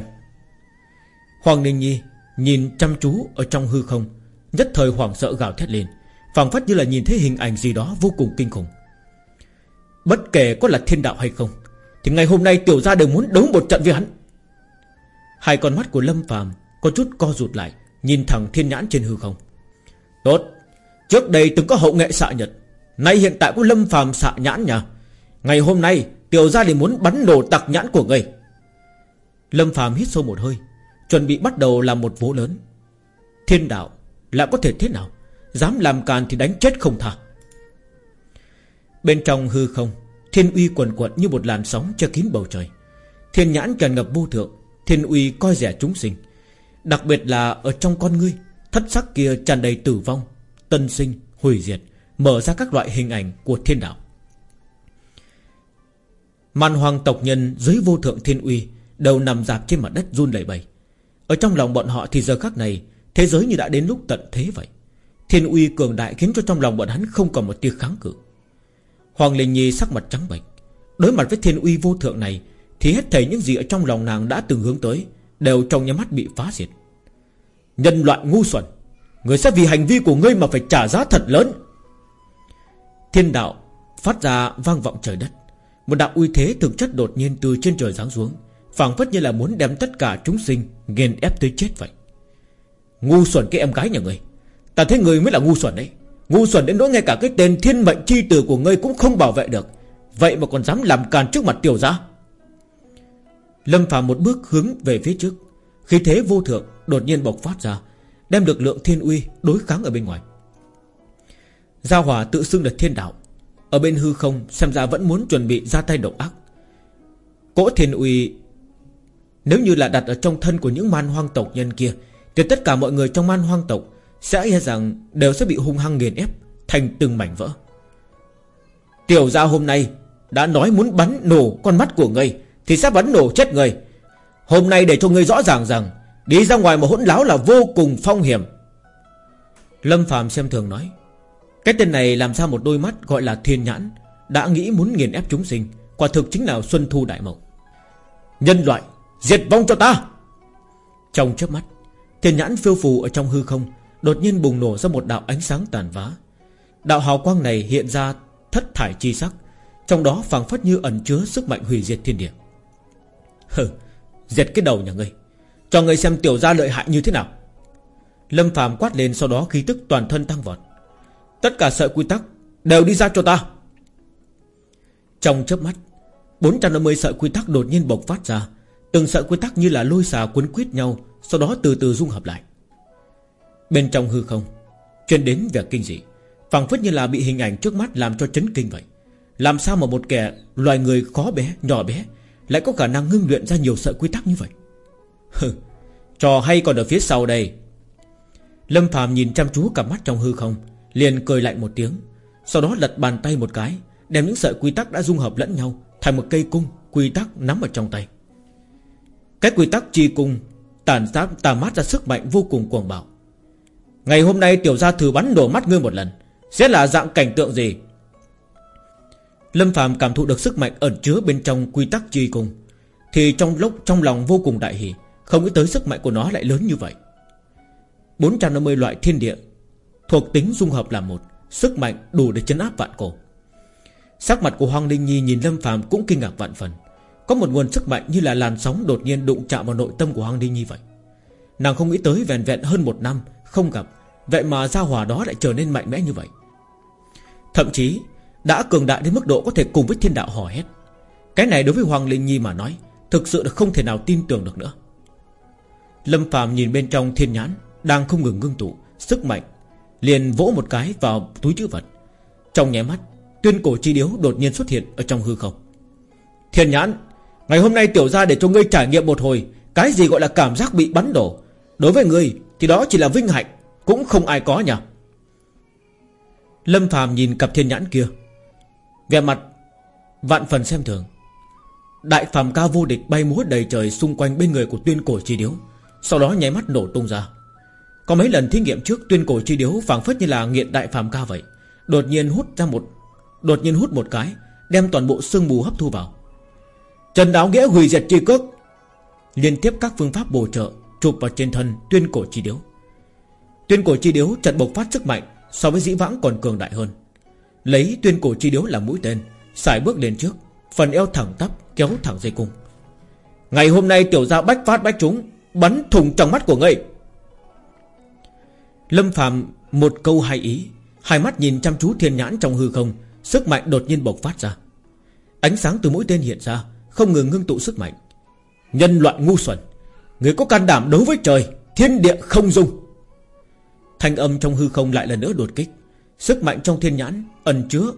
[SPEAKER 1] Hoàng Ninh Nhi Nhìn chăm chú ở trong hư không Nhất thời hoảng sợ gào thét lên, phảng phất như là nhìn thấy hình ảnh gì đó vô cùng kinh khủng. Bất kể có là thiên đạo hay không, Thì ngày hôm nay tiểu gia đều muốn đấu một trận với hắn. Hai con mắt của Lâm phàm Có chút co rụt lại, Nhìn thẳng thiên nhãn trên hư không. Tốt, Trước đây từng có hậu nghệ xạ nhật, Nay hiện tại có Lâm phàm xạ nhãn nhà Ngày hôm nay, tiểu gia liền muốn bắn nổ tặc nhãn của ngươi. Lâm phàm hít sâu một hơi, Chuẩn bị bắt đầu làm một vố lớn. Thiên đạo là có thể thế nào? Dám làm càn thì đánh chết không tha. Bên trong hư không Thiên uy quần quận như một làn sóng che kín bầu trời. Thiên nhãn tràn ngập vô thượng Thiên uy coi rẻ chúng sinh. Đặc biệt là ở trong con ngươi Thất sắc kia tràn đầy tử vong Tân sinh, hủy diệt Mở ra các loại hình ảnh của thiên đạo. Màn hoàng tộc nhân dưới vô thượng thiên uy Đều nằm dạp trên mặt đất run lẩy bẩy. Ở trong lòng bọn họ thì giờ khắc này Thế giới như đã đến lúc tận thế vậy. Thiên uy cường đại khiến cho trong lòng bọn hắn không còn một tia kháng cự. Hoàng Linh Nhi sắc mặt trắng bệch. Đối mặt với thiên uy vô thượng này, Thì hết thảy những gì ở trong lòng nàng đã từng hướng tới Đều trong nhà mắt bị phá diệt. Nhân loại ngu xuẩn, Người sẽ vì hành vi của ngươi mà phải trả giá thật lớn. Thiên đạo Phát ra vang vọng trời đất. Một đạo uy thế thực chất đột nhiên từ trên trời giáng xuống, phảng phất như là muốn đem tất cả chúng sinh nghiền ép tới chết vậy. Ngu xuẩn cái em gái nhà ngươi. Ta thấy người mới là ngu xuẩn đấy. Ngu xuẩn đến nỗi ngay cả cái tên thiên mệnh chi tử của ngươi Cũng không bảo vệ được. Vậy mà còn dám làm càn trước mặt tiểu gia. Lâm phàm một bước hướng về phía trước. Khi thế vô thượng đột nhiên bộc phát ra, Đem lực lượng thiên uy đối kháng ở bên ngoài. Gia hỏa tự xưng là thiên đạo. Ở bên hư không, Xem ra vẫn muốn chuẩn bị ra tay độc ác. Cỗ thiên uy, Nếu như là đặt ở trong thân của những man hoang tộc nhân kia thì tất cả mọi người trong man hoang tộc sẽ e rằng đều sẽ bị hung hăng nghiền ép Thành từng mảnh vỡ. Tiểu gia hôm nay Đã nói muốn bắn nổ con mắt của ngươi Thì sẽ bắn nổ chết ngươi. Hôm nay để cho ngươi rõ ràng rằng Đi ra ngoài mà hỗn láo là vô cùng phong hiểm. Lâm phàm xem thường nói, Cái tên này làm sao một đôi mắt gọi là thiên nhãn, Đã nghĩ muốn nghiền ép chúng sinh, Quả thực chính là Xuân Thu Đại Mộng. Nhân loại, Diệt vong cho ta! Trong chớp mắt Thiên nhãn phiêu phù ở trong hư không Đột nhiên bùng nổ ra một đạo ánh sáng tàn vá Đạo hào quang này hiện ra thất thải chi sắc, Trong đó phảng phất như ẩn chứa sức mạnh hủy diệt thiên địa. Hừ, Diệt cái đầu nhà ngươi, Cho ngươi xem tiểu gia lợi hại như thế nào. Lâm phàm quát lên sau đó khí tức toàn thân tăng vọt. Tất cả sợi quy tắc Đều đi ra cho ta. Trong chớp mắt 450 sợi quy tắc đột nhiên bộc phát ra Từng sợi quy tắc như là lôi xà cuốn quyết nhau Sau đó từ từ dung hợp lại. Bên trong hư không chuyên đến vẻ kinh dị phảng phất như là bị hình ảnh trước mắt làm cho chấn kinh vậy. Làm sao mà một kẻ loài người khó bé, nhỏ bé Lại có khả năng ngưng luyện ra nhiều sợi quy tắc như vậy? Hừ Trò hay còn ở phía sau đây. Lâm phàm nhìn chăm chú cặp mắt trong hư không Liền cười lạnh một tiếng Sau đó lật bàn tay một cái Đem những sợi quy tắc đã dung hợp lẫn nhau Thành một cây cung quy tắc nắm ở trong tay. Cái quy tắc chi cung Tàn sát tà mát ra sức mạnh vô cùng cuồng bạo. Ngày hôm nay tiểu gia thử bắn đổ mắt ngươi một lần, Sẽ là dạng cảnh tượng gì? Lâm Phạm cảm thụ được sức mạnh ẩn chứa bên trong quy tắc chi cung, Thì trong lúc, trong lòng vô cùng đại hỷ Không nghĩ tới sức mạnh của nó lại lớn như vậy. 450 loại thiên địa Thuộc tính dung hợp là một, Sức mạnh đủ để chấn áp vạn cổ. Sắc mặt của Hoàng Linh Nhi nhìn Lâm Phạm cũng kinh ngạc vạn phần. Có một nguồn sức mạnh như là làn sóng đột nhiên đụng chạm vào nội tâm của Hoàng Linh Nhi vậy. Nàng không nghĩ tới vẹn vẹn hơn một năm, không gặp, Vậy mà gia hỏa đó lại trở nên mạnh mẽ như vậy. Thậm chí, Đã cường đại đến mức độ có thể cùng với thiên đạo hò hét. Cái này đối với Hoàng Linh Nhi mà nói, Thực sự là không thể nào tin tưởng được nữa. Lâm Phạm nhìn bên trong thiên nhãn, Đang không ngừng ngưng tụ, Sức mạnh, Liền vỗ một cái vào túi chữ vật. Trong nhé mắt, Tuyên cổ chi điếu đột nhiên xuất hiện Ở trong hư không. Thiên nhãn Ngày hôm nay tiểu ra để cho ngươi trải nghiệm một hồi, Cái gì gọi là cảm giác bị bắn đổ. Đối với ngươi, thì đó chỉ là vinh hạnh, Cũng không ai có nhỉ? Lâm phàm nhìn cặp thiên nhãn kia, Vẻ mặt Vạn phần xem thường. Đại phàm ca vô địch bay múa đầy trời Xung quanh bên người của tuyên cổ chi điếu, Sau đó nháy mắt nổ tung ra. Có mấy lần thí nghiệm trước tuyên cổ chi điếu phảng phất như là nghiện đại phàm ca vậy, Đột nhiên hút ra một, Đột nhiên hút một cái, Đem toàn bộ sương mù hấp thu vào. Trần Đáo Nghĩa hủy diệt chi cước, Liên tiếp các phương pháp bổ trợ, Chụp vào trên thân tuyên cổ chi điếu. Tuyên cổ chi điếu trận bộc phát sức mạnh, So với dĩ vãng còn cường đại hơn. Lấy tuyên cổ chi điếu làm mũi tên Xài bước lên trước, Phần eo thẳng tắp kéo thẳng dây cung. Ngày hôm nay tiểu gia bách phát bách chúng, Bắn thùng trong mắt của ngươi. Lâm Phạm một câu hai ý, Hai mắt nhìn chăm chú thiên nhãn trong hư không, Sức mạnh đột nhiên bộc phát ra. Ánh sáng từ mũi tên hiện ra không ngừng ngưng tụ sức mạnh. Nhân loại ngu xuẩn Người có can đảm đấu với trời Thiên địa không dung. Thanh âm trong hư không lại lần nữa đột kích. Sức mạnh trong thiên nhãn ẩn chứa.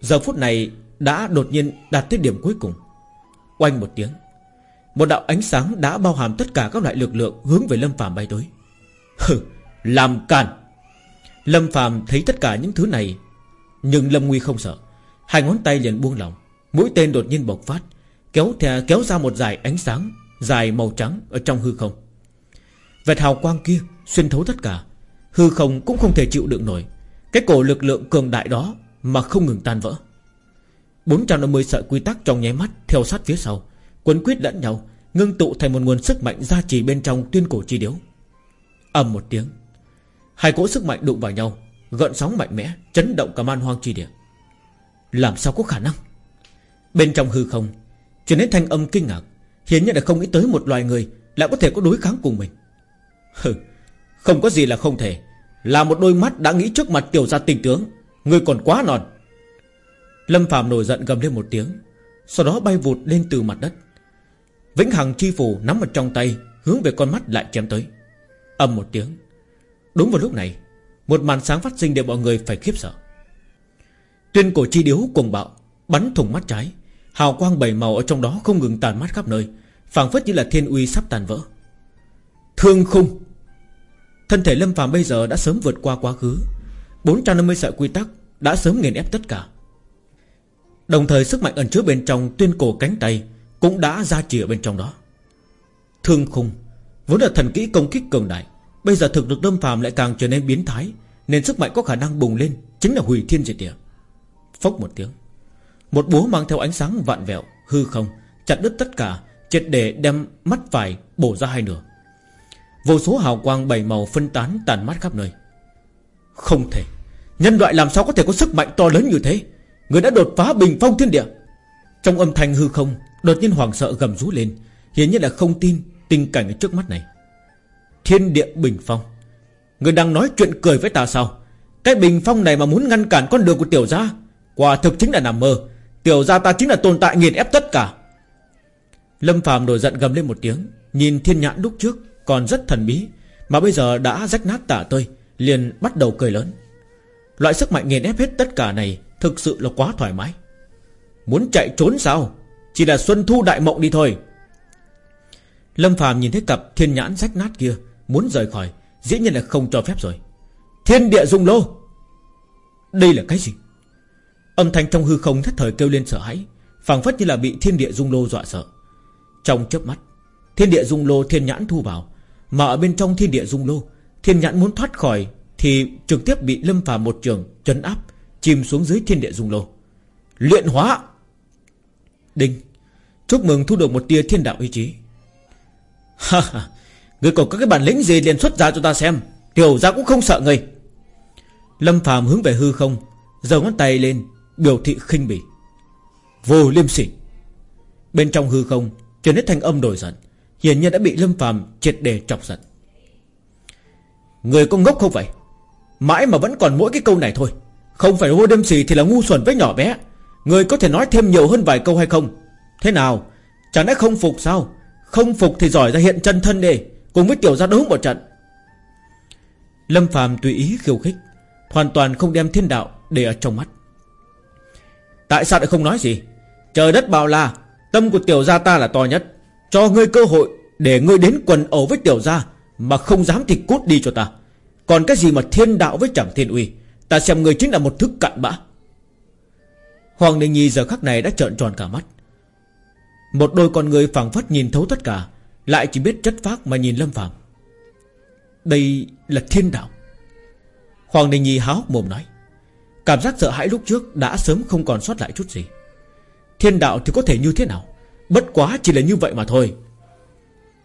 [SPEAKER 1] Giờ phút này đã đột nhiên đạt tới điểm cuối cùng. Oanh một tiếng Một đạo ánh sáng đã bao hàm tất cả các loại lực lượng Hướng về Lâm phàm bay tới. Hừ, làm càn. Lâm phàm thấy tất cả những thứ này Nhưng Lâm Nguy không sợ. Hai ngón tay liền buông lỏng Mũi tên đột nhiên bộc phát. Kéo thè, kéo ra một dải ánh sáng Dài màu trắng ở trong hư không. Vệt hào quang kia xuyên thấu tất cả Hư không cũng không thể chịu đựng nổi. Cái cổ lực lượng cường đại đó Mà không ngừng tan vỡ. 450 sợi quy tắc trong nháy mắt Theo sát phía sau Quấn quyết lẫn nhau Ngưng tụ thành một nguồn sức mạnh gia trì bên trong tuyên cổ chi điếu. Ầm một tiếng Hai cỗ sức mạnh đụng vào nhau Gợn sóng mạnh mẽ Chấn động cả man hoang chi địa. Làm sao có khả năng? Bên trong hư không Chuyển đến thanh âm kinh ngạc, Hiển nhiên là không nghĩ tới một loài người Lại có thể có đối kháng cùng mình. Hừ, Không có gì là không thể. Là một đôi mắt đã nghĩ trước mặt tiểu gia tình tướng, Người còn quá non. Lâm Phạm nổi giận gầm lên một tiếng, Sau đó bay vụt lên từ mặt đất. Vĩnh Hằng chi phủ nắm ở trong tay, Hướng về con mắt lại chém tới. Âm một tiếng. Đúng vào lúc này, Một màn sáng phát sinh để mọi người phải khiếp sợ. Tuyên cổ chi điếu cuồng bạo, Bắn thủng mắt trái. Hào quang bảy màu ở trong đó không ngừng tàn mát khắp nơi, phảng phất như là thiên uy sắp tàn vỡ. Thương khung. Thân thể Lâm phàm bây giờ đã sớm vượt qua quá khứ. 450 sợi quy tắc Đã sớm nghiền ép tất cả. Đồng thời sức mạnh ẩn chứa bên trong Tuyên cổ cánh tay Cũng đã ra chỉ ở bên trong đó. Thương khung. Vốn là thần kỹ công kích cường đại, Bây giờ thực lực Lâm phàm lại càng trở nên biến thái, Nên sức mạnh có khả năng bùng lên, Chính là hủy thiên diệt địa. Phốc một tiếng. Một búa mang theo ánh sáng vạn vẹo, Hư không, Chặt đứt tất cả, Triệt để đem mắt phải bổ ra hai nửa. Vô số hào quang bảy màu phân tán tàn mát khắp nơi. Không thể. Nhân loại làm sao có thể có sức mạnh to lớn như thế? Người đã đột phá bình phong thiên địa. Trong âm thanh hư không, Đột nhiên hoàng sợ gầm rú lên. Hiển nhiên là không tin tình cảnh ở trước mắt này. Thiên địa bình phong. Người đang nói chuyện cười với ta sao? Cái bình phong này mà muốn ngăn cản con đường của tiểu gia, Quả thực chính là nằm mơ. Tiểu gia ta chính là tồn tại nghiền ép tất cả. Lâm phàm nổi giận gầm lên một tiếng, Nhìn thiên nhãn lúc trước Còn rất thần bí, Mà bây giờ đã rách nát tả tơi, Liền bắt đầu cười lớn. Loại sức mạnh nghiền ép hết tất cả này Thực sự là quá thoải mái. Muốn chạy trốn sao? Chỉ là xuân thu đại mộng đi thôi. Lâm phàm nhìn thấy cặp thiên nhãn rách nát kia, Muốn rời khỏi, Dĩ nhiên là không cho phép rồi. Thiên địa dung lô. Đây là cái gì? Âm thanh trong hư không thất thời kêu lên sợ hãi, phảng phất như là bị thiên địa dung lô dọa sợ. Trong chớp mắt, Thiên địa dung lô thiên nhãn thu vào, Mà ở bên trong thiên địa dung lô, Thiên nhãn muốn thoát khỏi Thì trực tiếp bị lâm phàm một trường chấn áp, Chìm xuống dưới thiên địa dung lô. Luyện hóa! Đinh! Chúc mừng thu được một tia thiên đạo ý chí. Ha ha! Người còn có cái bản lĩnh gì liền xuất ra cho ta xem, Tiểu ra cũng không sợ người. Lâm phàm hướng về hư không, giơ ngón tay lên Biểu thị khinh bỉ. Vô liêm sỉ. Bên trong hư không Trở nên thanh âm đổi giận, Hiển nhiên đã bị Lâm phàm triệt đề chọc giận. Người có ngốc không vậy? Mãi mà vẫn còn mỗi cái câu này thôi. Không phải vô liêm sỉ thì là ngu xuẩn với nhỏ bé. Người có thể nói thêm nhiều hơn vài câu hay không? Thế nào? Chẳng lẽ không phục sao? Không phục thì giỏi ra hiện chân thân đi, Cùng với tiểu gia đấu một trận. Lâm phàm tùy ý khiêu khích, Hoàn toàn không đem thiên đạo để ở trong mắt. Tại sao lại không nói gì? Trời đất bao la Tâm của tiểu gia ta là to nhất. Cho ngươi cơ hội Để ngươi đến quần ẩu với tiểu gia, Mà không dám thì cút đi cho ta. Còn cái gì mà thiên đạo với chẳng thiên uy? Ta xem ngươi chính là một thức cặn bã. Hoàng Đình Nhi giờ khắc này đã trợn tròn cả mắt. Một đôi con người phẳng phất nhìn thấu tất cả, Lại chỉ biết chất phác mà nhìn Lâm Phạm Đây là thiên đạo. Hoàng Đình Nhi háo mồm nói. Cảm giác sợ hãi lúc trước đã sớm không còn sót lại chút gì. Thiên đạo thì có thể như thế nào? Bất quá chỉ là như vậy mà thôi.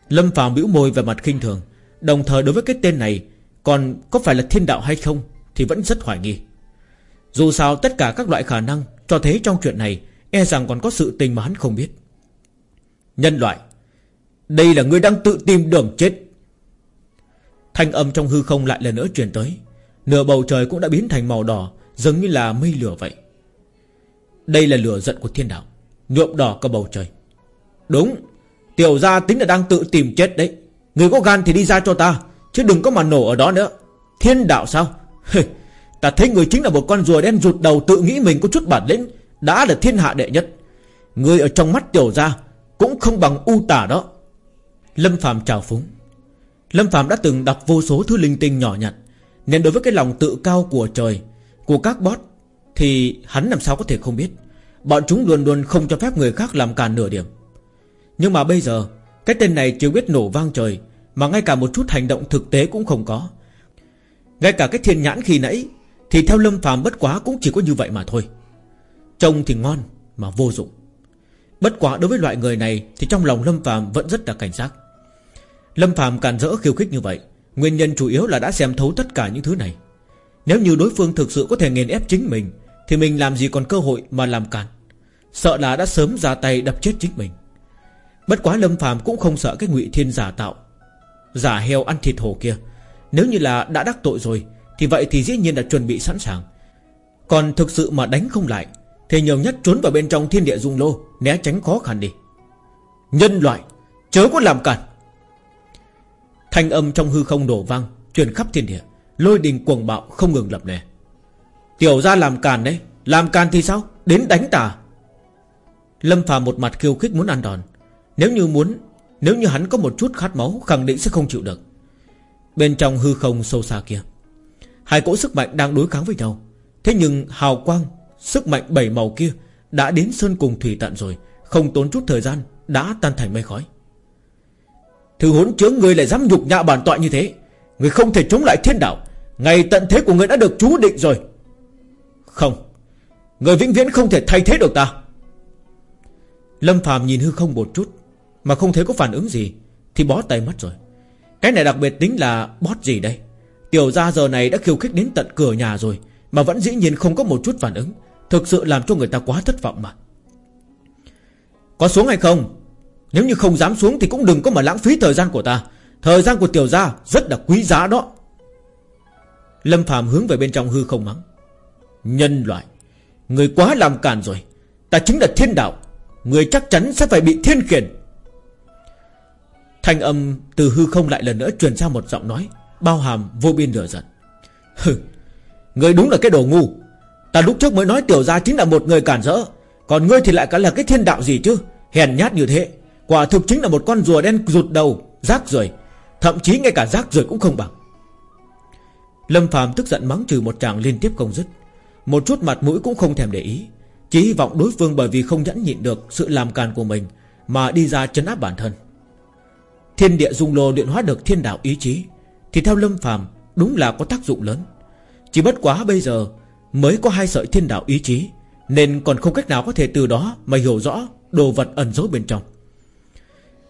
[SPEAKER 1] Lâm Phạm bĩu môi về mặt khinh thường. Đồng thời đối với cái tên này, Còn có phải là thiên đạo hay không Thì vẫn rất hoài nghi. Dù sao tất cả các loại khả năng Cho thấy trong chuyện này E rằng còn có sự tình mà hắn không biết. Nhân loại, Đây là người đang tự tìm đường chết. Thanh âm trong hư không lại lần nữa truyền tới. Nửa bầu trời cũng đã biến thành màu đỏ Giống như là mây lửa vậy. Đây là lửa giận của thiên đạo. Nhuộm đỏ cả bầu trời. Đúng, Tiểu gia tính là đang tự tìm chết đấy. Người có gan thì đi ra cho ta, Chứ đừng có mà nổ ở đó nữa. Thiên đạo sao? Ta thấy người chính là một con rùa đen rụt đầu tự nghĩ mình có chút bản lĩnh, Đã là thiên hạ đệ nhất. Người ở trong mắt tiểu gia Cũng không bằng u tả đó. Lâm Phạm chào phúng. Lâm Phạm đã từng đọc vô số thứ linh tinh nhỏ nhặt, Nên đối với cái lòng tự cao của trời của các boss Thì hắn làm sao có thể không biết. Bọn chúng luôn luôn không cho phép người khác làm càn nửa điểm. Nhưng mà bây giờ, Cái tên này chưa biết nổ vang trời, Mà ngay cả một chút hành động thực tế cũng không có. Ngay cả cái thiên nhãn khi nãy, Thì theo Lâm phàm bất quá cũng chỉ có như vậy mà thôi. Trông thì ngon Mà vô dụng. Bất quá đối với loại người này Thì trong lòng Lâm phàm vẫn rất là cảnh giác. Lâm phàm càn rỡ khiêu khích như vậy, Nguyên nhân chủ yếu là đã xem thấu tất cả những thứ này. Nếu như đối phương thực sự có thể nghiền ép chính mình, Thì mình làm gì còn cơ hội mà làm cản? Sợ là đã sớm ra tay đập chết chính mình. Bất quá Lâm phàm cũng không sợ cái ngụy thiên giả tạo, Giả heo ăn thịt hổ kia. Nếu như là đã đắc tội rồi, Thì vậy thì dĩ nhiên là chuẩn bị sẵn sàng. Còn thực sự mà đánh không lại, Thì nhiều nhất trốn vào bên trong thiên địa dung lô, Né tránh khó khăn đi. Nhân loại, Chớ có làm cản. Thanh âm trong hư không đổ vang, Truyền khắp thiên địa. Lôi đình cuồng bạo không ngừng lập nè Tiểu ra làm càn đấy, Làm càn thì sao? Đến đánh ta. Lâm phàm một mặt khiêu khích muốn ăn đòn. Nếu như muốn, Nếu như hắn có một chút khát máu, Khẳng định sẽ không chịu được. Bên trong hư không sâu xa kia, Hai cỗ sức mạnh đang đối kháng với nhau. Thế nhưng hào quang, Sức mạnh bảy màu kia Đã đến sơn cùng thủy tận rồi, Không tốn chút thời gian, Đã tan thành mây khói. Thứ hỗn chướng người lại dám nhục nhã bản tọa như thế. Người không thể chống lại thiên đạo. Ngày tận thế của người đã được chú định rồi. Không. Người vĩnh viễn không thể thay thế được ta. Lâm phàm nhìn hư không một chút, Mà không thấy có phản ứng gì, Thì bó tay mất rồi. Cái này đặc biệt tính là bót gì đây? Tiểu gia giờ này đã khiêu khích đến tận cửa nhà rồi, Mà vẫn dĩ nhiên không có một chút phản ứng. Thực sự làm cho người ta quá thất vọng mà. Có xuống hay không? Nếu như không dám xuống Thì cũng đừng có mà lãng phí thời gian của ta. Thời gian của tiểu gia rất là quý giá đó. Lâm Phạm hướng về bên trong hư không mắng. Nhân loại, Người quá làm càn rồi. Ta chính là thiên đạo, Người chắc chắn sẽ phải bị thiên khiển. Thanh âm từ hư không lại lần nữa truyền ra một giọng nói, Bao hàm vô biên lửa giận. Hừ, Người đúng là cái đồ ngu. Ta lúc trước mới nói tiểu gia chính là một người cản rỡ, Còn ngươi thì lại cả là cái thiên đạo gì chứ? Hèn nhát như thế, Quả thực chính là một con rùa đen rụt đầu, Rác rưởi. Thậm chí ngay cả rác rưởi cũng không bằng. Lâm Phạm tức giận mắng trừ một tràng liên tiếp công dứt. Một chút mặt mũi cũng không thèm để ý, chỉ hy vọng đối phương bởi vì không nhẫn nhịn được Sự làm càn của mình Mà đi ra chấn áp bản thân. Thiên địa dung lô luyện hóa được thiên đạo ý chí, Thì theo lâm Phạm Đúng là có tác dụng lớn. Chỉ bất quá bây giờ Mới có hai sợi thiên đạo ý chí, Nên còn không cách nào có thể từ đó Mà hiểu rõ đồ vật ẩn giấu bên trong.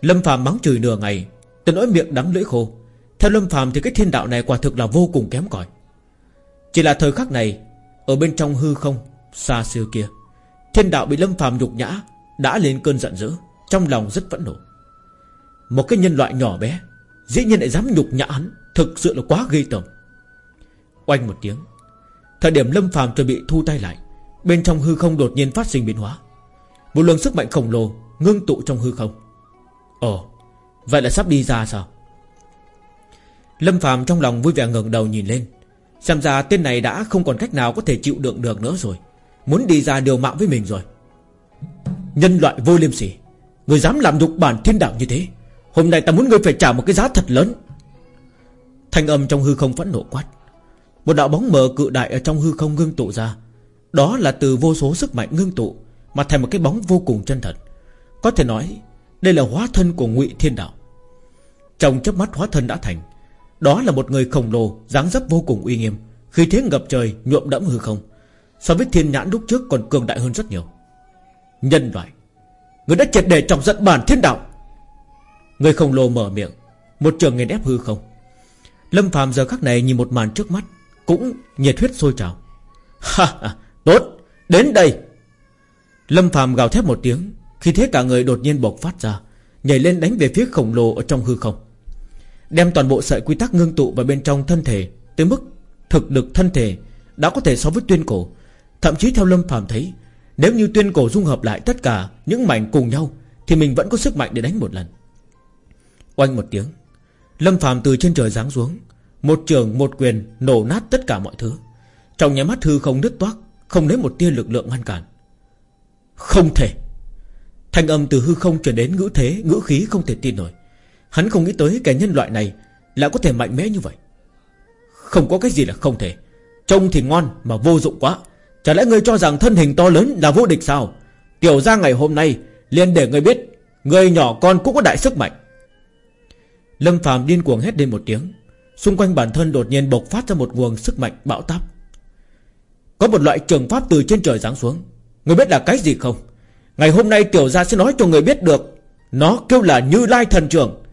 [SPEAKER 1] Lâm Phạm mắng chửi nửa ngày từ nỗi miệng đắng lưỡi khô. Theo lâm phàm thì cái thiên đạo này quả thực là vô cùng kém cỏi. Chỉ là thời khắc này, Ở bên trong hư không, Xa xưa kia, Thiên đạo bị Lâm phàm nhục nhã, Đã lên cơn giận dữ, Trong lòng rất phẫn nộ. Một cái nhân loại nhỏ bé, Dĩ nhiên lại dám nhục nhã hắn, Thực sự là quá ghê tởm. Oanh một tiếng, Thời điểm Lâm phàm chuẩn bị thu tay lại, Bên trong hư không đột nhiên phát sinh biến hóa. Một lượng sức mạnh khổng lồ Ngưng tụ trong hư không. Ồ Vậy là sắp đi ra sao? Lâm phàm trong lòng vui vẻ ngẩng đầu nhìn lên. Xem ra tên này đã không còn cách nào có thể chịu đựng được nữa rồi. Muốn đi ra điều mạng với mình rồi. Nhân loại vô liêm sỉ. Người dám làm nhục bản thiên đạo như thế. Hôm nay ta muốn ngươi phải trả một cái giá thật lớn. Thanh âm trong hư không phẫn nộ quát. Một đạo bóng mờ cự đại ở trong hư không ngưng tụ ra. Đó là từ vô số sức mạnh ngưng tụ, Mà thành một cái bóng vô cùng chân thật. Có thể nói đây là hóa thân của ngụy Thiên Đạo. Trong chớp mắt hóa thân đã thành, Đó là một người khổng lồ, dáng dấp vô cùng uy nghiêm. Khi thế ngập trời, nhuộm đẫm hư không. So với thiên nhãn lúc trước còn cường đại hơn rất nhiều. Nhân loại, Người đã triệt để trọng giận bản thiên đạo. Người khổng lồ mở miệng, Một trường nghiền ép hư không. Lâm phàm giờ khắc này nhìn một màn trước mắt, Cũng nhiệt huyết sôi trào. Ha ha, tốt, Đến đây. Lâm phàm gào thét một tiếng khi thế cả người đột nhiên bộc phát ra, Nhảy lên đánh về phía khổng lồ ở trong hư không. Đem toàn bộ sợi quy tắc ngưng tụ vào bên trong thân thể, Tới mức thực lực thân thể Đã có thể so với tuyên cổ. Thậm chí theo Lâm phàm thấy, Nếu như tuyên cổ dung hợp lại tất cả Những mảnh cùng nhau, Thì mình vẫn có sức mạnh để đánh một lần. Oanh một tiếng, Lâm phàm từ trên trời giáng xuống, Một trường, một quyền nổ nát tất cả mọi thứ. Trong nhà mắt hư không nứt toác, Không lấy một tia lực lượng ngăn cản. Không thể! Thanh âm từ hư không truyền đến ngữ thế, Ngữ khí không thể tin nổi. Hắn không nghĩ tới kẻ nhân loại này Lại có thể mạnh mẽ như vậy. Không có cái gì là không thể. Trông thì ngon mà vô dụng quá. Chả lẽ ngươi cho rằng thân hình to lớn là vô địch sao? Tiểu ra ngày hôm nay liền để ngươi biết Người nhỏ con cũng có đại sức mạnh. Lâm Phàm điên cuồng hét lên một tiếng. Xung quanh bản thân đột nhiên bộc phát ra một nguồn sức mạnh bão táp. Có một loại trường pháp từ trên trời giáng xuống. Người biết là cái gì không? Ngày hôm nay tiểu gia sẽ nói cho người biết được, Nó kêu là như lai thần trưởng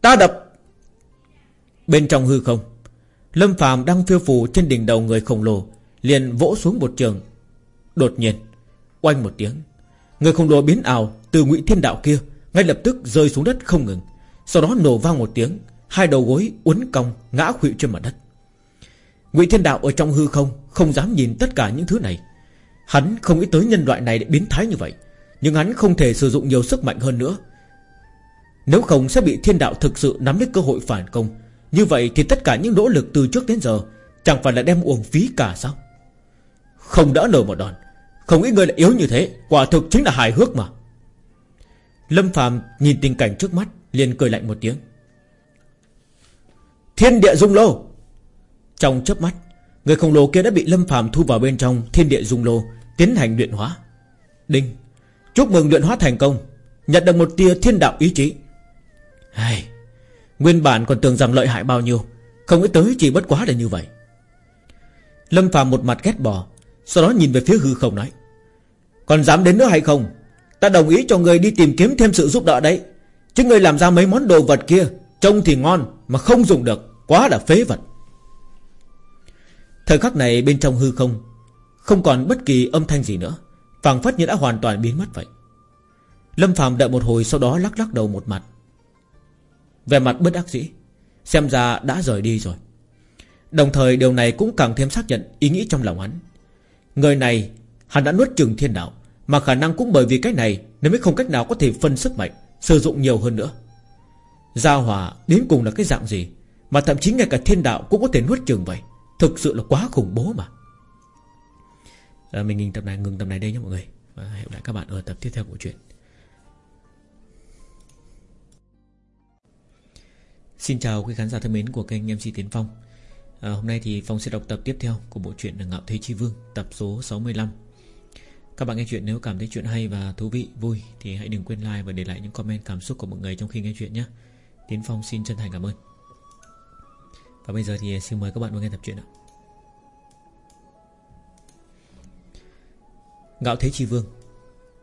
[SPEAKER 1] Ta đập. Bên trong hư không, Lâm phàm đang phiêu phù trên đỉnh đầu người khổng lồ, Liền vỗ xuống một trường. Đột nhiên, Oanh một tiếng, Người khổng lồ biến ảo từ ngụy thiên đạo kia Ngay lập tức rơi xuống đất không ngừng. Sau đó nổ vang một tiếng, Hai đầu gối uốn cong ngã khuỵu trên mặt đất. Ngụy thiên đạo ở trong hư không Không dám nhìn tất cả những thứ này. Hắn không nghĩ tới nhân loại này để biến thái như vậy. Nhưng hắn không thể sử dụng nhiều sức mạnh hơn nữa. Nếu không sẽ bị thiên đạo thực sự nắm lấy cơ hội phản công. Như vậy thì tất cả những nỗ lực từ trước đến giờ Chẳng phải là đem uổng phí cả sao? Không đỡ nổi một đòn. Không nghĩ người lại yếu như thế. Quả thực chính là hài hước mà. Lâm Phạm nhìn tình cảnh trước mắt, liền cười lạnh một tiếng. Thiên địa dung lô. Trong chớp mắt, Người khổng lồ kia đã bị Lâm Phạm thu vào bên trong Thiên địa dung lô, Tiến hành luyện hóa. Đinh. Chúc mừng luyện hóa thành công, Nhận được một tia thiên đạo ý chí. Hay, Nguyên bản còn tưởng rằng lợi hại bao nhiêu, Không nghĩ tới chỉ bất quá là như vậy. Lâm phàm một mặt ghét bỏ, Sau đó nhìn về phía hư không nói, Còn dám đến nữa hay không? Ta đồng ý cho người đi tìm kiếm thêm sự giúp đỡ đấy. Chứ người làm ra mấy món đồ vật kia, Trông thì ngon mà không dùng được, Quá là phế vật. Thời khắc này bên trong hư không Không còn bất kỳ âm thanh gì nữa phảng phất như đã hoàn toàn biến mất vậy. Lâm Phạm đợi một hồi sau đó lắc lắc đầu một mặt. Về mặt bất đắc dĩ, Xem ra đã rời đi rồi. Đồng thời điều này cũng càng thêm xác nhận Ý nghĩ trong lòng hắn. Người này, hắn đã nuốt chừng thiên đạo, Mà khả năng cũng bởi vì cái này Nên mới không cách nào có thể phân sức mạnh, Sử dụng nhiều hơn nữa. Gia hỏa đến cùng là cái dạng gì Mà thậm chí ngay cả thiên đạo cũng có thể nuốt chừng vậy? Thực sự là quá khủng bố mà à, Mình ngừng tập này ngừng tập này đây nhé mọi người. Và hẹn gặp lại các bạn ở tập tiếp theo của chuyện Xin chào quý khán giả thân mến của kênh MC Tiến Phong. À, Hôm nay thì Phong sẽ đọc tập tiếp theo của bộ truyện Ngạo Thế Chi Vương Tập số 65 Các bạn nghe chuyện nếu cảm thấy chuyện hay và thú vị, vui Thì hãy đừng quên like và để lại những comment cảm xúc của mọi người trong khi nghe chuyện nhé. Tiến Phong xin chân thành cảm ơn. Và bây giờ thì xin mời các bạn vào nghe tập truyện ạ. Ngạo Thế Chi Vương,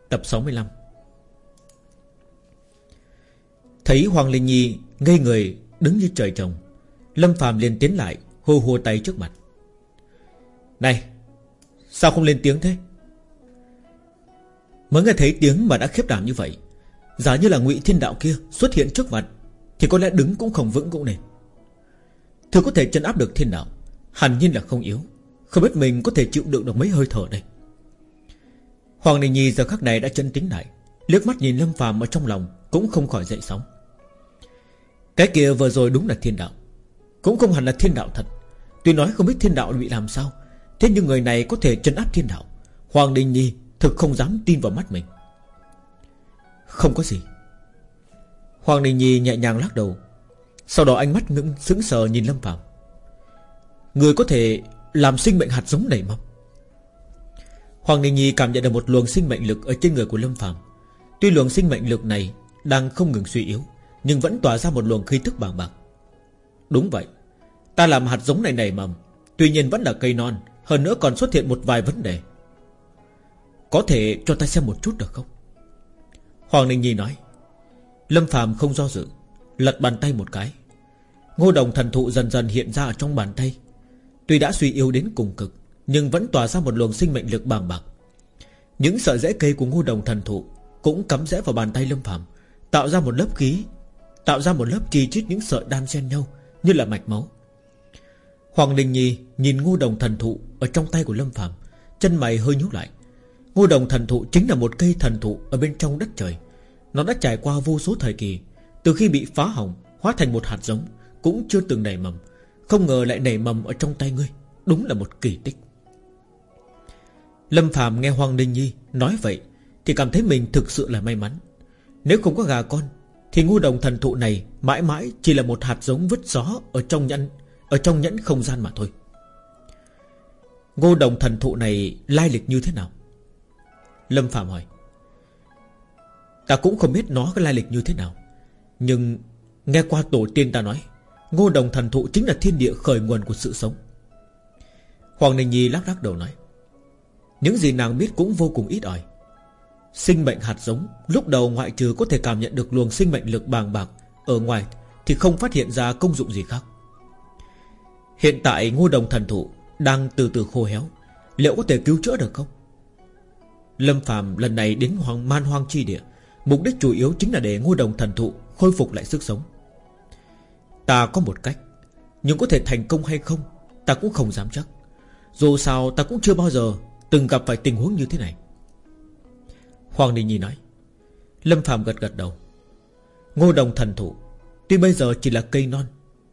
[SPEAKER 1] Tập 65 Thấy Hoàng Linh Nhi ngây người đứng như trời trồng, Lâm Phàm liền tiến lại, Hô hô tay trước mặt. Này, Sao không lên tiếng thế? Mới nghe thấy tiếng mà đã khiếp đảm như vậy, Giả như là ngụy thiên đạo kia xuất hiện trước mặt, Thì có lẽ đứng cũng không vững cũng nên. Thưa có thể chân áp được thiên đạo, Hẳn nhiên là không yếu, Không biết mình có thể chịu đựng được mấy hơi thở đây Hoàng Đình Nhi giờ khắc này đã chân tính lại. Liếc mắt nhìn Lâm Phàm ở trong lòng Cũng không khỏi dậy sóng. Cái kia vừa rồi đúng là thiên đạo. Cũng không hẳn là thiên đạo thật. Tuy nói không biết thiên đạo bị làm sao, Thế nhưng người này có thể chân áp thiên đạo. Hoàng Đình Nhi thực không dám tin vào mắt mình. Không có gì. Hoàng Đình Nhi nhẹ nhàng lắc đầu. Sau đó ánh mắt ngưng, sững sờ nhìn Lâm Phạm Người có thể làm sinh mệnh hạt giống nảy mầm Hoàng Đình Nhi cảm nhận được một luồng sinh mệnh lực Ở trên người của Lâm Phạm Tuy luồng sinh mệnh lực này Đang không ngừng suy yếu, Nhưng vẫn tỏa ra một luồng khí thức bàng bạc. Đúng vậy, Ta làm hạt giống này nảy mầm Tuy nhiên vẫn là cây non, Hơn nữa còn xuất hiện một vài vấn đề. Có thể cho ta xem một chút được không? Hoàng Đình Nhi nói. Lâm Phạm không do dự, Lật bàn tay một cái. Ngô đồng thần thụ dần dần hiện ra ở trong bàn tay. Tuy đã suy yếu đến cùng cực nhưng vẫn tỏa ra một luồng sinh mệnh lực bàng bạc. Những sợi rễ cây của ngô đồng thần thụ Cũng cắm rễ vào bàn tay Lâm phàm, Tạo ra một lớp khí, Tạo ra một lớp chi chít những sợi đan xen nhau Như là mạch máu. Hoàng Đình Nhi nhìn ngô đồng thần thụ Ở trong tay của Lâm phàm, Chân mày hơi nhúc lại. Ngô đồng thần thụ chính là một cây thần thụ Ở bên trong đất trời. Nó đã trải qua vô số thời kỳ, Từ khi bị phá hỏng, Hóa thành một hạt giống, Cũng chưa từng nảy mầm. Không ngờ lại nảy mầm ở trong tay ngươi, Đúng là một kỳ tích. Lâm Phạm nghe Hoàng Đình Nhi nói vậy Thì cảm thấy mình thực sự là may mắn. Nếu không có gà con Thì ngu đồng thần thụ này mãi mãi Chỉ là một hạt giống vứt gió Ở trong nhẫn, Ở trong nhẫn không gian mà thôi. Ngô đồng thần thụ này lai lịch như thế nào? Lâm Phạm hỏi. Ta cũng không biết nó có lai lịch như thế nào, Nhưng Nghe qua tổ tiên ta nói Ngô đồng thần thụ chính là thiên địa khởi nguồn của sự sống. Hoàng Ninh Nhi lắc lắc đầu nói. Những gì nàng biết cũng vô cùng ít ỏi. Sinh mệnh hạt giống, Lúc đầu ngoại trừ có thể cảm nhận được luồng sinh mệnh lực bàng bạc Ở ngoài, Thì không phát hiện ra công dụng gì khác. Hiện tại ngô đồng thần thụ Đang từ từ khô héo, Liệu có thể cứu chữa được không? Lâm Phạm lần này đến hoàng man hoang chi địa, Mục đích chủ yếu chính là để ngô đồng thần thụ Khôi phục lại sức sống. Ta có một cách, Nhưng có thể thành công hay không, Ta cũng không dám chắc. Dù sao ta cũng chưa bao giờ Từng gặp phải tình huống như thế này. Hoàng Đình Nhi nói. Lâm Phạm gật gật đầu. Ngô đồng thần thụ, Tuy bây giờ chỉ là cây non,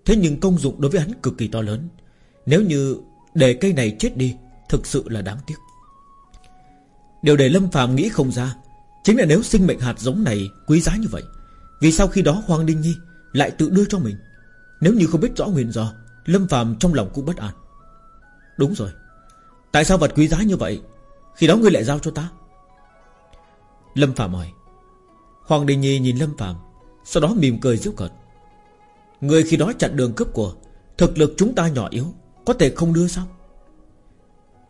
[SPEAKER 1] Thế nhưng công dụng đối với hắn cực kỳ to lớn. Nếu như để cây này chết đi, Thực sự là đáng tiếc. Điều để Lâm Phạm nghĩ không ra, Chính là nếu sinh mệnh hạt giống này quý giá như vậy, Vì sao khi đó Hoàng Đinh Nhi Lại tự đưa cho mình. Nếu như không biết rõ nguyên do, Lâm Phạm trong lòng cũng bất an. Đúng rồi. Tại sao vật quý giá như vậy? Khi đó ngươi lại giao cho ta. Lâm Phạm hỏi. Hoàng Đình Nhi nhìn Lâm Phạm Sau đó mỉm cười giễu cợt. Người khi đó chặn đường cướp của, Thực lực chúng ta nhỏ yếu, Có thể không đưa sao?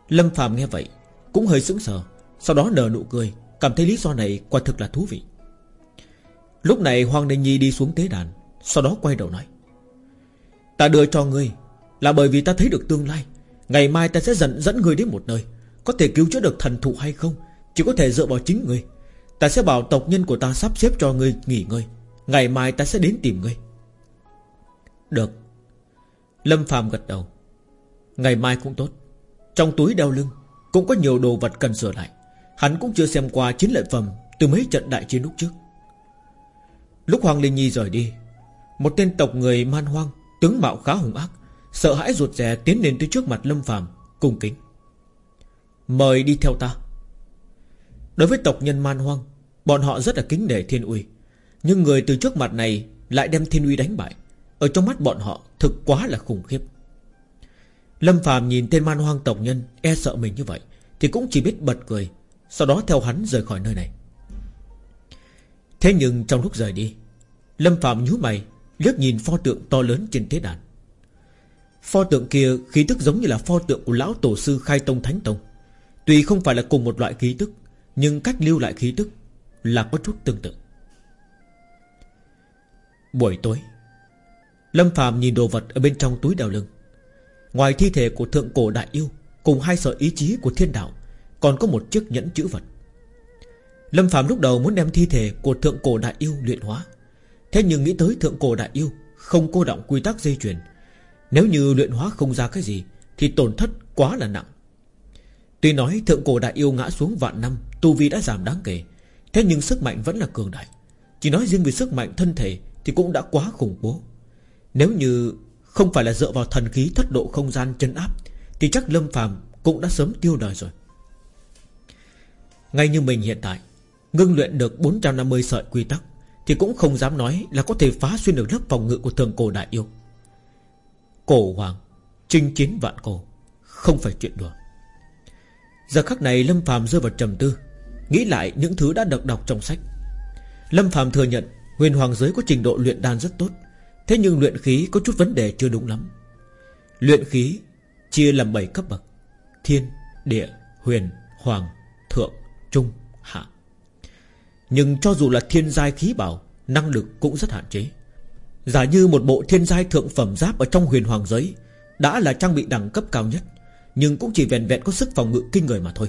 [SPEAKER 1] Lâm Phạm nghe vậy, Cũng hơi sững sờ, Sau đó nở nụ cười, Cảm thấy lý do này quả thực là thú vị. Lúc này Hoàng Đình Nhi đi xuống tế đàn, Sau đó quay đầu nói. Ta đưa cho ngươi Là bởi vì ta thấy được tương lai Ngày mai ta sẽ dẫn dẫn người đến một nơi. Có thể cứu chữa được thần thụ hay không, Chỉ có thể dựa vào chính người. Ta sẽ bảo tộc nhân của ta sắp xếp cho người nghỉ ngơi. Ngày mai ta sẽ đến tìm ngươi. Được. Lâm Phạm gật đầu. Ngày mai cũng tốt. Trong túi đeo lưng, Cũng có nhiều đồ vật cần sửa lại. Hắn cũng chưa xem qua chiến lợi phẩm Từ mấy trận đại chiến lúc trước. Lúc Hoàng Linh Nhi rời đi, Một tên tộc người man hoang, Tướng mạo khá hùng ác. Sợ hãi ruột rè tiến lên tới trước mặt Lâm Phàm, Cung kính. Mời đi theo ta. Đối với tộc nhân man hoang, Bọn họ rất là kính nể thiên uy, Nhưng người từ trước mặt này Lại đem thiên uy đánh bại. Ở trong mắt bọn họ, thực quá là khủng khiếp. Lâm Phàm nhìn tên man hoang tộc nhân E sợ mình như vậy, Thì cũng chỉ biết bật cười, Sau đó theo hắn rời khỏi nơi này. Thế nhưng trong lúc rời đi, Lâm Phạm nhíu mày, liếc nhìn pho tượng to lớn trên tế đàn. Pho tượng kia khí tức giống như là pho tượng của lão tổ sư Khai Tông Thánh Tông. Tuy không phải là cùng một loại khí tức, Nhưng cách lưu lại khí tức Là có chút tương tự. Buổi tối, Lâm Phạm nhìn đồ vật ở bên trong túi đeo lưng. Ngoài thi thể của thượng cổ đại yêu Cùng hai sợi ý chí của thiên đạo, Còn có một chiếc nhẫn chữ vật. Lâm Phạm lúc đầu muốn đem thi thể của thượng cổ đại yêu luyện hóa. Thế nhưng nghĩ tới thượng cổ đại yêu Không cô động quy tắc dây chuyền nếu như luyện hóa không ra cái gì, Thì tổn thất quá là nặng. Tuy nói thượng cổ đại yêu ngã xuống vạn năm, Tu vi đã giảm đáng kể, Thế nhưng sức mạnh vẫn là cường đại. Chỉ nói riêng về sức mạnh thân thể Thì cũng đã quá khủng bố. Nếu như không phải là dựa vào thần khí thất độ không gian chân áp, Thì chắc Lâm Phàm cũng đã sớm tiêu đời rồi. Ngay như mình hiện tại, Ngưng luyện được 450 sợi quy tắc, Thì cũng không dám nói là có thể phá xuyên được lớp phòng ngự của thường cổ đại yêu. Cổ hoàng Chinh chiến vạn cổ Không phải chuyện đùa. Giờ khắc này Lâm phàm rơi vào trầm tư Nghĩ lại những thứ đã được đọc trong sách. Lâm phàm thừa nhận Huyền hoàng giới có trình độ luyện đan rất tốt Thế nhưng luyện khí có chút vấn đề chưa đúng lắm. Luyện khí Chia làm 7 cấp bậc Thiên, địa, huyền, hoàng, thượng, trung, hạ. Nhưng cho dù là thiên giai khí bảo Năng lực cũng rất hạn chế. Giả như một bộ thiên giai thượng phẩm giáp Ở trong huyền hoàng giới, Đã là trang bị đẳng cấp cao nhất, Nhưng cũng chỉ vẹn vẹn có sức phòng ngự kinh người mà thôi.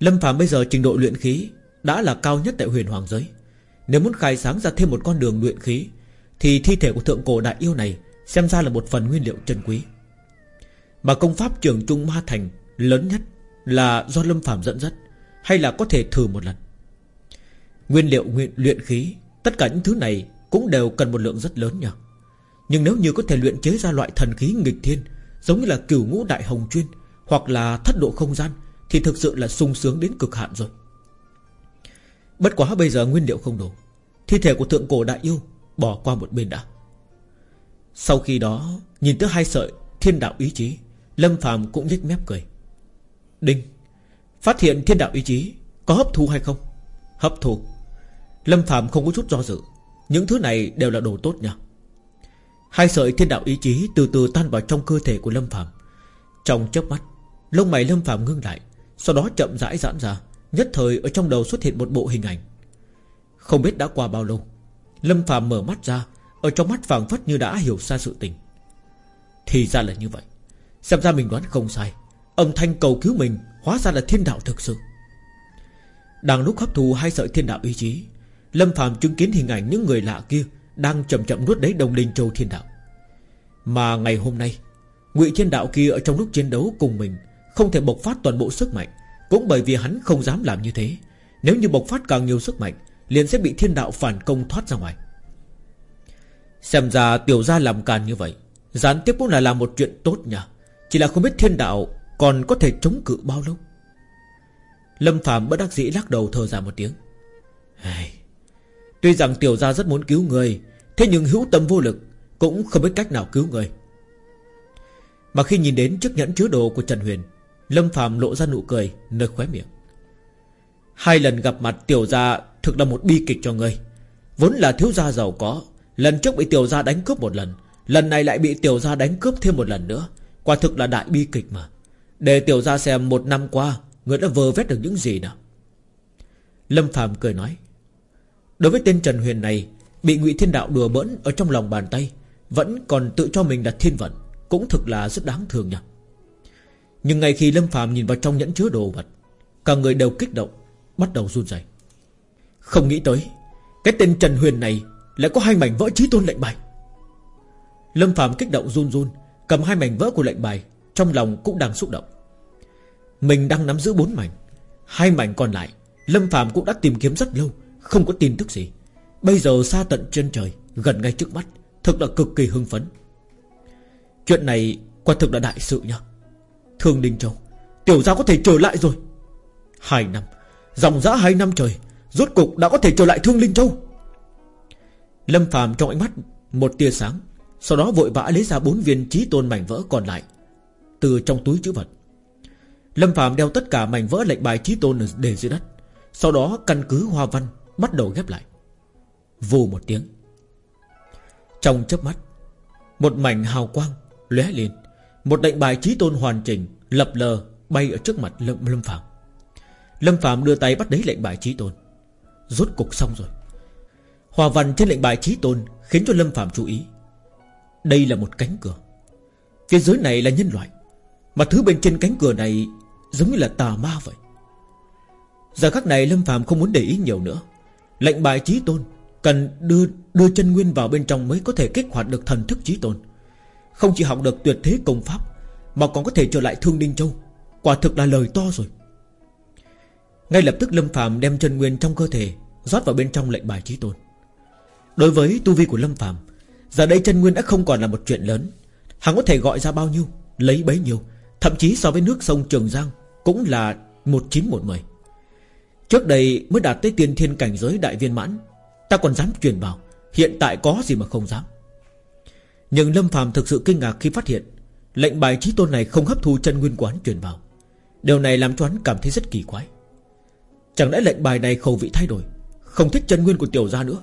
[SPEAKER 1] Lâm Phạm bây giờ trình độ luyện khí Đã là cao nhất tại huyền hoàng giới. Nếu muốn khai sáng ra thêm một con đường luyện khí, Thì thi thể của thượng cổ đại yêu này Xem ra là một phần nguyên liệu chân quý. Mà công pháp trường trung ma thành Lớn nhất là do Lâm Phạm dẫn dắt, Hay là có thể thử một lần? Nguyên liệu nguyện luyện khí, Tất cả những thứ này cũng đều cần một lượng rất lớn nhỉ? Nhưng nếu như có thể luyện chế ra loại thần khí nghịch thiên, Giống như là cửu ngũ đại hồng chuyên, Hoặc là thất độ không gian, Thì thực sự là sung sướng đến cực hạn rồi. Bất quá bây giờ nguyên liệu không đủ. Thi thể của thượng cổ đại yêu Bỏ qua một bên đã. Sau khi đó, Nhìn tới hai sợi thiên đạo ý chí, Lâm phàm cũng nhếch mép cười. Đinh, Phát hiện thiên đạo ý chí Có hấp thu hay không? Hấp thu. Lâm phàm không có chút do dự những thứ này đều là đồ tốt nha. Hai sợi thiên đạo ý chí từ từ tan vào trong cơ thể của Lâm phạm Trong chớp mắt, Lông mày Lâm phạm ngưng lại, Sau đó chậm rãi giãn ra, Nhất thời ở trong đầu xuất hiện một bộ hình ảnh. Không biết đã qua bao lâu, Lâm phạm mở mắt ra, Ở trong mắt phảng phất như đã hiểu ra sự tình. Thì ra là như vậy. Xem ra mình đoán không sai, Âm thanh cầu cứu mình Hóa ra là thiên đạo thực sự. Đang lúc hấp thu hai sợi thiên đạo ý chí Lâm Phạm chứng kiến hình ảnh những người lạ kia Đang chậm chậm nuốt đấy đồng linh châu thiên đạo. Mà ngày hôm nay ngụy thiên đạo kia ở trong lúc chiến đấu cùng mình Không thể bộc phát toàn bộ sức mạnh Cũng bởi vì hắn không dám làm như thế Nếu như bộc phát càng nhiều sức mạnh Liền sẽ bị thiên đạo phản công thoát ra ngoài. Xem ra tiểu gia làm càn như vậy Gián tiếp cũng là làm một chuyện tốt nhỉ. Chỉ là không biết thiên đạo Còn có thể chống cự bao lâu? Lâm Phạm bất đắc dĩ lắc đầu thở ra một tiếng. Hey, Tuy rằng tiểu gia rất muốn cứu người, Thế nhưng hữu tâm vô lực, Cũng không biết cách nào cứu người. Mà khi nhìn đến chiếc nhẫn chứa đồ của Trần Huyền, Lâm Phạm lộ ra nụ cười, Nơi khóe miệng. Hai lần gặp mặt tiểu gia Thực là một bi kịch cho người. Vốn là thiếu gia giàu có, Lần trước bị tiểu gia đánh cướp một lần Lần này lại bị tiểu gia đánh cướp thêm một lần nữa. Quả thực là đại bi kịch mà. Để tiểu gia xem một năm qua, Người đã vơ vét được những gì nào. Lâm Phạm cười nói Đối với tên Trần Huyền này, Bị ngụy Thiên Đạo đùa bỡn ở trong lòng bàn tay, Vẫn còn tự cho mình là thiên vận, Cũng thực là rất đáng thương nha. Nhưng ngay khi Lâm Phạm nhìn vào trong nhẫn chứa đồ vật, Cả người đều kích động, Bắt đầu run rẩy. Không nghĩ tới, Cái tên Trần Huyền này Lại có hai mảnh vỡ trí tôn lệnh bài. Lâm Phạm kích động run run, Cầm hai mảnh vỡ của lệnh bài, Trong lòng cũng đang xúc động. Mình đang nắm giữ bốn mảnh, Hai mảnh còn lại, Lâm Phạm cũng đã tìm kiếm rất lâu không có tin tức gì. Bây giờ xa tận trên trời, Gần ngay trước mắt, Thực là cực kỳ hưng phấn. Chuyện này quả thực là đại sự nha Thương Đinh Châu, Tiểu gia có thể trở lại rồi. Hai năm, Dòng dã hai năm trời, Rốt cục đã có thể trở lại Thương Linh Châu. Lâm Phạm trong ánh mắt Một tia sáng, Sau đó vội vã lấy ra bốn viên trí tôn mảnh vỡ còn lại, Từ trong túi chữ vật. Lâm Phạm đeo tất cả mảnh vỡ lệnh bài trí tôn để dưới đất, Sau đó căn cứ hoa văn Bắt đầu ghép lại. Vù một tiếng. Trong chớp mắt Một mảnh hào quang lóe lên Một lệnh bài trí tôn hoàn chỉnh Lập lờ bay ở trước mặt Lâm, Lâm Phạm Lâm Phạm đưa tay bắt lấy lệnh bài trí tôn. Rốt cục xong rồi. Hòa văn trên lệnh bài trí tôn Khiến cho Lâm Phạm chú ý. Đây là một cánh cửa. Phía dưới này là nhân loại Mà thứ bên trên cánh cửa này Giống như là tà ma vậy. Giờ khắc này Lâm Phạm không muốn để ý nhiều nữa. Lệnh bài trí tôn Cần đưa đưa chân nguyên vào bên trong Mới có thể kích hoạt được thần thức trí tôn. Không chỉ học được tuyệt thế công pháp, Mà còn có thể trở lại thương Đinh Châu. Quả thực là lời to rồi. Ngay lập tức Lâm Phạm đem chân nguyên trong cơ thể rót vào bên trong lệnh bài trí tôn. Đối với tu vi của Lâm Phạm Giờ đây chân nguyên đã không còn là một chuyện lớn. Hắn có thể gọi ra bao nhiêu, Lấy bấy nhiêu, Thậm chí so với nước sông Trường Giang Cũng là một chín một mười. Trước đây mới đạt tới tiên thiên cảnh giới đại viên mãn, Ta còn dám truyền vào, Hiện tại có gì mà không dám. Nhưng Lâm phàm thực sự kinh ngạc khi phát hiện, Lệnh bài trí tôn này không hấp thu chân nguyên quán truyền vào. Điều này làm cho hắn cảm thấy rất kỳ quái. Chẳng lẽ lệnh bài này khẩu vị thay đổi, Không thích chân nguyên của tiểu gia nữa?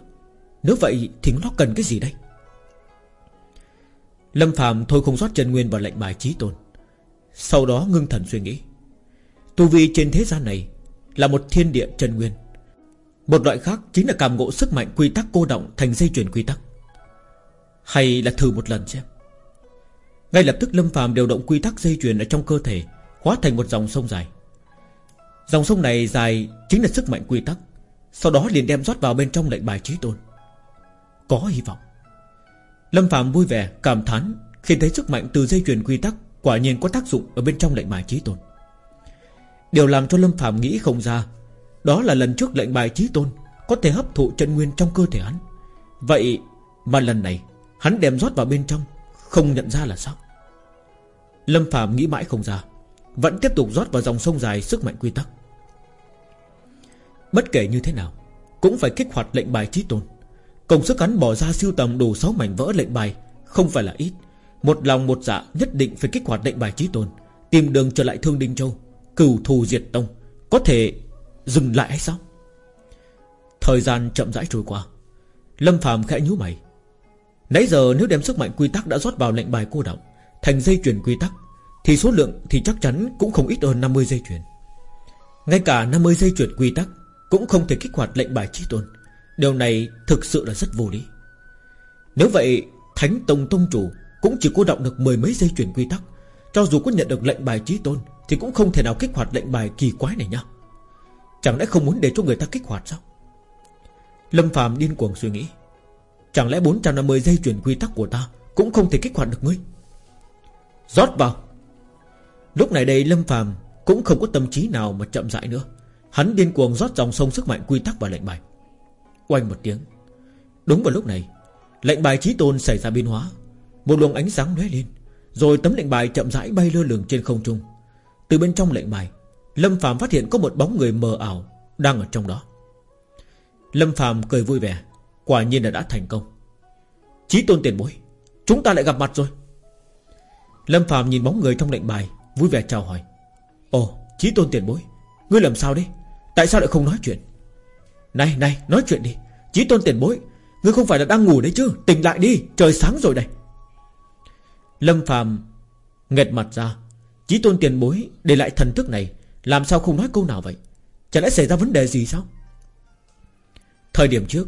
[SPEAKER 1] Nếu vậy thì nó cần cái gì đây? Lâm phàm thôi không rót chân nguyên vào lệnh bài trí tôn, Sau đó ngưng thần suy nghĩ. Tu vi trên thế gian này là một thiên địa chân nguyên. Một loại khác chính là cảm ngộ sức mạnh quy tắc cô động Thành dây chuyền quy tắc. Hay là thử một lần xem. Ngay lập tức Lâm Phạm điều động quy tắc dây chuyền Ở trong cơ thể, Hóa thành một dòng sông dài. Dòng sông này dài chính là sức mạnh quy tắc, Sau đó liền đem rót vào bên trong lệnh bài trí tôn. Có hy vọng. Lâm Phạm vui vẻ, cảm thán, Khi thấy sức mạnh từ dây chuyền quy tắc Quả nhiên có tác dụng ở bên trong lệnh bài trí tôn. Điều làm cho Lâm Phạm nghĩ không ra. Đó là lần trước lệnh bài trí tôn Có thể hấp thụ chân nguyên trong cơ thể hắn. Vậy mà lần này, Hắn đem rót vào bên trong, Không nhận ra là sao? Lâm Phạm nghĩ mãi không ra, Vẫn tiếp tục rót vào dòng sông dài sức mạnh quy tắc. Bất kể như thế nào, Cũng phải kích hoạt lệnh bài trí tôn. Công sức hắn bỏ ra siêu tầm đủ 6 mảnh vỡ lệnh bài, Không phải là ít. Một lòng một dạ nhất định phải kích hoạt lệnh bài trí tôn, Tìm đường trở lại thương Đinh Châu. Cửu thù diệt tông Có thể dừng lại hay sao? Thời gian chậm rãi trôi qua. Lâm phàm khẽ nhíu mày. Nãy giờ nếu đem sức mạnh quy tắc đã rót vào lệnh bài cô động Thành dây chuyển quy tắc, Thì số lượng thì chắc chắn cũng không ít hơn 50 dây chuyển Ngay cả 50 dây chuyển quy tắc Cũng không thể kích hoạt lệnh bài trí tôn. Điều này thực sự là rất vô lý. Nếu vậy, Thánh Tông Tông Chủ Cũng chỉ cô động được mười mấy dây chuyển quy tắc, Cho dù có nhận được lệnh bài trí tôn thì cũng không thể nào kích hoạt lệnh bài kỳ quái này nhá. Chẳng lẽ không muốn để cho người ta kích hoạt sao? Lâm Phạm điên cuồng suy nghĩ. Chẳng lẽ 450 dây chuyển quy tắc của ta Cũng không thể kích hoạt được ngươi? Rót vào. Lúc này đây Lâm Phạm Cũng không có tâm trí nào mà chậm rãi nữa. Hắn điên cuồng rót dòng sông sức mạnh quy tắc vào lệnh bài. Oanh một tiếng. Đúng vào lúc này, Lệnh bài trí tôn xảy ra biến hóa. Một luồng ánh sáng lóe lên, Rồi tấm lệnh bài chậm rãi bay lơ lửng trên không trung. Từ bên trong lệnh bài, Lâm Phạm phát hiện có một bóng người mờ ảo Đang ở trong đó. Lâm Phạm cười vui vẻ, Quả nhiên là đã thành công. Chí tôn tiền bối, Chúng ta lại gặp mặt rồi. Lâm Phạm nhìn bóng người trong lệnh bài, Vui vẻ chào hỏi. Ồ, Chí tôn tiền bối, Ngươi làm sao đấy? Tại sao lại không nói chuyện? Này này, nói chuyện đi. Chí tôn tiền bối, Ngươi không phải là đang ngủ đấy chứ? Tỉnh lại đi, Trời sáng rồi đây. Lâm Phạm nghẹt mặt ra Chí tôn tiền bối, Để lại thần thức này, Làm sao không nói câu nào vậy? Chả lẽ xảy ra vấn đề gì sao? Thời điểm trước,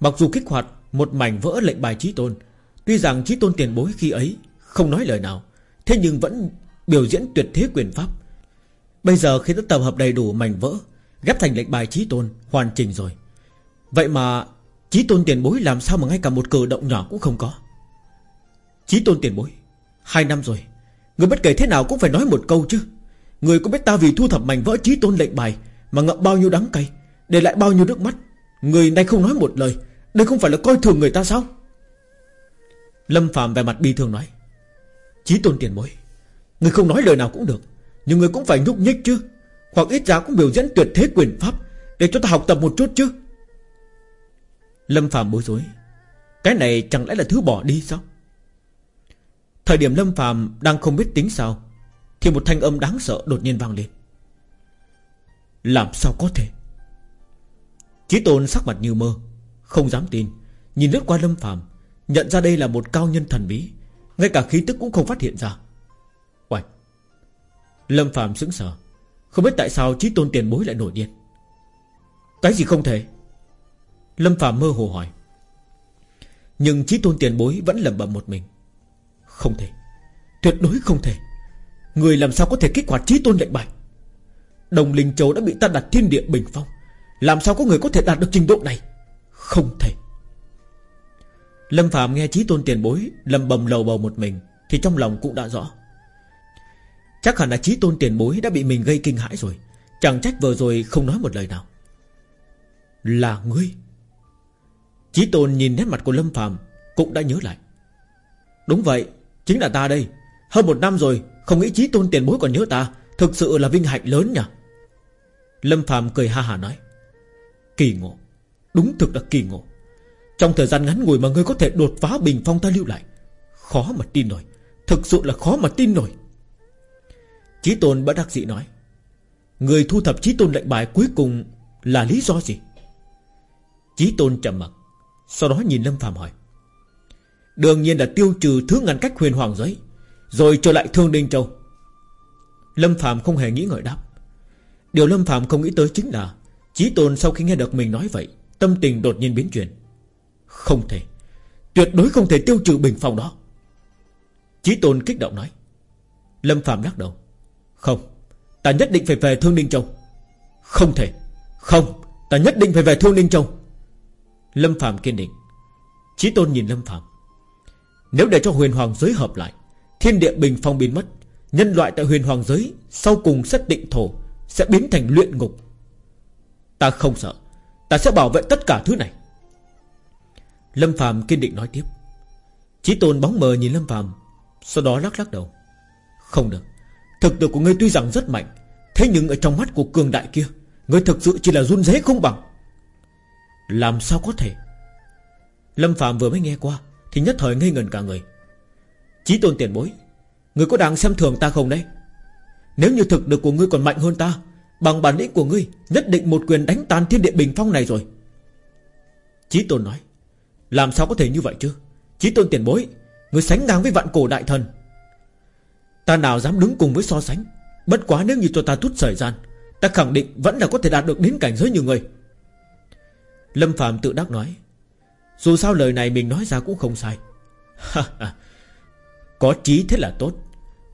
[SPEAKER 1] Mặc dù kích hoạt một mảnh vỡ lệnh bài chí tôn, Tuy rằng chí tôn tiền bối khi ấy Không nói lời nào, Thế nhưng vẫn biểu diễn tuyệt thế quyền pháp. Bây giờ khi đã tập hợp đầy đủ mảnh vỡ, Ghép thành lệnh bài chí tôn, Hoàn chỉnh rồi. Vậy mà chí tôn tiền bối làm sao mà ngay cả một cử động nhỏ cũng không có? Chí tôn tiền bối, Hai năm rồi Người bất kể thế nào cũng phải nói một câu chứ. Người có biết ta vì thu thập mảnh vỡ trí tôn lệnh bài Mà ngậm bao nhiêu đắng cay, Để lại bao nhiêu nước mắt? Người này không nói một lời, Đây không phải là coi thường người ta sao? Lâm Phạm về mặt bi thường nói Trí tôn tiền bối, Người không nói lời nào cũng được, Nhưng người cũng phải nhúc nhích chứ. Hoặc ít ra cũng biểu diễn tuyệt thế quyền pháp Để cho ta học tập một chút chứ. Lâm Phạm bối rối, Cái này chẳng lẽ là thứ bỏ đi sao? Thời điểm Lâm Phạm đang không biết tính sao, Thì một thanh âm đáng sợ đột nhiên vang lên. Làm sao có thể? Chí tôn sắc mặt như mơ, Không dám tin. Nhìn lướt qua Lâm Phạm Nhận ra đây là một cao nhân thần bí, Ngay cả khí tức cũng không phát hiện ra. Oạch Lâm Phạm sững sờ, không biết tại sao chí tôn tiền bối lại nổi điên. Cái gì không thể? Lâm Phạm mơ hồ hỏi. Nhưng chí tôn tiền bối vẫn lẩm bẩm một mình. Không thể. Tuyệt đối không thể. Người làm sao có thể kích hoạt trí tôn lệnh bài? Đồng Linh Châu đã bị ta đặt thiên địa bình phong. Làm sao có người có thể đạt được trình độ này? Không thể. Lâm Phạm nghe trí tôn tiền bối Lâm bầm lầu bầu một mình, Thì trong lòng cũng đã rõ. Chắc hẳn là trí tôn tiền bối đã bị mình gây kinh hãi rồi. Chẳng trách vừa rồi không nói một lời nào. Là ngươi. Chí tôn nhìn nét mặt của Lâm Phạm Cũng đã nhớ lại. Đúng vậy Chính là ta đây. Hơn một năm rồi, Không nghĩ chí tôn tiền bối còn nhớ ta. Thực sự là vinh hạnh lớn nhỉ? Lâm Phạm cười ha hà nói. Kỳ ngộ. Đúng thực là kỳ ngộ. Trong thời gian ngắn ngủi mà ngươi có thể đột phá bình phong ta lưu lại, Khó mà tin nổi. Thực sự là khó mà tin nổi. Chí tôn bất đắc dĩ nói. Người thu thập chí tôn lệnh bài cuối cùng Là lý do gì? Chí tôn trầm mặc, Sau đó nhìn Lâm Phạm hỏi. Đương nhiên là tiêu trừ thứ ngăn cách huyền hoàng giới, Rồi trở lại Thương Đinh Châu. Lâm Phạm không hề nghĩ ngợi đáp. Điều Lâm Phạm không nghĩ tới chính là Chí Tôn sau khi nghe được mình nói vậy, Tâm tình đột nhiên biến chuyển. Không thể, Tuyệt đối không thể tiêu trừ bình phòng đó. Chí Tôn kích động nói. Lâm Phạm lắc đầu. Không, Ta nhất định phải về Thương Ninh Châu. Không thể, Không, Ta nhất định phải về Thương Ninh Châu. Lâm Phạm kiên định. Chí Tôn nhìn Lâm Phạm nếu để cho huyền hoàng giới hợp lại, Thiên địa bình phong biến mất, Nhân loại tại huyền hoàng giới Sau cùng sẽ định thổ Sẽ biến thành luyện ngục. Ta không sợ, Ta sẽ bảo vệ tất cả thứ này. Lâm Phạm kiên định nói tiếp. Chí tôn bóng mờ nhìn Lâm Phạm Sau đó lắc lắc đầu. Không được, Thực lực của ngươi tuy rằng rất mạnh, Thế nhưng ở trong mắt của cường đại kia, Ngươi thực sự chỉ là run rế không bằng. Làm sao có thể? Lâm Phạm vừa mới nghe qua thì nhất thời ngây ngần cả người. Chí tôn tiền bối, người có đang xem thường ta không đấy? Nếu như thực lực của ngươi còn mạnh hơn ta, Bằng bản lĩnh của ngươi, Nhất định một quyền đánh tan thiên địa bình phong này rồi. Chí tôn nói, Làm sao có thể như vậy chứ? Chí tôn tiền bối Ngươi sánh ngang với vạn cổ đại thần. Ta nào dám đứng cùng với so sánh? Bất quá nếu như cho ta chút thời gian, Ta khẳng định vẫn là có thể đạt được đến cảnh giới như người. Lâm Phạm tự đắc nói dù sao lời này mình nói ra cũng không sai. Có trí thế là tốt.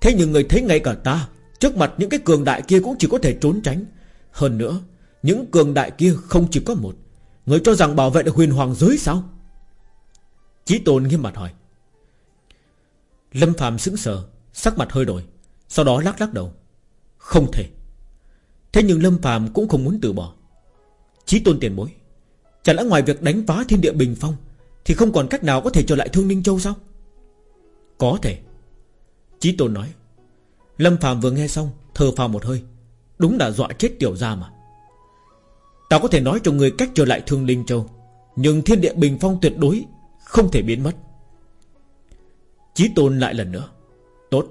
[SPEAKER 1] Thế nhưng người thấy ngay cả ta, Trước mặt những cái cường đại kia cũng chỉ có thể trốn tránh. Hơn nữa, Những cường đại kia không chỉ có một. Người cho rằng bảo vệ được huyền hoàng giới sao? Chí tôn nghiêm mặt hỏi. Lâm phàm sững sờ, Sắc mặt hơi đổi, Sau đó lắc lắc đầu. Không thể. Thế nhưng Lâm phàm cũng không muốn từ bỏ. Chí tôn tiền bối Chẳng lẽ ngoài việc đánh phá thiên địa bình phong, Thì không còn cách nào có thể trở lại Thương Ninh Châu sao? Có thể. Chí tôn nói. Lâm Phạm vừa nghe xong Thờ phào một hơi. Đúng là dọa chết tiểu gia mà. Ta có thể nói cho người cách trở lại Thương Ninh Châu, Nhưng thiên địa bình phong tuyệt đối Không thể biến mất. Chí tôn lại lần nữa. Tốt,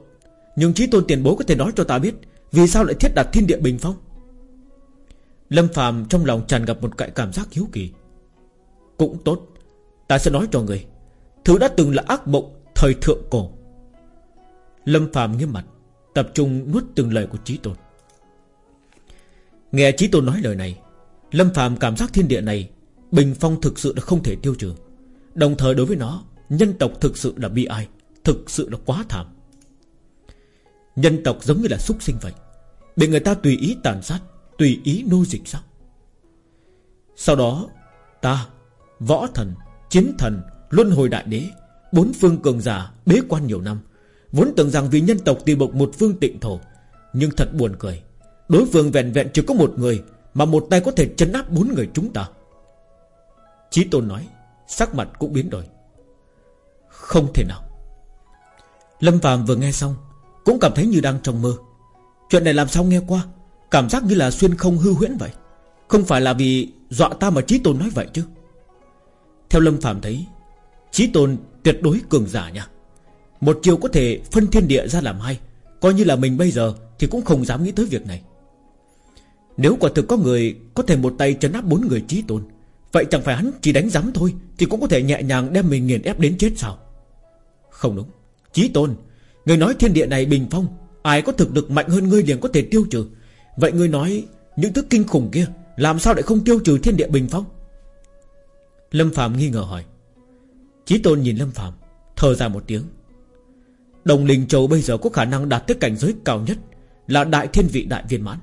[SPEAKER 1] Nhưng chí tôn tiền bối có thể nói cho ta biết Vì sao lại thiết đặt thiên địa bình phong? Lâm Phạm trong lòng tràn gặp một cái cảm giác hiếu kỳ. Cũng tốt. Ta sẽ nói cho người, Thứ đã từng là ác mộng, Thời thượng cổ. Lâm Phạm nghiêm mặt, Tập trung nuốt từng lời của trí Tôn. Nghe trí Tôn nói lời này, Lâm Phạm cảm giác thiên địa này Bình phong thực sự là không thể tiêu trừ. Đồng thời đối với nó, Nhân tộc thực sự là bi ai, Thực sự là quá thảm. Nhân tộc giống như là súc sinh vậy, Bị người ta tùy ý tàn sát, Tùy ý nô dịch sao? Sau đó, Ta Võ thần, Chiến thần, Luân hồi đại đế, Bốn phương cường giả, Bế quan nhiều năm. Vốn tưởng rằng vì nhân tộc tìm bộc một phương tịnh thổ, Nhưng thật buồn cười. Đối phương vẹn vẹn chỉ có một người Mà một tay có thể chấn áp bốn người chúng ta. Chí tôn nói, Sắc mặt cũng biến đổi. Không thể nào. Lâm Phạm vừa nghe xong, Cũng cảm thấy như đang trong mơ. Chuyện này làm sao nghe qua? Cảm giác như là xuyên không hư huyễn vậy. Không phải là vì dọa ta mà Chí Tôn nói vậy chứ? Theo Lâm Phạm thấy, Chí Tôn tuyệt đối cường giả nha. Một chiều có thể phân thiên địa ra làm hai, Coi như là mình bây giờ Thì cũng không dám nghĩ tới việc này. Nếu quả thực có người Có thể một tay chấn áp bốn người trí tôn, Vậy chẳng phải hắn chỉ đánh giám thôi Thì cũng có thể nhẹ nhàng đem mình nghiền ép đến chết sao? Không đúng. Trí tôn, Người nói thiên địa này bình phong, Ai có thực lực mạnh hơn ngươi liền có thể tiêu trừ. Vậy ngươi nói Những thứ kinh khủng kia, Làm sao lại không tiêu trừ thiên địa bình phong? Lâm Phạm nghi ngờ hỏi. Chí tôn nhìn Lâm Phạm, Thở dài một tiếng. Đồng Linh Châu bây giờ có khả năng đạt tới cảnh giới cao nhất Là đại thiên vị đại viên mãn.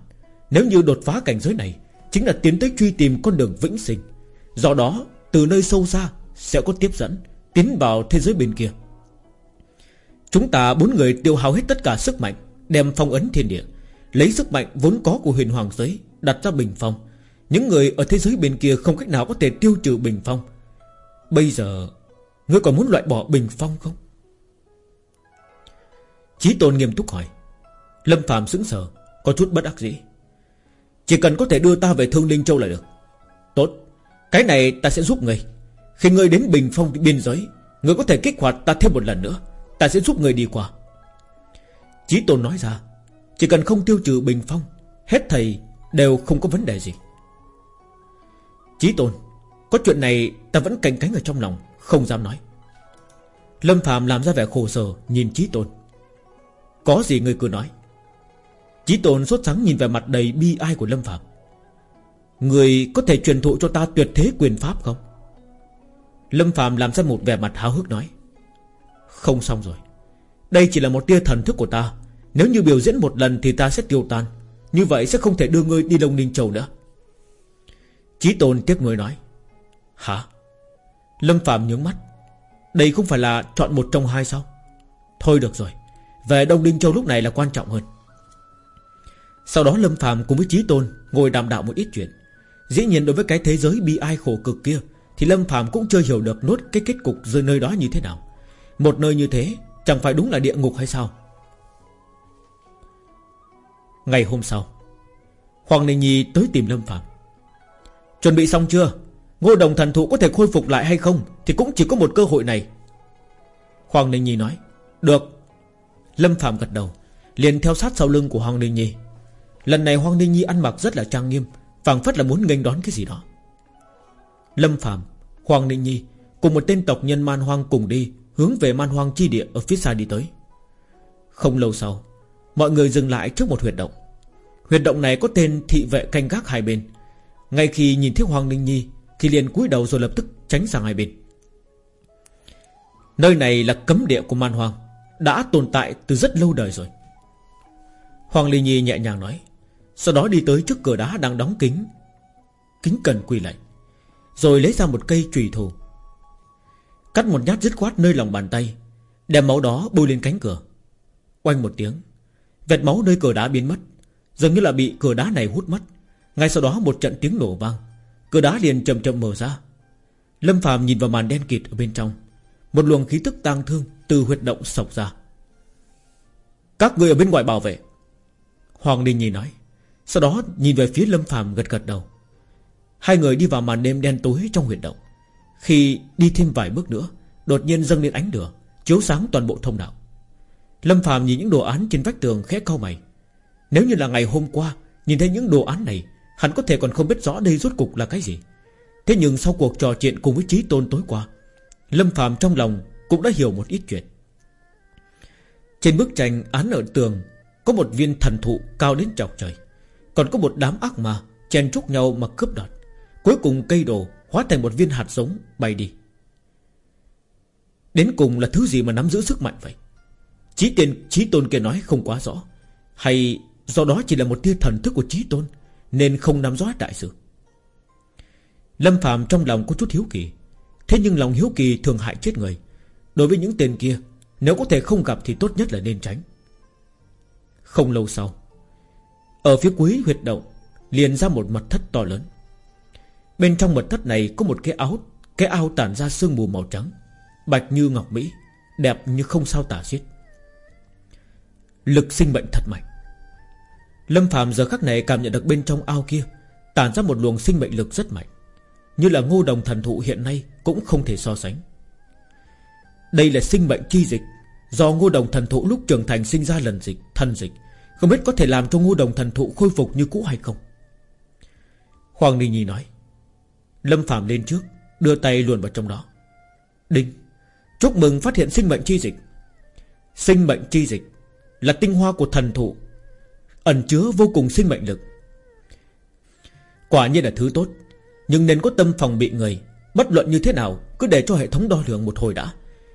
[SPEAKER 1] Nếu như đột phá cảnh giới này, Chính là tiến tới truy tìm con đường vĩnh sinh. Do đó, từ nơi sâu xa Sẽ có tiếp dẫn, Tiến vào thế giới bên kia. Chúng ta bốn người tiêu hao hết tất cả sức mạnh, Đem phong ấn thiên địa, Lấy sức mạnh vốn có của huyền hoàng giới Đặt ra bình phong những người ở thế giới bên kia không cách nào có thể tiêu trừ bình phong. Bây giờ, Ngươi còn muốn loại bỏ bình phong không? Chí tôn nghiêm túc hỏi. Lâm Phạm sững sờ, Có chút bất đắc dĩ. Chỉ cần có thể đưa ta về Thương Linh Châu là được. Tốt, Cái này ta sẽ giúp ngươi. Khi ngươi đến Bình Phong biên giới, Ngươi có thể kích hoạt ta thêm một lần nữa. Ta sẽ giúp ngươi đi qua. Chí Tôn nói ra, Chỉ cần không tiêu trừ Bình Phong, Hết thầy đều không có vấn đề gì. Chí Tôn, Có chuyện này ta vẫn canh cánh ở trong lòng, Không dám nói. Lâm Phạm làm ra vẻ khổ sở Nhìn Chí Tôn. Có gì người cứ nói. Chí Tôn sốt sắng nhìn về mặt đầy bi ai của Lâm Phạm Người có thể truyền thụ cho ta tuyệt thế quyền pháp không? Lâm Phạm làm ra một vẻ mặt háo hức nói. Không xong rồi. Đây chỉ là một tia thần thức của ta. Nếu như biểu diễn một lần thì ta sẽ tiêu tan. Như vậy sẽ không thể đưa ngươi đi Đông Ninh Châu nữa. Chí Tôn tiếc người nói, Hả? Lâm Phạm nhướng mắt, Đây không phải là chọn một trong hai sao? Thôi được rồi, Về Đông Đinh Châu lúc này là quan trọng hơn. Sau đó Lâm Phạm cùng với Chí Tôn Ngồi đàm đạo một ít chuyện. Dĩ nhiên đối với cái thế giới bi ai khổ cực kia, Thì Lâm Phạm cũng chưa hiểu được nốt cái kết cục rơi nơi đó như thế nào. Một nơi như thế, Chẳng phải đúng là địa ngục hay sao? Ngày hôm sau, Hoàng Ninh Nhi tới tìm Lâm Phạm Chuẩn bị xong chưa? Ngô đồng thần thụ có thể khôi phục lại hay không Thì cũng chỉ có một cơ hội này. Hoàng Ninh Nhi nói, Được. Lâm Phạm gật đầu, Liền theo sát sau lưng của Hoàng Ninh Nhi. Lần này Hoàng Ninh Nhi ăn mặc rất là trang nghiêm, phảng phất là muốn nghênh đón cái gì đó. Lâm Phạm Hoàng Ninh Nhi Cùng một tên tộc nhân man hoang cùng đi, Hướng về man hoang chi địa ở phía xa đi tới. Không lâu sau, Mọi người dừng lại trước một huyệt động. Huyệt động này có tên thị vệ canh gác hai bên. Ngay khi nhìn thấy Hoàng Ninh Nhi Thì liền cúi đầu rồi lập tức tránh sang hai bên. Nơi này là cấm địa của man hoang Đã tồn tại từ rất lâu đời rồi. Hoàng Linh Nhi nhẹ nhàng nói sau đó đi tới trước cửa đá đang đóng kính. Kính cần quỳ lại, Rồi lấy ra một cây trùy thủ Cắt một nhát dứt khoát nơi lòng bàn tay Đem máu đó bôi lên cánh cửa. Oanh một tiếng Vệt máu nơi cửa đá biến mất Dường như là bị cửa đá này hút mất. Ngay sau đó một trận tiếng nổ vang. Cửa đá liền chậm chậm mở ra. Lâm Phạm nhìn vào màn đen kịt ở bên trong. Một luồng khí tức tang thương Từ huyệt động sộc ra. Các người ở bên ngoài bảo vệ. Hoàng Đình Nhi nói. Sau đó nhìn về phía Lâm Phạm gật gật đầu. Hai người đi vào màn đêm đen tối trong huyệt động. Khi đi thêm vài bước nữa, Đột nhiên dâng lên ánh lửa, Chiếu sáng toàn bộ thông đạo. Lâm Phạm nhìn những đồ án trên vách tường khẽ cau mày. Nếu như là ngày hôm qua, Nhìn thấy những đồ án này Hắn có thể còn không biết rõ đây rốt cục là cái gì. Thế nhưng sau cuộc trò chuyện cùng với Trí Tôn tối qua, Lâm Phàm trong lòng Cũng đã hiểu một ít chuyện. Trên bức tranh án ở tường, Có một viên thần thụ cao đến chọc trời. Còn có một đám ác ma Chen chúc nhau mà cướp đoạt. Cuối cùng cây đồ hóa thành một viên hạt giống bay đi. Đến cùng là thứ gì mà nắm giữ sức mạnh vậy? Chí tiền Chí tôn kia nói không quá rõ. Hay do đó chỉ là một tia thần thức của Chí tôn? Nên không nắm rõ đại sự. Lâm Phạm trong lòng có chút hiếu kỳ, Thế nhưng lòng hiếu kỳ thường hại chết người. Đối với những tên kia, Nếu có thể không gặp thì tốt nhất là nên tránh. Không lâu sau, ở phía cuối huyệt động, Liền ra một mật thất to lớn. Bên trong mật thất này có một cái áo, Cái ao tản ra sương mù màu trắng, Bạch như ngọc mỹ, Đẹp như không sao tả xiết. Lực sinh mệnh thật mạnh. Lâm Phạm giờ khắc này cảm nhận được bên trong ao kia, Tản ra một luồng sinh mệnh lực rất mạnh, Như là ngô đồng thần thụ hiện nay Cũng không thể so sánh. Đây là sinh mệnh chi dịch, Do ngô đồng thần thụ lúc trưởng thành sinh ra lần dịch thần dịch, không biết có thể làm cho Ngô đồng thần thụ khôi phục như cũ hay không. Hoàng Ninh Nhi nói, Lâm Phạm lên trước, Đưa tay luồn vào trong đó. Đinh, Chúc mừng phát hiện sinh mệnh chi dịch. Sinh mệnh chi dịch Là tinh hoa của thần thụ Ẩn chứa vô cùng sinh mệnh lực. Quả nhiên là thứ tốt, Nhưng nên có tâm phòng bị người, Bất luận như thế nào, Cứ để cho hệ thống đo lường một hồi đã.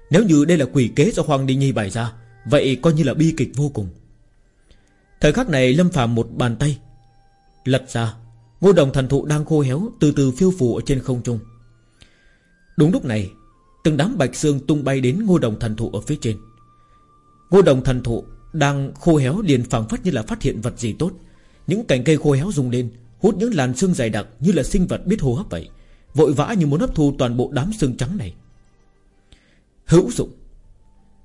[SPEAKER 1] Nếu như đây là quỷ kế do Hoàng Đinh Nhi bày ra, Vậy coi như là bi kịch vô cùng. Thời khắc này Lâm Phạm một bàn tay, Lật ra Ngô đồng thần thụ đang khô héo Từ từ phiêu phù ở trên không trung. Đúng lúc này, Từng đám bạch xương tung bay đến ngô đồng thần thụ ở phía trên. Ngô đồng thần thụ đang khô héo, liền phảng phất như là phát hiện vật gì tốt. Những cành cây khô héo rung lên, Hút những làn xương dày đặc như là sinh vật biết hô hấp vậy, Vội vã như muốn hấp thu toàn bộ đám xương trắng này. Hữu dụng.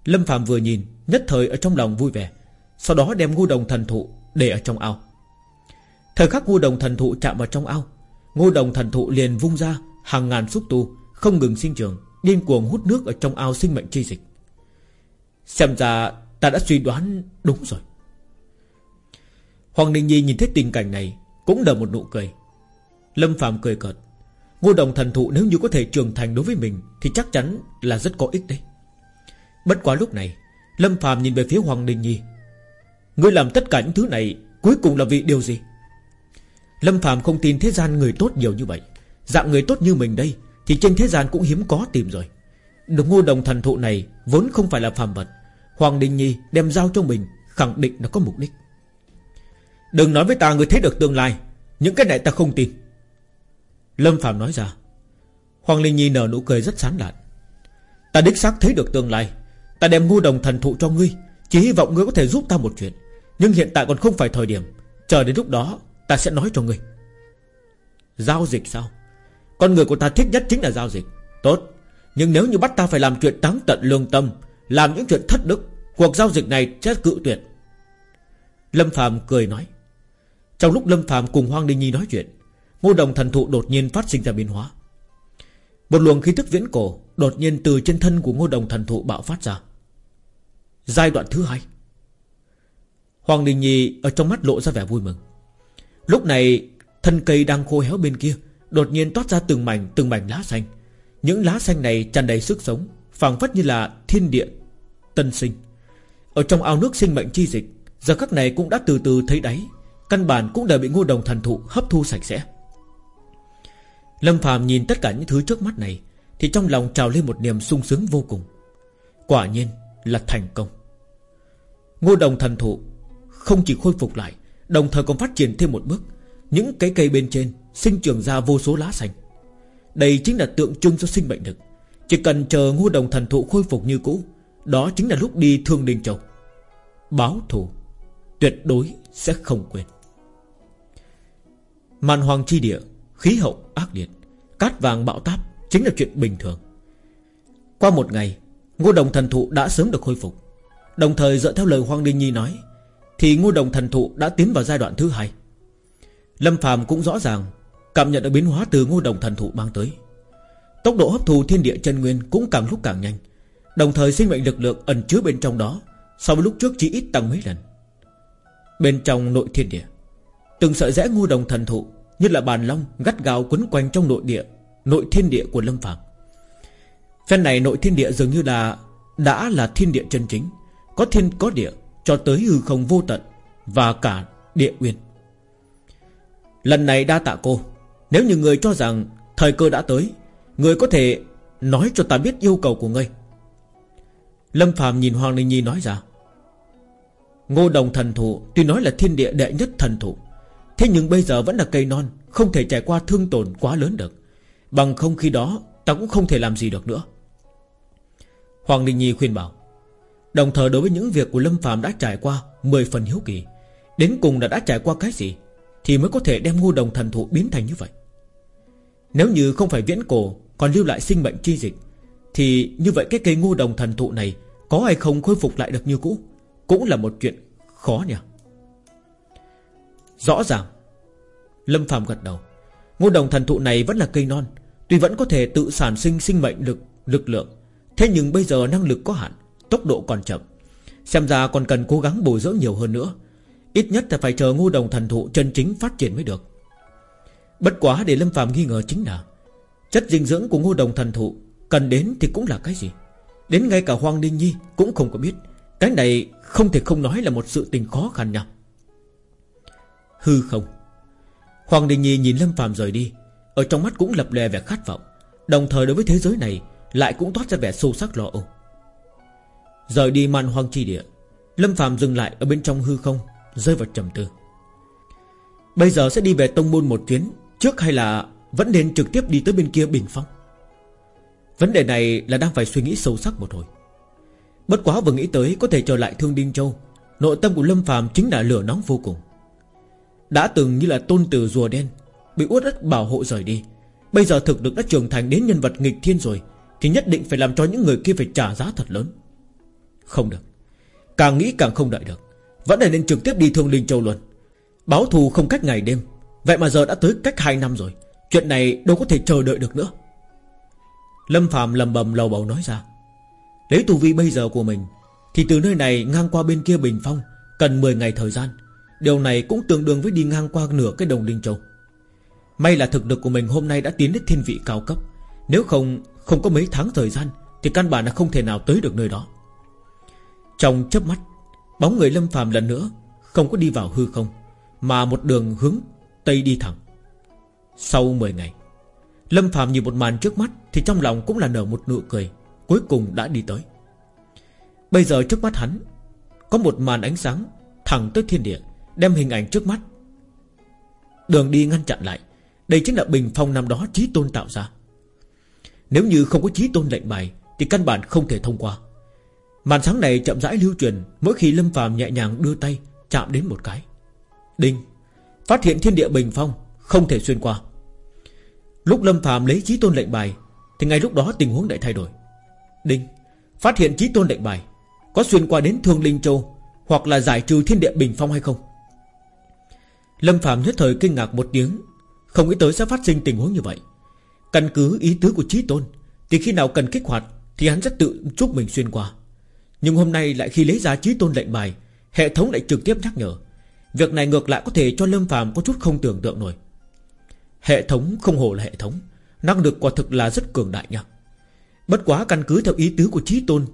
[SPEAKER 1] Lâm Phạm vừa nhìn, Nhất thời ở trong lòng vui vẻ, sau đó đem ngô đồng thần thụ để ở trong ao. Thời khắc ngô đồng thần thụ chạm vào trong ao, Ngô đồng thần thụ liền vung ra Hàng ngàn xúc tu, Không ngừng sinh trường Điên cuồng hút nước ở trong ao sinh mệnh chi dịch. Xem ra ta đã suy đoán đúng rồi. Hoàng Ninh Nhi nhìn thấy tình cảnh này, Cũng nở một nụ cười. Lâm Phạm cười cợt. Ngô đồng thần thụ nếu như có thể trưởng thành đối với mình, Thì chắc chắn là rất có ích đấy. Bất quá lúc này, Lâm Phạm nhìn về phía Hoàng Ninh Nhi. Ngươi làm tất cả những thứ này, Cuối cùng là vì điều gì? Lâm Phạm không tin thế gian người tốt nhiều như vậy. Dạng người tốt như mình đây, Thì trên thế gian cũng hiếm có tìm rồi. Đúng ngô đồng thần thụ này Vốn không phải là phàm vật Hoàng Đình Nhi đem giao cho mình, Khẳng định nó có mục đích. Đừng nói với ta người thấy được tương lai, Những cái này ta không tin. Lâm Phạm nói ra. Hoàng Linh Nhi nở nụ cười rất sán lạn. Ta đích xác thấy được tương lai, Ta đem ngô đồng thần thụ cho ngươi, Chỉ hy vọng ngươi có thể giúp ta một chuyện. Nhưng hiện tại còn không phải thời điểm, Chờ đến lúc đó ta sẽ nói cho ngươi. Giao dịch sao? Con người của ta thích nhất chính là giao dịch. Tốt. Nhưng nếu như bắt ta phải làm chuyện táng tận lương tâm làm những chuyện thất đức, Cuộc giao dịch này chết cự tuyệt. Lâm Phạm cười nói. Trong lúc Lâm Phạm cùng Hoàng Đình Nhi nói chuyện, Ngô đồng thần thụ đột nhiên phát sinh ra biến hóa. Một luồng khí thức viễn cổ Đột nhiên từ trên thân của ngô đồng thần thụ bạo phát ra. Giai đoạn thứ hai. Hoàng Đình Nhi ở trong mắt lộ ra vẻ vui mừng. Lúc này, Thân cây đang khô héo bên kia Đột nhiên toát ra từng mảnh từng mảnh lá xanh. Những lá xanh này tràn đầy sức sống phảng phất như là thiên địa, Tân sinh. Ở trong ao nước sinh mệnh chi dịch, Giờ các này cũng đã từ từ thấy đáy, Căn bản cũng đã bị ngô đồng thần thụ hấp thu sạch sẽ. Lâm phàm nhìn tất cả những thứ trước mắt này, Thì trong lòng trào lên một niềm sung sướng vô cùng. Quả nhiên là thành công. Ngô đồng thần thụ Không chỉ khôi phục lại, Đồng thời còn phát triển thêm một bước. Những cái cây bên trên Sinh trưởng ra vô số lá xanh. Đây chính là tượng trưng cho sinh mệnh lực. Chỉ cần chờ ngô đồng thần thụ khôi phục như cũ, Đó chính là lúc đi Thương Đình Châu Báo thù, Tuyệt đối sẽ không quên. Màn hoàng chi địa, Khí hậu ác liệt, Cát vàng bão táp Chính là chuyện bình thường. Qua một ngày, Ngô đồng thần thụ đã sớm được khôi phục. Đồng thời dựa theo lời Hoàng Đinh Nhi nói, Thì ngô đồng thần thụ đã tiến vào giai đoạn thứ hai. Lâm phàm cũng rõ ràng Cảm nhận được biến hóa từ ngô đồng thần thụ mang tới. Tốc độ hấp thu thiên địa chân nguyên Cũng càng lúc càng nhanh. Đồng thời sinh mệnh lực lượng ẩn chứa bên trong đó, So với lúc trước chỉ ít tăng mấy lần. Bên trong nội thiên địa, Từng sợi rẽ ngu đồng thần thụ, Như là bàn long gắt gao quấn quanh trong nội địa, Nội thiên địa của Lâm Phạm Phen này nội thiên địa dường như là, Đã là thiên địa chân chính, Có thiên, có địa, Cho tới hư không vô tận Và cả địa uyên. Lần này đa tạ cô. Nếu như người cho rằng Thời cơ đã tới Người có thể nói cho ta biết yêu cầu của ngươi. Lâm Phạm nhìn Hoàng Linh Nhi nói ra. Ngô đồng thần thụ, Tuy nói là thiên địa đệ nhất thần thụ, Thế nhưng bây giờ vẫn là cây non, Không thể trải qua thương tổn quá lớn được. Bằng không khi đó, Ta cũng không thể làm gì được nữa. Hoàng Linh Nhi khuyên bảo. Đồng thời đối với những việc của Lâm Phạm đã trải qua Mười phần hiếu kỳ, Đến cùng là đã trải qua cái gì, Thì mới có thể đem ngô đồng thần thụ biến thành như vậy. Nếu như không phải viễn cổ còn lưu lại sinh mệnh chi dịch, Thì như vậy cái cây ngô đồng thần thụ này Có hay không khôi phục lại được như cũ? Cũng là một chuyện khó nhỉ. Rõ ràng, Lâm Phạm gật đầu. Ngô đồng thần thụ này vẫn là cây non, Tuy vẫn có thể tự sản sinh sinh mệnh lực lực lượng. Thế nhưng bây giờ năng lực có hạn, Tốc độ còn chậm. Xem ra còn cần cố gắng bồi dưỡng nhiều hơn nữa. Ít nhất là phải chờ ngô đồng thần thụ chân chính phát triển mới được. Bất quá để Lâm Phạm nghi ngờ chính là Chất dinh dưỡng của ngô đồng thần thụ Cần đến thì cũng là cái gì? Đến ngay cả Hoàng Ninh Nhi cũng không có biết. Cái này không thể không nói là một sự tình khó khăn nhau Hư không. Hoàng Đình Nhi nhìn Lâm Phạm rời đi. Ở trong mắt cũng lập lè vẻ khát vọng. Đồng thời đối với thế giới này Lại cũng toát ra vẻ sâu sắc lo âu. Rời đi man hoang chi địa, Lâm Phạm dừng lại ở bên trong hư không, Rơi vào trầm tư. Bây giờ sẽ đi về tông môn một chuyến, Trước hay là vẫn nên trực tiếp đi tới bên kia bình phong. Vấn đề này là đang phải suy nghĩ sâu sắc một hồi. Bất quá vừa nghĩ tới Có thể trở lại Thương Đinh Châu, Nội tâm của Lâm phàm chính là lửa nóng vô cùng. Đã từng như là tôn tử rùa đen, Bị uất ức bảo hộ rời đi. Bây giờ thực lực đã trưởng thành đến nhân vật nghịch thiên rồi, Thì nhất định phải làm cho những người kia phải trả giá thật lớn. Không được. Càng nghĩ càng không đợi được. Vẫn là nên trực tiếp đi thương Linh Châu luôn. Báo thù không cách ngày đêm. Vậy mà giờ đã tới cách 2 năm rồi. Chuyện này đâu có thể chờ đợi được nữa. Lâm Phạm lầm bầm lầu bầu nói ra. Lấy tu vi bây giờ của mình, Thì từ nơi này ngang qua bên kia Bình Phong, Cần 10 ngày thời gian. Điều này cũng tương đương với đi ngang qua nửa cái đồng Linh Châu. May là thực lực của mình hôm nay đã tiến đến thiên vị cao cấp. Nếu không Không có mấy tháng thời gian, Thì căn bản là không thể nào tới được nơi đó. Trong chớp mắt, Bóng người Lâm Phàm lần nữa Không có đi vào hư không, Mà một đường hướng Tây đi thẳng. Sau 10 ngày, Lâm Phạm nhìn một màn trước mắt Thì trong lòng cũng là nở một nụ cười, Cuối cùng đã đi tới. Bây giờ trước mắt hắn, Có một màn ánh sáng thẳng tới thiên địa, Đem hình ảnh trước mắt. Đường đi ngăn chặn lại, Đây chính là bình phong năm đó trí tôn tạo ra. Nếu như không có trí tôn lệnh bài, Thì căn bản không thể thông qua. Màn sáng này chậm rãi lưu truyền Mỗi khi Lâm Phạm nhẹ nhàng đưa tay Chạm đến một cái. Đinh! Phát hiện thiên địa bình phong không thể xuyên qua. Lúc Lâm phàm lấy trí tôn lệnh bài, Thì ngay lúc đó tình huống lại thay đổi. Đinh, Phát hiện trí tôn lệnh bài, Có xuyên qua đến Thương Linh Châu Hoặc là giải trừ thiên địa bình phong hay không? Lâm phàm nhất thời kinh ngạc một tiếng, Không nghĩ tới sẽ phát sinh tình huống như vậy. Căn cứ ý tứ của trí tôn, Thì khi nào cần kích hoạt Thì hắn sẽ tự giúp mình xuyên qua. Nhưng hôm nay lại khi lấy ra trí tôn lệnh bài, Hệ thống lại trực tiếp nhắc nhở. Việc này ngược lại có thể cho Lâm phàm có chút không tưởng tượng nổi. Hệ thống không hồ là hệ thống. Năng lực quả thực là rất cường đại nha. Bất quá căn cứ theo ý tứ của trí Tôn,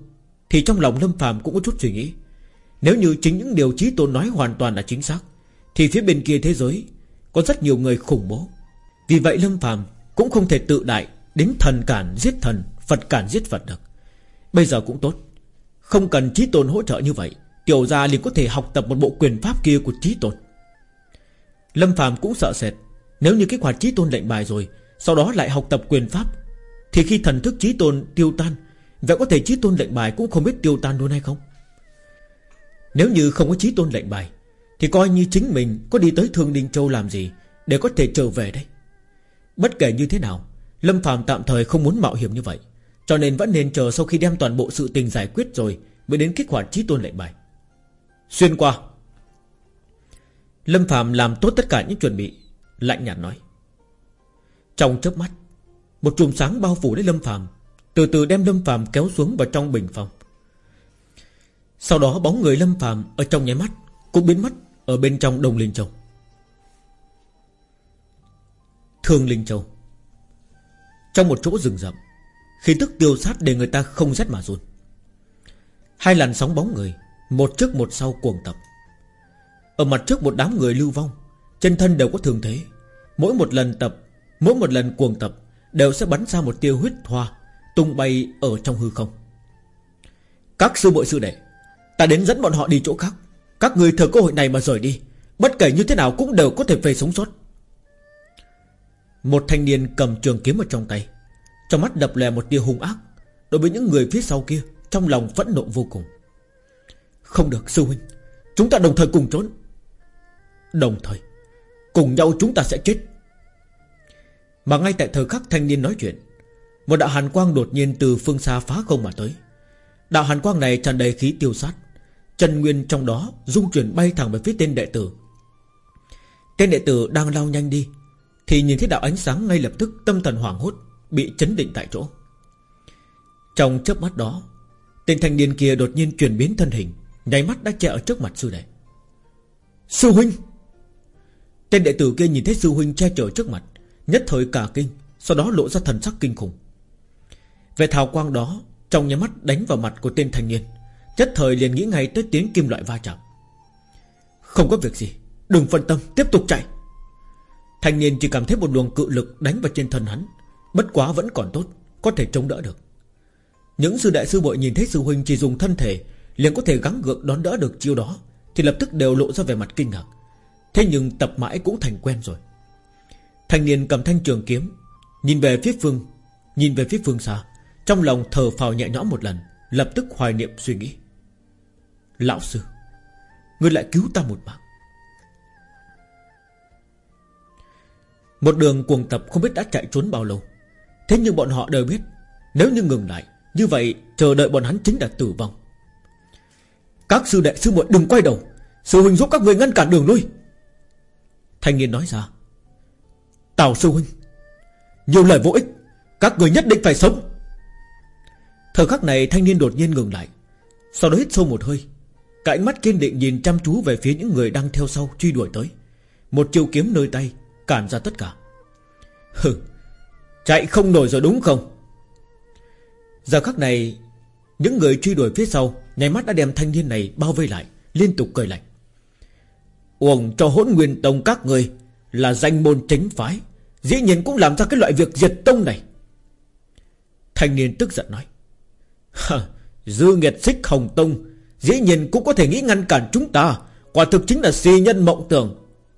[SPEAKER 1] Thì trong lòng Lâm phàm cũng có chút suy nghĩ. Nếu như chính những điều trí Tôn nói hoàn toàn là chính xác, Thì phía bên kia thế giới Có rất nhiều người khủng bố. Vì vậy Lâm phàm cũng không thể tự đại Đến thần cản giết thần, Phật cản giết Phật được. Bây giờ cũng tốt. Không cần trí Tôn hỗ trợ như vậy, Tiểu gia liền có thể học tập một bộ quyền pháp kia của trí Tôn. Lâm phàm cũng sợ sệt. Nếu như kích hoạt trí Tôn lệnh bài rồi, Sau đó lại học tập quyền pháp, Thì khi thần thức trí Tôn tiêu tan, Vậy có thể trí Tôn lệnh bài cũng không biết tiêu tan luôn hay không? Nếu như không có trí Tôn lệnh bài, Thì coi như chính mình có đi tới Thương Ninh Châu làm gì Để có thể trở về đây? Bất kể như thế nào, Lâm Phạm tạm thời không muốn mạo hiểm như vậy, Cho nên vẫn nên chờ sau khi đem toàn bộ sự tình giải quyết rồi Mới đến kích hoạt trí Tôn lệnh bài. Xuyên qua. Lâm Phạm làm tốt tất cả những chuẩn bị Lạnh nhạt nói. Trong chớp mắt Một chùm sáng bao phủ lấy Lâm phàm, Từ từ đem Lâm phàm kéo xuống vào trong bình phòng. Sau đó bóng người Lâm phàm Ở trong nháy mắt Cũng biến mất ở bên trong Đông Linh Châu. Thương Linh Châu. Trong một chỗ rừng rậm Khi tức tiêu sát để người ta không rét mà run. Hai làn sóng bóng người một trước một sau cuồng tập. Ở mặt trước một đám người lưu vong Chân thân đều có thường thế. Mỗi một lần tập, Mỗi một lần cuồng tập Đều sẽ bắn ra một tiêu huyết hoa Tung bay ở trong hư không. Các sư bội sư đệ, Ta đến dẫn bọn họ đi chỗ khác. Các người thừa cơ hội này mà rời đi, Bất kể như thế nào cũng đều có thể về sống sót. Một thanh niên cầm trường kiếm ở trong tay, Trong mắt đập lè một tia hung ác Đối với những người phía sau kia, Trong lòng phẫn nộ vô cùng. Không được, sư huynh, Chúng ta đồng thời cùng trốn. Đồng thời Cùng nhau chúng ta sẽ chết. Mà ngay tại thời khắc thanh niên nói chuyện, Một đạo hàn quang đột nhiên từ phương xa phá không mà tới. Đạo hàn quang này tràn đầy khí tiêu sát Trần Nguyên trong đó Dung chuyển bay thẳng về phía tên đệ tử. Tên đệ tử đang lao nhanh đi, Thì nhìn thấy đạo ánh sáng ngay lập tức Tâm thần hoảng hốt Bị chấn định tại chỗ. Trong chớp mắt đó, Tên thanh niên kia đột nhiên chuyển biến thân hình, Nháy mắt đã che ở trước mặt sư đệ. Sư huynh! Tên đệ tử kia nhìn thấy sư huynh che chở trước mặt, Nhất thời cả kinh, Sau đó lộ ra thần sắc kinh khủng. Về thảo quang đó, Trong nháy mắt đánh vào mặt của tên thanh niên, Nhất thời liền nghĩ ngay tới tiếng kim loại va chạm. Không có việc gì, Đừng phân tâm, tiếp tục chạy. Thanh niên chỉ cảm thấy một luồng cự lực đánh vào trên thân hắn, Bất quá vẫn còn tốt, Có thể chống đỡ được. Những sư đại sư bội nhìn thấy sư huynh chỉ dùng thân thể, liền có thể gắng gượng đón đỡ được chiêu đó, Thì lập tức đều lộ ra vẻ mặt kinh ngạc. Thế nhưng tập mãi cũng thành quen rồi. Thanh niên cầm thanh trường kiếm, Nhìn về phía phương, Nhìn về phía phương xa, Trong lòng thờ phào nhẹ nhõm một lần, Lập tức hoài niệm suy nghĩ. Lão sư, Ngươi lại cứu ta một mạng. Một đường cuồng tập không biết đã chạy trốn bao lâu. Thế nhưng bọn họ đều biết, Nếu như ngừng lại, Như vậy chờ đợi bọn hắn chính là tử vong. Các sư đệ sư muội đừng quay đầu, Sư huynh giúp các người ngăn cản đường lui. Thanh niên nói ra. Tào sư huynh, Nhiều lời vô ích, Các người nhất định phải sống. Thời khắc này thanh niên đột nhiên ngừng lại, Sau đó hít sâu một hơi. Cả ánh mắt kiên định nhìn chăm chú về phía những người đang theo sau truy đuổi tới. Một chiêu kiếm nơi tay, Cản ra tất cả. Hừ, Chạy không nổi rồi đúng không? Giờ khắc này, Những người truy đuổi phía sau Nháy mắt đã đem thanh niên này bao vây lại, Liên tục cười lạnh. Uổng cho hỗn nguyên tông các người Là danh môn chính phái. Dĩ nhiên cũng làm ra cái loại việc diệt tông này. Thanh niên tức giận nói Dư nghiệt xích hồng tông, Dĩ nhiên cũng có thể nghĩ ngăn cản chúng ta. Quả thực chính là si nhân mộng tưởng.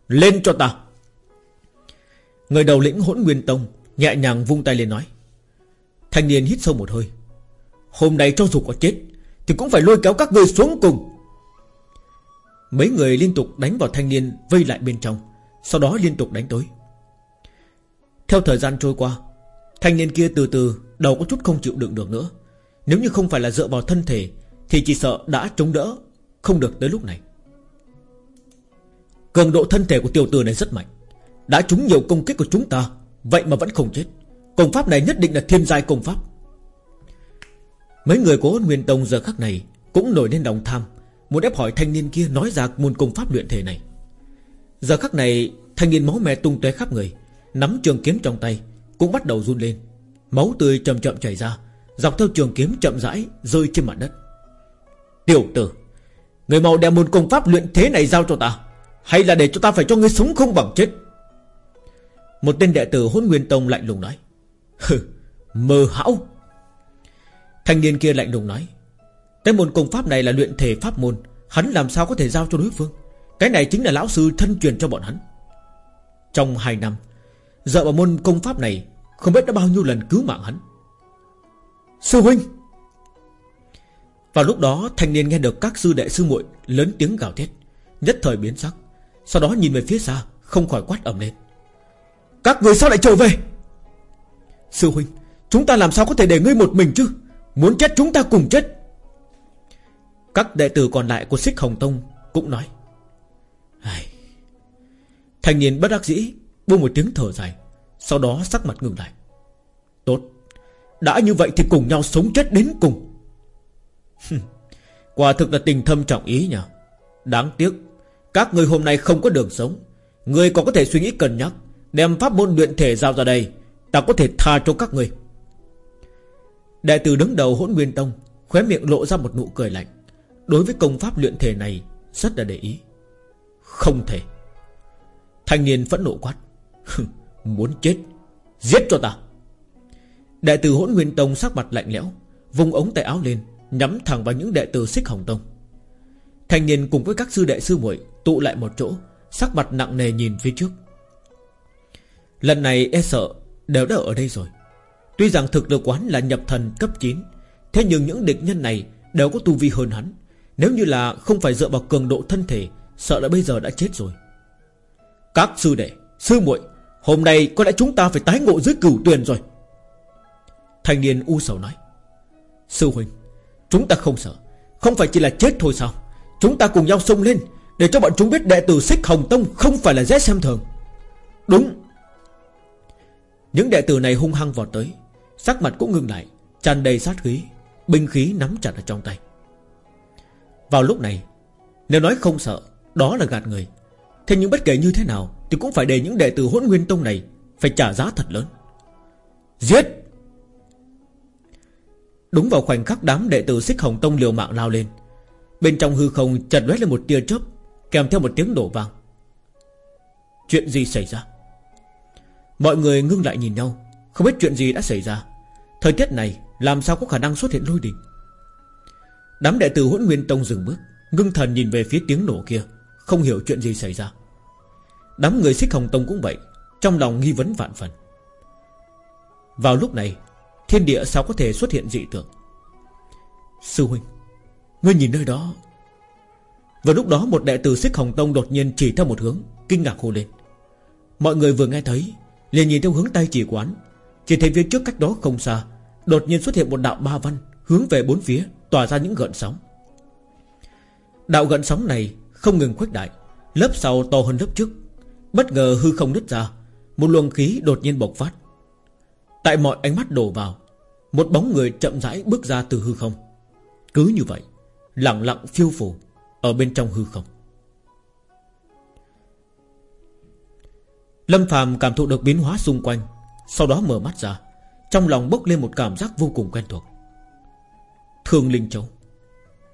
[SPEAKER 1] Lên cho ta. Người đầu lĩnh hỗn nguyên tông Nhẹ nhàng vung tay lên nói, Thanh niên hít sâu một hơi, Hôm nay cho dù có chết Thì cũng phải lôi kéo các người xuống cùng. Mấy người liên tục đánh vào thanh niên Vây lại bên trong, Sau đó liên tục đánh tới. Theo thời gian trôi qua, Thanh niên kia từ từ đầu có chút không chịu đựng được nữa. Nếu như không phải là dựa vào thân thể, Thì chỉ sợ đã chống đỡ Không được tới lúc này. Cường độ thân thể của tiểu tử này rất mạnh. Đã trúng nhiều công kích của chúng ta, Vậy mà vẫn không chết. Công pháp này nhất định là thiên giai công pháp. Mấy người của Nguyên Tông giờ khắc này Cũng nổi lên lòng tham. Muốn ép hỏi thanh niên kia nói ra môn công pháp luyện thể này. Giờ khắc này, Thanh niên máu me tung tóe khắp người, Nắm trường kiếm trong tay, Cũng bắt đầu run lên. Máu tươi chậm chậm chảy ra, Dọc theo trường kiếm chậm rãi rơi trên mặt đất. Tiểu tử, Người mau đem môn công pháp luyện thế này giao cho ta, Hay là để cho ta phải cho ngươi sống không bằng chết? Một tên đệ tử hôn nguyên tông lạnh lùng nói. Hừ, Mơ hão. Thanh niên kia lạnh lùng nói cái môn công pháp này là luyện thể pháp môn. Hắn làm sao có thể giao cho đối phương? Cái này chính là lão sư thân truyền cho bọn hắn. Trong hai năm Dợ vào môn công pháp này, Không biết đã bao nhiêu lần cứu mạng hắn. Sư huynh! Vào lúc đó, thanh niên nghe được các sư đệ sư muội Lớn tiếng gào thét, Nhất thời biến sắc, Sau đó nhìn về phía xa, Không khỏi quát ầm lên. Các người sao lại trở về? Sư huynh, Chúng ta làm sao có thể để ngươi một mình chứ? Muốn chết chúng ta cùng chết các đệ tử còn lại của Xích Hồng Tông Cũng nói. Ai... Thành niên bất đắc dĩ Buông một tiếng thở dài, Sau đó sắc mặt ngừng lại. Tốt, Đã như vậy thì cùng nhau sống chết đến cùng. Quả thực là tình thâm trọng ý nhỉ Đáng tiếc, Các người hôm nay không có đường sống. Người còn có thể suy nghĩ cân nhắc, Đem pháp môn luyện thể giao ra đây, Ta có thể tha cho các người Đệ tử đứng đầu hỗn nguyên tông Khóe miệng lộ ra một nụ cười lạnh. Đối với công pháp luyện thể này, Rất là để ý. Không thể. Thanh niên phẫn nộ quát. Muốn chết, Giết cho ta. Đệ tử hỗn nguyên tông sắc mặt lạnh lẽo, Vùng ống tay áo lên, Nhắm thẳng vào những đệ tử xích hồng tông. Thanh niên cùng với các sư đệ sư muội Tụ lại một chỗ, Sắc mặt nặng nề nhìn phía trước. Lần này e sợ Đều đã ở đây rồi. Tuy rằng thực lực quán là nhập thần cấp 9 Thế nhưng những địch nhân này Đều có tu vi hơn hắn nếu như là không phải dựa vào cường độ thân thể Sợ là bây giờ đã chết rồi. Các sư đệ, sư muội Hôm nay có lẽ chúng ta phải tái ngộ dưới cửu tuyền rồi. Thanh niên u sầu nói Sư huynh Chúng ta không sợ. Không phải chỉ là chết thôi sao? Chúng ta cùng nhau xông lên Để cho bọn chúng biết đệ tử xích hồng tông Không phải là dễ xem thường. Đúng. Những đệ tử này hung hăng vọt tới Sắc mặt cũng ngừng lại tràn đầy sát khí Binh khí nắm chặt ở trong tay vào lúc này, Nếu nói không sợ, Đó là gạt người. Thế nhưng bất kể như thế nào Thì cũng phải để những đệ tử hỗn nguyên tông này Phải trả giá thật lớn. Giết! Đúng vào khoảnh khắc đám đệ tử xích hồng tông liều mạng lao lên, Bên trong hư không chật lóe lên một tia chớp, Kèm theo một tiếng đổ vang. Chuyện gì xảy ra? Mọi người ngưng lại nhìn nhau, Không biết chuyện gì đã xảy ra. Thời tiết này làm sao có khả năng xuất hiện lôi đình? Đám đệ tử hỗn nguyên tông dừng bước, Ngưng thần nhìn về phía tiếng nổ kia, Không hiểu chuyện gì xảy ra. Đám người xích hồng tông cũng vậy, Trong lòng nghi vấn vạn phần. Vào lúc này, Thiên địa sao có thể xuất hiện dị tượng? Sư huynh, Ngươi nhìn nơi đó. Vào lúc đó một đệ tử xích hồng tông đột nhiên chỉ theo một hướng, Kinh ngạc hô lên. Mọi người vừa nghe thấy, liền nhìn theo hướng tay chỉ quán, Chỉ thấy phía trước cách đó không xa, Đột nhiên xuất hiện một đạo ba văn Hướng về bốn phía. Tỏa ra những gợn sóng. Đạo gợn sóng này không ngừng khuếch đại, Lớp sau to hơn lớp trước. Bất ngờ hư không nứt ra, Một luồng khí đột nhiên bộc phát. Tại mọi ánh mắt đổ vào, Một bóng người chậm rãi bước ra từ hư không. Cứ như vậy, Lặng lặng phiêu phù Ở bên trong hư không. Lâm Phàm cảm thụ được biến hóa xung quanh, Sau đó mở mắt ra, Trong lòng bốc lên một cảm giác vô cùng quen thuộc. Thương Linh Châu.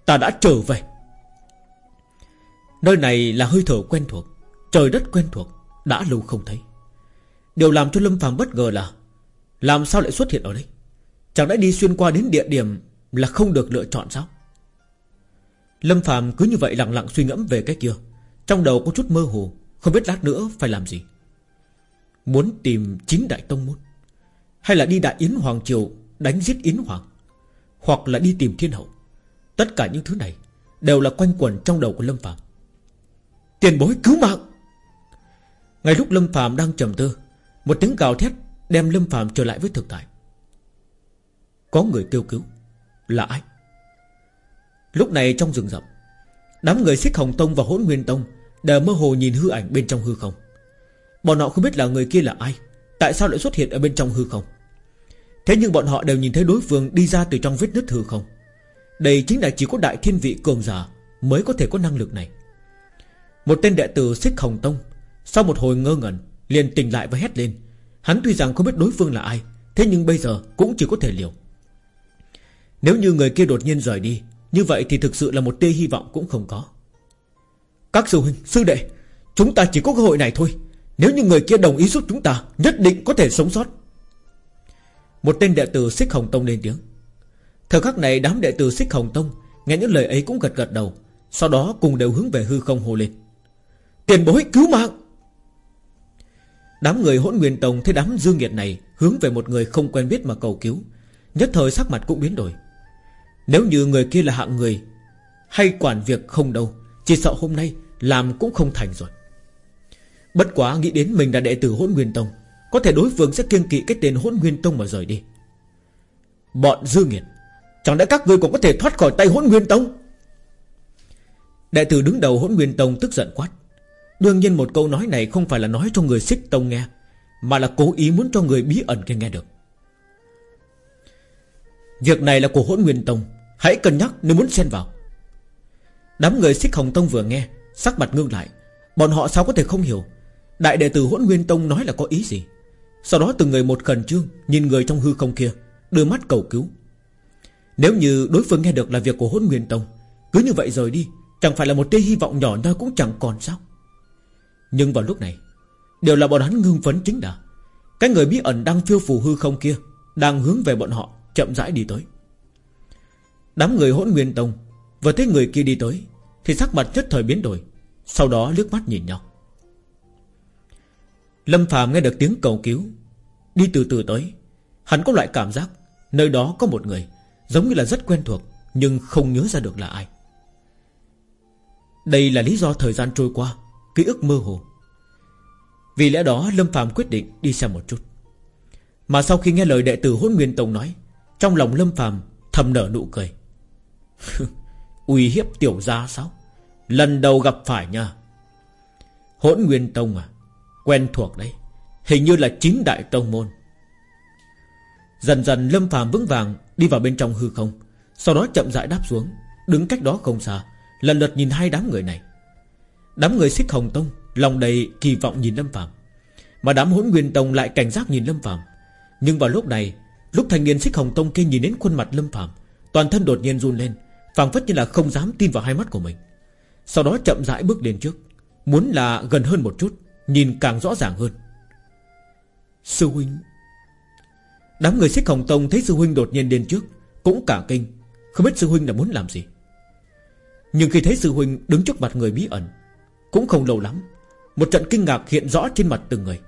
[SPEAKER 1] Ta đã trở về. Nơi này là hơi thở quen thuộc, Trời đất quen thuộc, Đã lâu không thấy. Điều làm cho Lâm Phàm bất ngờ là, Làm sao lại xuất hiện ở đây? Chẳng đã đi xuyên qua đến địa điểm Là không được lựa chọn sao? Lâm Phàm cứ như vậy lặng lặng suy ngẫm về cái kia, Trong đầu có chút mơ hồ, Không biết lát nữa phải làm gì. Muốn tìm chính đại tông môn, Hay là đi đại yến hoàng triều Đánh giết yến hoàng? Hoặc là đi tìm thiên hậu. Tất cả những thứ này Đều là quanh quẩn trong đầu của Lâm Phạm Tiền bối cứu mạng! Ngay lúc Lâm Phạm đang trầm tư, Một tiếng gào thét Đem Lâm Phạm trở lại với thực tại. Có người kêu cứu, Là ai? Lúc này trong rừng rậm, Đám người xích hồng tông và hỗn nguyên tông Đều mơ hồ nhìn hư ảnh bên trong hư không. Bọn họ không biết là người kia là ai, Tại sao lại xuất hiện ở bên trong hư không? Thế nhưng bọn họ đều nhìn thấy đối phương Đi ra từ trong vết nứt hư không. Đây chính là chỉ có đại thiên vị cường giả Mới có thể có năng lực này. Một tên đệ tử xích hồng tông Sau một hồi ngơ ngẩn liền tỉnh lại và hét lên. Hắn tuy rằng không biết đối phương là ai Thế nhưng bây giờ cũng chỉ có thể liều. Nếu như người kia đột nhiên rời đi Như vậy thì thực sự là một tia hy vọng cũng không có. Các sư huynh, sư đệ Chúng ta chỉ có cơ hội này thôi. Nếu như người kia đồng ý giúp chúng ta Nhất định có thể sống sót. Một tên đệ tử Xích Hồng Tông lên tiếng. Thời khắc này, đám đệ tử Xích Hồng Tông Nghe những lời ấy cũng gật gật đầu, Sau đó cùng đều hướng về hư không hồ lên. Tiền bối cứu mạng! Đám người hỗn nguyên tông Thấy đám dương nghiệt này Hướng về một người không quen biết mà cầu cứu, Nhất thời sắc mặt cũng biến đổi. Nếu như người kia là hạng người, Hay quản việc không đâu, Chỉ sợ hôm nay làm cũng không thành rồi. Bất quá nghĩ đến mình là đệ tử hỗn nguyên tông có thể đối phương sẽ kiêng kỵ cái tên hỗn nguyên tông mà rời đi. Bọn dư nghiệt Chẳng lẽ các ngươi còn có thể thoát khỏi tay hỗn nguyên tông? Đệ tử đứng đầu hỗn nguyên tông tức giận quát. Đương nhiên một câu nói này không phải là nói cho người xích tông nghe, Mà là cố ý muốn cho người bí ẩn kia nghe được. Việc này là của hỗn nguyên tông, Hãy cân nhắc nếu muốn xen vào. Đám người xích hồng tông vừa nghe, Sắc mặt ngưng lại. Bọn họ sao có thể không hiểu? Đại đệ tử hỗn nguyên tông nói là có ý gì? Sau đó từng người một khẩn trương, Nhìn người trong hư không kia, Đưa mắt cầu cứu. Nếu như đối phương nghe được là việc của hỗn nguyên tông, Cứ như vậy rồi đi, Chẳng phải là một tia hy vọng nhỏ nhoi cũng chẳng còn sao? Nhưng vào lúc này, Đều là bọn hắn ngưng phấn chính đà Cái người bí ẩn đang phiêu phù hư không kia, Đang hướng về bọn họ, chậm rãi đi tới. Đám người hỗn nguyên tông Vừa thấy người kia đi tới, Thì sắc mặt nhất thời biến đổi, Sau đó lướt mắt nhìn nhau. Lâm Phạm nghe được tiếng cầu cứu, Đi từ từ tới. Hắn có loại cảm giác, Nơi đó có một người, Giống như là rất quen thuộc, Nhưng không nhớ ra được là ai. Đây là lý do thời gian trôi qua, Ký ức mơ hồ. Vì lẽ đó, Lâm Phạm quyết định đi xem một chút. Mà sau khi nghe lời đệ tử Hôn Nguyên Tông nói, Trong lòng Lâm Phạm thầm nở nụ cười. Uy hiếp tiểu gia sao? Lần đầu gặp phải nha. Hỗn Nguyên Tông à? Quen thuộc đấy. Hình như là chín đại tông môn. Dần dần Lâm phàm vững vàng Đi vào bên trong hư không, Sau đó chậm rãi đáp xuống, Đứng cách đó không xa, Lần lượt nhìn hai đám người này. Đám người xích hồng tông Lòng đầy kỳ vọng nhìn Lâm phàm, Mà đám hỗn nguyên tông lại cảnh giác nhìn Lâm phàm. Nhưng vào lúc này, Lúc thanh niên xích hồng tông kia nhìn đến khuôn mặt Lâm phàm, Toàn thân đột nhiên run lên, phảng phất như là không dám tin vào hai mắt của mình. Sau đó chậm rãi bước lên trước, Muốn là gần hơn một chút Nhìn càng rõ ràng hơn. Sư huynh. Đám người xích hồng tông thấy sư huynh đột nhiên đến trước Cũng cả kinh Không biết sư huynh là muốn làm gì. Nhưng khi thấy sư huynh đứng trước mặt người bí ẩn Cũng không lâu lắm Một trận kinh ngạc hiện rõ trên mặt từng người.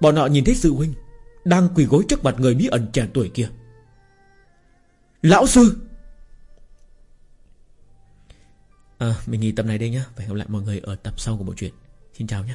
[SPEAKER 1] Bọn họ nhìn thấy sư huynh Đang quỳ gối trước mặt người bí ẩn trẻ tuổi kia. Lão sư! À, Mình nghỉ tập này đây nhá. Và hẹn gặp lại mọi người ở tập sau của bộ truyện. Xin chào nhé